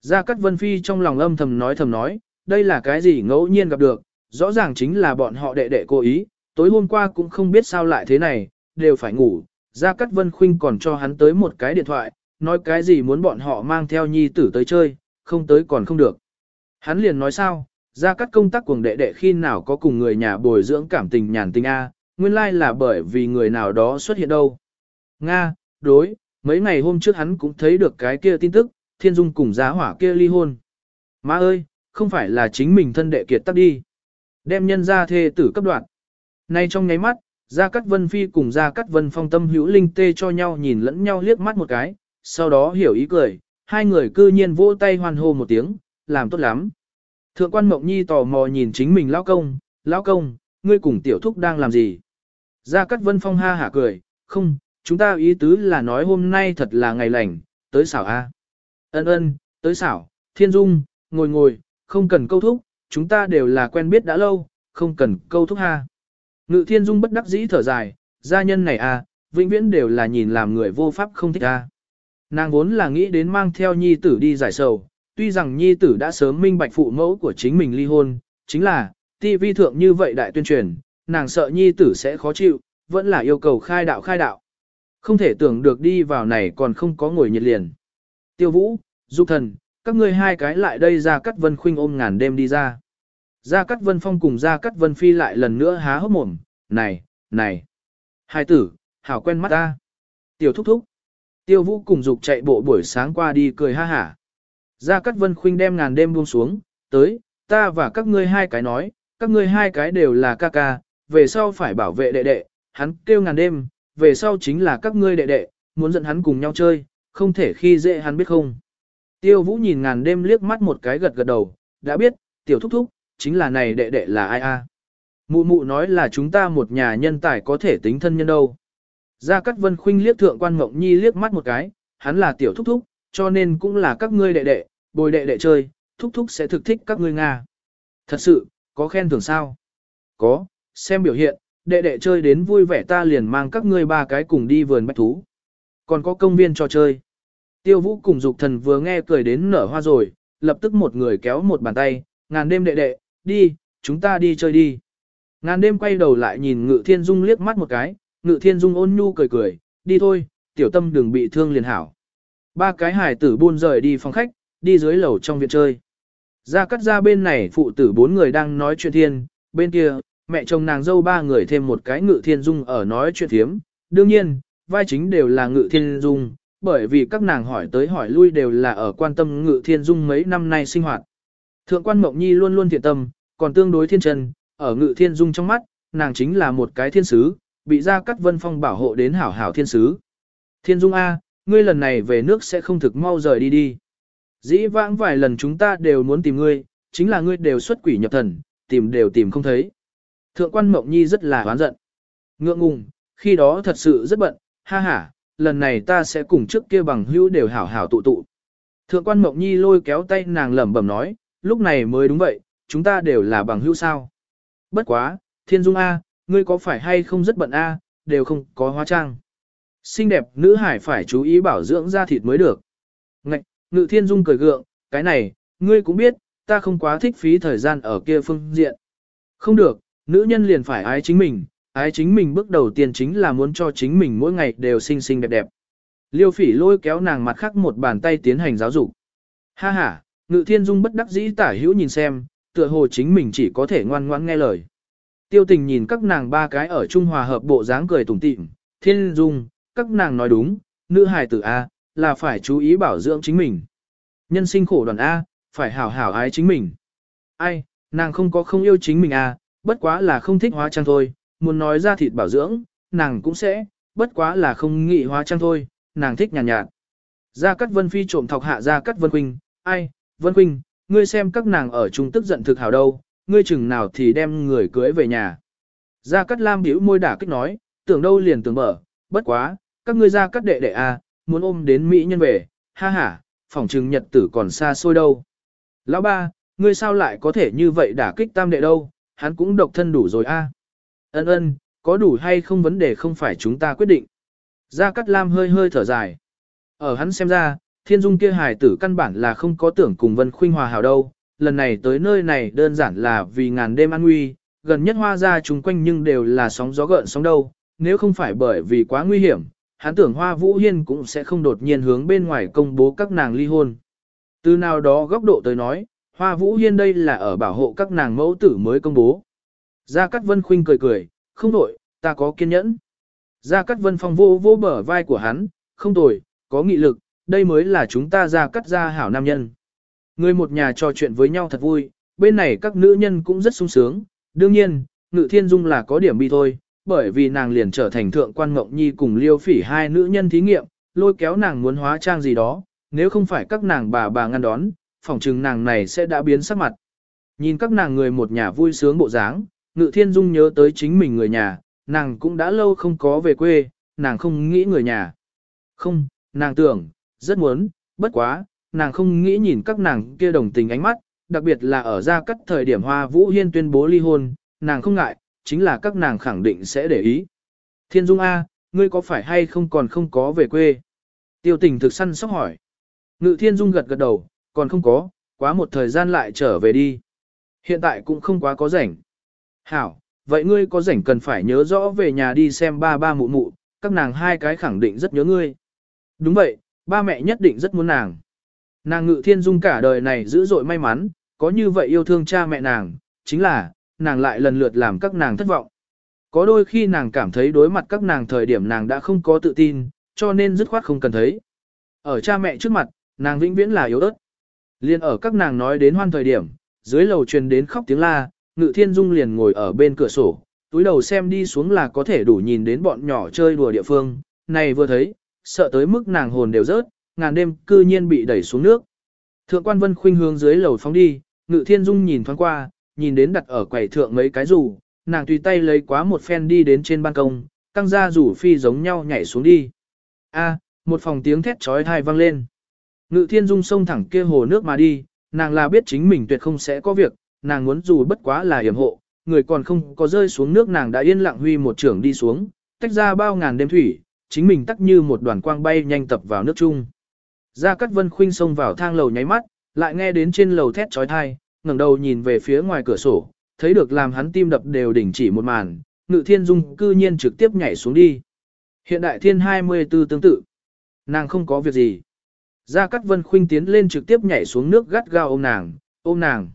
Gia Cát Vân Phi trong lòng âm thầm nói thầm nói, đây là cái gì ngẫu nhiên gặp được, rõ ràng chính là bọn họ đệ đệ cố ý, tối hôm qua cũng không biết sao lại thế này, đều phải ngủ. Gia Cát Vân Khuynh còn cho hắn tới một cái điện thoại, nói cái gì muốn bọn họ mang theo nhi tử tới chơi, không tới còn không được. Hắn liền nói sao, Gia Cát công tác cuồng đệ đệ khi nào có cùng người nhà bồi dưỡng cảm tình nhàn tình A, nguyên lai là bởi vì người nào đó xuất hiện đâu. Nga, đối, mấy ngày hôm trước hắn cũng thấy được cái kia tin tức, thiên dung cùng giá hỏa kia ly hôn. Má ơi, không phải là chính mình thân đệ kiệt tắt đi. Đem nhân ra thê tử cấp đoạn. Nay trong nháy mắt, Gia Cát Vân Phi cùng Gia Cát Vân Phong tâm hữu linh tê cho nhau nhìn lẫn nhau liếc mắt một cái, sau đó hiểu ý cười, hai người cư nhiên vỗ tay hoan hô một tiếng, làm tốt lắm. Thượng quan Mộng Nhi tò mò nhìn chính mình lão công, lão công, ngươi cùng tiểu thúc đang làm gì? Gia Cát Vân Phong ha hả cười, không, chúng ta ý tứ là nói hôm nay thật là ngày lành, tới xảo a. Ân ân, tới xảo, thiên dung, ngồi ngồi, không cần câu thúc, chúng ta đều là quen biết đã lâu, không cần câu thúc ha. Ngự thiên dung bất đắc dĩ thở dài, gia nhân này a, vĩnh viễn đều là nhìn làm người vô pháp không thích a. Nàng vốn là nghĩ đến mang theo nhi tử đi giải sầu, tuy rằng nhi tử đã sớm minh bạch phụ mẫu của chính mình ly hôn, chính là, ti vi thượng như vậy đại tuyên truyền, nàng sợ nhi tử sẽ khó chịu, vẫn là yêu cầu khai đạo khai đạo. Không thể tưởng được đi vào này còn không có ngồi nhiệt liền. Tiêu vũ, dục thần, các ngươi hai cái lại đây ra cắt vân khuynh ôm ngàn đêm đi ra. Ra cắt vân phong cùng ra cắt vân phi lại lần nữa há hốc mồm, này, này. Hai tử, hảo quen mắt ta. Tiểu thúc thúc. Tiêu vũ cùng dục chạy bộ buổi sáng qua đi cười ha hả. Ra Cát vân khuynh đem ngàn đêm buông xuống, tới, ta và các ngươi hai cái nói, các ngươi hai cái đều là ca ca, về sau phải bảo vệ đệ đệ, hắn kêu ngàn đêm, về sau chính là các ngươi đệ đệ, muốn dẫn hắn cùng nhau chơi, không thể khi dễ hắn biết không. Tiêu vũ nhìn ngàn đêm liếc mắt một cái gật gật đầu, đã biết, tiểu thúc thúc, chính là này đệ đệ là ai a? Mụ mụ nói là chúng ta một nhà nhân tài có thể tính thân nhân đâu. Gia Cát Vân Khuynh liếc thượng quan Ngộng Nhi liếc mắt một cái, hắn là tiểu thúc thúc, cho nên cũng là các ngươi đệ đệ, bồi đệ đệ chơi, thúc thúc sẽ thực thích các ngươi Nga. Thật sự, có khen thưởng sao? Có, xem biểu hiện, đệ đệ chơi đến vui vẻ ta liền mang các ngươi ba cái cùng đi vườn bách thú. Còn có công viên trò chơi. Tiêu vũ cùng dục thần vừa nghe cười đến nở hoa rồi, lập tức một người kéo một bàn tay, ngàn đêm đệ đệ, đi, chúng ta đi chơi đi. Ngàn đêm quay đầu lại nhìn ngự thiên dung liếc mắt một cái, ngự thiên dung ôn nhu cười cười, đi thôi, tiểu tâm đừng bị thương liền hảo. Ba cái hải tử buôn rời đi phòng khách, đi dưới lầu trong viện chơi. Ra cắt ra bên này phụ tử bốn người đang nói chuyện thiên, bên kia, mẹ chồng nàng dâu ba người thêm một cái ngự thiên dung ở nói chuyện thiếm. Đương nhiên, vai chính đều là ngự thiên dung, bởi vì các nàng hỏi tới hỏi lui đều là ở quan tâm ngự thiên dung mấy năm nay sinh hoạt. Thượng quan Mộng Nhi luôn luôn thiện tâm, còn tương đối thiên trần, ở ngự thiên dung trong mắt, nàng chính là một cái thiên sứ, bị ra cắt vân phong bảo hộ đến hảo hảo thiên sứ. Thiên dung A, ngươi lần này về nước sẽ không thực mau rời đi đi. Dĩ vãng vài lần chúng ta đều muốn tìm ngươi, chính là ngươi đều xuất quỷ nhập thần, tìm đều tìm không thấy. Thượng quan Mộng Nhi rất là oán giận. Ngượng ngùng, khi đó thật sự rất bận, ha ha, lần này ta sẽ cùng trước kia bằng hữu đều hảo hảo tụ tụ. Thượng quan Mộng Nhi lôi kéo tay nàng lẩm bẩm nói, lúc này mới đúng vậy, chúng ta đều là bằng hữu sao. Bất quá, Thiên Dung A, ngươi có phải hay không rất bận A, đều không có hóa trang. Xinh đẹp nữ hải phải chú ý bảo dưỡng da thịt mới được. Ngạch, Ngự Thiên Dung cười gượng, cái này, ngươi cũng biết, ta không quá thích phí thời gian ở kia phương diện. Không được, nữ nhân liền phải ái chính mình, ái chính mình bước đầu tiên chính là muốn cho chính mình mỗi ngày đều xinh xinh đẹp đẹp. Liêu phỉ lôi kéo nàng mặt khác một bàn tay tiến hành giáo dục. Ha ha, Ngự Thiên Dung bất đắc dĩ tả hữu nhìn xem, tựa hồ chính mình chỉ có thể ngoan ngoãn nghe lời. Tiêu tình nhìn các nàng ba cái ở Trung Hòa hợp bộ dáng cười tủm tỉm, Thiên Dung, các nàng nói đúng, nữ hài tử A, là phải chú ý bảo dưỡng chính mình. Nhân sinh khổ đoàn A, phải hảo hảo ái chính mình. Ai, nàng không có không yêu chính mình A, bất quá là không thích hóa trang thôi, muốn nói ra thịt bảo dưỡng, nàng cũng sẽ, bất quá là không nghị hóa trang thôi, nàng thích nhàn nhạt, nhạt. Gia Cát Vân Phi trộm thọc hạ Gia Cát Vân Quỳnh. ai, Vân Quỳnh, ngươi xem các nàng ở chung tức giận thực hảo đâu, ngươi chừng nào thì đem người cưới về nhà. Gia Cát Lam bĩu môi đả kích nói, tưởng đâu liền tưởng mở, bất quá, các ngươi Gia Cát đệ đệ a, muốn ôm đến Mỹ nhân về, ha ha, phỏng trừng nhật tử còn xa xôi đâu. Lão ba, ngươi sao lại có thể như vậy đả kích tam đệ đâu, hắn cũng độc thân đủ rồi a. Ân ân, có đủ hay không vấn đề không phải chúng ta quyết định. Gia Cát Lam hơi hơi thở dài. Ở hắn xem ra, thiên dung kia hài tử căn bản là không có tưởng cùng Vân Khuynh hòa hảo đâu, lần này tới nơi này đơn giản là vì ngàn đêm an nguy, gần nhất hoa ra chung quanh nhưng đều là sóng gió gợn sóng đâu, nếu không phải bởi vì quá nguy hiểm, hắn tưởng Hoa Vũ Hiên cũng sẽ không đột nhiên hướng bên ngoài công bố các nàng ly hôn. Từ nào đó góc độ tới nói, Hoa Vũ Hiên đây là ở bảo hộ các nàng mẫu tử mới công bố. Gia Cát Vân Khuynh cười cười, không đổi, ta có kiên nhẫn. Gia Cát Vân Phong vô vô bờ vai của hắn, không tồi, có nghị lực, đây mới là chúng ta Gia Cát gia hảo nam nhân. Người một nhà trò chuyện với nhau thật vui, bên này các nữ nhân cũng rất sung sướng, đương nhiên, Ngự Thiên Dung là có điểm bi thôi, bởi vì nàng liền trở thành thượng quan ngộng nhi cùng liêu phỉ hai nữ nhân thí nghiệm, lôi kéo nàng muốn hóa trang gì đó, nếu không phải các nàng bà bà ngăn đón, phỏng chừng nàng này sẽ đã biến sắc mặt. Nhìn các nàng người một nhà vui sướng bộ dáng, Ngự Thiên Dung nhớ tới chính mình người nhà, nàng cũng đã lâu không có về quê, nàng không nghĩ người nhà. Không, nàng tưởng, rất muốn, bất quá, nàng không nghĩ nhìn các nàng kia đồng tình ánh mắt, đặc biệt là ở ra cắt thời điểm Hoa Vũ Hiên tuyên bố ly hôn, nàng không ngại, chính là các nàng khẳng định sẽ để ý. Thiên Dung A, ngươi có phải hay không còn không có về quê? Tiêu tình thực săn sóc hỏi. Ngự Thiên Dung gật gật đầu, còn không có, quá một thời gian lại trở về đi. Hiện tại cũng không quá có rảnh. Hảo, vậy ngươi có rảnh cần phải nhớ rõ về nhà đi xem ba ba mụ mụ, các nàng hai cái khẳng định rất nhớ ngươi. Đúng vậy, ba mẹ nhất định rất muốn nàng. Nàng ngự thiên dung cả đời này dữ dội may mắn, có như vậy yêu thương cha mẹ nàng, chính là, nàng lại lần lượt làm các nàng thất vọng. Có đôi khi nàng cảm thấy đối mặt các nàng thời điểm nàng đã không có tự tin, cho nên dứt khoát không cần thấy. Ở cha mẹ trước mặt, nàng vĩnh viễn là yếu ớt. Liên ở các nàng nói đến hoan thời điểm, dưới lầu truyền đến khóc tiếng la, Ngự Thiên Dung liền ngồi ở bên cửa sổ, túi đầu xem đi xuống là có thể đủ nhìn đến bọn nhỏ chơi đùa địa phương, này vừa thấy, sợ tới mức nàng hồn đều rớt, ngàn đêm cư nhiên bị đẩy xuống nước. Thượng quan Vân khuynh hướng dưới lầu phóng đi, Ngự Thiên Dung nhìn thoáng qua, nhìn đến đặt ở quầy thượng mấy cái rủ, nàng tùy tay lấy quá một phen đi đến trên ban công, căng ra rủ phi giống nhau nhảy xuống đi. A, một phòng tiếng thét chói tai vang lên. Ngự Thiên Dung xông thẳng kia hồ nước mà đi, nàng là biết chính mình tuyệt không sẽ có việc, nàng muốn dù bất quá là yểm hộ, người còn không có rơi xuống nước nàng đã yên lặng huy một trưởng đi xuống, tách ra bao ngàn đêm thủy, chính mình tắc như một đoàn quang bay nhanh tập vào nước chung. Gia Cát Vân khuynh xông vào thang lầu nháy mắt, lại nghe đến trên lầu thét chói tai, ngẩng đầu nhìn về phía ngoài cửa sổ, thấy được làm hắn tim đập đều đỉnh chỉ một màn, Ngự Thiên Dung cư nhiên trực tiếp nhảy xuống đi. Hiện đại thiên 24 tương tự. Nàng không có việc gì. Gia Cát Vân khuynh tiến lên trực tiếp nhảy xuống nước gắt gao ôm nàng, ôm nàng.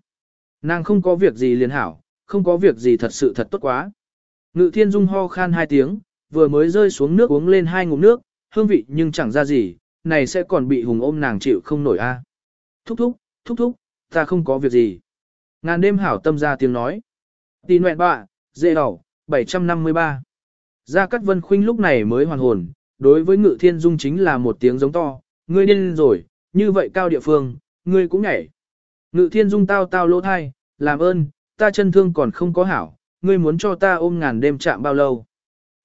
Nàng không có việc gì liền hảo, không có việc gì thật sự thật tốt quá. Ngự thiên dung ho khan hai tiếng, vừa mới rơi xuống nước uống lên hai ngụm nước, hương vị nhưng chẳng ra gì, này sẽ còn bị hùng ôm nàng chịu không nổi a. Thúc thúc, thúc thúc, ta không có việc gì. Ngàn đêm hảo tâm ra tiếng nói. Tì nguyện bạ, dễ đỏ, 753. Gia Cát Vân Khuynh lúc này mới hoàn hồn, đối với Ngự Thiên Dung chính là một tiếng giống to, ngươi điên rồi, như vậy cao địa phương, ngươi cũng nhảy. Ngự Thiên Dung tao tao lỗ thai, làm ơn, ta chân thương còn không có hảo, ngươi muốn cho ta ôm ngàn đêm chạm bao lâu.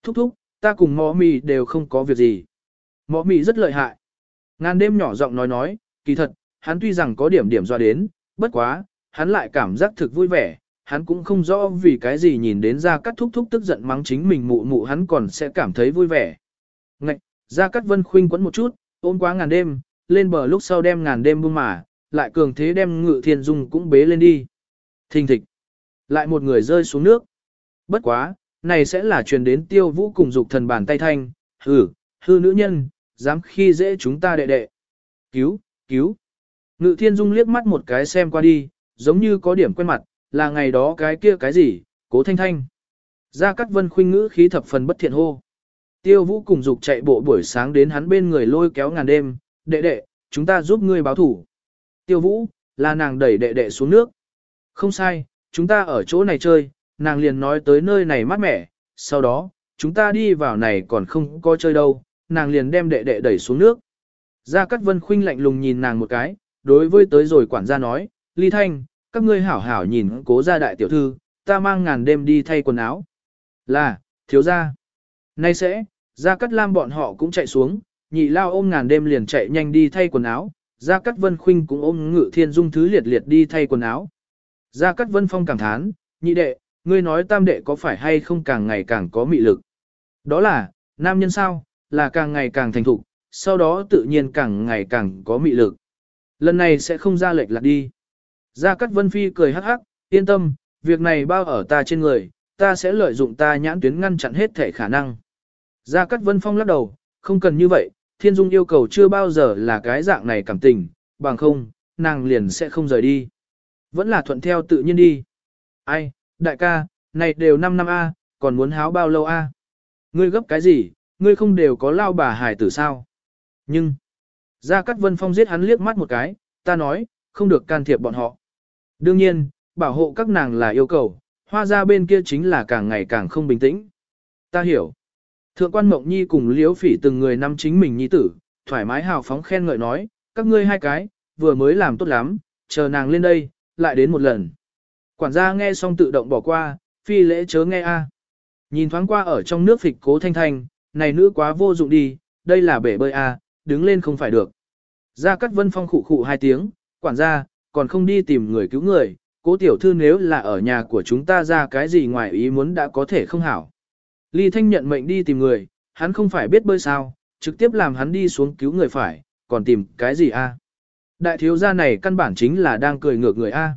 Thúc thúc, ta cùng mọ mì đều không có việc gì. Mọ mì rất lợi hại. Ngàn đêm nhỏ giọng nói nói, kỳ thật, hắn tuy rằng có điểm điểm do đến, bất quá, hắn lại cảm giác thực vui vẻ, hắn cũng không rõ vì cái gì nhìn đến ra cắt thúc thúc tức giận mắng chính mình mụ mụ hắn còn sẽ cảm thấy vui vẻ. Ngạch, ra cắt vân khuynh quấn một chút, ôm quá ngàn đêm, lên bờ lúc sau đem ngàn đêm buông mà, lại cường thế đem ngự thiên dung cũng bế lên đi. Thình thịch. Lại một người rơi xuống nước. Bất quá, này sẽ là truyền đến tiêu vũ cùng dục thần bàn tay thanh, hừ, hư nữ nhân, dám khi dễ chúng ta đệ đệ. Cứu, cứu. Ngự thiên dung liếc mắt một cái xem qua đi, giống như có điểm quen mặt, là ngày đó cái kia cái gì, cố thanh thanh. Gia Cát Vân khuynh ngữ khí thập phần bất thiện hô. Tiêu vũ cùng dục chạy bộ buổi sáng đến hắn bên người lôi kéo ngàn đêm, đệ đệ, chúng ta giúp ngươi báo thủ. Tiêu vũ, là nàng đẩy đệ đệ xuống nước. Không sai, chúng ta ở chỗ này chơi, nàng liền nói tới nơi này mát mẻ, sau đó, chúng ta đi vào này còn không có chơi đâu, nàng liền đem đệ đệ đẩy xuống nước. Gia Cát Vân khinh lạnh lùng nhìn nàng một cái, đối với tới rồi quản gia nói, Ly Thanh, các ngươi hảo hảo nhìn cố gia đại tiểu thư, ta mang ngàn đêm đi thay quần áo. Là, thiếu gia. Nay sẽ, Gia Cát Lam bọn họ cũng chạy xuống, nhị lao ôm ngàn đêm liền chạy nhanh đi thay quần áo, Gia Cát Vân Khuynh cũng ôm Ngự Thiên Dung thứ liệt liệt đi thay quần áo. Gia Cát Vân Phong cảm thán, nhị đệ, ngươi nói tam đệ có phải hay không càng ngày càng có mị lực. Đó là, nam nhân sao, là càng ngày càng thành thục, sau đó tự nhiên càng ngày càng có mị lực. Lần này sẽ không ra lệch lạc đi. Gia Cát Vân Phi cười hắc hắc, yên tâm, việc này bao ở ta trên người, ta sẽ lợi dụng ta nhãn tuyến ngăn chặn hết thể khả năng. Gia Cát Vân Phong lắc đầu, không cần như vậy, Thiên Dung yêu cầu chưa bao giờ là cái dạng này cảm tình, bằng không, nàng liền sẽ không rời đi. Vẫn là thuận theo tự nhiên đi. Ai, đại ca, này đều 5 năm A, còn muốn háo bao lâu A? Ngươi gấp cái gì, ngươi không đều có lao bà hải tử sao? Nhưng, Gia Cát Vân Phong giết hắn liếc mắt một cái, ta nói, không được can thiệp bọn họ. Đương nhiên, bảo hộ các nàng là yêu cầu, hoa ra bên kia chính là càng ngày càng không bình tĩnh. Ta hiểu. Thượng quan Mộng Nhi cùng Liễu Phỉ từng người năm chính mình nhi tử, thoải mái hào phóng khen ngợi nói, các ngươi hai cái, vừa mới làm tốt lắm, chờ nàng lên đây, lại đến một lần. Quản gia nghe xong tự động bỏ qua, phi lễ chớ nghe a. Nhìn thoáng qua ở trong nước phịch cố thanh thanh, này nữ quá vô dụng đi, đây là bể bơi à? đứng lên không phải được. Gia Cát Vân Phong khụ khụ hai tiếng, quản gia, còn không đi tìm người cứu người, cố tiểu thư nếu là ở nhà của chúng ta ra cái gì ngoài ý muốn đã có thể không hảo. Ly Thanh nhận mệnh đi tìm người, hắn không phải biết bơi sao, trực tiếp làm hắn đi xuống cứu người phải, còn tìm cái gì a? Đại thiếu gia này căn bản chính là đang cười ngược người a.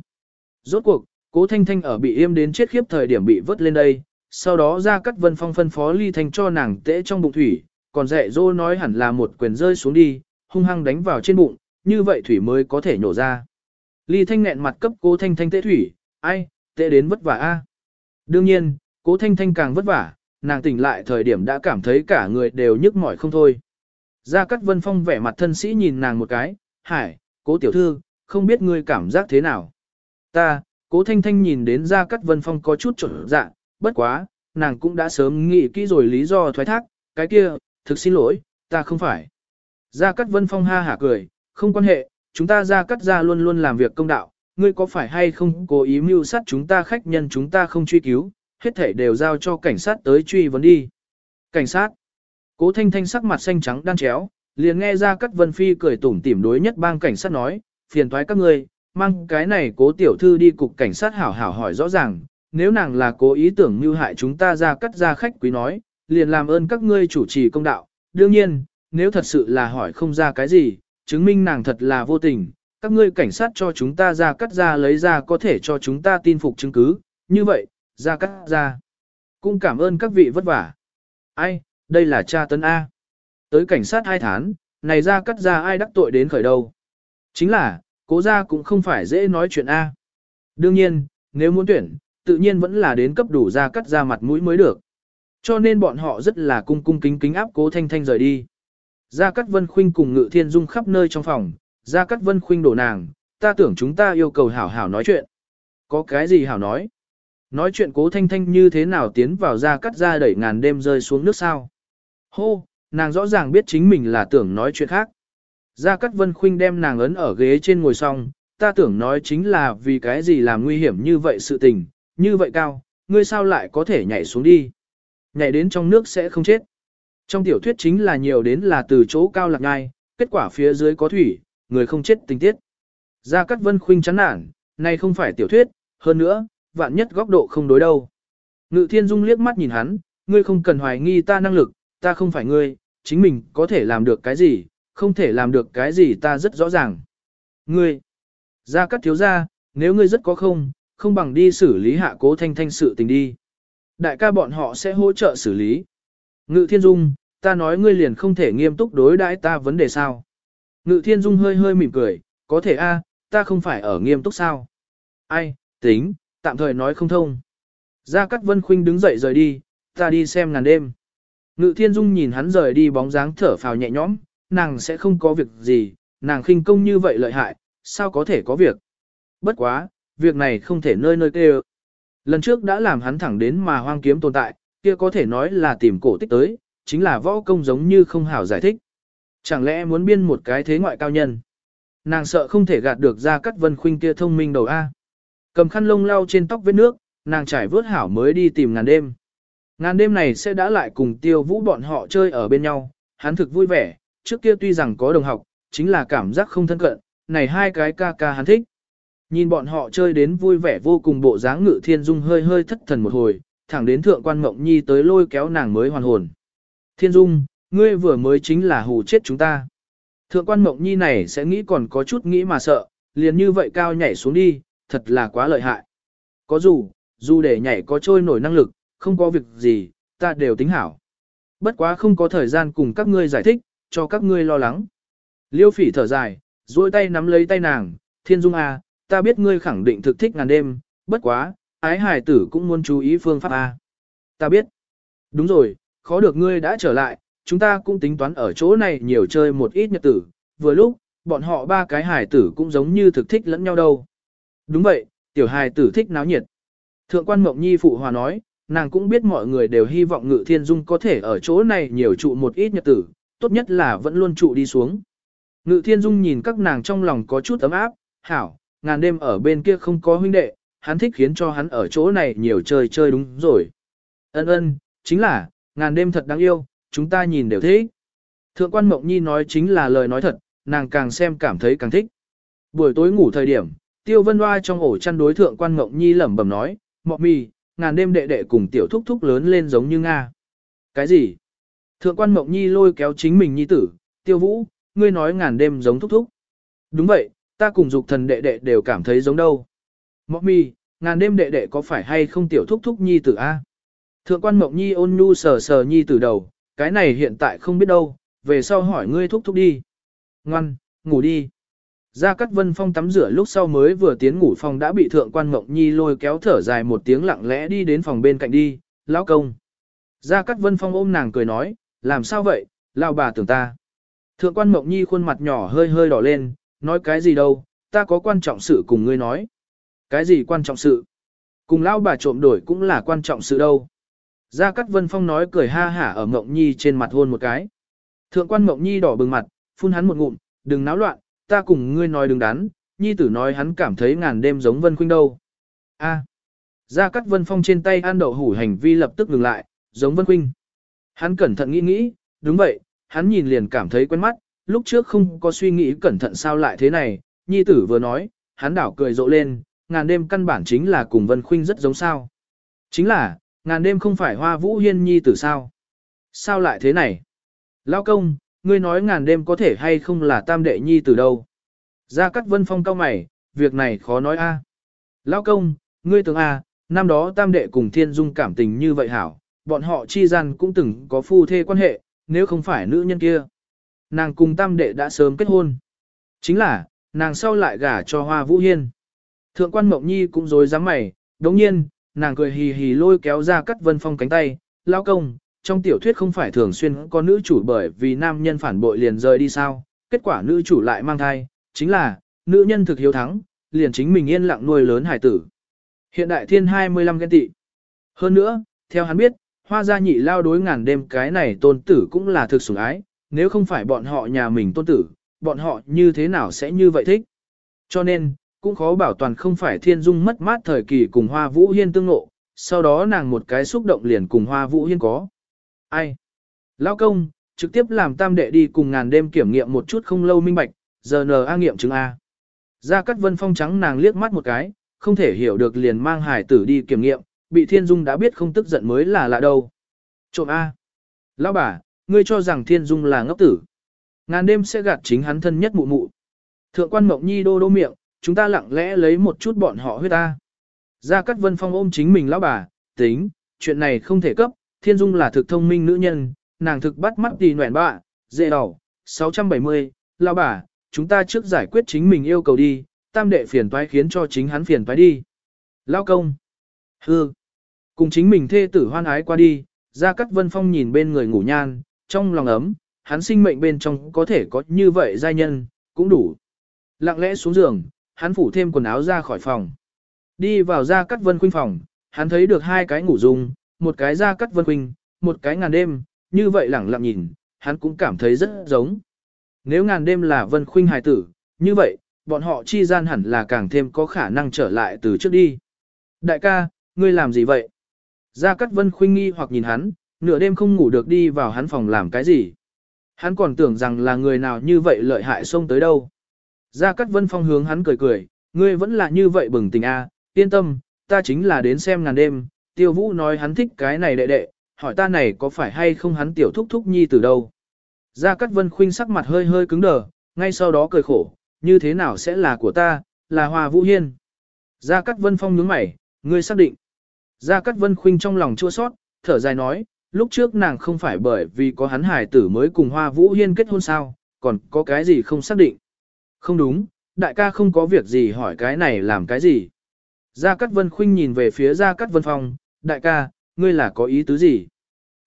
Rốt cuộc, cố Thanh Thanh ở bị yêm đến chết khiếp thời điểm bị vớt lên đây, sau đó ra cắt vân phong phân phó Ly Thanh cho nàng tễ trong bụng thủy, còn dạy dỗ nói hẳn là một quyền rơi xuống đi, hung hăng đánh vào trên bụng, như vậy thủy mới có thể nhổ ra. Ly Thanh nghẹn mặt cấp cố Thanh Thanh tễ thủy, ai, tễ đến vất vả a. Đương nhiên, cố Thanh Thanh càng vất vả, nàng tỉnh lại thời điểm đã cảm thấy cả người đều nhức mỏi không thôi. Gia Cát Vân Phong vẻ mặt thân sĩ nhìn nàng một cái, hải, cố tiểu thư, không biết ngươi cảm giác thế nào. Ta, cố thanh thanh nhìn đến Gia Cát Vân Phong có chút trộn dạ, bất quá, nàng cũng đã sớm nghĩ kỹ rồi lý do thoái thác, cái kia, thực xin lỗi, ta không phải. Gia Cát Vân Phong ha hả cười, không quan hệ, chúng ta Gia Cát gia luôn luôn làm việc công đạo, ngươi có phải hay không cố ý mưu sát chúng ta khách nhân chúng ta không truy cứu, hết thể đều giao cho cảnh sát tới truy vấn đi. Cảnh sát. Cố Thanh Thanh sắc mặt xanh trắng đan chéo, liền nghe ra Cát Vân Phi cười tủm tỉm đối nhất bang cảnh sát nói, phiền toái các ngươi, mang cái này cố tiểu thư đi cục cảnh sát hảo hảo hỏi rõ ràng, nếu nàng là cố ý tưởng mưu hại chúng ta ra cắt ra khách quý nói, liền làm ơn các ngươi chủ trì công đạo. Đương nhiên, nếu thật sự là hỏi không ra cái gì, chứng minh nàng thật là vô tình, các ngươi cảnh sát cho chúng ta ra cắt ra lấy ra có thể cho chúng ta tin phục chứng cứ, như vậy, ra cắt ra. Cũng cảm ơn các vị vất vả. Ai, đây là cha tấn A. Tới cảnh sát hai tháng, này ra cắt ra ai đắc tội đến khởi đầu. Chính là, cố ra cũng không phải dễ nói chuyện A. Đương nhiên, nếu muốn tuyển, tự nhiên vẫn là đến cấp đủ ra cắt ra mặt mũi mới được. Cho nên bọn họ rất là cung cung kính kính áp cố thanh thanh rời đi. Gia Cát Vân Khuynh cùng Ngự Thiên Dung khắp nơi trong phòng, Gia Cát Vân Khuynh đổ nàng, ta tưởng chúng ta yêu cầu hảo hảo nói chuyện. Có cái gì hảo nói? Nói chuyện cố thanh thanh như thế nào tiến vào Gia Cát ra đẩy ngàn đêm rơi xuống nước sao? Hô, nàng rõ ràng biết chính mình là tưởng nói chuyện khác. Gia Cát Vân Khuynh đem nàng ấn ở ghế trên ngồi xong, ta tưởng nói chính là vì cái gì làm nguy hiểm như vậy sự tình, như vậy cao, ngươi sao lại có thể nhảy xuống đi. Nhảy đến trong nước sẽ không chết. Trong tiểu thuyết chính là nhiều đến là từ chỗ cao lạc ngai, kết quả phía dưới có thủy, người không chết tình tiết. Gia Cát Vân Khuynh chán nản, này không phải tiểu thuyết, hơn nữa, vạn nhất góc độ không đối đâu. Ngự Thiên Dung liếc mắt nhìn hắn, ngươi không cần hoài nghi ta năng lực, ta không phải ngươi, chính mình có thể làm được cái gì, không thể làm được cái gì ta rất rõ ràng. Ngươi, gia cát thiếu gia, nếu ngươi rất có không, không bằng đi xử lý hạ cố thanh thanh sự tình đi. Đại ca bọn họ sẽ hỗ trợ xử lý. Ngự thiên dung, ta nói ngươi liền không thể nghiêm túc đối đãi ta vấn đề sao. Ngự thiên dung hơi hơi mỉm cười, có thể a, ta không phải ở nghiêm túc sao. Ai, tính, tạm thời nói không thông. Gia Cát Vân Khuynh đứng dậy rời đi, ta đi xem ngàn đêm. Ngự thiên dung nhìn hắn rời đi bóng dáng thở phào nhẹ nhõm, nàng sẽ không có việc gì, nàng khinh công như vậy lợi hại, sao có thể có việc. Bất quá, việc này không thể nơi nơi kêu. Lần trước đã làm hắn thẳng đến mà hoang kiếm tồn tại, kia có thể nói là tìm cổ tích tới, chính là võ công giống như không hảo giải thích. Chẳng lẽ muốn biên một cái thế ngoại cao nhân? Nàng sợ không thể gạt được ra cắt vân khuynh kia thông minh đầu A. Cầm khăn lông lau trên tóc vết nước, nàng trải vớt hảo mới đi tìm ngàn đêm. Ngàn đêm này sẽ đã lại cùng tiêu vũ bọn họ chơi ở bên nhau, hắn thực vui vẻ, trước kia tuy rằng có đồng học, chính là cảm giác không thân cận, này hai cái ca ca hắn thích. Nhìn bọn họ chơi đến vui vẻ vô cùng bộ dáng ngự thiên dung hơi hơi thất thần một hồi, thẳng đến thượng quan mộng nhi tới lôi kéo nàng mới hoàn hồn. Thiên dung, ngươi vừa mới chính là hù chết chúng ta. Thượng quan mộng nhi này sẽ nghĩ còn có chút nghĩ mà sợ, liền như vậy cao nhảy xuống đi, thật là quá lợi hại. Có dù, dù để nhảy có trôi nổi năng lực, không có việc gì, ta đều tính hảo. Bất quá không có thời gian cùng các ngươi giải thích, cho các ngươi lo lắng. Liêu phỉ thở dài, duỗi tay nắm lấy tay nàng, thiên dung à, ta biết ngươi khẳng định thực thích ngàn đêm, bất quá, ái hài tử cũng muốn chú ý phương pháp a. Ta biết. Đúng rồi, khó được ngươi đã trở lại, chúng ta cũng tính toán ở chỗ này nhiều chơi một ít nhật tử, vừa lúc, bọn họ ba cái hài tử cũng giống như thực thích lẫn nhau đâu. Đúng vậy, tiểu hài tử thích náo nhiệt. Thượng quan Mộng Nhi phụ hòa nói, nàng cũng biết mọi người đều hy vọng Ngự Thiên Dung có thể ở chỗ này nhiều trụ một ít nhật tử, tốt nhất là vẫn luôn trụ đi xuống. Ngự Thiên Dung nhìn các nàng trong lòng có chút ấm áp, hảo, ngàn đêm ở bên kia không có huynh đệ, hắn thích khiến cho hắn ở chỗ này nhiều chơi chơi đúng rồi. Ân ân, chính là, ngàn đêm thật đáng yêu, chúng ta nhìn đều thế. Thượng quan Mộng Nhi nói chính là lời nói thật, nàng càng xem cảm thấy càng thích. Buổi tối ngủ thời điểm, Tiêu Vân Hoa trong ổ chăn đối thượng quan Mộng Nhi lẩm bẩm nói, Mộng mì, ngàn đêm đệ đệ cùng tiểu thúc thúc lớn lên giống như Nga. Cái gì? Thượng quan Mộng Nhi lôi kéo chính mình nhi tử, Tiêu Vũ, ngươi nói ngàn đêm giống thúc thúc. Đúng vậy, ta cùng dục thần đệ đệ đều cảm thấy giống đâu. Mộc Mi, ngàn đêm đệ đệ có phải hay không tiểu thúc thúc nhi tử a? Thượng quan Mộng Nhi ôn nhu sờ sờ nhi tử đầu, cái này hiện tại không biết đâu, về sau hỏi ngươi thúc thúc đi. Ngoan, ngủ đi. Gia Cát Vân Phong tắm rửa lúc sau mới vừa tiến ngủ phòng đã bị Thượng quan Mộng Nhi lôi kéo thở dài một tiếng lặng lẽ đi đến phòng bên cạnh đi, lão công. Gia Cát Vân Phong ôm nàng cười nói, làm sao vậy, lão bà tưởng ta. Thượng quan Mộng Nhi khuôn mặt nhỏ hơi hơi đỏ lên, nói cái gì đâu, ta có quan trọng sự cùng ngươi nói. Cái gì quan trọng sự? Cùng lão bà trộm đổi cũng là quan trọng sự đâu. Gia Cát Vân Phong nói cười ha hả ở Mộng Nhi trên mặt hôn một cái. Thượng quan Mộng Nhi đỏ bừng mặt, phun hắn một ngụm, đừng náo loạn, ta cùng ngươi nói đừng đắn, Nhi tử nói hắn cảm thấy ngàn đêm giống Vân Khuynh đâu. A. Gia Cát Vân Phong trên tay ăn đậu hủ hành vi lập tức ngừng lại, giống Vân Khuynh. Hắn cẩn thận nghĩ nghĩ, đúng vậy, hắn nhìn liền cảm thấy quen mắt, lúc trước không có suy nghĩ cẩn thận sao lại thế này, Nhi tử vừa nói, hắn đảo cười rộ lên, ngàn đêm căn bản chính là cùng Vân Khuynh rất giống sao. Chính là, ngàn đêm không phải hoa vũ hiên nhi tử sao? Sao lại thế này? Lao công, ngươi nói ngàn đêm có thể hay không là tam đệ nhi tử đâu? Gia Cát Vân Phong cao mày, việc này khó nói a. À. Lao công, ngươi tưởng a, năm đó tam đệ cùng thiên dung cảm tình như vậy hảo, bọn họ chi gian cũng từng có phu thê quan hệ, nếu không phải nữ nhân kia. Nàng cùng tam đệ đã sớm kết hôn. Chính là, nàng sau lại gả cho hoa vũ hiên. Thượng quan Mộng Nhi cũng rối dám mày, đồng nhiên, nàng cười hì hì lôi kéo ra cắt vân phong cánh tay, lao công, trong tiểu thuyết không phải thường xuyên có nữ chủ bởi vì nam nhân phản bội liền rời đi sao, kết quả nữ chủ lại mang thai, chính là, nữ nhân thực hiếu thắng, liền chính mình yên lặng nuôi lớn hải tử. Hiện đại thiên 25 ghen tị. Hơn nữa, theo hắn biết, hoa gia nhị lao đối ngàn đêm cái này tôn tử cũng là thực sủng ái, nếu không phải bọn họ nhà mình tôn tử, bọn họ như thế nào sẽ như vậy thích. Cho nên, cũng khó bảo toàn không phải thiên dung mất mát thời kỳ cùng hoa vũ hiên tương ngộ, sau đó nàng một cái xúc động liền cùng hoa vũ hiên có. Ai? Lao công, trực tiếp làm tam đệ đi cùng ngàn đêm kiểm nghiệm một chút không lâu minh bạch, giờ nờ a nghiệm chứng A. Ra cắt vân phong trắng nàng liếc mắt một cái, không thể hiểu được liền mang hải tử đi kiểm nghiệm, bị thiên dung đã biết không tức giận mới là lạ đâu. Trộm A. Lão bà, ngươi cho rằng thiên dung là ngốc tử. Ngàn đêm sẽ gạt chính hắn thân nhất mụ mụ. Thượng quan mộng nhi đô đô miệng, chúng ta lặng lẽ lấy một chút bọn họ huyết ta. Gia Cát Vân Phong ôm chính mình lão bà, tính, chuyện này không thể cấp, Thiên Dung là thực thông minh nữ nhân, nàng thực bắt mắt tì nguyện bạ, dễ đỏ, 670, lão bà, chúng ta trước giải quyết chính mình yêu cầu đi, tam đệ phiền toái khiến cho chính hắn phiền toái đi. Lão công, hư, cùng chính mình thê tử hoan ái qua đi, Gia Cát Vân Phong nhìn bên người ngủ nhan, trong lòng ấm, hắn sinh mệnh bên trong có thể có như vậy giai nhân, cũng đủ. Lặng lẽ xuống giường, hắn phủ thêm quần áo ra khỏi phòng. Đi vào ra cắt vân khuynh phòng, hắn thấy được hai cái ngủ dung, một cái ra cắt vân khuynh, một cái ngàn đêm, như vậy lẳng lặng nhìn, hắn cũng cảm thấy rất giống. Nếu ngàn đêm là vân khuynh hài tử, như vậy, bọn họ chi gian hẳn là càng thêm có khả năng trở lại từ trước đi. Đại ca, ngươi làm gì vậy? Gia Cát Vân khuynh nghi hoặc nhìn hắn, nửa đêm không ngủ được đi vào hắn phòng làm cái gì. Hắn còn tưởng rằng là người nào như vậy lợi hại xông tới đâu. Gia Cát Vân Phong hướng hắn cười cười, ngươi vẫn là như vậy bừng tỉnh a, à, yên tâm, ta chính là đến xem ngàn đêm, tiêu vũ nói hắn thích cái này đệ đệ, hỏi ta này có phải hay không hắn tiểu thúc thúc nhi từ đâu. Gia Cát Vân Khuynh sắc mặt hơi hơi cứng đờ, ngay sau đó cười khổ, như thế nào sẽ là của ta, là Hoa Vũ Hiên. Gia Cát Vân Phong nhướng mày, ngươi xác định. Gia Cát Vân Khuynh trong lòng chua sót, thở dài nói, lúc trước nàng không phải bởi vì có hắn hải tử mới cùng Hoa Vũ Hiên kết hôn sao, còn có cái gì không xác định. Không đúng, đại ca không có việc gì hỏi cái này làm cái gì. Gia Cát Vân Khuynh nhìn về phía Gia Cát Vân Phong, đại ca, ngươi là có ý tứ gì?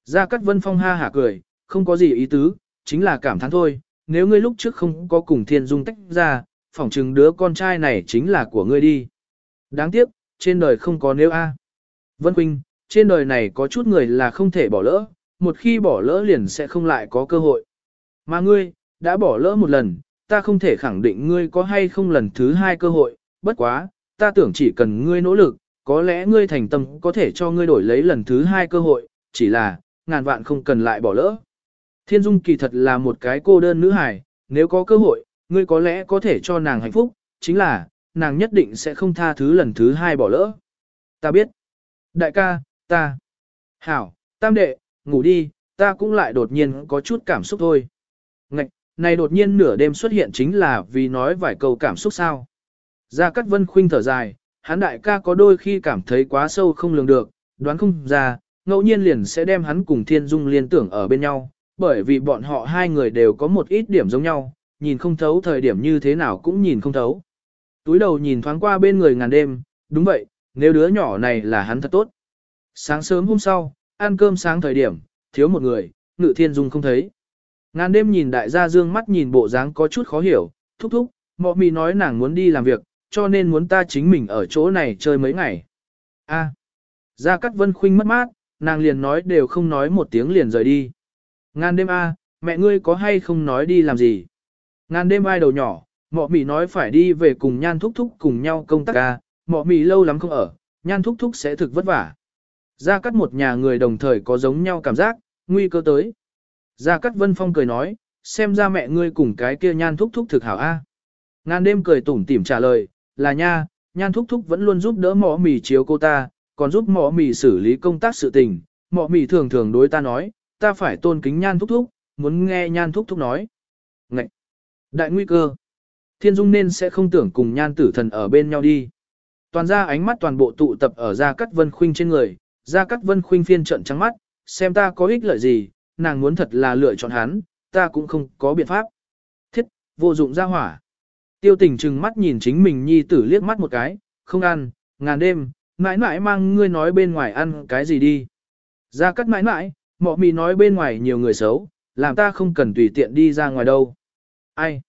Gia Cát Vân Phong ha hả cười, không có gì ý tứ, chính là cảm thán thôi, nếu ngươi lúc trước không có cùng Thiên Dung tách ra, phỏng chừng đứa con trai này chính là của ngươi đi. Đáng tiếc, trên đời không có nếu a. Vân Khuynh, trên đời này có chút người là không thể bỏ lỡ, một khi bỏ lỡ liền sẽ không lại có cơ hội. Mà ngươi, đã bỏ lỡ một lần, ta không thể khẳng định ngươi có hay không lần thứ hai cơ hội, bất quá, ta tưởng chỉ cần ngươi nỗ lực, có lẽ ngươi thành tâm có thể cho ngươi đổi lấy lần thứ hai cơ hội, chỉ là, ngàn vạn không cần lại bỏ lỡ. Thiên Dung kỳ thật là một cái cô đơn nữ hài, nếu có cơ hội, ngươi có lẽ có thể cho nàng hạnh phúc, chính là, nàng nhất định sẽ không tha thứ lần thứ hai bỏ lỡ. Ta biết. Đại ca, ta. Hảo, tam đệ, ngủ đi, ta cũng lại đột nhiên có chút cảm xúc thôi. Ngạch, này đột nhiên nửa đêm xuất hiện chính là vì nói vài câu cảm xúc sao. Gia Cát Vân khuynh thở dài, hắn đại ca có đôi khi cảm thấy quá sâu không lường được, đoán không ra, ngẫu nhiên liền sẽ đem hắn cùng Thiên Dung liên tưởng ở bên nhau, bởi vì bọn họ hai người đều có một ít điểm giống nhau, nhìn không thấu thời điểm như thế nào cũng nhìn không thấu. Túi đầu nhìn thoáng qua bên người ngàn đêm, đúng vậy, nếu đứa nhỏ này là hắn thật tốt. Sáng sớm hôm sau, ăn cơm sáng thời điểm, thiếu một người, ngự thiên dung không thấy. Ngàn đêm nhìn đại gia dương mắt nhìn bộ dáng có chút khó hiểu, thúc thúc, mọ mì nói nàng muốn đi làm việc, cho nên muốn ta chính mình ở chỗ này chơi mấy ngày. A. À. Gia Cát Vân Khuynh mất mát, nàng liền nói đều không nói một tiếng liền rời đi. Ngàn đêm A, mẹ ngươi có hay không nói đi làm gì? Ngàn đêm ai đầu nhỏ, mọ mì nói phải đi về cùng nhan thúc thúc cùng nhau công tác A, mọ mì lâu lắm không ở, nhan thúc thúc sẽ thực vất vả. Gia Cát một nhà người đồng thời có giống nhau cảm giác, nguy cơ tới. Gia Cát Vân Phong cười nói, xem ra mẹ ngươi cùng cái kia nhan thúc thúc thực hảo A. Ngàn đêm cười tủm tỉm trả lời, là nha, nhan thúc thúc vẫn luôn giúp đỡ mỏ mì chiếu cô ta, còn giúp mỏ mì xử lý công tác sự tình. Mỏ mì thường thường đối ta nói, ta phải tôn kính nhan thúc thúc, muốn nghe nhan thúc thúc nói. Ngậy! Đại nguy cơ! Thiên Dung nên sẽ không tưởng cùng nhan tử thần ở bên nhau đi. Toàn ra ánh mắt toàn bộ tụ tập ở Gia Cát Vân Khuynh trên người, Gia Cát Vân Khuynh phiên trận trắng mắt, xem ta có ích lợi gì, nàng muốn thật là lựa chọn hắn, ta cũng không có biện pháp. Thiết, vô dụng ra hỏa. Tiêu tình trừng mắt nhìn chính mình nhi tử liếc mắt một cái, không ăn, ngàn đêm, mãi mãi mang ngươi nói bên ngoài ăn cái gì đi. Gia Cát mãi mãi, mọ mì nói bên ngoài nhiều người xấu, làm ta không cần tùy tiện đi ra ngoài đâu. Ai?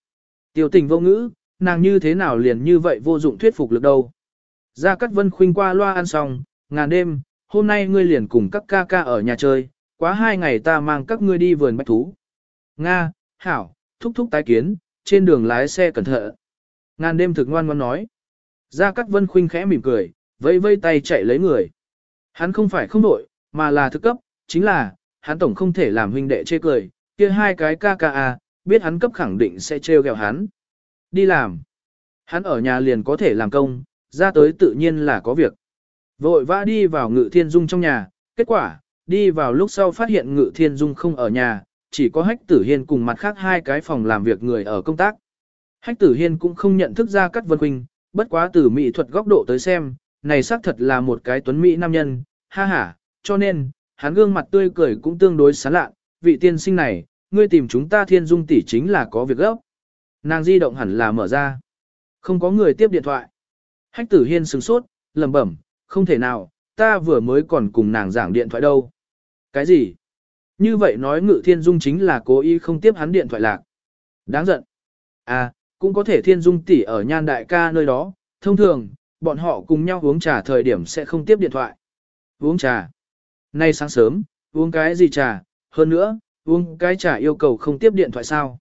Tiêu tình vô ngữ, nàng như thế nào liền như vậy vô dụng thuyết phục lực đâu. Gia Cát Vân khuynh qua loa ăn xong, ngàn đêm, hôm nay ngươi liền cùng các ca ca ở nhà chơi, quá hai ngày ta mang các ngươi đi vườn bách thú. Nga, Hảo, thúc thúc tái kiến, trên đường lái xe cẩn thận. Ngàn đêm thực ngoan ngoan nói. Gia Cát Vân khuynh khẽ mỉm cười, vây vây tay chạy lấy người. Hắn không phải không đội, mà là thực cấp, chính là, hắn tổng không thể làm huynh đệ chê cười, kia hai cái ca ca à, biết hắn cấp khẳng định sẽ trêu ghẹo hắn. Đi làm. Hắn ở nhà liền có thể làm công, ra tới tự nhiên là có việc. Vội vã đi vào ngự thiên dung trong nhà, kết quả, đi vào lúc sau phát hiện ngự thiên dung không ở nhà, chỉ có hách tử hiên cùng mặt khác hai cái phòng làm việc người ở công tác. Hách tử hiên cũng không nhận thức ra cắt vân huynh, bất quá từ mỹ thuật góc độ tới xem, này xác thật là một cái tuấn mỹ nam nhân, ha ha, cho nên, hắn gương mặt tươi cười cũng tương đối sán lạ, vị tiên sinh này, ngươi tìm chúng ta thiên dung tỷ chính là có việc gấp. Nàng di động hẳn là mở ra. Không có người tiếp điện thoại. Hách tử hiên sừng sốt, lẩm bẩm, không thể nào, ta vừa mới còn cùng nàng giảng điện thoại đâu. Cái gì? Như vậy nói ngự thiên dung chính là cố ý không tiếp hắn điện thoại lạc. Đáng giận. À, cũng có thể thiên dung tỷ ở nhan đại ca nơi đó, thông thường, bọn họ cùng nhau uống trà thời điểm sẽ không tiếp điện thoại. Uống trà. Nay sáng sớm, uống cái gì trà, hơn nữa, uống cái trà yêu cầu không tiếp điện thoại sao.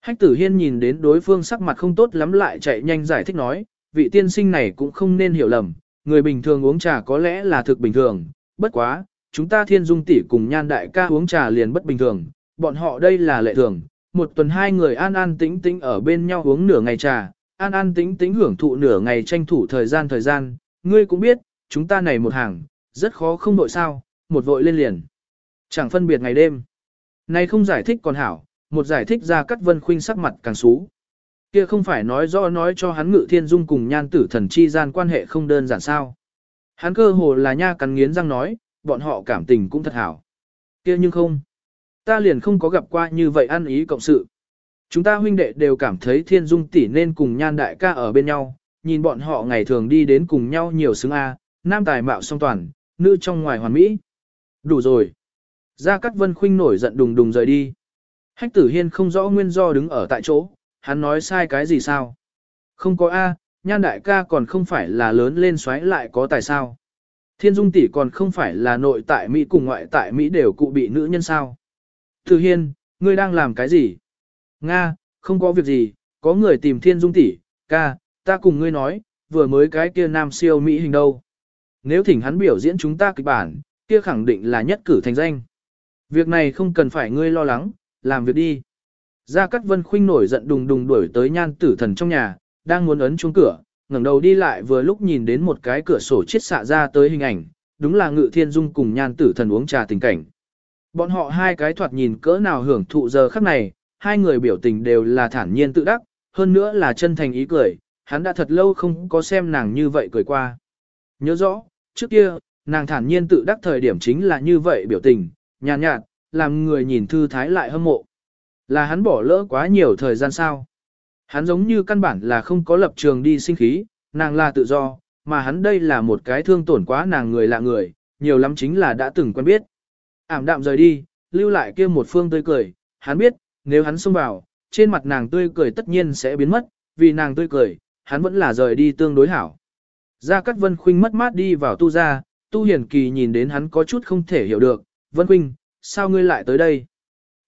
Hách tử hiên nhìn đến đối phương sắc mặt không tốt lắm lại chạy nhanh giải thích nói, vị tiên sinh này cũng không nên hiểu lầm, người bình thường uống trà có lẽ là thực bình thường, bất quá, chúng ta thiên dung tỷ cùng nhan đại ca uống trà liền bất bình thường, bọn họ đây là lệ thường, một tuần hai người an an tĩnh tĩnh ở bên nhau uống nửa ngày trà, an an tĩnh tĩnh hưởng thụ nửa ngày tranh thủ thời gian thời gian, ngươi cũng biết, chúng ta này một hàng, rất khó không đội sao, một vội lên liền. Chẳng phân biệt ngày đêm. Này không giải thích còn hảo, một giải thích ra cắt vân khuynh sắc mặt càng xú. Kia không phải nói rõ nói cho hắn ngự thiên dung cùng nhan tử thần chi gian quan hệ không đơn giản sao. Hắn cơ hồ là nha cắn nghiến răng nói, bọn họ cảm tình cũng thật hảo. Kia nhưng không. Ta liền không có gặp qua như vậy ăn ý cộng sự. Chúng ta huynh đệ đều cảm thấy thiên dung tỷ nên cùng nhan đại ca ở bên nhau, nhìn bọn họ ngày thường đi đến cùng nhau nhiều xứng A, nam tài mạo song toàn, nữ trong ngoài hoàn mỹ. Đủ rồi. Gia Cát Vân Khuynh nổi giận đùng đùng rời đi. Hách tử hiên không rõ nguyên do đứng ở tại chỗ, hắn nói sai cái gì sao? Không có A, nhan đại ca còn không phải là lớn lên xoáy lại có tài sao? Thiên dung tỷ còn không phải là nội tại Mỹ cùng ngoại tại Mỹ đều cụ bị nữ nhân sao? Tử hiên, ngươi đang làm cái gì? Nga, không có việc gì, có người tìm thiên dung tỷ, ca, ta cùng ngươi nói, vừa mới cái kia nam siêu Mỹ hình đâu. Nếu thỉnh hắn biểu diễn chúng ta kịch bản, kia khẳng định là nhất cử thành danh. Việc này không cần phải ngươi lo lắng, làm việc đi. Gia Cát Vân Khuynh nổi giận đùng đùng đuổi tới nhan tử thần trong nhà, đang muốn ấn chuông cửa, ngẩng đầu đi lại vừa lúc nhìn đến một cái cửa sổ chiết xạ ra tới hình ảnh, đúng là Ngự Thiên Dung cùng nhan tử thần uống trà tình cảnh. Bọn họ hai cái thoạt nhìn cỡ nào hưởng thụ giờ khắc này, hai người biểu tình đều là thản nhiên tự đắc, hơn nữa là chân thành ý cười, hắn đã thật lâu không có xem nàng như vậy cười qua. Nhớ rõ, trước kia, nàng thản nhiên tự đắc thời điểm chính là như vậy biểu tình, nhàn nhạt, nhạt, làm người nhìn thư thái lại hâm mộ. Là hắn bỏ lỡ quá nhiều thời gian sao? Hắn giống như căn bản là không có lập trường đi sinh khí, nàng là tự do, mà hắn đây là một cái thương tổn quá nàng người lạ người, nhiều lắm chính là đã từng quen biết. Ảm đạm rời đi, lưu lại kia một phương tươi cười, hắn biết, nếu hắn xông vào, trên mặt nàng tươi cười tất nhiên sẽ biến mất, vì nàng tươi cười, hắn vẫn là rời đi tương đối hảo. Gia Cát Vân Khuynh mất mát đi vào tu ra, tu hiển kỳ nhìn đến hắn có chút không thể hiểu được, Vân Khuynh, sao ngươi lại tới đây?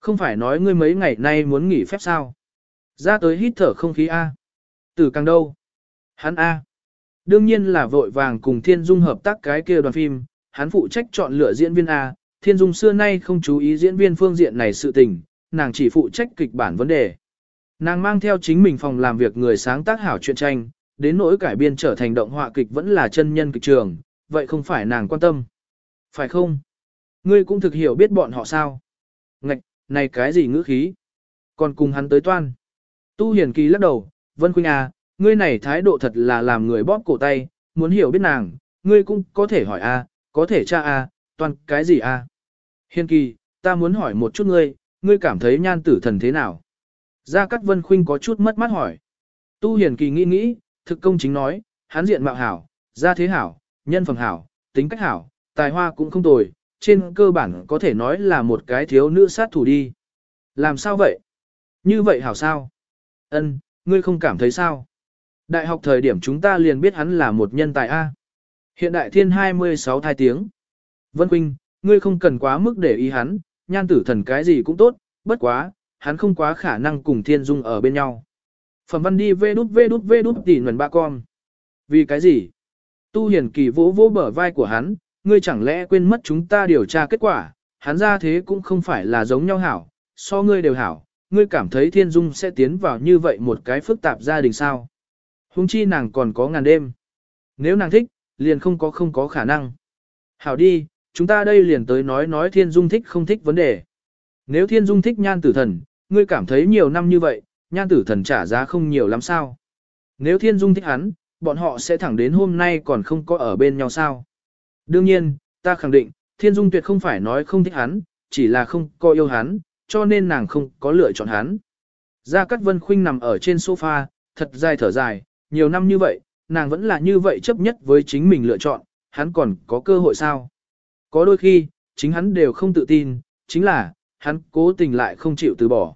Không phải nói ngươi mấy ngày nay muốn nghỉ phép sao? Ra tới hít thở không khí A. Từ càng đâu? Hắn A. Đương nhiên là vội vàng cùng Thiên Dung hợp tác cái kia đoàn phim, hắn phụ trách chọn lựa diễn viên A. Thiên Dung xưa nay không chú ý diễn viên phương diện này sự tình, nàng chỉ phụ trách kịch bản vấn đề. Nàng mang theo chính mình phòng làm việc người sáng tác hảo truyện tranh, đến nỗi cải biên trở thành động họa kịch vẫn là chân nhân kịch trường, vậy không phải nàng quan tâm. Phải không? Ngươi cũng thực hiểu biết bọn họ sao? Ngạch, này cái gì ngữ khí? Còn cùng hắn tới toan. Tu hiển kỳ lắc đầu, Vân Khuynh à, ngươi này thái độ thật là làm người bóp cổ tay, muốn hiểu biết nàng, ngươi cũng có thể hỏi a, à, có thể tra a, à, toàn cái gì a? À? Hiền kỳ, ta muốn hỏi một chút ngươi, ngươi cảm thấy nhan tử thần thế nào? Gia Cát Vân Khuynh có chút mất mắt hỏi. Tu Hiền kỳ nghĩ nghĩ, thực công chính nói, hắn diện mạo hảo, gia thế hảo, nhân phẩm hảo, tính cách hảo, tài hoa cũng không tồi, trên cơ bản có thể nói là một cái thiếu nữ sát thủ đi. Làm sao vậy? Như vậy hảo sao? Ân, ngươi không cảm thấy sao? Đại học thời điểm chúng ta liền biết hắn là một nhân tài A. Hiện đại thiên 26 thai tiếng. Vân Quynh, ngươi không cần quá mức để ý hắn, nhan tử thần cái gì cũng tốt, bất quá, hắn không quá khả năng cùng thiên dung ở bên nhau. Phẩm văn đi vê đút vê đút vê đút tỉ nguồn ba con. Vì cái gì? Tu hiển kỳ vỗ vỗ bờ vai của hắn, ngươi chẳng lẽ quên mất chúng ta điều tra kết quả, hắn ra thế cũng không phải là giống nhau hảo, so ngươi đều hảo, ngươi cảm thấy thiên dung sẽ tiến vào như vậy một cái phức tạp gia đình sao. Hùng chi nàng còn có ngàn đêm. Nếu nàng thích, liền không có không có khả năng. Hảo đi, chúng ta đây liền tới nói nói thiên dung thích không thích vấn đề. Nếu thiên dung thích nhan tử thần, ngươi cảm thấy nhiều năm như vậy, nhan tử thần trả giá không nhiều lắm sao. Nếu thiên dung thích hắn, bọn họ sẽ thẳng đến hôm nay còn không có ở bên nhau sao. Đương nhiên, ta khẳng định, thiên dung tuyệt không phải nói không thích hắn, chỉ là không có yêu hắn, cho nên nàng không có lựa chọn hắn. Gia Cát Vân Khuynh nằm ở trên sofa, thật dài thở dài, nhiều năm như vậy, nàng vẫn là như vậy chấp nhất với chính mình lựa chọn, hắn còn có cơ hội sao? Có đôi khi, chính hắn đều không tự tin, chính là, hắn cố tình lại không chịu từ bỏ.